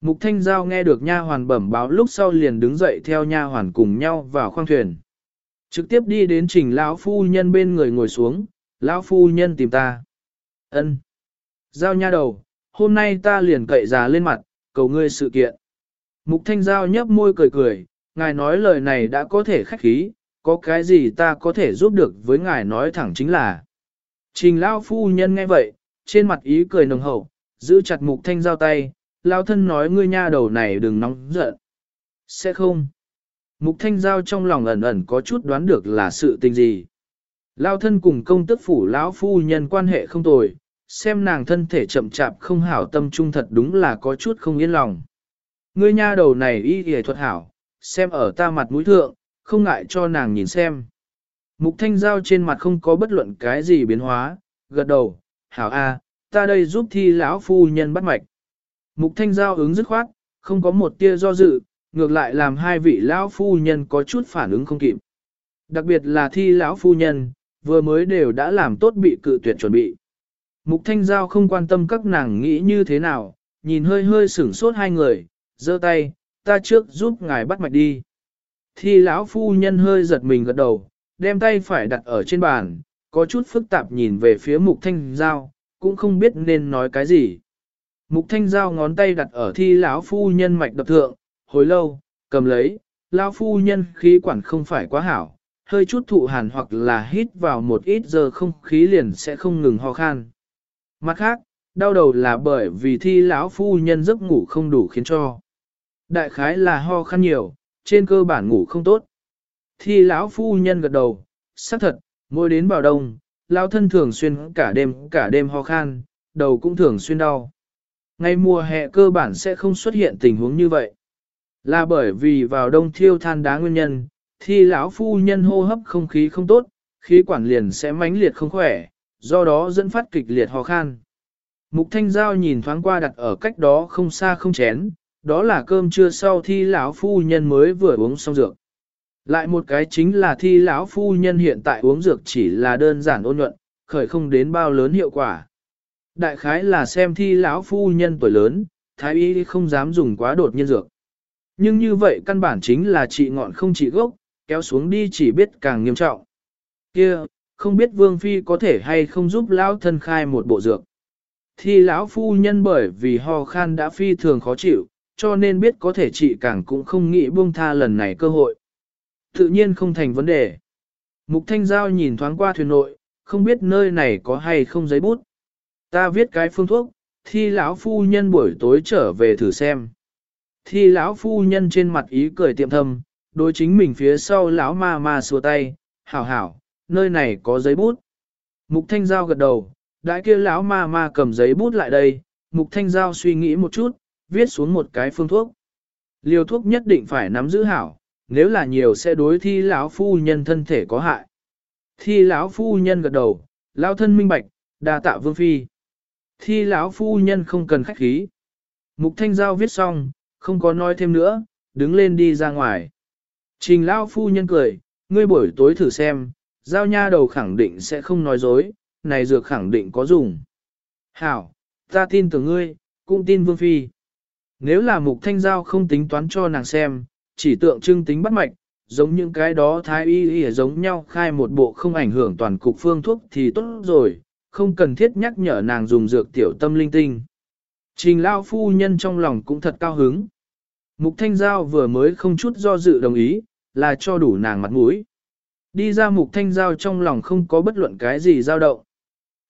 Mục Thanh Giao nghe được nha hoàn bẩm báo lúc sau liền đứng dậy theo nha hoàn cùng nhau vào khoang thuyền. Trực tiếp đi đến trình lão phu nhân bên người ngồi xuống, lão phu nhân tìm ta. Ân. Giao nha đầu, hôm nay ta liền cậy già lên mặt, cầu ngươi sự kiện. Mục Thanh Giao nhấp môi cười cười, ngài nói lời này đã có thể khách khí, có cái gì ta có thể giúp được với ngài nói thẳng chính là. Trình lão phu nhân nghe vậy, trên mặt ý cười nồng hậu, giữ chặt Mục Thanh Giao tay, lao thân nói ngươi nha đầu này đừng nóng giận. Sẽ không. Mục thanh giao trong lòng ẩn ẩn có chút đoán được là sự tình gì. Lao thân cùng công tức phủ lão phu nhân quan hệ không tồi, xem nàng thân thể chậm chạp không hảo tâm trung thật đúng là có chút không yên lòng. Ngươi nha đầu này y y thuật hảo, xem ở ta mặt mũi thượng, không ngại cho nàng nhìn xem. Mục thanh giao trên mặt không có bất luận cái gì biến hóa, gật đầu, hảo a, ta đây giúp thi lão phu nhân bắt mạch. Mục thanh giao ứng dứt khoát, không có một tia do dự, ngược lại làm hai vị lão phu nhân có chút phản ứng không kịp. Đặc biệt là thi lão phu nhân, vừa mới đều đã làm tốt bị cự tuyệt chuẩn bị. Mục thanh giao không quan tâm các nàng nghĩ như thế nào, nhìn hơi hơi sửng sốt hai người, giơ tay, ta trước giúp ngài bắt mạch đi. Thi lão phu nhân hơi giật mình gật đầu, đem tay phải đặt ở trên bàn, có chút phức tạp nhìn về phía mục thanh giao, cũng không biết nên nói cái gì. Mục thanh giao ngón tay đặt ở thi lão phu nhân mạch đập thượng, hồi lâu, cầm lấy, lão phu nhân khí quản không phải quá hảo, hơi chút thụ hàn hoặc là hít vào một ít giờ không khí liền sẽ không ngừng ho khan. Mặt khác, đau đầu là bởi vì thi lão phu nhân giấc ngủ không đủ khiến cho. Đại khái là ho khan nhiều, trên cơ bản ngủ không tốt. Thi lão phu nhân gật đầu, xác thật, mỗi đến vào đông, lão thân thường xuyên cả đêm cả đêm ho khan, đầu cũng thường xuyên đau ngày mùa hè cơ bản sẽ không xuất hiện tình huống như vậy. Là bởi vì vào đông thiêu than đá nguyên nhân, thì lão phu nhân hô hấp không khí không tốt, khí quản liền sẽ mãnh liệt không khỏe, do đó dẫn phát kịch liệt ho khan. Mục Thanh Giao nhìn thoáng qua đặt ở cách đó không xa không chén, đó là cơm trưa sau thi lão phu nhân mới vừa uống xong dược. Lại một cái chính là thi lão phu nhân hiện tại uống dược chỉ là đơn giản ôn nhuận, khởi không đến bao lớn hiệu quả. Đại khái là xem thi lão phu nhân tuổi lớn, thái y không dám dùng quá đột nhiên dược. Nhưng như vậy căn bản chính là trị ngọn không trị gốc, kéo xuống đi chỉ biết càng nghiêm trọng. Kia, không biết vương phi có thể hay không giúp lão thân khai một bộ dược. Thi lão phu nhân bởi vì ho khan đã phi thường khó chịu, cho nên biết có thể trị càng cũng không nghĩ buông tha lần này cơ hội. Tự nhiên không thành vấn đề. Mục Thanh Giao nhìn thoáng qua thuyền nội, không biết nơi này có hay không giấy bút. Ta viết cái phương thuốc, thi lão phu nhân buổi tối trở về thử xem. Thi lão phu nhân trên mặt ý cười tiệm thâm, đối chính mình phía sau lão ma ma xua tay, hảo hảo, nơi này có giấy bút. Mục Thanh Giao gật đầu, đại kia lão ma ma cầm giấy bút lại đây, Mục Thanh Giao suy nghĩ một chút, viết xuống một cái phương thuốc. Liều thuốc nhất định phải nắm giữ hảo, nếu là nhiều sẽ đối thi lão phu nhân thân thể có hại. Thi lão phu nhân gật đầu, lão thân minh bạch, đa tạ vương phi. Thi lão phu nhân không cần khách khí. Mục Thanh Giao viết xong, không có nói thêm nữa, đứng lên đi ra ngoài. Trình lão phu nhân cười, ngươi buổi tối thử xem, giao nha đầu khẳng định sẽ không nói dối, này dược khẳng định có dùng. Hảo, ta tin tưởng ngươi, cũng tin vương phi. Nếu là mục thanh giao không tính toán cho nàng xem, chỉ tượng trưng tính bắt mạch, giống những cái đó thái y y giống nhau khai một bộ không ảnh hưởng toàn cục phương thuốc thì tốt rồi, không cần thiết nhắc nhở nàng dùng dược tiểu tâm linh tinh. Trình lao phu nhân trong lòng cũng thật cao hứng. Mục thanh giao vừa mới không chút do dự đồng ý, là cho đủ nàng mặt mũi. Đi ra mục thanh giao trong lòng không có bất luận cái gì dao động.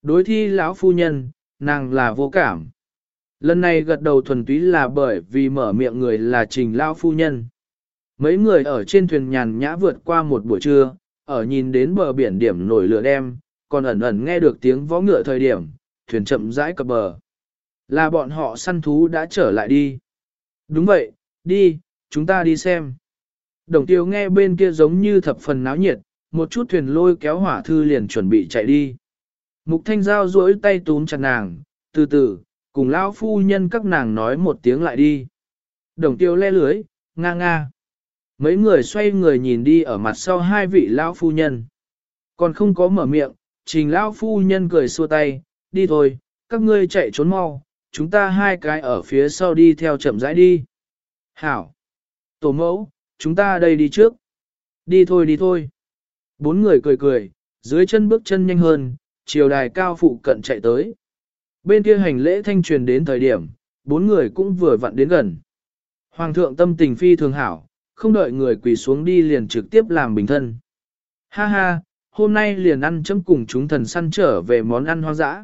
Đối thi lão phu nhân, nàng là vô cảm. Lần này gật đầu thuần túy là bởi vì mở miệng người là trình lao phu nhân. Mấy người ở trên thuyền nhàn nhã vượt qua một buổi trưa, ở nhìn đến bờ biển điểm nổi lửa đem, còn ẩn ẩn nghe được tiếng vó ngựa thời điểm, thuyền chậm rãi cập bờ. Là bọn họ săn thú đã trở lại đi. Đúng vậy, đi, chúng ta đi xem. Đồng tiêu nghe bên kia giống như thập phần náo nhiệt, một chút thuyền lôi kéo hỏa thư liền chuẩn bị chạy đi. Mục thanh giao duỗi tay túm chặt nàng, từ từ, cùng lão phu nhân các nàng nói một tiếng lại đi. Đồng tiêu le lưới, nga nga. Mấy người xoay người nhìn đi ở mặt sau hai vị lão phu nhân. Còn không có mở miệng, trình lão phu nhân cười xua tay, đi thôi, các ngươi chạy trốn mau, chúng ta hai cái ở phía sau đi theo chậm rãi đi. Hảo! Tổ mẫu, chúng ta đây đi trước. Đi thôi đi thôi. Bốn người cười cười, dưới chân bước chân nhanh hơn, chiều đài cao phụ cận chạy tới. Bên kia hành lễ thanh truyền đến thời điểm, bốn người cũng vừa vặn đến gần. Hoàng thượng tâm tình phi thường hảo, không đợi người quỳ xuống đi liền trực tiếp làm bình thân. Ha ha, hôm nay liền ăn chấm cùng chúng thần săn trở về món ăn hoang dã.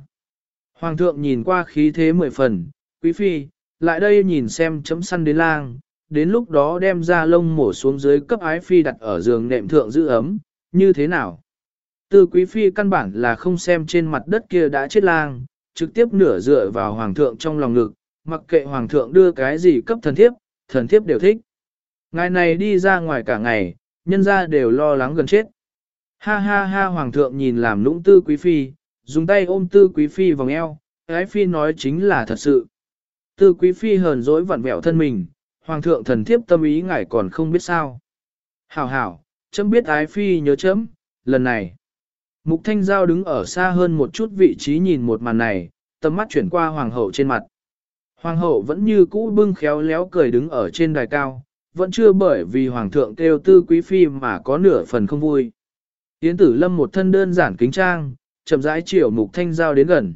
Hoàng thượng nhìn qua khí thế mười phần, quý phi, lại đây nhìn xem chấm săn đến lang, đến lúc đó đem ra lông mổ xuống dưới cấp ái phi đặt ở giường nệm thượng giữ ấm, như thế nào? Tư quý phi căn bản là không xem trên mặt đất kia đã chết lang, trực tiếp nửa dựa vào hoàng thượng trong lòng ngực, mặc kệ hoàng thượng đưa cái gì cấp thần thiếp, thần thiếp đều thích. Ngày này đi ra ngoài cả ngày, nhân ra đều lo lắng gần chết. Ha ha ha hoàng thượng nhìn làm lũng tư quý phi, dùng tay ôm tư quý phi vòng eo, ái phi nói chính là thật sự. Tư quý phi hờn dỗi vặn vẹo thân mình, hoàng thượng thần thiếp tâm ý ngài còn không biết sao. Hảo hảo, chấm biết ái phi nhớ chấm, lần này. Mục thanh giao đứng ở xa hơn một chút vị trí nhìn một màn này, tầm mắt chuyển qua hoàng hậu trên mặt. Hoàng hậu vẫn như cũ bưng khéo léo cười đứng ở trên đài cao, vẫn chưa bởi vì hoàng thượng kêu tư quý phi mà có nửa phần không vui. Yến tử lâm một thân đơn giản kính trang, chậm rãi chiều mục thanh giao đến gần.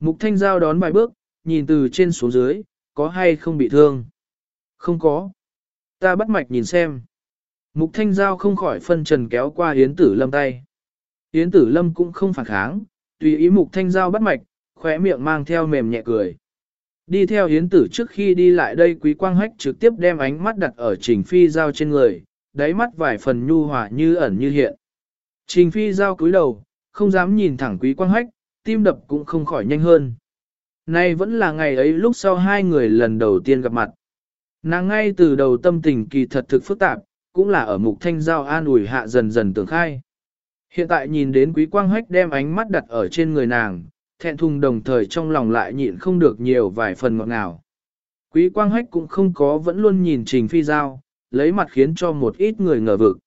Mục thanh giao đón vài bước, nhìn từ trên xuống dưới, có hay không bị thương? Không có. Ta bắt mạch nhìn xem. Mục thanh giao không khỏi phân trần kéo qua Yến tử lâm tay. Yến tử lâm cũng không phản kháng, tùy ý mục thanh giao bắt mạch, khóe miệng mang theo mềm nhẹ cười. Đi theo Yến tử trước khi đi lại đây quý quang hách trực tiếp đem ánh mắt đặt ở trình phi giao trên người, đáy mắt vài phần nhu hòa như ẩn như hiện. Trình phi giao cúi đầu, không dám nhìn thẳng quý quang hách, tim đập cũng không khỏi nhanh hơn. Nay vẫn là ngày ấy lúc sau hai người lần đầu tiên gặp mặt. Nàng ngay từ đầu tâm tình kỳ thật thực phức tạp, cũng là ở mục thanh giao an ủi hạ dần dần tưởng khai. Hiện tại nhìn đến quý quang hách đem ánh mắt đặt ở trên người nàng, thẹn thùng đồng thời trong lòng lại nhịn không được nhiều vài phần ngọt ngào. Quý quang hách cũng không có vẫn luôn nhìn trình phi giao, lấy mặt khiến cho một ít người ngờ vực.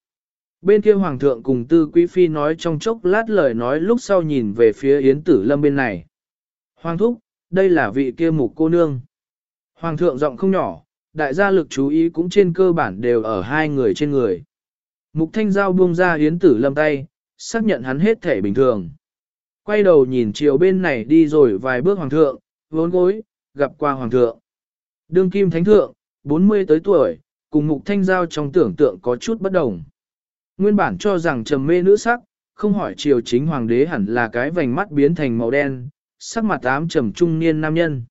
Bên kia hoàng thượng cùng tư quý phi nói trong chốc lát lời nói lúc sau nhìn về phía yến tử lâm bên này. Hoàng thúc, đây là vị kia mục cô nương. Hoàng thượng giọng không nhỏ, đại gia lực chú ý cũng trên cơ bản đều ở hai người trên người. Mục thanh giao buông ra yến tử lâm tay, xác nhận hắn hết thể bình thường. Quay đầu nhìn chiều bên này đi rồi vài bước hoàng thượng, vốn gối, gặp qua hoàng thượng. Đương kim thánh thượng, 40 tới tuổi, cùng mục thanh giao trong tưởng tượng có chút bất đồng. Nguyên bản cho rằng trầm mê nữ sắc, không hỏi triều chính hoàng đế hẳn là cái vành mắt biến thành màu đen, sắc mặt ám trầm trung niên nam nhân.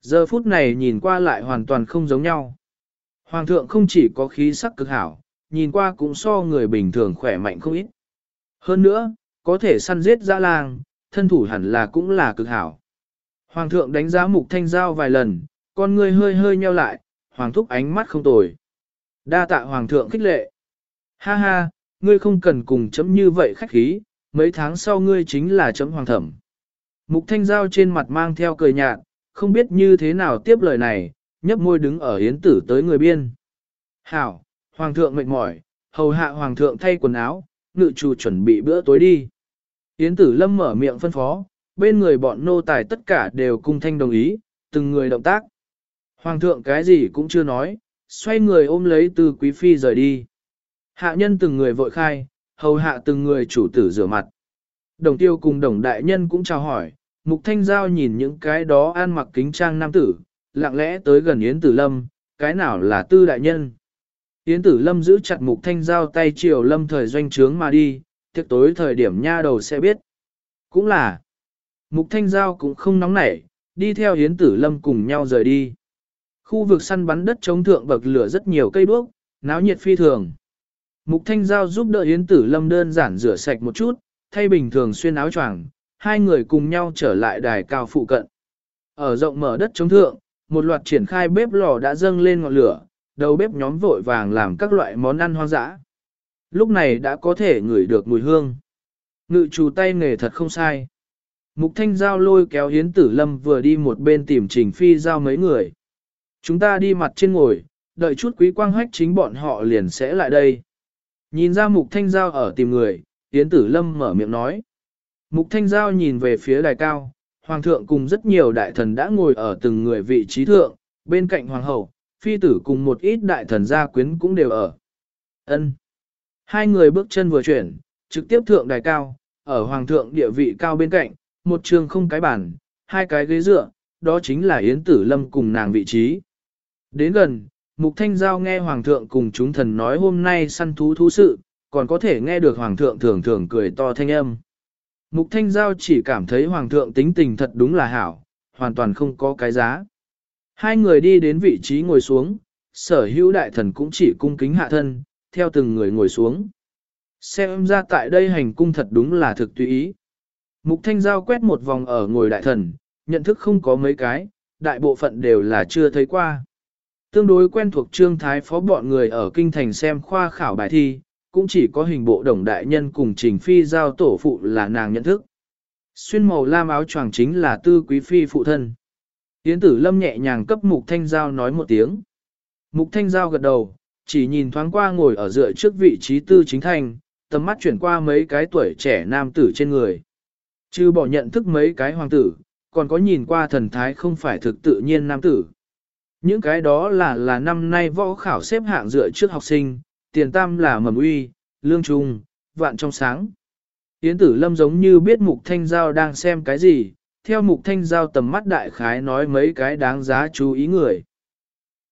Giờ phút này nhìn qua lại hoàn toàn không giống nhau. Hoàng thượng không chỉ có khí sắc cực hảo, nhìn qua cũng so người bình thường khỏe mạnh không ít. Hơn nữa, có thể săn giết dã lang, thân thủ hẳn là cũng là cực hảo. Hoàng thượng đánh giá mục thanh giao vài lần, con người hơi hơi nheo lại, hoàng thúc ánh mắt không tồi. Đa tạ hoàng thượng khích lệ. Ha ha, ngươi không cần cùng chấm như vậy khách khí, mấy tháng sau ngươi chính là chấm hoàng thẩm. Mục thanh giao trên mặt mang theo cười nhạt, không biết như thế nào tiếp lời này, nhấp môi đứng ở yến tử tới người biên. Hảo, hoàng thượng mệt mỏi, hầu hạ hoàng thượng thay quần áo, ngự chủ chuẩn bị bữa tối đi. Yến tử lâm mở miệng phân phó, bên người bọn nô tài tất cả đều cung thanh đồng ý, từng người động tác. Hoàng thượng cái gì cũng chưa nói, xoay người ôm lấy từ quý phi rời đi. Hạ nhân từng người vội khai, hầu hạ từng người chủ tử rửa mặt. Đồng tiêu cùng đồng đại nhân cũng chào hỏi, mục thanh giao nhìn những cái đó ăn mặc kính trang nam tử, lặng lẽ tới gần Yến Tử Lâm, cái nào là tư đại nhân. Yến Tử Lâm giữ chặt mục thanh giao tay chiều lâm thời doanh trướng mà đi, tiệc tối thời điểm nha đầu sẽ biết. Cũng là, mục thanh giao cũng không nóng nảy, đi theo Yến Tử Lâm cùng nhau rời đi. Khu vực săn bắn đất chống thượng bậc lửa rất nhiều cây đuốc, náo nhiệt phi thường. Mục Thanh Giao giúp đỡ Yến Tử Lâm đơn giản rửa sạch một chút, thay bình thường xuyên áo choàng, hai người cùng nhau trở lại đài cao phụ cận. Ở rộng mở đất chống thượng, một loạt triển khai bếp lò đã dâng lên ngọn lửa, đầu bếp nhóm vội vàng làm các loại món ăn hoang dã. Lúc này đã có thể ngửi được mùi hương. Ngự chủ tay nghề thật không sai. Mục Thanh Giao lôi kéo Yến Tử Lâm vừa đi một bên tìm Trình Phi Giao mấy người. Chúng ta đi mặt trên ngồi, đợi chút quý quang hách chính bọn họ liền sẽ lại đây. Nhìn ra mục thanh giao ở tìm người, Yến Tử Lâm mở miệng nói. Mục thanh giao nhìn về phía đài cao, hoàng thượng cùng rất nhiều đại thần đã ngồi ở từng người vị trí thượng, bên cạnh hoàng hậu, phi tử cùng một ít đại thần gia quyến cũng đều ở. Ân. Hai người bước chân vừa chuyển, trực tiếp thượng đài cao, ở hoàng thượng địa vị cao bên cạnh, một trường không cái bàn, hai cái ghế dựa, đó chính là Yến Tử Lâm cùng nàng vị trí. Đến gần, Mục Thanh Giao nghe Hoàng thượng cùng chúng thần nói hôm nay săn thú thú sự, còn có thể nghe được Hoàng thượng thường thường cười to thanh âm. Mục Thanh Giao chỉ cảm thấy Hoàng thượng tính tình thật đúng là hảo, hoàn toàn không có cái giá. Hai người đi đến vị trí ngồi xuống, sở hữu đại thần cũng chỉ cung kính hạ thân, theo từng người ngồi xuống. Xem ra tại đây hành cung thật đúng là thực tùy ý. Mục Thanh Giao quét một vòng ở ngồi đại thần, nhận thức không có mấy cái, đại bộ phận đều là chưa thấy qua. Tương đối quen thuộc trương thái phó bọn người ở kinh thành xem khoa khảo bài thi, cũng chỉ có hình bộ đồng đại nhân cùng trình phi giao tổ phụ là nàng nhận thức. Xuyên màu lam áo choàng chính là tư quý phi phụ thân. Yến tử lâm nhẹ nhàng cấp mục thanh giao nói một tiếng. Mục thanh giao gật đầu, chỉ nhìn thoáng qua ngồi ở dựa trước vị trí tư chính thành, tầm mắt chuyển qua mấy cái tuổi trẻ nam tử trên người. Chứ bỏ nhận thức mấy cái hoàng tử, còn có nhìn qua thần thái không phải thực tự nhiên nam tử. Những cái đó là là năm nay võ khảo xếp hạng dựa trước học sinh, tiền tam là mầm uy, lương trung, vạn trong sáng. Yến tử lâm giống như biết mục thanh giao đang xem cái gì, theo mục thanh giao tầm mắt đại khái nói mấy cái đáng giá chú ý người.